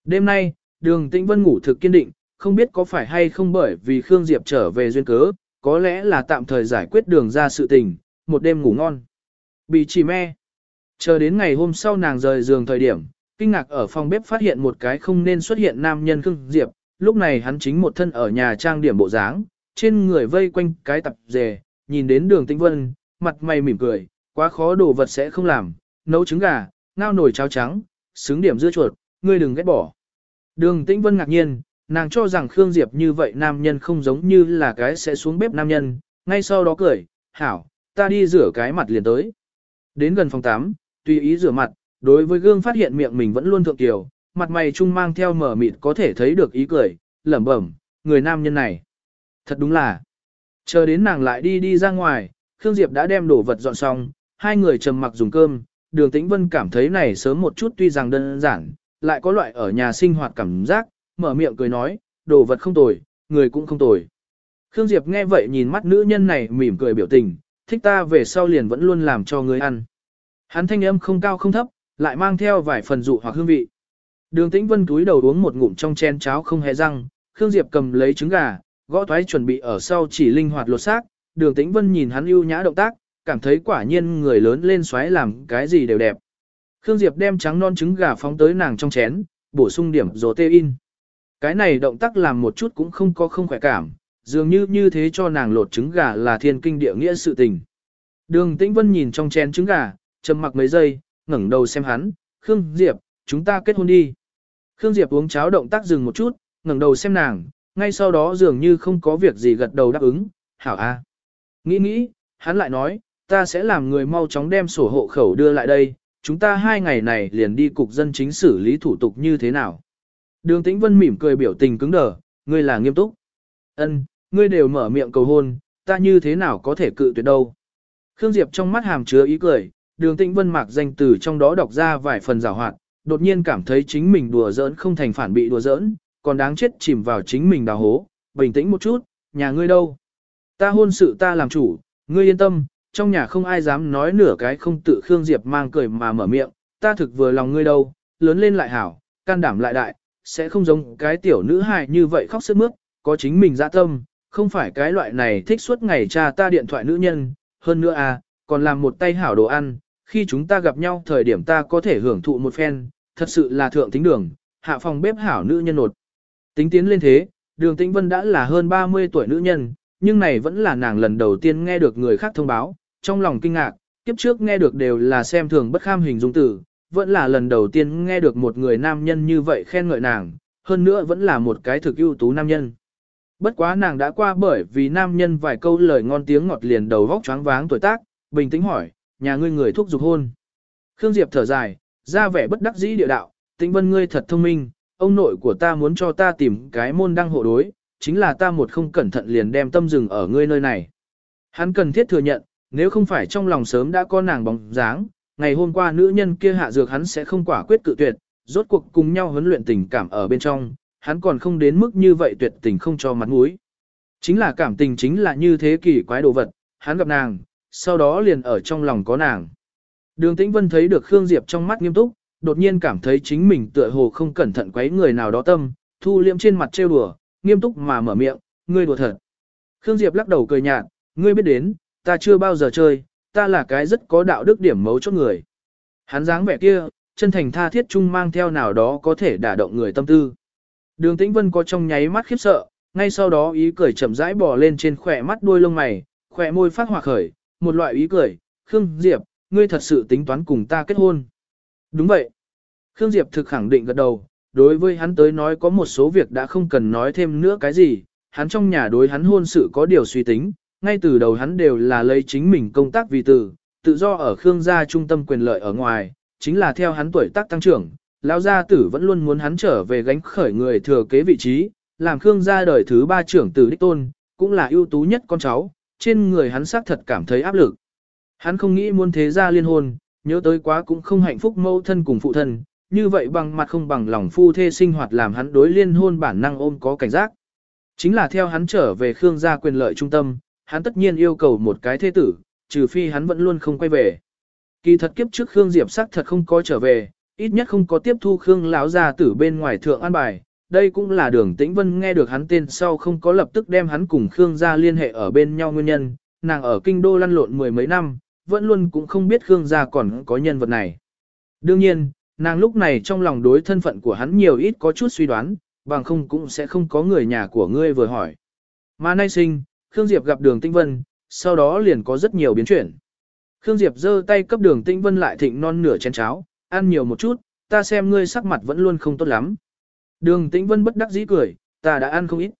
Đêm nay, đường tĩnh vân ngủ thực kiên định, không biết có phải hay không bởi vì Khương Diệp trở về duyên cớ, có lẽ là tạm thời giải quyết đường ra sự tình, một đêm ngủ ngon. Bị chỉ me. Chờ đến ngày hôm sau nàng rời giường thời điểm, kinh ngạc ở phòng bếp phát hiện một cái không nên xuất hiện nam nhân Khương Diệp, lúc này hắn chính một thân ở nhà trang điểm bộ dáng, trên người vây quanh cái tập dề, nhìn đến đường tĩnh vân, mặt mày mỉm cười, quá khó đồ vật sẽ không làm, nấu trứng gà, ngao nồi cháo trắng, xứng điểm dưa chuột, ngươi đừng ghét bỏ. Đường tĩnh vân ngạc nhiên, nàng cho rằng Khương Diệp như vậy nam nhân không giống như là cái sẽ xuống bếp nam nhân, ngay sau đó cười, hảo, ta đi rửa cái mặt liền tới. Đến gần phòng 8, tùy ý rửa mặt, đối với gương phát hiện miệng mình vẫn luôn thượng tiểu, mặt mày trung mang theo mở mịt có thể thấy được ý cười, lẩm bẩm, người nam nhân này. Thật đúng là, chờ đến nàng lại đi đi ra ngoài, Khương Diệp đã đem đồ vật dọn xong, hai người trầm mặc dùng cơm, đường tĩnh vân cảm thấy này sớm một chút tuy rằng đơn giản, lại có loại ở nhà sinh hoạt cảm giác, mở miệng cười nói, đồ vật không tồi, người cũng không tồi. Khương Diệp nghe vậy nhìn mắt nữ nhân này mỉm cười biểu tình, thích ta về sau liền vẫn luôn làm cho người ăn. Hắn thanh âm không cao không thấp, lại mang theo vài phần dụ hoặc hương vị. Đường Tĩnh Vân túi đầu uống một ngụm trong chén cháo không hề răng, Khương Diệp cầm lấy trứng gà, gõ thoái chuẩn bị ở sau chỉ linh hoạt lột xác. Đường Tĩnh Vân nhìn hắn ưu nhã động tác, cảm thấy quả nhiên người lớn lên xoáy làm cái gì đều đẹp. Khương Diệp đem trắng non trứng gà phóng tới nàng trong chén, bổ sung điểm protein. Cái này động tác làm một chút cũng không có không khỏe cảm, dường như như thế cho nàng lột trứng gà là thiên kinh địa nghĩa sự tình. Đường Tĩnh Vân nhìn trong chén trứng gà, trầm mặc mấy giây, ngẩng đầu xem hắn, Khương Diệp, chúng ta kết hôn đi. Khương Diệp uống cháo động tác dừng một chút, ngẩng đầu xem nàng, ngay sau đó dường như không có việc gì gật đầu đáp ứng, hảo a. Nghĩ nghĩ, hắn lại nói, ta sẽ làm người mau chóng đem sổ hộ khẩu đưa lại đây, chúng ta hai ngày này liền đi cục dân chính xử lý thủ tục như thế nào. Đường Tĩnh Vân mỉm cười biểu tình cứng đờ, ngươi là nghiêm túc. Ân, ngươi đều mở miệng cầu hôn, ta như thế nào có thể cự tuyệt đâu. Khương Diệp trong mắt hàm chứa ý cười, đường Tĩnh Vân mạc danh từ trong đó đọc ra vài phần rào hoạt, đột nhiên cảm thấy chính mình đùa giỡn không thành phản bị đùa giỡn, còn đáng chết chìm vào chính mình đào hố, bình tĩnh một chút, nhà ngươi đâu? Ta hôn sự ta làm chủ, ngươi yên tâm, trong nhà không ai dám nói nửa cái không tự Khương Diệp mang cười mà mở miệng, ta thực vừa lòng ngươi đâu, lớn lên lại hảo, can đảm lại đại, sẽ không giống cái tiểu nữ hài như vậy khóc sướt mướt, có chính mình dạ tâm, không phải cái loại này thích suốt ngày cha ta điện thoại nữ nhân, hơn nữa à, còn làm một tay hảo đồ ăn, khi chúng ta gặp nhau thời điểm ta có thể hưởng thụ một phen, thật sự là thượng tính đường, hạ phòng bếp hảo nữ nhân nột. Tính tiến lên thế, đường tĩnh vân đã là hơn 30 tuổi nữ nhân, nhưng này vẫn là nàng lần đầu tiên nghe được người khác thông báo, trong lòng kinh ngạc, kiếp trước nghe được đều là xem thường bất kham hình dung tử, vẫn là lần đầu tiên nghe được một người nam nhân như vậy khen ngợi nàng, hơn nữa vẫn là một cái thực ưu tú nam nhân. Bất quá nàng đã qua bởi vì nam nhân vài câu lời ngon tiếng ngọt liền đầu vóc choáng váng tuổi tác, bình tĩnh hỏi, nhà ngươi người thúc giục hôn. Khương Diệp thở dài, ra vẻ bất đắc dĩ địa đạo, tĩnh vân ngươi thật thông minh, ông nội của ta muốn cho ta tìm cái môn đăng hộ đối, chính là ta một không cẩn thận liền đem tâm dừng ở ngươi nơi này. Hắn cần thiết thừa nhận, nếu không phải trong lòng sớm đã có nàng bóng dáng, ngày hôm qua nữ nhân kia hạ dược hắn sẽ không quả quyết cự tuyệt, rốt cuộc cùng nhau huấn luyện tình cảm ở bên trong, hắn còn không đến mức như vậy tuyệt tình không cho mặt mũi. Chính là cảm tình chính là như thế kỷ quái đồ vật, hắn gặp nàng, sau đó liền ở trong lòng có nàng. Đường Tĩnh Vân thấy được Khương Diệp trong mắt nghiêm túc, đột nhiên cảm thấy chính mình tựa hồ không cẩn thận quấy người nào đó tâm, thu liễm trên mặt trêu đùa, nghiêm túc mà mở miệng, ngươi đùa thật. Khương Diệp lắc đầu cười nhạt, ngươi biết đến, ta chưa bao giờ chơi, ta là cái rất có đạo đức điểm mấu chốt người. Hắn dáng vẻ kia, chân thành tha thiết chung mang theo nào đó có thể đả động người tâm tư. Đường Tĩnh Vân có trong nháy mắt khiếp sợ, ngay sau đó ý cười chậm rãi bò lên trên khỏe mắt đuôi lông mày, khỏe môi phát hòa khởi, một loại ý cười, Khương Diệp, ngươi thật sự tính toán cùng ta kết hôn. Đúng vậy. Khương Diệp thực khẳng định gật đầu, đối với hắn tới nói có một số việc đã không cần nói thêm nữa cái gì, hắn trong nhà đối hắn hôn sự có điều suy tính, ngay từ đầu hắn đều là lấy chính mình công tác vì tử, tự do ở Khương gia trung tâm quyền lợi ở ngoài, chính là theo hắn tuổi tác tăng trưởng, lão gia tử vẫn luôn muốn hắn trở về gánh khởi người thừa kế vị trí, làm Khương gia đời thứ ba trưởng tử đích tôn, cũng là ưu tú nhất con cháu, trên người hắn xác thật cảm thấy áp lực. Hắn không nghĩ muốn thế gia liên hôn, nhớ tới quá cũng không hạnh phúc mâu thân cùng phụ thân, như vậy bằng mặt không bằng lòng phu thê sinh hoạt làm hắn đối liên hôn bản năng ôm có cảnh giác. Chính là theo hắn trở về Khương gia quyền lợi trung tâm, hắn tất nhiên yêu cầu một cái thế tử, trừ phi hắn vẫn luôn không quay về. Kỳ thật kiếp trước Khương Diệp sắc thật không có trở về, ít nhất không có tiếp thu Khương lão gia tử bên ngoài thượng an bài. Đây cũng là đường tĩnh vân nghe được hắn tên sau không có lập tức đem hắn cùng Khương gia liên hệ ở bên nhau nguyên nhân, nàng ở kinh đô lăn lộn mười mấy năm, vẫn luôn cũng không biết Khương gia còn có nhân vật này. Đương nhiên, nàng lúc này trong lòng đối thân phận của hắn nhiều ít có chút suy đoán, bằng không cũng sẽ không có người nhà của ngươi vừa hỏi. Mà nay sinh, Khương Diệp gặp đường Tĩnh Vân, sau đó liền có rất nhiều biến chuyển. Khương Diệp giơ tay cấp đường Tĩnh Vân lại thịnh non nửa chén cháo, ăn nhiều một chút, ta xem ngươi sắc mặt vẫn luôn không tốt lắm. Đường Tĩnh Vân bất đắc dĩ cười, ta đã ăn không ít.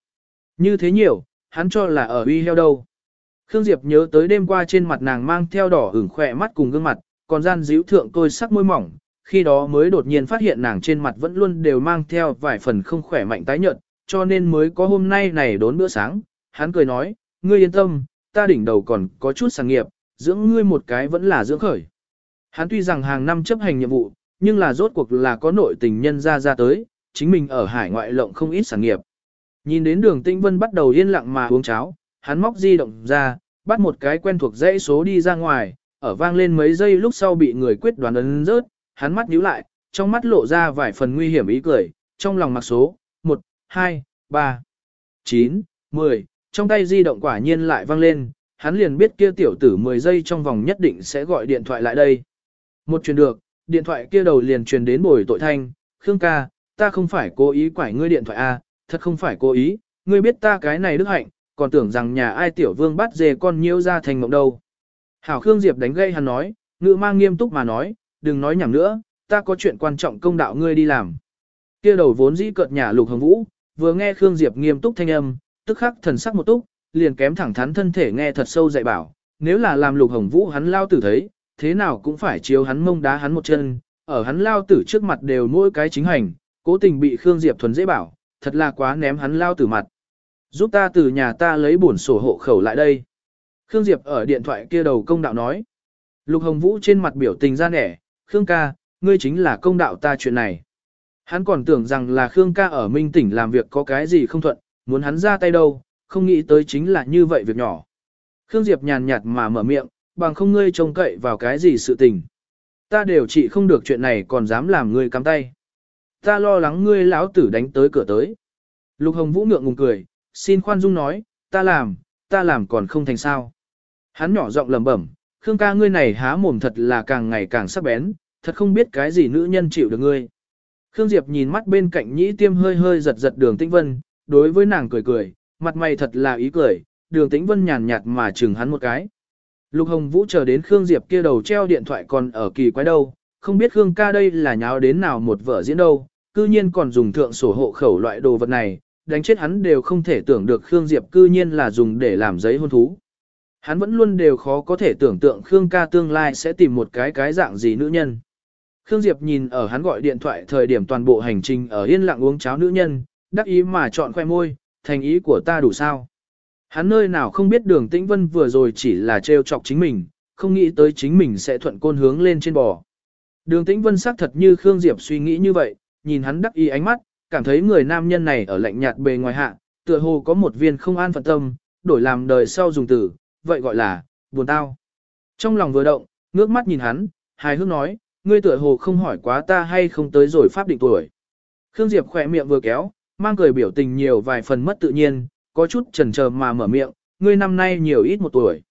Như thế nhiều, hắn cho là ở uy heo đâu. Khương Diệp nhớ tới đêm qua trên mặt nàng mang theo đỏ ửng khỏe mắt cùng gương mặt, còn gian díu thượng tôi sắc môi mỏng, khi đó mới đột nhiên phát hiện nàng trên mặt vẫn luôn đều mang theo vài phần không khỏe mạnh tái nhợt, cho nên mới có hôm nay này đốn bữa sáng. Hắn cười nói, ngươi yên tâm, ta đỉnh đầu còn có chút sáng nghiệp, dưỡng ngươi một cái vẫn là dưỡng khởi. Hắn tuy rằng hàng năm chấp hành nhiệm vụ, nhưng là rốt cuộc là có nội tình nhân ra ra tới, chính mình ở hải ngoại lộng không ít sản nghiệp. Nhìn đến đường tinh vân bắt đầu yên lặng mà uống cháo, hắn móc di động ra, bắt một cái quen thuộc dãy số đi ra ngoài, ở vang lên mấy giây lúc sau bị người quyết đoán ấn rớt, hắn mắt nhíu lại, trong mắt lộ ra vài phần nguy hiểm ý cười, trong lòng mặc số, 1, 2, 3, 9, 10, trong tay di động quả nhiên lại vang lên, hắn liền biết kia tiểu tử 10 giây trong vòng nhất định sẽ gọi điện thoại lại đây. Một truyền được, điện thoại kia đầu liền truyền đến bồi tội thanh, Khương ca, ta không phải cố ý quải ngươi điện thoại A, thật không phải cố ý, ngươi biết ta cái này đức hạnh, còn tưởng rằng nhà ai tiểu vương bắt dề con nhiễu ra thành mộng đâu. Hảo Khương Diệp đánh gây hắn nói, ngự mang nghiêm túc mà nói, đừng nói nhảm nữa, ta có chuyện quan trọng công đạo ngươi đi làm. kia đầu vốn dĩ cợt nhà Lục Hồng Vũ, vừa nghe Khương Diệp nghiêm túc thanh âm, tức khắc thần sắc một túc, liền kém thẳng thắn thân thể nghe thật sâu dạy bảo, nếu là làm Lục Hồng Vũ hắn lao tử thấy, thế nào cũng phải chiếu hắn mông đá hắn một chân, ở hắn lao tử trước mặt đều mỗi cái chính hành, cố tình bị Khương Diệp thuần dễ bảo, thật là quá ném hắn lao từ mặt. Giúp ta từ nhà ta lấy bổn sổ hộ khẩu lại đây. Khương Diệp ở điện thoại kia đầu công đạo nói. Lục Hồng Vũ trên mặt biểu tình ra nẻ, Khương ca, ngươi chính là công đạo ta chuyện này. Hắn còn tưởng rằng là Khương ca ở Minh tỉnh làm việc có cái gì không thuận, muốn hắn ra tay đâu, không nghĩ tới chính là như vậy việc nhỏ. Khương Diệp nhàn nhạt mà mở miệng, bằng không ngươi trông cậy vào cái gì sự tình. Ta đều trị không được chuyện này còn dám làm ngươi cắm tay. Ta lo lắng ngươi lão tử đánh tới cửa tới. Lục Hồng Vũ ngượng ngùng cười, xin khoan dung nói, ta làm, ta làm còn không thành sao. Hắn nhỏ giọng lẩm bẩm, Khương ca ngươi này há mồm thật là càng ngày càng sắc bén, thật không biết cái gì nữ nhân chịu được ngươi. Khương Diệp nhìn mắt bên cạnh nhĩ tiêm hơi hơi giật giật đường tĩnh vân, đối với nàng cười cười, mặt mày thật là ý cười, đường tĩnh vân nhàn nhạt mà chừng hắn một cái. Lục Hồng Vũ chờ đến Khương Diệp kia đầu treo điện thoại còn ở kỳ quái đâu, không biết Khương ca đây là nháo đến nào một vợ diễn đâu, cư nhiên còn dùng thượng sổ hộ khẩu loại đồ vật này, đánh chết hắn đều không thể tưởng được Khương Diệp cư nhiên là dùng để làm giấy hôn thú. Hắn vẫn luôn đều khó có thể tưởng tượng Khương ca tương lai sẽ tìm một cái cái dạng gì nữ nhân. Khương Diệp nhìn ở hắn gọi điện thoại thời điểm toàn bộ hành trình ở yên lặng uống cháo nữ nhân, đắc ý mà chọn khoe môi, thành ý của ta đủ sao. Hắn nơi nào không biết đường tĩnh vân vừa rồi chỉ là trêu chọc chính mình, không nghĩ tới chính mình sẽ thuận côn hướng lên trên bò. Đường tĩnh vân xác thật như Khương Diệp suy nghĩ như vậy, nhìn hắn đắc ý ánh mắt, cảm thấy người nam nhân này ở lạnh nhạt bề ngoài hạ, tựa hồ có một viên không an phận tâm, đổi làm đời sau dùng từ, vậy gọi là, buồn tao. Trong lòng vừa động, ngước mắt nhìn hắn, hài hước nói, ngươi tựa hồ không hỏi quá ta hay không tới rồi pháp định tuổi. Khương Diệp khỏe miệng vừa kéo, mang cười biểu tình nhiều vài phần mất tự nhiên, có chút chần chờ mà mở miệng, ngươi năm nay nhiều ít một tuổi.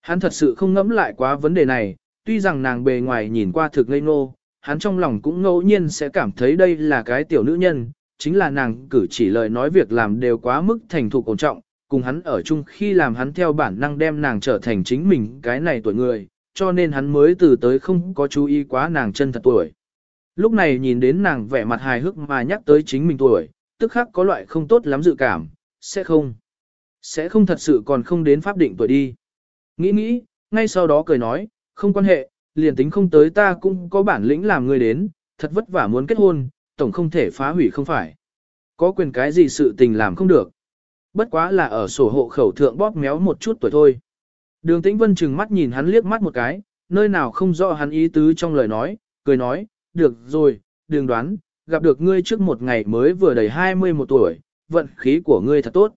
Hắn thật sự không ngẫm lại quá vấn đề này, tuy rằng nàng bề ngoài nhìn qua thực ngây ngô, hắn trong lòng cũng ngẫu nhiên sẽ cảm thấy đây là cái tiểu nữ nhân, chính là nàng cử chỉ lời nói việc làm đều quá mức thành thục ổn trọng, cùng hắn ở chung khi làm hắn theo bản năng đem nàng trở thành chính mình cái này tuổi người, cho nên hắn mới từ tới không có chú ý quá nàng chân thật tuổi. Lúc này nhìn đến nàng vẻ mặt hài hước mà nhắc tới chính mình tuổi, tức khắc có loại không tốt lắm dự cảm, sẽ không. Sẽ không thật sự còn không đến pháp định tuổi đi. Nghĩ nghĩ, ngay sau đó cười nói, không quan hệ, liền tính không tới ta cũng có bản lĩnh làm người đến, thật vất vả muốn kết hôn, tổng không thể phá hủy không phải. Có quyền cái gì sự tình làm không được. Bất quá là ở sổ hộ khẩu thượng bóp méo một chút tuổi thôi. Đường Tĩnh Vân chừng mắt nhìn hắn liếc mắt một cái, nơi nào không rõ hắn ý tứ trong lời nói, cười nói, được rồi, đường đoán, gặp được ngươi trước một ngày mới vừa đầy 21 tuổi, vận khí của ngươi thật tốt.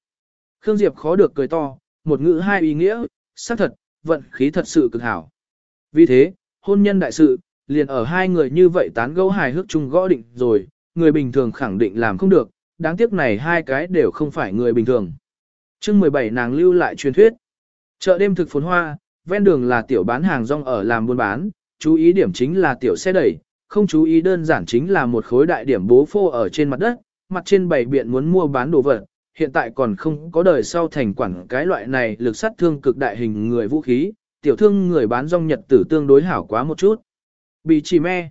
Khương Diệp khó được cười to, một ngữ hai ý nghĩa, xác thật, vận khí thật sự cực hảo. Vì thế, hôn nhân đại sự, liền ở hai người như vậy tán gẫu hài hước chung gõ định rồi, người bình thường khẳng định làm không được, đáng tiếc này hai cái đều không phải người bình thường. chương 17 nàng lưu lại truyền thuyết. Chợ đêm thực phồn hoa, ven đường là tiểu bán hàng rong ở làm buôn bán, chú ý điểm chính là tiểu xe đẩy, không chú ý đơn giản chính là một khối đại điểm bố phô ở trên mặt đất, mặt trên bảy biện muốn mua bán đồ vật, hiện tại còn không có đời sau thành quản cái loại này lực sát thương cực đại hình người vũ khí, tiểu thương người bán rong nhật tử tương đối hảo quá một chút. Bị chỉ me.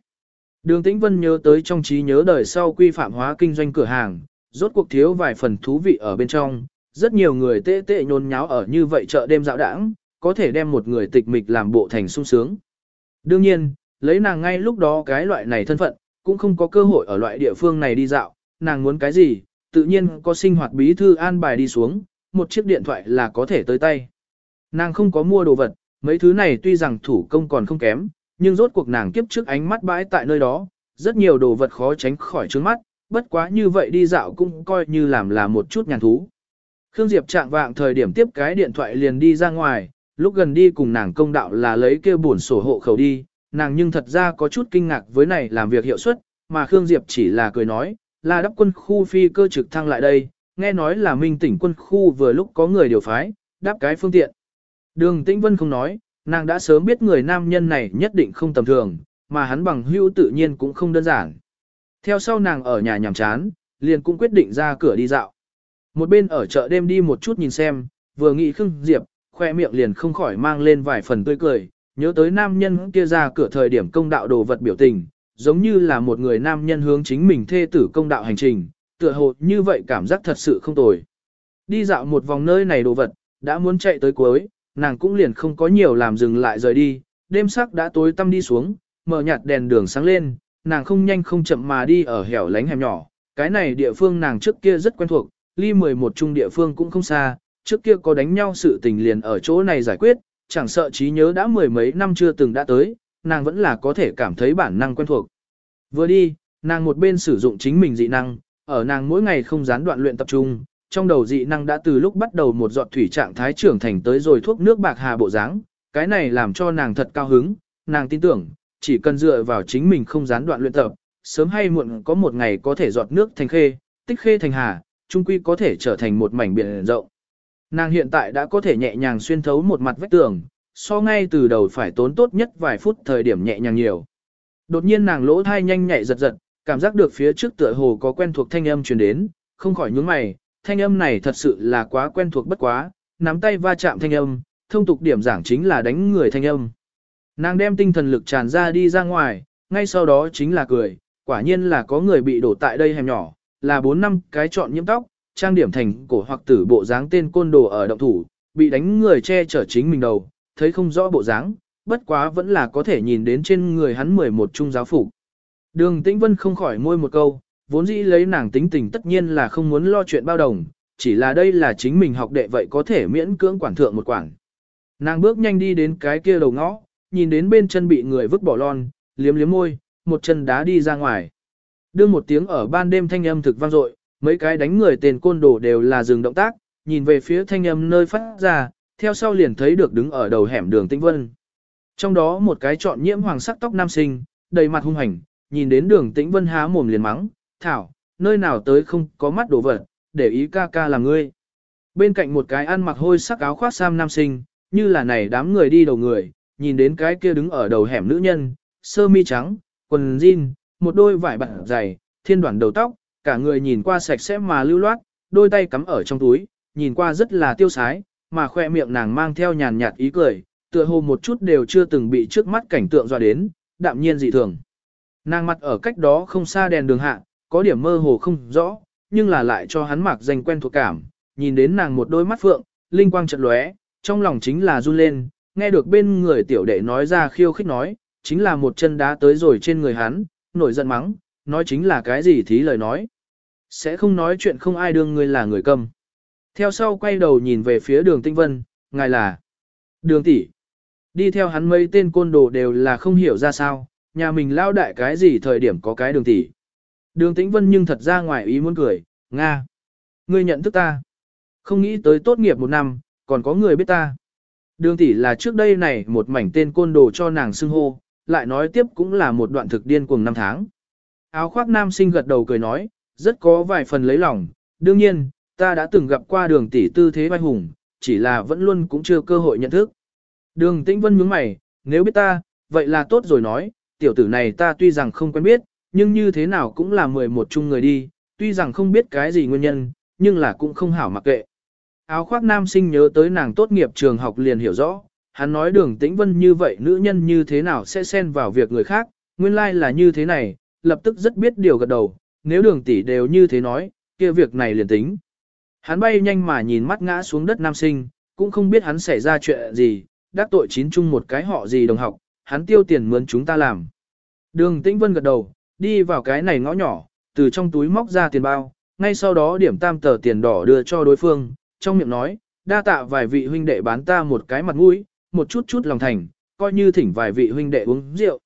Đường Tĩnh Vân nhớ tới trong trí nhớ đời sau quy phạm hóa kinh doanh cửa hàng, rốt cuộc thiếu vài phần thú vị ở bên trong, rất nhiều người tệ tệ nhôn nháo ở như vậy chợ đêm dạo đãng, có thể đem một người tịch mịch làm bộ thành sung sướng. Đương nhiên, lấy nàng ngay lúc đó cái loại này thân phận, cũng không có cơ hội ở loại địa phương này đi dạo, nàng muốn cái gì, tự nhiên có sinh hoạt bí thư an bài đi xuống, một chiếc điện thoại là có thể tới tay. Nàng không có mua đồ vật, mấy thứ này tuy rằng thủ công còn không kém, nhưng rốt cuộc nàng kiếp trước ánh mắt bãi tại nơi đó, rất nhiều đồ vật khó tránh khỏi trước mắt, bất quá như vậy đi dạo cũng coi như làm là một chút nhàn thú. Khương Diệp trạng vạng thời điểm tiếp cái điện thoại liền đi ra ngoài, lúc gần đi cùng nàng công đạo là lấy kêu buồn sổ hộ khẩu đi, nàng nhưng thật ra có chút kinh ngạc với này làm việc hiệu suất, mà Khương Diệp chỉ là cười nói, là đắp quân khu phi cơ trực thăng lại đây, nghe nói là minh tỉnh quân khu vừa lúc có người điều phái, đáp cái phương tiện. Đường Tĩnh Vân không nói, nàng đã sớm biết người nam nhân này nhất định không tầm thường, mà hắn bằng hữu tự nhiên cũng không đơn giản. Theo sau nàng ở nhà nhàm chán, liền cũng quyết định ra cửa đi dạo. Một bên ở chợ đêm đi một chút nhìn xem, vừa nghĩ Khương Diệp, khoe miệng liền không khỏi mang lên vài phần tươi cười, nhớ tới nam nhân kia ra cửa thời điểm công đạo đồ vật biểu tình, giống như là một người nam nhân hướng chính mình thê tử công đạo hành trình, tựa hồ như vậy cảm giác thật sự không tồi. Đi dạo một vòng nơi này đồ vật, đã muốn chạy tới cuối, nàng cũng liền không có nhiều làm dừng lại rời đi, đêm sắc đã tối tăm đi xuống, mở nhạt đèn đường sáng lên, nàng không nhanh không chậm mà đi ở hẻo lánh hẻm nhỏ, cái này địa phương nàng trước kia rất quen thuộc, ly 11 trung địa phương cũng không xa, trước kia có đánh nhau sự tình liền ở chỗ này giải quyết, chẳng sợ trí nhớ đã mười mấy năm chưa từng đã tới, nàng vẫn là có thể cảm thấy bản năng quen thuộc. Vừa đi, nàng một bên sử dụng chính mình dị năng, ở nàng mỗi ngày không gián đoạn luyện tập trung, trong đầu dị năng đã từ lúc bắt đầu một giọt thủy trạng thái trưởng thành tới rồi thuốc nước bạc hà bộ dáng, cái này làm cho nàng thật cao hứng, nàng tin tưởng, chỉ cần dựa vào chính mình không gián đoạn luyện tập, sớm hay muộn có một ngày có thể giọt nước thành khê, tích khê thành hà, trung quy có thể trở thành một mảnh biển rộng. Nàng hiện tại đã có thể nhẹ nhàng xuyên thấu một mặt vách tường, so ngay từ đầu phải tốn tốt nhất vài phút thời điểm nhẹ nhàng nhiều. Đột nhiên nàng lỗ thai nhanh nhạy giật giật, cảm giác được phía trước tựa hồ có quen thuộc thanh âm truyền đến, không khỏi nhướng mày, thanh âm này thật sự là quá quen thuộc bất quá, nắm tay va chạm thanh âm, thông tục điểm giảng chính là đánh người thanh âm. Nàng đem tinh thần lực tràn ra đi ra ngoài, ngay sau đó chính là cười, quả nhiên là có người bị đổ tại đây hẻm nhỏ, là 4 năm cái chọn nhiễm tóc, trang điểm thành cổ hoặc tử bộ dáng tên côn đồ ở động thủ, bị đánh người che chở chính mình đầu, thấy không rõ bộ dáng, bất quá vẫn là có thể nhìn đến trên người hắn 11 trung giáo phục. Đường Tĩnh Vân không khỏi môi một câu, vốn dĩ lấy nàng tính tình tất nhiên là không muốn lo chuyện bao đồng, chỉ là đây là chính mình học đệ vậy có thể miễn cưỡng quản thượng một quản. Nàng bước nhanh đi đến cái kia đầu ngõ, nhìn đến bên chân bị người vứt bỏ lon, liếm liếm môi, một chân đá đi ra ngoài. Đưa một tiếng ở ban đêm thanh âm thực vang dội, mấy cái đánh người tên côn đồ đều là dừng động tác, nhìn về phía thanh âm nơi phát ra, theo sau liền thấy được đứng ở đầu hẻm đường Tĩnh Vân. Trong đó một cái chọn nhiễm hoàng sắc tóc nam sinh, đầy mặt hung hành, nhìn đến đường Tĩnh Vân há mồm liền mắng, thảo, nơi nào tới không có mắt đổ vật, để ý ca ca là ngươi. Bên cạnh một cái ăn mặc hôi sắc áo khoác sam nam sinh, như là này đám người đi đầu người, nhìn đến cái kia đứng ở đầu hẻm nữ nhân, sơ mi trắng, quần jean, một đôi vải bạc dày, thiên đoạn đầu tóc, cả người nhìn qua sạch sẽ mà lưu loát, đôi tay cắm ở trong túi, nhìn qua rất là tiêu sái, mà khoe miệng nàng mang theo nhàn nhạt ý cười, tựa hồ một chút đều chưa từng bị trước mắt cảnh tượng dọa đến, đạm nhiên dị thường. Nàng mặt ở cách đó không xa đèn đường hạ, có điểm mơ hồ không rõ, nhưng là lại cho hắn mặc danh quen thuộc cảm, nhìn đến nàng một đôi mắt phượng, linh quang chợt lóe, trong lòng chính là run lên, nghe được bên người tiểu đệ nói ra khiêu khích nói, chính là một chân đá tới rồi trên người hắn, nổi giận mắng, nói chính là cái gì thí lời nói. Sẽ không nói chuyện không ai đương ngươi là người câm. Theo sau quay đầu nhìn về phía đường tinh vân, ngài là đường tỷ. Đi theo hắn mấy tên côn đồ đều là không hiểu ra sao, nhà mình lao đại cái gì thời điểm có cái đường tỷ. Đường tĩnh vân nhưng thật ra ngoài ý muốn cười, Nga. Ngươi nhận thức ta. Không nghĩ tới tốt nghiệp một năm, còn có người biết ta. Đường tỷ là trước đây này một mảnh tên côn đồ cho nàng xưng hô, lại nói tiếp cũng là một đoạn thực điên cuồng năm tháng. Áo khoác nam sinh gật đầu cười nói, rất có vài phần lấy lòng, đương nhiên, ta đã từng gặp qua đường tỷ tư thế vai hùng, chỉ là vẫn luôn cũng chưa cơ hội nhận thức. Đường tĩnh vân nhướng mày, nếu biết ta, vậy là tốt rồi nói, tiểu tử này ta tuy rằng không quen biết, nhưng như thế nào cũng là 11 chung người đi, tuy rằng không biết cái gì nguyên nhân, nhưng là cũng không hảo mặc kệ. Áo khoác nam sinh nhớ tới nàng tốt nghiệp trường học liền hiểu rõ, hắn nói đường tĩnh vân như vậy nữ nhân như thế nào sẽ xen vào việc người khác, nguyên lai like là như thế này, lập tức rất biết điều gật đầu, nếu đường tỷ đều như thế nói, kia việc này liền tính. Hắn bay nhanh mà nhìn mắt ngã xuống đất nam sinh, cũng không biết hắn xảy ra chuyện gì, đắc tội chín chung một cái họ gì đồng học, hắn tiêu tiền mướn chúng ta làm. Đường Tĩnh Vân gật đầu, đi vào cái này ngõ nhỏ, từ trong túi móc ra tiền bao, ngay sau đó điểm tam tờ tiền đỏ đưa cho đối phương, trong miệng nói, đa tạ vài vị huynh đệ bán ta một cái mặt mũi, một chút chút lòng thành, coi như thỉnh vài vị huynh đệ uống rượu.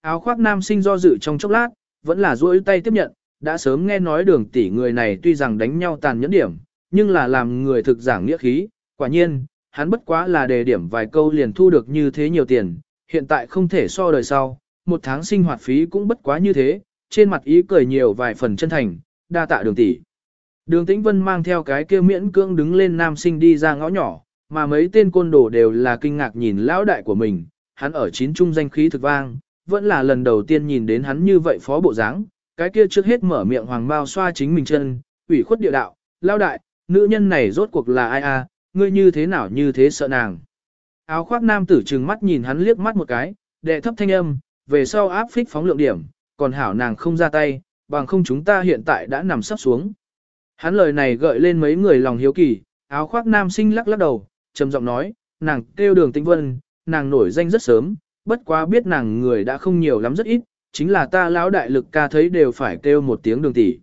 Áo khoác nam sinh do dự trong chốc lát, vẫn là duỗi tay tiếp nhận, đã sớm nghe nói đường tỷ người này tuy rằng đánh nhau tàn nhẫn điểm, nhưng là làm người thực giảng nghĩa khí, quả nhiên, hắn bất quá là đề điểm vài câu liền thu được như thế nhiều tiền, hiện tại không thể so đời sau, một tháng sinh hoạt phí cũng bất quá như thế, trên mặt ý cười nhiều vài phần chân thành, đa tạ đường tỷ. Đường Tĩnh Vân mang theo cái kia miễn cưỡng đứng lên nam sinh đi ra ngõ nhỏ, mà mấy tên côn đồ đều là kinh ngạc nhìn lão đại của mình, hắn ở chín trung danh khí thực vang, vẫn là lần đầu tiên nhìn đến hắn như vậy phó bộ dáng, cái kia trước hết mở miệng hoàng bao xoa chính mình chân, ủy khuất địa đạo, lão đại, nữ nhân này rốt cuộc là ai a, ngươi như thế nào như thế sợ nàng. Áo khoác nam tử trừng mắt nhìn hắn liếc mắt một cái, đệ thấp thanh âm, về sau áp phích phóng lượng điểm, còn hảo nàng không ra tay, bằng không chúng ta hiện tại đã nằm sắp xuống. Hắn lời này gợi lên mấy người lòng hiếu kỳ, áo khoác nam sinh lắc lắc đầu, trầm giọng nói, nàng kêu đường tĩnh vân, nàng nổi danh rất sớm, bất quá biết nàng người đã không nhiều lắm rất ít, chính là ta lão đại lực ca thấy đều phải kêu một tiếng đường tỷ.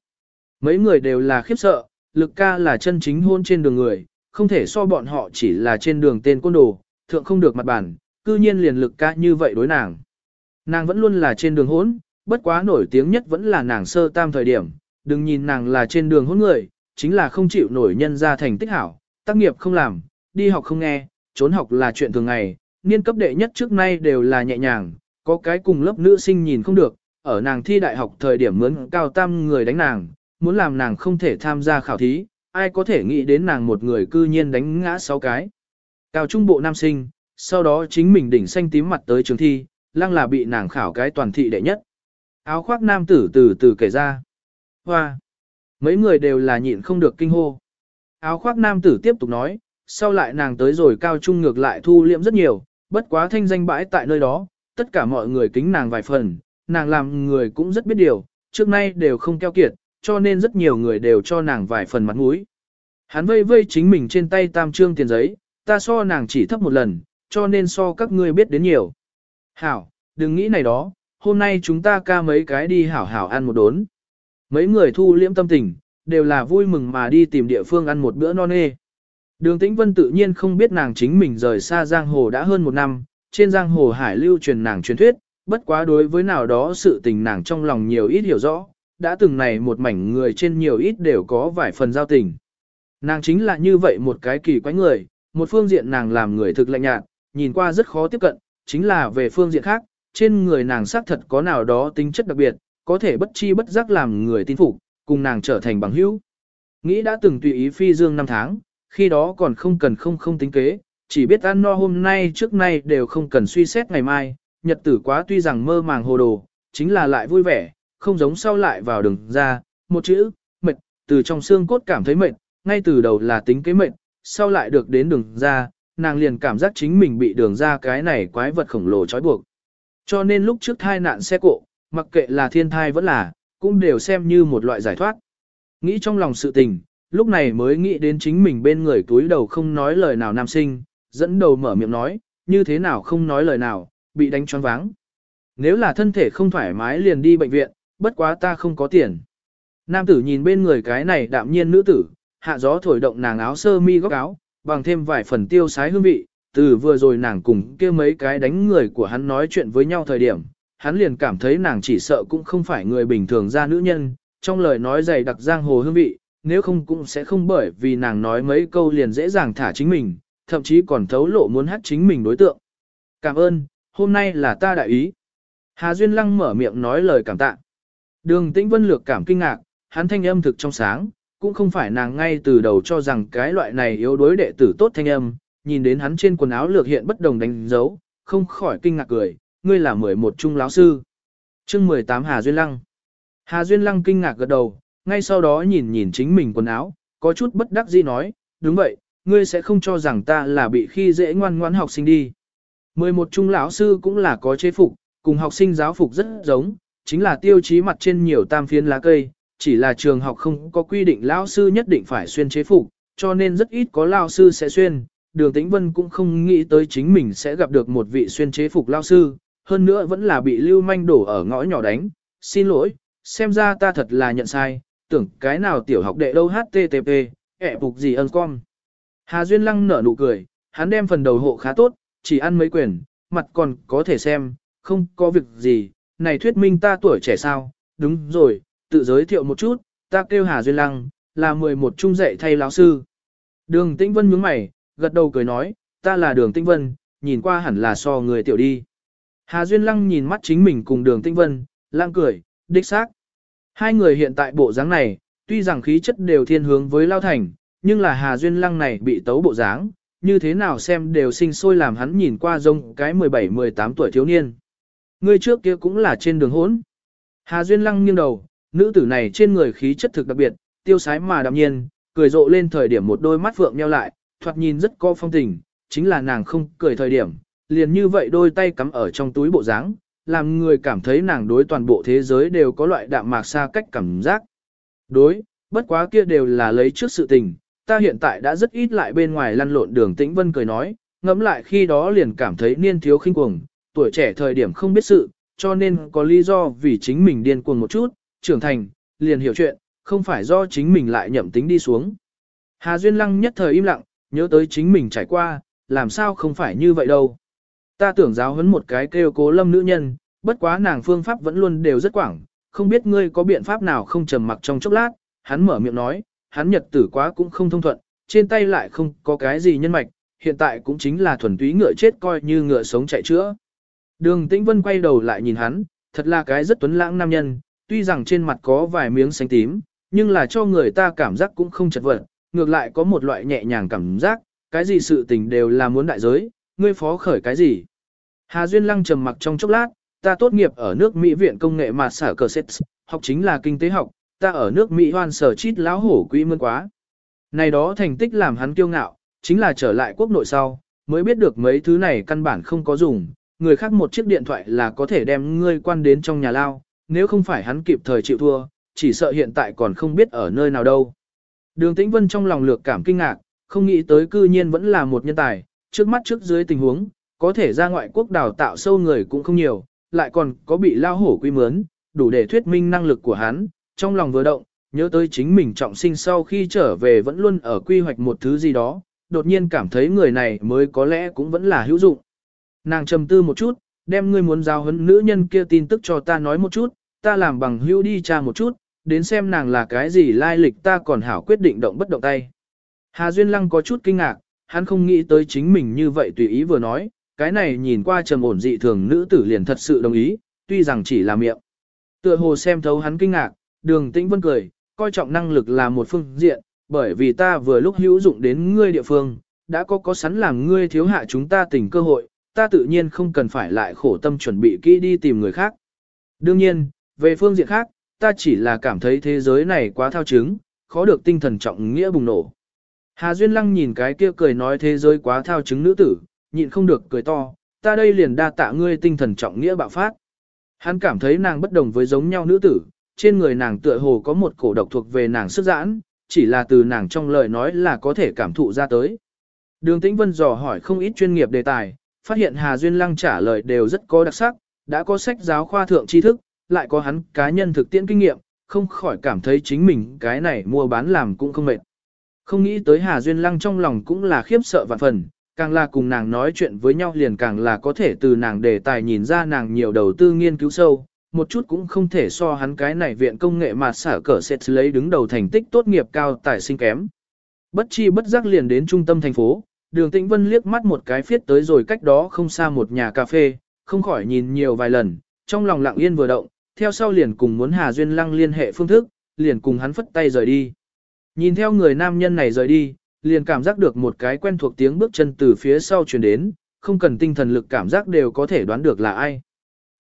Mấy người đều là khiếp sợ, lực ca là chân chính hôn trên đường người, không thể so bọn họ chỉ là trên đường tên côn đồ, thượng không được mặt bản, cư nhiên liền lực ca như vậy đối nàng. Nàng vẫn luôn là trên đường hỗn, bất quá nổi tiếng nhất vẫn là nàng sơ tam thời điểm, đừng nhìn nàng là trên đường hỗn người, chính là không chịu nổi nhân ra thành tích hảo, tác nghiệp không làm, đi học không nghe, trốn học là chuyện thường ngày, niên cấp đệ nhất trước nay đều là nhẹ nhàng, có cái cùng lớp nữ sinh nhìn không được, ở nàng thi đại học thời điểm mướn cao tam người đánh nàng, muốn làm nàng không thể tham gia khảo thí, ai có thể nghĩ đến nàng một người cư nhiên đánh ngã sáu cái. Cao trung bộ nam sinh, sau đó chính mình đỉnh xanh tím mặt tới trường thi, lăng là bị nàng khảo cái toàn thị đệ nhất. Áo khoác nam tử từ từ kể ra. Hoa! Mấy người đều là nhịn không được kinh hô. Áo khoác nam tử tiếp tục nói, sau lại nàng tới rồi cao trung ngược lại thu liệm rất nhiều, bất quá thanh danh bãi tại nơi đó, tất cả mọi người kính nàng vài phần, nàng làm người cũng rất biết điều, trước nay đều không keo kiệt, cho nên rất nhiều người đều cho nàng vài phần mặt mũi. Hắn vây vây chính mình trên tay tam trương tiền giấy, ta so nàng chỉ thấp một lần, cho nên so các ngươi biết đến nhiều. Hảo, đừng nghĩ này đó, hôm nay chúng ta ca mấy cái đi hảo hảo ăn một đốn. Mấy người thu liễm tâm tình, đều là vui mừng mà đi tìm địa phương ăn một bữa non nê. Đường Tĩnh Vân tự nhiên không biết nàng chính mình rời xa giang hồ đã hơn một năm, trên giang hồ hải lưu truyền nàng truyền thuyết, bất quá đối với nào đó sự tình nàng trong lòng nhiều ít hiểu rõ, đã từng này một mảnh người trên nhiều ít đều có vài phần giao tình. Nàng chính là như vậy một cái kỳ quái người, một phương diện nàng làm người thực lạnh nhạt, nhìn qua rất khó tiếp cận, chính là về phương diện khác, trên người nàng xác thật có nào đó tính chất đặc biệt, có thể bất chi bất giác làm người tin phục, cùng nàng trở thành bằng hữu. Nghĩ đã từng tùy ý phi dương năm tháng, khi đó còn không cần không không tính kế, chỉ biết ăn no hôm nay trước nay đều không cần suy xét ngày mai, nhật tử quá tuy rằng mơ màng hồ đồ, chính là lại vui vẻ, không giống sau lại vào đường ra, một chữ, mệt, từ trong xương cốt cảm thấy mệt, ngay từ đầu là tính kế mệt, sau lại được đến đường ra, nàng liền cảm giác chính mình bị đường ra cái này quái vật khổng lồ trói buộc. Cho nên lúc trước thai nạn xe cộ, mặc kệ là thiên thai vẫn là, cũng đều xem như một loại giải thoát. Nghĩ trong lòng sự tình, lúc này mới nghĩ đến chính mình bên người túi đầu không nói lời nào nam sinh, dẫn đầu mở miệng nói, như thế nào không nói lời nào, bị đánh choáng váng. Nếu là thân thể không thoải mái liền đi bệnh viện, bất quá ta không có tiền. Nam tử nhìn bên người cái này đạm nhiên nữ tử, hạ gió thổi động nàng áo sơ mi góc áo, bằng thêm vài phần tiêu sái hương vị, từ vừa rồi nàng cùng kia mấy cái đánh người của hắn nói chuyện với nhau thời điểm, hắn liền cảm thấy nàng chỉ sợ cũng không phải người bình thường ra nữ nhân, trong lời nói dày đặc giang hồ hương vị, nếu không cũng sẽ không bởi vì nàng nói mấy câu liền dễ dàng thả chính mình, thậm chí còn thấu lộ muốn hát chính mình đối tượng. Cảm ơn, hôm nay là ta đại ý. Hà Duyên Lăng mở miệng nói lời cảm tạ. Đường Tĩnh Vân lược cảm kinh ngạc, hắn thanh âm thực trong sáng, cũng không phải nàng ngay từ đầu cho rằng cái loại này yếu đối đệ tử tốt thanh âm, nhìn đến hắn trên quần áo lược hiện bất đồng đánh dấu, không khỏi kinh ngạc cười, ngươi là mười một trung lão sư. chương 18 Hà Duyên Lăng. Hà Duyên Lăng kinh ngạc gật đầu, ngay sau đó nhìn nhìn chính mình quần áo, có chút bất đắc dĩ nói, đúng vậy, ngươi sẽ không cho rằng ta là bị khi dễ ngoan ngoãn học sinh đi. Mười một trung lão sư cũng là có chế phục, cùng học sinh giáo phục rất giống, chính là tiêu chí mặt trên nhiều tam phiến lá cây, chỉ là trường học không có quy định lão sư nhất định phải xuyên chế phục, cho nên rất ít có lão sư sẽ xuyên. Đường Tĩnh Vân cũng không nghĩ tới chính mình sẽ gặp được một vị xuyên chế phục lão sư, hơn nữa vẫn là bị lưu manh đổ ở ngõ nhỏ đánh. Xin lỗi, xem ra ta thật là nhận sai, tưởng cái nào tiểu học đệ đâu http, ẹ phục gì ân con. Hà Duyên Lăng nở nụ cười, hắn đem phần đầu hộ khá tốt, chỉ ăn mấy quyển, mặt còn có thể xem, không có việc gì, này thuyết minh ta tuổi trẻ sao, đúng rồi, tự giới thiệu một chút, ta kêu Hà Duyên Lăng, là 11 trung dạy thay lão sư. Đường Tĩnh Vân nhướng mày, gật đầu cười nói, ta là Đường Tĩnh Vân, nhìn qua hẳn là so người tiểu đi. Hà Duyên Lăng nhìn mắt chính mình cùng Đường Tĩnh Vân, lăng cười, đích xác. Hai người hiện tại bộ dáng này, tuy rằng khí chất đều thiên hướng với Lao Thành, nhưng là Hà Duyên Lăng này bị tấu bộ dáng, như thế nào xem đều sinh sôi làm hắn nhìn qua rông cái 17-18 tuổi thiếu niên. Người trước kia cũng là trên đường hốn. Hà Duyên Lăng nghiêng đầu, nữ tử này trên người khí chất thực đặc biệt, tiêu sái mà đạm nhiên, cười rộ lên thời điểm một đôi mắt vượng nheo lại, thoạt nhìn rất có phong tình, chính là nàng không cười thời điểm, liền như vậy đôi tay cắm ở trong túi bộ dáng, làm người cảm thấy nàng đối toàn bộ thế giới đều có loại đạm mạc xa cách cảm giác. Đối, bất quá kia đều là lấy trước sự tình, ta hiện tại đã rất ít lại bên ngoài lăn lộn đường tĩnh vân cười nói, ngẫm lại khi đó liền cảm thấy niên thiếu khinh cuồng, tuổi trẻ thời điểm không biết sự, cho nên có lý do vì chính mình điên cuồng một chút, trưởng thành, liền hiểu chuyện, không phải do chính mình lại nhậm tính đi xuống. Hà Duyên Lăng nhất thời im lặng, nhớ tới chính mình trải qua, làm sao không phải như vậy đâu. Ta tưởng giáo huấn một cái kêu cố lâm nữ nhân, bất quá nàng phương pháp vẫn luôn đều rất quảng, không biết ngươi có biện pháp nào không trầm mặc trong chốc lát, hắn mở miệng nói, hắn nhật tử quá cũng không thông thuận, trên tay lại không có cái gì nhân mạch, hiện tại cũng chính là thuần túy ngựa chết coi như ngựa sống chạy chữa. Đường Tĩnh Vân quay đầu lại nhìn hắn, thật là cái rất tuấn lãng nam nhân, tuy rằng trên mặt có vài miếng xanh tím, nhưng là cho người ta cảm giác cũng không chật vật, ngược lại có một loại nhẹ nhàng cảm giác, cái gì sự tình đều là muốn đại giới, ngươi phó khởi cái gì. Hà Duyên Lăng trầm mặc trong chốc lát, ta tốt nghiệp ở nước Mỹ viện công nghệ mà sở cờ xét, học chính là kinh tế học, ta ở nước Mỹ hoan sở chít láo hổ quỹ mơn quá. Này đó thành tích làm hắn kiêu ngạo, chính là trở lại quốc nội sau, mới biết được mấy thứ này căn bản không có dùng, người khác một chiếc điện thoại là có thể đem ngươi quan đến trong nhà lao, nếu không phải hắn kịp thời chịu thua, chỉ sợ hiện tại còn không biết ở nơi nào đâu. Đường Tĩnh Vân trong lòng lược cảm kinh ngạc, không nghĩ tới cư nhiên vẫn là một nhân tài, trước mắt trước dưới tình huống, có thể ra ngoại quốc đào tạo sâu người cũng không nhiều, lại còn có bị lao hổ quy mướn, đủ để thuyết minh năng lực của hắn, trong lòng vừa động, nhớ tới chính mình trọng sinh sau khi trở về vẫn luôn ở quy hoạch một thứ gì đó, đột nhiên cảm thấy người này mới có lẽ cũng vẫn là hữu dụng. Nàng trầm tư một chút, đem ngươi muốn giao hấn nữ nhân kia tin tức cho ta nói một chút, ta làm bằng hữu đi tra một chút, đến xem nàng là cái gì lai lịch ta còn hảo quyết định động bất động tay. Hà Duyên Lăng có chút kinh ngạc, hắn không nghĩ tới chính mình như vậy tùy ý vừa nói, cái này nhìn qua trầm ổn dị thường nữ tử liền thật sự đồng ý, tuy rằng chỉ là miệng. Tựa hồ xem thấu hắn kinh ngạc, đường tĩnh vân cười, coi trọng năng lực là một phương diện, bởi vì ta vừa lúc hữu dụng đến ngươi địa phương, đã có có sẵn làm ngươi thiếu hạ chúng ta tình cơ hội, ta tự nhiên không cần phải lại khổ tâm chuẩn bị kỹ đi tìm người khác. Đương nhiên, về phương diện khác, ta chỉ là cảm thấy thế giới này quá thao chứng, khó được tinh thần trọng nghĩa bùng nổ. Hà Duyên Lăng nhìn cái kia cười nói thế giới quá thao chứng nữ tử, nhịn không được cười to, ta đây liền đa tạ ngươi tinh thần trọng nghĩa bạo phát. Hắn cảm thấy nàng bất đồng với giống nhau nữ tử, trên người nàng tựa hồ có một cổ độc thuộc về nàng sức giãn, chỉ là từ nàng trong lời nói là có thể cảm thụ ra tới. Đường Tĩnh Vân dò hỏi không ít chuyên nghiệp đề tài, phát hiện Hà Duyên Lăng trả lời đều rất có đặc sắc, đã có sách giáo khoa thượng tri thức, lại có hắn cá nhân thực tiễn kinh nghiệm, không khỏi cảm thấy chính mình cái này mua bán làm cũng không mệt. Không nghĩ tới Hà Duyên Lăng trong lòng cũng là khiếp sợ vạn phần, càng là cùng nàng nói chuyện với nhau liền càng là có thể từ nàng đề tài nhìn ra nàng nhiều đầu tư nghiên cứu sâu, một chút cũng không thể so hắn cái này viện công nghệ mà xả cỡ sẽ lấy đứng đầu thành tích tốt nghiệp cao tài sinh kém. Bất chi bất giác liền đến trung tâm thành phố, đường tĩnh vân liếc mắt một cái phiết tới rồi cách đó không xa một nhà cà phê, không khỏi nhìn nhiều vài lần, trong lòng lặng yên vừa động, theo sau liền cùng muốn Hà Duyên Lăng liên hệ phương thức, liền cùng hắn phất tay rời đi. Nhìn theo người nam nhân này rời đi, liền cảm giác được một cái quen thuộc tiếng bước chân từ phía sau truyền đến, không cần tinh thần lực cảm giác đều có thể đoán được là ai.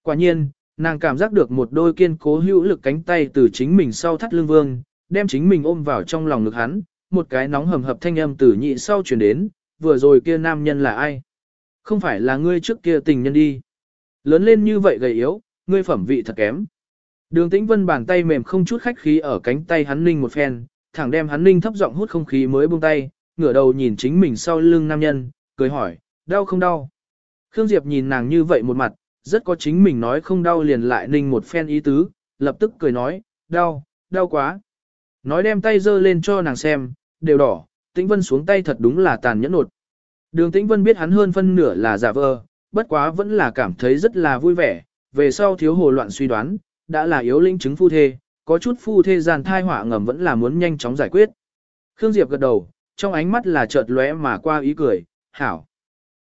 Quả nhiên, nàng cảm giác được một đôi kiên cố hữu lực cánh tay từ chính mình sau thắt lưng vương, đem chính mình ôm vào trong lòng ngực hắn, một cái nóng hầm hập thanh âm từ nhị sau truyền đến, vừa rồi kia nam nhân là ai? Không phải là ngươi trước kia tình nhân đi. Lớn lên như vậy gầy yếu, ngươi phẩm vị thật kém. Đường tĩnh vân bàn tay mềm không chút khách khí ở cánh tay hắn ninh một phen, thẳng đem hắn ninh thấp giọng hút không khí mới buông tay, ngửa đầu nhìn chính mình sau lưng nam nhân, cười hỏi, đau không đau? Khương Diệp nhìn nàng như vậy một mặt, rất có chính mình nói không đau liền lại ninh một phen ý tứ, lập tức cười nói, đau, đau quá. Nói đem tay dơ lên cho nàng xem, đều đỏ, Tĩnh Vân xuống tay thật đúng là tàn nhẫn nột. Đường Tĩnh Vân biết hắn hơn phân nửa là giả vờ, bất quá vẫn là cảm thấy rất là vui vẻ, về sau thiếu hồ loạn suy đoán, đã là yếu linh chứng phu thê, có chút phu thê giàn thai họa ngầm vẫn là muốn nhanh chóng giải quyết. Khương Diệp gật đầu, trong ánh mắt là chợt lóe mà qua ý cười, hảo.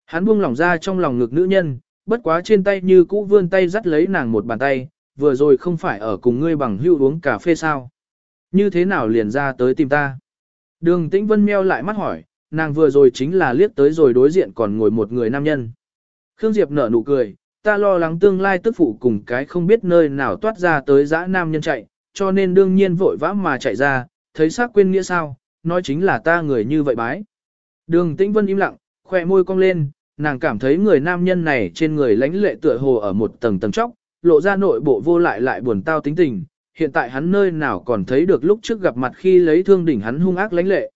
Hắn buông lỏng ra trong lòng ngực nữ nhân, bất quá trên tay như cũ vươn tay dắt lấy nàng một bàn tay, vừa rồi không phải ở cùng ngươi bằng hữu uống cà phê sao. Như thế nào liền ra tới tìm ta? Đường Tĩnh Vân meo lại mắt hỏi, nàng vừa rồi chính là liếc tới rồi đối diện còn ngồi một người nam nhân. Khương Diệp nở nụ cười, ta lo lắng tương lai tức phụ cùng cái không biết nơi nào toát ra tới dã nam nhân chạy, cho nên đương nhiên vội vã mà chạy ra, thấy xác quên nghĩa sao, nói chính là ta người như vậy bái. Đường Tĩnh Vân im lặng, khỏe môi cong lên, nàng cảm thấy người nam nhân này trên người lãnh lệ tựa hồ ở một tầng tầng chóc, lộ ra nội bộ vô lại lại buồn tao tính tình, hiện tại hắn nơi nào còn thấy được lúc trước gặp mặt khi lấy thương đỉnh hắn hung ác lãnh lệ.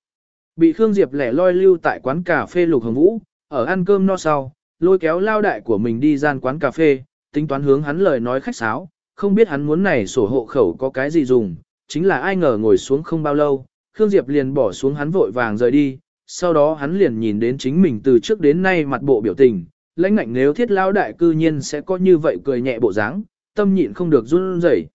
Bị Khương Diệp lẻ loi lưu tại quán cà phê Lục Hồng Vũ, ở ăn cơm no sau, lôi kéo lao đại của mình đi gian quán cà phê, tính toán hướng hắn lời nói khách sáo, không biết hắn muốn này sổ hộ khẩu có cái gì dùng, chính là ai ngờ ngồi xuống không bao lâu, Khương Diệp liền bỏ xuống hắn vội vàng rời đi, sau đó hắn liền nhìn đến chính mình từ trước đến nay mặt bộ biểu tình, lãnh ngạnh nếu thiết lao đại cư nhiên sẽ có như vậy cười nhẹ bộ dáng, tâm nhịn không được run rẩy.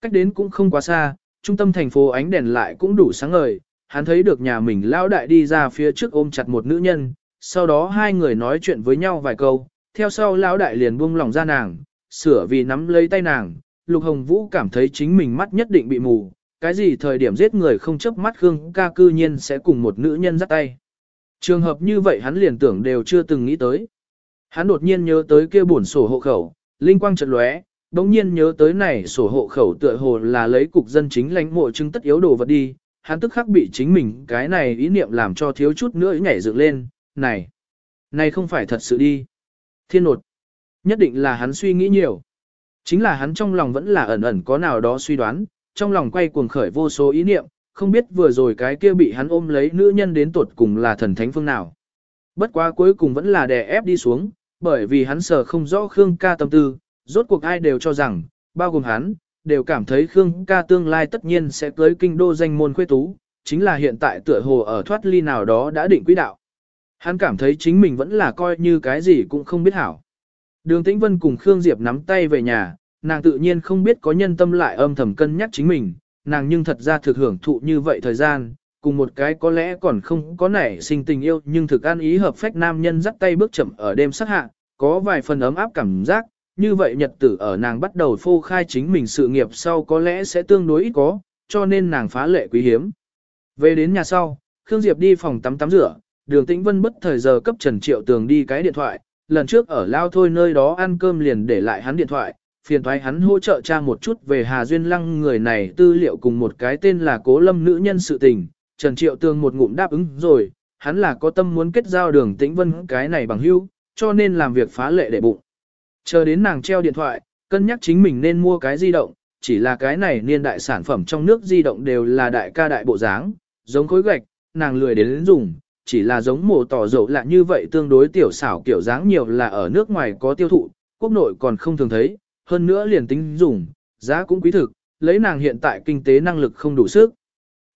Cách đến cũng không quá xa, trung tâm thành phố ánh đèn lại cũng đủ sáng ngời, hắn thấy được nhà mình lão đại đi ra phía trước ôm chặt một nữ nhân, sau đó hai người nói chuyện với nhau vài câu, theo sau lão đại liền buông lòng ra nàng, sửa vì nắm lấy tay nàng, Lục Hồng Vũ cảm thấy chính mình mắt nhất định bị mù, cái gì thời điểm giết người không chớp mắt Khương ca cư nhiên sẽ cùng một nữ nhân dắt tay. Trường hợp như vậy hắn liền tưởng đều chưa từng nghĩ tới. Hắn đột nhiên nhớ tới kia bổn sổ hộ khẩu, linh quang chợt lóe, đống nhiên nhớ tới này sổ hộ khẩu tựa hồ là lấy cục dân chính lãnh mộ chứng tất yếu đồ vật đi, hắn tức khắc bị chính mình cái này ý niệm làm cho thiếu chút nữa nhảy dựng lên, này, này không phải thật sự đi. Thiên nột, nhất định là hắn suy nghĩ nhiều. Chính là hắn trong lòng vẫn là ẩn ẩn có nào đó suy đoán, trong lòng quay cuồng khởi vô số ý niệm, không biết vừa rồi cái kia bị hắn ôm lấy nữ nhân đến tuột cùng là thần thánh phương nào. Bất quá cuối cùng vẫn là đè ép đi xuống, bởi vì hắn sợ không rõ Khương ca tâm tư, rốt cuộc ai đều cho rằng, bao gồm hắn, đều cảm thấy Khương ca tương lai tất nhiên sẽ tới kinh đô danh môn khuê tú, chính là hiện tại tựa hồ ở thoát ly nào đó đã định quỹ đạo. Hắn cảm thấy chính mình vẫn là coi như cái gì cũng không biết hảo. Đường Tĩnh Vân cùng Khương Diệp nắm tay về nhà, nàng tự nhiên không biết có nhân tâm lại âm thầm cân nhắc chính mình, nàng nhưng thật ra thực hưởng thụ như vậy thời gian, cùng một cái có lẽ còn không có nảy sinh tình yêu nhưng thực an ý hợp phách nam nhân dắt tay bước chậm ở đêm sắc hạ, có vài phần ấm áp cảm giác, như vậy nhật tử ở nàng bắt đầu phô khai chính mình sự nghiệp sau có lẽ sẽ tương đối ít có, cho nên nàng phá lệ quý hiếm. Về đến nhà sau, Khương Diệp đi phòng tắm tắm rửa, đường tĩnh vân bất thời giờ cấp Trần Triệu Tường đi cái điện thoại, lần trước ở Lao Thôi nơi đó ăn cơm liền để lại hắn điện thoại, phiền thoái hắn hỗ trợ tra một chút về Hà Duyên Lăng người này tư liệu cùng một cái tên là Cố Lâm nữ nhân sự tình, Trần Triệu Tường một ngụm đáp ứng rồi, hắn là có tâm muốn kết giao đường tĩnh vân cái này bằng hữu, cho nên làm việc phá lệ để bụng. Chờ đến nàng treo điện thoại, cân nhắc chính mình nên mua cái di động, chỉ là cái này niên đại sản phẩm trong nước di động đều là đại ca đại bộ dáng, giống khối gạch, nàng lười đến dùng, chỉ là giống mổ tỏ dầu lạ như vậy tương đối tiểu xảo kiểu dáng nhiều là ở nước ngoài có tiêu thụ, quốc nội còn không thường thấy, hơn nữa liền tính dùng, giá cũng quý thực, lấy nàng hiện tại kinh tế năng lực không đủ sức.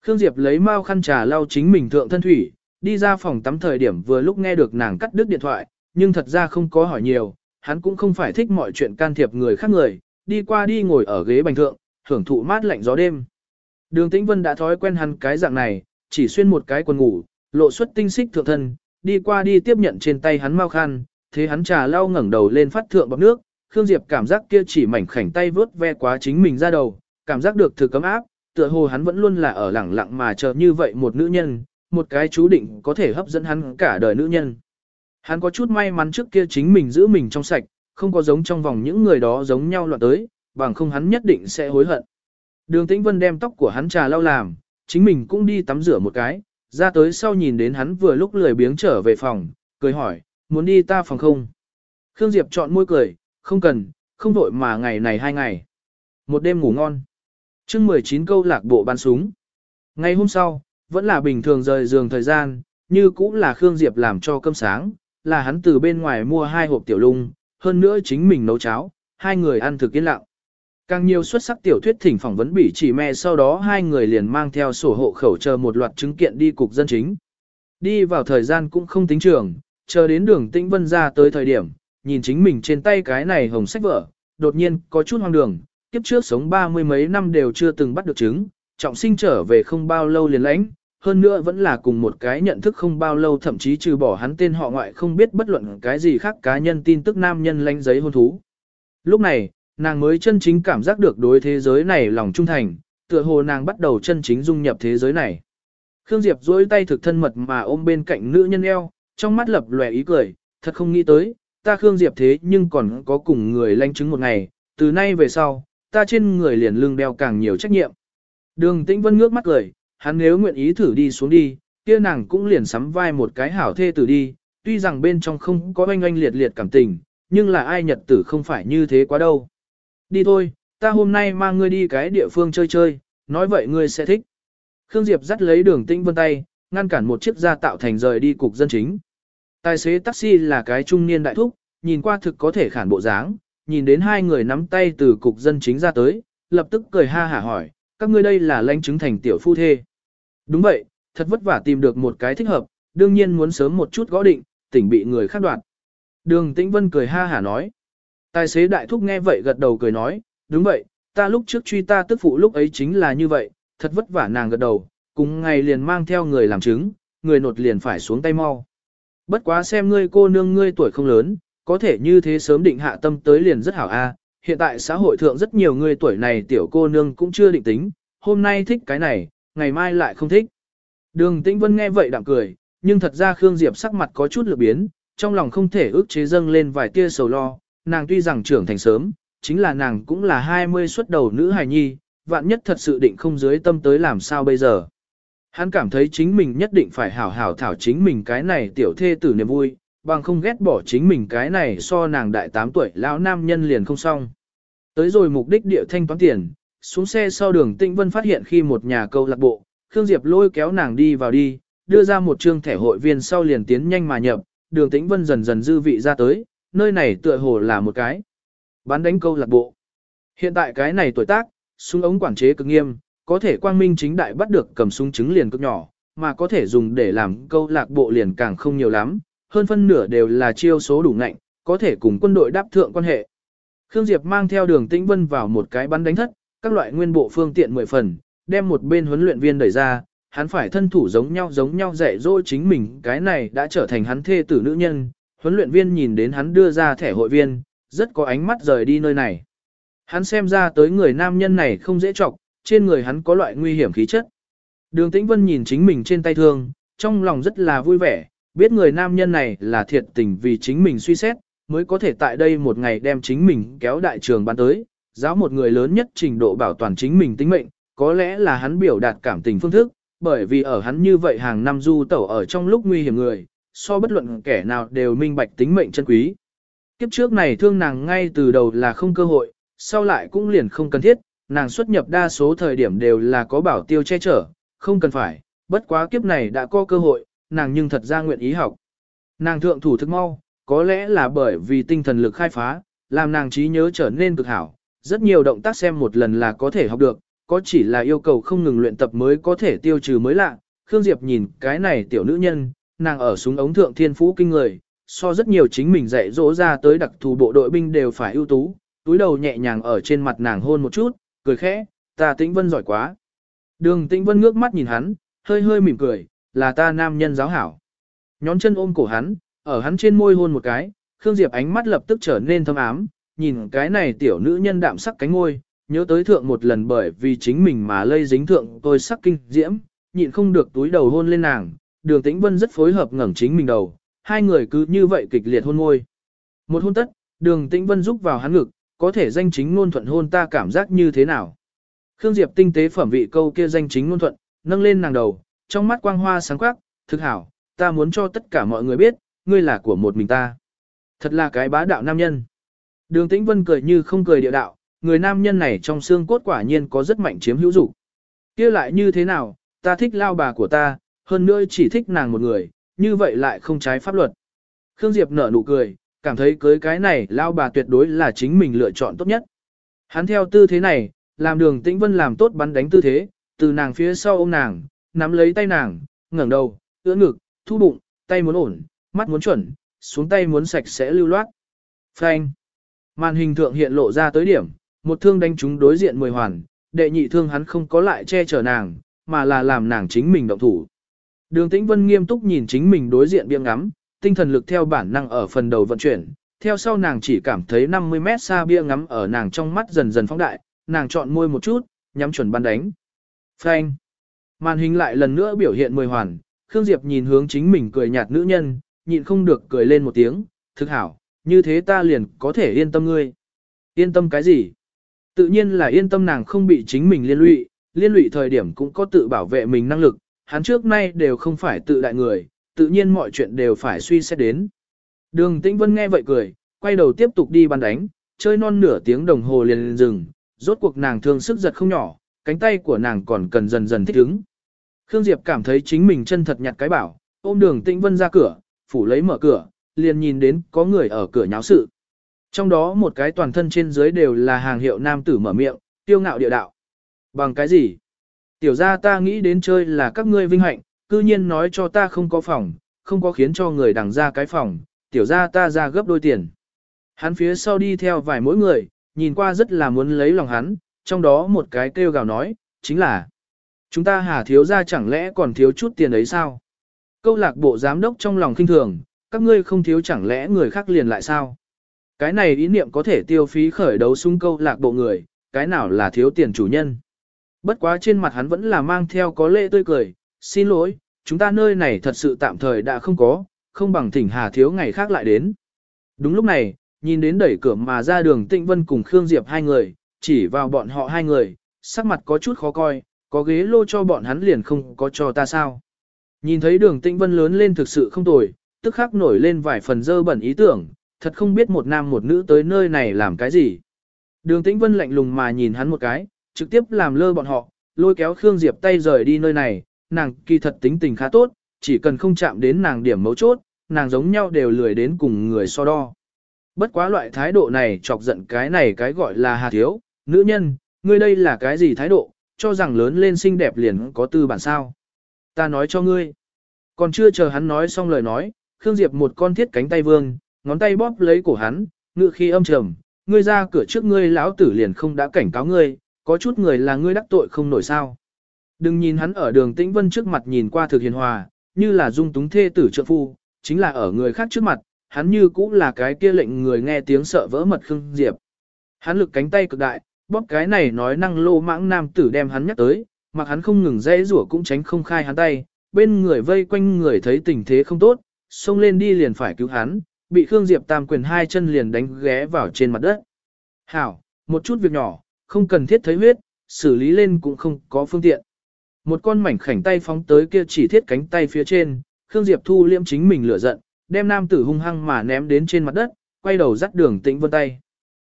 Khương Diệp lấy mau khăn trà lau chính mình thượng thân thủy, đi ra phòng tắm thời điểm vừa lúc nghe được nàng cắt đứt điện thoại, nhưng thật ra không có hỏi nhiều, hắn cũng không phải thích mọi chuyện can thiệp người khác người, đi qua đi ngồi ở ghế bành thượng, hưởng thụ mát lạnh gió đêm. Đường Tĩnh Vân đã thói quen hắn cái dạng này, chỉ xuyên một cái quần ngủ, lộ xuất tinh xích thượng thân, đi qua đi tiếp nhận trên tay hắn mau khăn, thế hắn trà lau ngẩng đầu lên phát thượng bọc nước, Khương Diệp cảm giác kia chỉ mảnh khảnh tay vướt ve quá chính mình ra đầu, cảm giác được thử cấm áp, tựa hồ hắn vẫn luôn là ở lẳng lặng mà chờ như vậy một nữ nhân, một cái chú định có thể hấp dẫn hắn cả đời nữ nhân. Hắn có chút may mắn trước kia chính mình giữ mình trong sạch, không có giống trong vòng những người đó giống nhau loạn tới, bằng không hắn nhất định sẽ hối hận. Đường Tĩnh Vân đem tóc của hắn trà lau làm, chính mình cũng đi tắm rửa một cái, ra tới sau nhìn đến hắn vừa lúc lười biếng trở về phòng, cười hỏi, muốn đi ta phòng không? Khương Diệp chọn môi cười, không cần, không vội mà ngày này hai ngày. Một đêm ngủ ngon. chương 19 câu lạc bộ bắn súng. Ngày hôm sau, vẫn là bình thường rời giường thời gian, như cũng là Khương Diệp làm cho cơm sáng, là hắn từ bên ngoài mua hai hộp tiểu lung, hơn nữa chính mình nấu cháo, hai người ăn thực yên lặng. Càng nhiều xuất sắc tiểu thuyết thỉnh phỏng vấn bị chỉ mẹ sau đó hai người liền mang theo sổ hộ khẩu chờ một loạt chứng kiện đi cục dân chính. Đi vào thời gian cũng không tính trường, chờ đến đường tĩnh vân ra tới thời điểm, nhìn chính mình trên tay cái này hồng sách vở, đột nhiên có chút hoang đường, kiếp trước sống ba mươi mấy năm đều chưa từng bắt được chứng, trọng sinh trở về không bao lâu liền lãnh, hơn nữa vẫn là cùng một cái nhận thức không bao lâu thậm chí trừ bỏ hắn tên họ ngoại không biết bất luận cái gì khác cá nhân tin tức nam nhân lánh giấy hôn thú. Lúc này, nàng mới chân chính cảm giác được đối thế giới này lòng trung thành, tựa hồ nàng bắt đầu chân chính dung nhập thế giới này. Khương Diệp duỗi tay thực thân mật mà ôm bên cạnh nữ nhân eo, trong mắt lập lòe ý cười, thật không nghĩ tới, ta Khương Diệp thế nhưng còn có cùng người lãnh chứng một ngày, từ nay về sau, ta trên người liền lưng đeo càng nhiều trách nhiệm. Đường Tĩnh Vân ngước mắt cười, hắn nếu nguyện ý thử đi xuống đi, kia nàng cũng liền sắm vai một cái hảo thê tử đi, tuy rằng bên trong không có oanh oanh liệt liệt cảm tình, nhưng là ai nhật tử không phải như thế quá đâu. Đi thôi, ta hôm nay mang ngươi đi cái địa phương chơi chơi, nói vậy ngươi sẽ thích. Khương Diệp dắt lấy đường tĩnh vân tay, ngăn cản một chiếc gia tạo thành rời đi cục dân chính. Tài xế taxi là cái trung niên đại thúc, nhìn qua thực có thể khản bộ dáng, nhìn đến hai người nắm tay từ cục dân chính ra tới, lập tức cười ha hả hỏi, các ngươi đây là lãnh chứng thành tiểu phu thê. Đúng vậy, thật vất vả tìm được một cái thích hợp, đương nhiên muốn sớm một chút gõ định, tỉnh bị người khác đoạt. Đường Tĩnh Vân cười ha hả nói. Tài xế đại thúc nghe vậy gật đầu cười nói, đúng vậy, ta lúc trước truy ta tức phụ lúc ấy chính là như vậy, thật vất vả nàng gật đầu, cùng ngày liền mang theo người làm chứng, người nột liền phải xuống tay mau. Bất quá xem ngươi cô nương ngươi tuổi không lớn, có thể như thế sớm định hạ tâm tới liền rất hảo a. hiện tại xã hội thượng rất nhiều người tuổi này tiểu cô nương cũng chưa định tính, hôm nay thích cái này, ngày mai lại không thích. Đường Tĩnh Vân nghe vậy đạm cười, nhưng thật ra Khương Diệp sắc mặt có chút lửa biến, trong lòng không thể ước chế dâng lên vài tia sầu lo, nàng tuy rằng trưởng thành sớm, chính là nàng cũng là 20 xuất đầu nữ hài nhi, vạn nhất thật sự định không dưới tâm tới làm sao bây giờ. Hắn cảm thấy chính mình nhất định phải hảo hảo thảo chính mình cái này tiểu thê tử niềm vui, bằng không ghét bỏ chính mình cái này so nàng đại 8 tuổi lão nam nhân liền không xong. Tới rồi mục đích địa thanh toán tiền, xuống xe sau đường Tĩnh Vân phát hiện khi một nhà câu lạc bộ, Khương Diệp lôi kéo nàng đi vào đi, đưa ra một trương thẻ hội viên sau liền tiến nhanh mà nhập, đường Tĩnh Vân dần dần dư vị ra tới, nơi này tựa hồ là một cái bán đánh câu lạc bộ. Hiện tại cái này tuổi tác, súng ống quản chế cực nghiêm, có thể quang minh chính đại bắt được cầm súng chứng liền cực nhỏ, mà có thể dùng để làm câu lạc bộ liền càng không nhiều lắm, hơn phân nửa đều là chiêu số đủ ngạnh, có thể cùng quân đội đáp thượng quan hệ. Khương Diệp mang theo đường Tĩnh Vân vào một cái bắn đánh thất, các loại nguyên bộ phương tiện mười phần, đem một bên huấn luyện viên đẩy ra, hắn phải thân thủ giống nhau giống nhau dạy dỗ chính mình, cái này đã trở thành hắn thê tử nữ nhân. Huấn luyện viên nhìn đến hắn đưa ra thẻ hội viên, rất có ánh mắt rời đi nơi này. Hắn xem ra tới người nam nhân này không dễ chọc trên người hắn có loại nguy hiểm khí chất. Đường Tĩnh Vân nhìn chính mình trên tay thương, trong lòng rất là vui vẻ, biết người nam nhân này là thiệt tình vì chính mình suy xét, mới có thể tại đây một ngày đem chính mình kéo đại trường ban tới, giáo một người lớn nhất trình độ bảo toàn chính mình tính mệnh, có lẽ là hắn biểu đạt cảm tình phương thức, bởi vì ở hắn như vậy hàng năm du tẩu ở trong lúc nguy hiểm người, so bất luận kẻ nào đều minh bạch tính mệnh chân quý. Kiếp trước này thương nàng ngay từ đầu là không cơ hội, sau lại cũng liền không cần thiết, nàng xuất nhập đa số thời điểm đều là có bảo tiêu che chở, không cần phải, bất quá kiếp này đã có cơ hội, nàng nhưng thật ra nguyện ý học. Nàng thượng thủ thức mau, có lẽ là bởi vì tinh thần lực khai phá, làm nàng trí nhớ trở nên cực hảo, rất nhiều động tác xem một lần là có thể học được, có chỉ là yêu cầu không ngừng luyện tập mới có thể tiêu trừ mới lạ. Khương Diệp nhìn cái này tiểu nữ nhân, nàng ở súng ống thượng thiên phú kinh người, so rất nhiều chính mình dạy dỗ ra tới đặc thù bộ đội binh đều phải ưu tú, túi đầu nhẹ nhàng ở trên mặt nàng hôn một chút, cười khẽ, ta tĩnh vân giỏi quá. Đường tĩnh vân ngước mắt nhìn hắn, hơi hơi mỉm cười, là ta nam nhân giáo hảo. Nhón chân ôm cổ hắn, ở hắn trên môi hôn một cái, Khương Diệp ánh mắt lập tức trở nên thâm ám, nhìn cái này tiểu nữ nhân đạm sắc cánh môi, nhớ tới thượng một lần bởi vì chính mình mà lây dính thượng tôi sắc kinh diễm, nhịn không được túi đầu hôn lên nàng, đường tĩnh vân rất phối hợp ngẩng chính mình đầu, hai người cứ như vậy kịch liệt hôn môi. Một hôn tất, đường tĩnh vân rúc vào hắn ngực, có thể danh chính ngôn thuận hôn ta cảm giác như thế nào. Khương Diệp tinh tế phẩm vị câu kia danh chính ngôn thuận, nâng lên nàng đầu, trong mắt quang hoa sáng quắc, thực hảo, ta muốn cho tất cả mọi người biết, ngươi là của một mình ta. Thật là cái bá đạo nam nhân. Đường Tĩnh Vân cười như không cười địa đạo, người nam nhân này trong xương cốt quả nhiên có rất mạnh chiếm hữu dục. Kia lại như thế nào, ta thích lao bà của ta, hơn nữa chỉ thích nàng một người, như vậy lại không trái pháp luật. Khương Diệp nở nụ cười, cảm thấy cưới cái này lao bà tuyệt đối là chính mình lựa chọn tốt nhất. Hắn theo tư thế này, làm đường tĩnh vân làm tốt bắn đánh tư thế, từ nàng phía sau ôm nàng, nắm lấy tay nàng, ngẩng đầu, ưỡn ngực, thu bụng, tay muốn ổn, mắt muốn chuẩn, xuống tay muốn sạch sẽ lưu loát. Phanh. Màn hình thượng hiện lộ ra tới điểm, một thương đánh trúng đối diện mười hoàn, đệ nhị thương hắn không có lại che chở nàng, mà là làm nàng chính mình động thủ. Đường Tĩnh Vân nghiêm túc nhìn chính mình đối diện biếng ngắm, tinh thần lực theo bản năng ở phần đầu vận chuyển, theo sau nàng chỉ cảm thấy 50 mét xa bia ngắm ở nàng trong mắt dần dần phóng đại, nàng chọn môi một chút, nhắm chuẩn ban đánh. Phanh. Màn hình lại lần nữa biểu hiện mười hoàn, Khương Diệp nhìn hướng chính mình cười nhạt nữ nhân, nhịn không được cười lên một tiếng, thực hảo, như thế ta liền có thể yên tâm ngươi. Yên tâm cái gì? Tự nhiên là yên tâm nàng không bị chính mình liên lụy, liên lụy thời điểm cũng có tự bảo vệ mình năng lực, hắn trước nay đều không phải tự đại người, tự nhiên mọi chuyện đều phải suy xét đến. Đường Tĩnh Vân nghe vậy cười, quay đầu tiếp tục đi bắn đánh, chơi non nửa tiếng đồng hồ liền dừng, rốt cuộc nàng thương sức giật không nhỏ, cánh tay của nàng còn cần dần dần thích ứng. Khương Diệp cảm thấy chính mình chân thật nhặt cái bảo, ôm đường Tĩnh Vân ra cửa, phủ lấy mở cửa, liền nhìn đến có người ở cửa nháo sự. Trong đó một cái toàn thân trên dưới đều là hàng hiệu nam tử mở miệng, tiêu ngạo địa đạo. Bằng cái gì? Tiểu ra ta nghĩ đến chơi là các ngươi vinh hạnh, cư nhiên nói cho ta không có phòng, không có khiến cho người đằng ra cái phòng, tiểu ra ta ra gấp đôi tiền. Hắn phía sau đi theo vài mỗi người, nhìn qua rất là muốn lấy lòng hắn, trong đó một cái kêu gào nói, chính là Chúng ta hà thiếu ra chẳng lẽ còn thiếu chút tiền ấy sao? Câu lạc bộ giám đốc trong lòng kinh thường, các ngươi không thiếu chẳng lẽ người khác liền lại sao? Cái này ý niệm có thể tiêu phí khởi đấu xung câu lạc bộ người, cái nào là thiếu tiền chủ nhân? Bất quá trên mặt hắn vẫn là mang theo có lệ tươi cười, xin lỗi, chúng ta nơi này thật sự tạm thời đã không có, không bằng thỉnh hà thiếu ngày khác lại đến. Đúng lúc này, nhìn đến đẩy cửa mà ra đường Tịnh Vân cùng Khương Diệp hai người, chỉ vào bọn họ hai người, sắc mặt có chút khó coi, có ghế lô cho bọn hắn liền không có cho ta sao. Nhìn thấy đường Tịnh Vân lớn lên thực sự không tồi, tức khắc nổi lên vài phần dơ bẩn ý tưởng, thật không biết một nam một nữ tới nơi này làm cái gì. Đường Tĩnh Vân lạnh lùng mà nhìn hắn một cái, trực tiếp làm lơ bọn họ, lôi kéo Khương Diệp tay rời đi nơi này, nàng kỳ thật tính tình khá tốt, chỉ cần không chạm đến nàng điểm mấu chốt, nàng giống nhau đều lười đến cùng người so đo. Bất quá loại thái độ này chọc giận cái này cái gọi là hà thiếu, nữ nhân, ngươi đây là cái gì thái độ, cho rằng lớn lên xinh đẹp liền có tư bản sao. Ta nói cho ngươi. Còn chưa chờ hắn nói xong lời nói, Khương Diệp một con thiết cánh tay vương, ngón tay bóp lấy cổ hắn, ngự khi âm trầm, ngươi ra cửa trước ngươi lão tử liền không đã cảnh cáo ngươi, có chút người là ngươi đắc tội không nổi sao. Đừng nhìn hắn ở đường tĩnh vân trước mặt nhìn qua thực hiền hòa, như là dung túng thê tử trợ phu, chính là ở người khác trước mặt, hắn như cũng là cái kia lệnh người nghe tiếng sợ vỡ mật Khương Diệp. Hắn lực cánh tay cực đại, bóp cái này nói năng lô mãng nam tử đem hắn nhắc tới, mặc hắn không ngừng dễ rủa cũng tránh không khai hắn tay, bên người vây quanh người thấy tình thế không tốt, xông lên đi liền phải cứu hắn, bị Khương Diệp tam quyền hai chân liền đánh ghé vào trên mặt đất. Hảo, một chút việc nhỏ, không cần thiết thấy huyết, xử lý lên cũng không có phương tiện. Một con mảnh khảnh tay phóng tới kia chỉ thiết cánh tay phía trên, Khương Diệp thu liêm chính mình lửa giận, đem nam tử hung hăng mà ném đến trên mặt đất, quay đầu dắt đường tĩnh vân tay.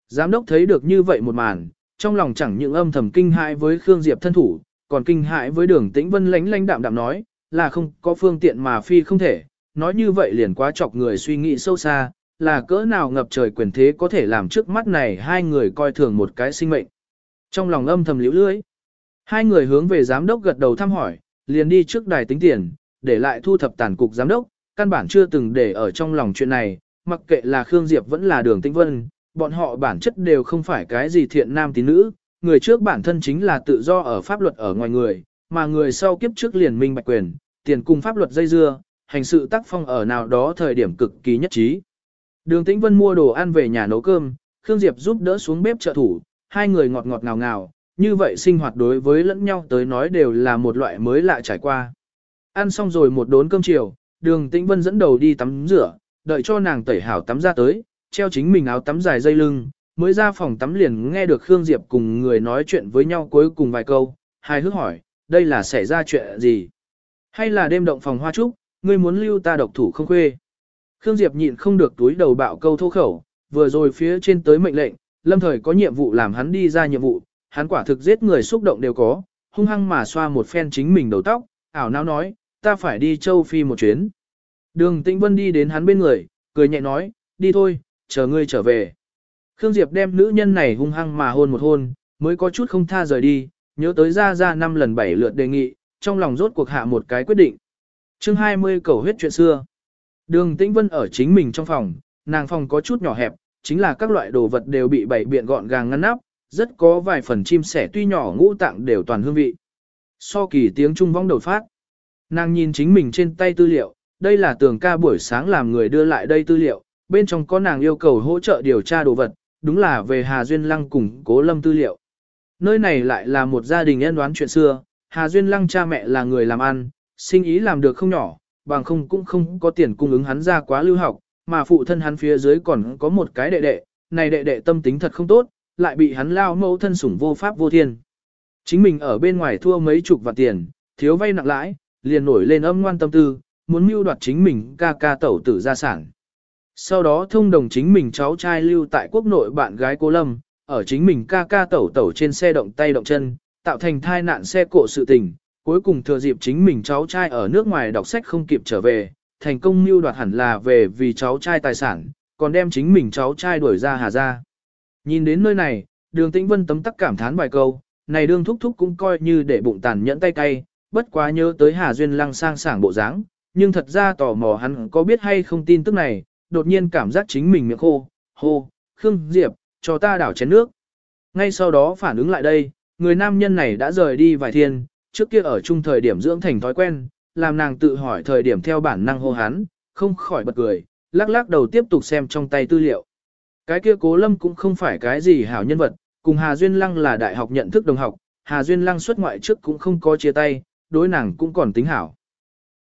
Giám đốc thấy được như vậy một màn, trong lòng chẳng những âm thầm kinh hãi với Khương Diệp thân thủ, còn kinh hãi với đường tĩnh vân lánh lánh đạm đạm nói, là không có phương tiện mà phi không thể, nói như vậy liền quá chọc người suy nghĩ sâu xa, là cỡ nào ngập trời quyền thế có thể làm trước mắt này hai người coi thường một cái sinh mệnh. Trong lòng âm thầm liễu lưới, hai người hướng về giám đốc gật đầu thăm hỏi, liền đi trước đài tính tiền, để lại thu thập tàn cục giám đốc, căn bản chưa từng để ở trong lòng chuyện này, mặc kệ là Khương Diệp vẫn là đường tĩnh vân, bọn họ bản chất đều không phải cái gì thiện nam tín nữ, người trước bản thân chính là tự do ở pháp luật ở ngoài người, mà người sau kiếp trước liền minh bạch quyền, tiền cùng pháp luật dây dưa, hành sự tác phong ở nào đó thời điểm cực kỳ nhất trí. Đường Tĩnh Vân mua đồ ăn về nhà nấu cơm, Khương Diệp giúp đỡ xuống bếp trợ thủ, hai người ngọt ngọt ngào ngào, như vậy sinh hoạt đối với lẫn nhau tới nói đều là một loại mới lạ trải qua. Ăn xong rồi một đốn cơm chiều, đường Tĩnh Vân dẫn đầu đi tắm rửa, đợi cho nàng tẩy hảo tắm ra tới, treo chính mình áo tắm dài dây lưng, mới ra phòng tắm liền nghe được Khương Diệp cùng người nói chuyện với nhau cuối cùng vài câu, hai hước hỏi, đây là xảy ra chuyện gì? Hay là đêm động phòng hoa trúc, ngươi muốn lưu ta độc thủ không khuê? Khương Diệp nhịn không được túi đầu bạo câu thô khẩu, vừa rồi phía trên tới mệnh lệnh, lâm thời có nhiệm vụ làm hắn đi ra nhiệm vụ, hắn quả thực giết người xúc động đều có, hung hăng mà xoa một phen chính mình đầu tóc, ảo não nói, ta phải đi châu Phi một chuyến. Đường Tĩnh Vân đi đến hắn bên người, cười nhẹ nói, đi thôi, chờ ngươi trở về. Khương Diệp đem nữ nhân này hung hăng mà hôn một hôn, mới có chút không tha rời đi, nhớ tới ra ra năm lần bảy lượt đề nghị, trong lòng rốt cuộc hạ một cái quyết định chương 20 cầu huyết chuyện xưa. Đường Tĩnh Vân ở chính mình trong phòng, nàng phòng có chút nhỏ hẹp, chính là các loại đồ vật đều bị bày biện gọn gàng ngăn nắp, rất có vài phần chim sẻ tuy nhỏ ngũ tạng đều toàn hương vị. So kỳ tiếng trung vong đầu phát. Nàng nhìn chính mình trên tay tư liệu, đây là tường ca buổi sáng làm người đưa lại đây tư liệu, bên trong có nàng yêu cầu hỗ trợ điều tra đồ vật, đúng là về Hà Duyên Lăng cùng Cố Lâm tư liệu. Nơi này lại là một gia đình nhân đoán chuyện xưa, Hà Duyên Lăng cha mẹ là người làm ăn, sinh ý làm được không nhỏ, bằng không cũng không có tiền cung ứng hắn ra quá lưu học, mà phụ thân hắn phía dưới còn có một cái đệ đệ, này đệ đệ tâm tính thật không tốt, lại bị hắn lao mẫu thân sủng vô pháp vô thiên. Chính mình ở bên ngoài thua mấy chục vạn tiền, thiếu vay nặng lãi, liền nổi lên âm ngoan tâm tư, muốn mưu đoạt chính mình ca ca tẩu tử gia sản. Sau đó thông đồng chính mình cháu trai lưu tại quốc nội bạn gái cô Lâm, ở chính mình ca ca tẩu tẩu trên xe động tay động chân, tạo thành thai nạn xe cộ sự tình, cuối cùng thừa dịp chính mình cháu trai ở nước ngoài đọc sách không kịp trở về, thành công mưu đoạt hẳn là về vì cháu trai tài sản, còn đem chính mình cháu trai đuổi ra hà ra. Nhìn đến nơi này, đường tĩnh vân tấm tắc cảm thán vài câu, này đương thúc thúc cũng coi như để bụng tàn nhẫn tay cay, bất quá nhớ tới Hà Duyên lăng sang sảng bộ dáng, nhưng thật ra tò mò hắn có biết hay không tin tức này, đột nhiên cảm giác chính mình miệng khô, hô, Khương Diệp, cho ta đảo chén nước. Ngay sau đó phản ứng lại đây, người nam nhân này đã rời đi vài thiên, trước kia ở chung thời điểm dưỡng thành thói quen, làm nàng tự hỏi thời điểm theo bản năng hô hắn, không khỏi bật cười, lắc lắc đầu tiếp tục xem trong tay tư liệu. Cái kia cố lâm cũng không phải cái gì hảo nhân vật, cùng Hà Duyên Lăng là đại học nhận thức đồng học, Hà Duyên Lăng xuất ngoại trước cũng không có chia tay, đối nàng cũng còn tính hảo.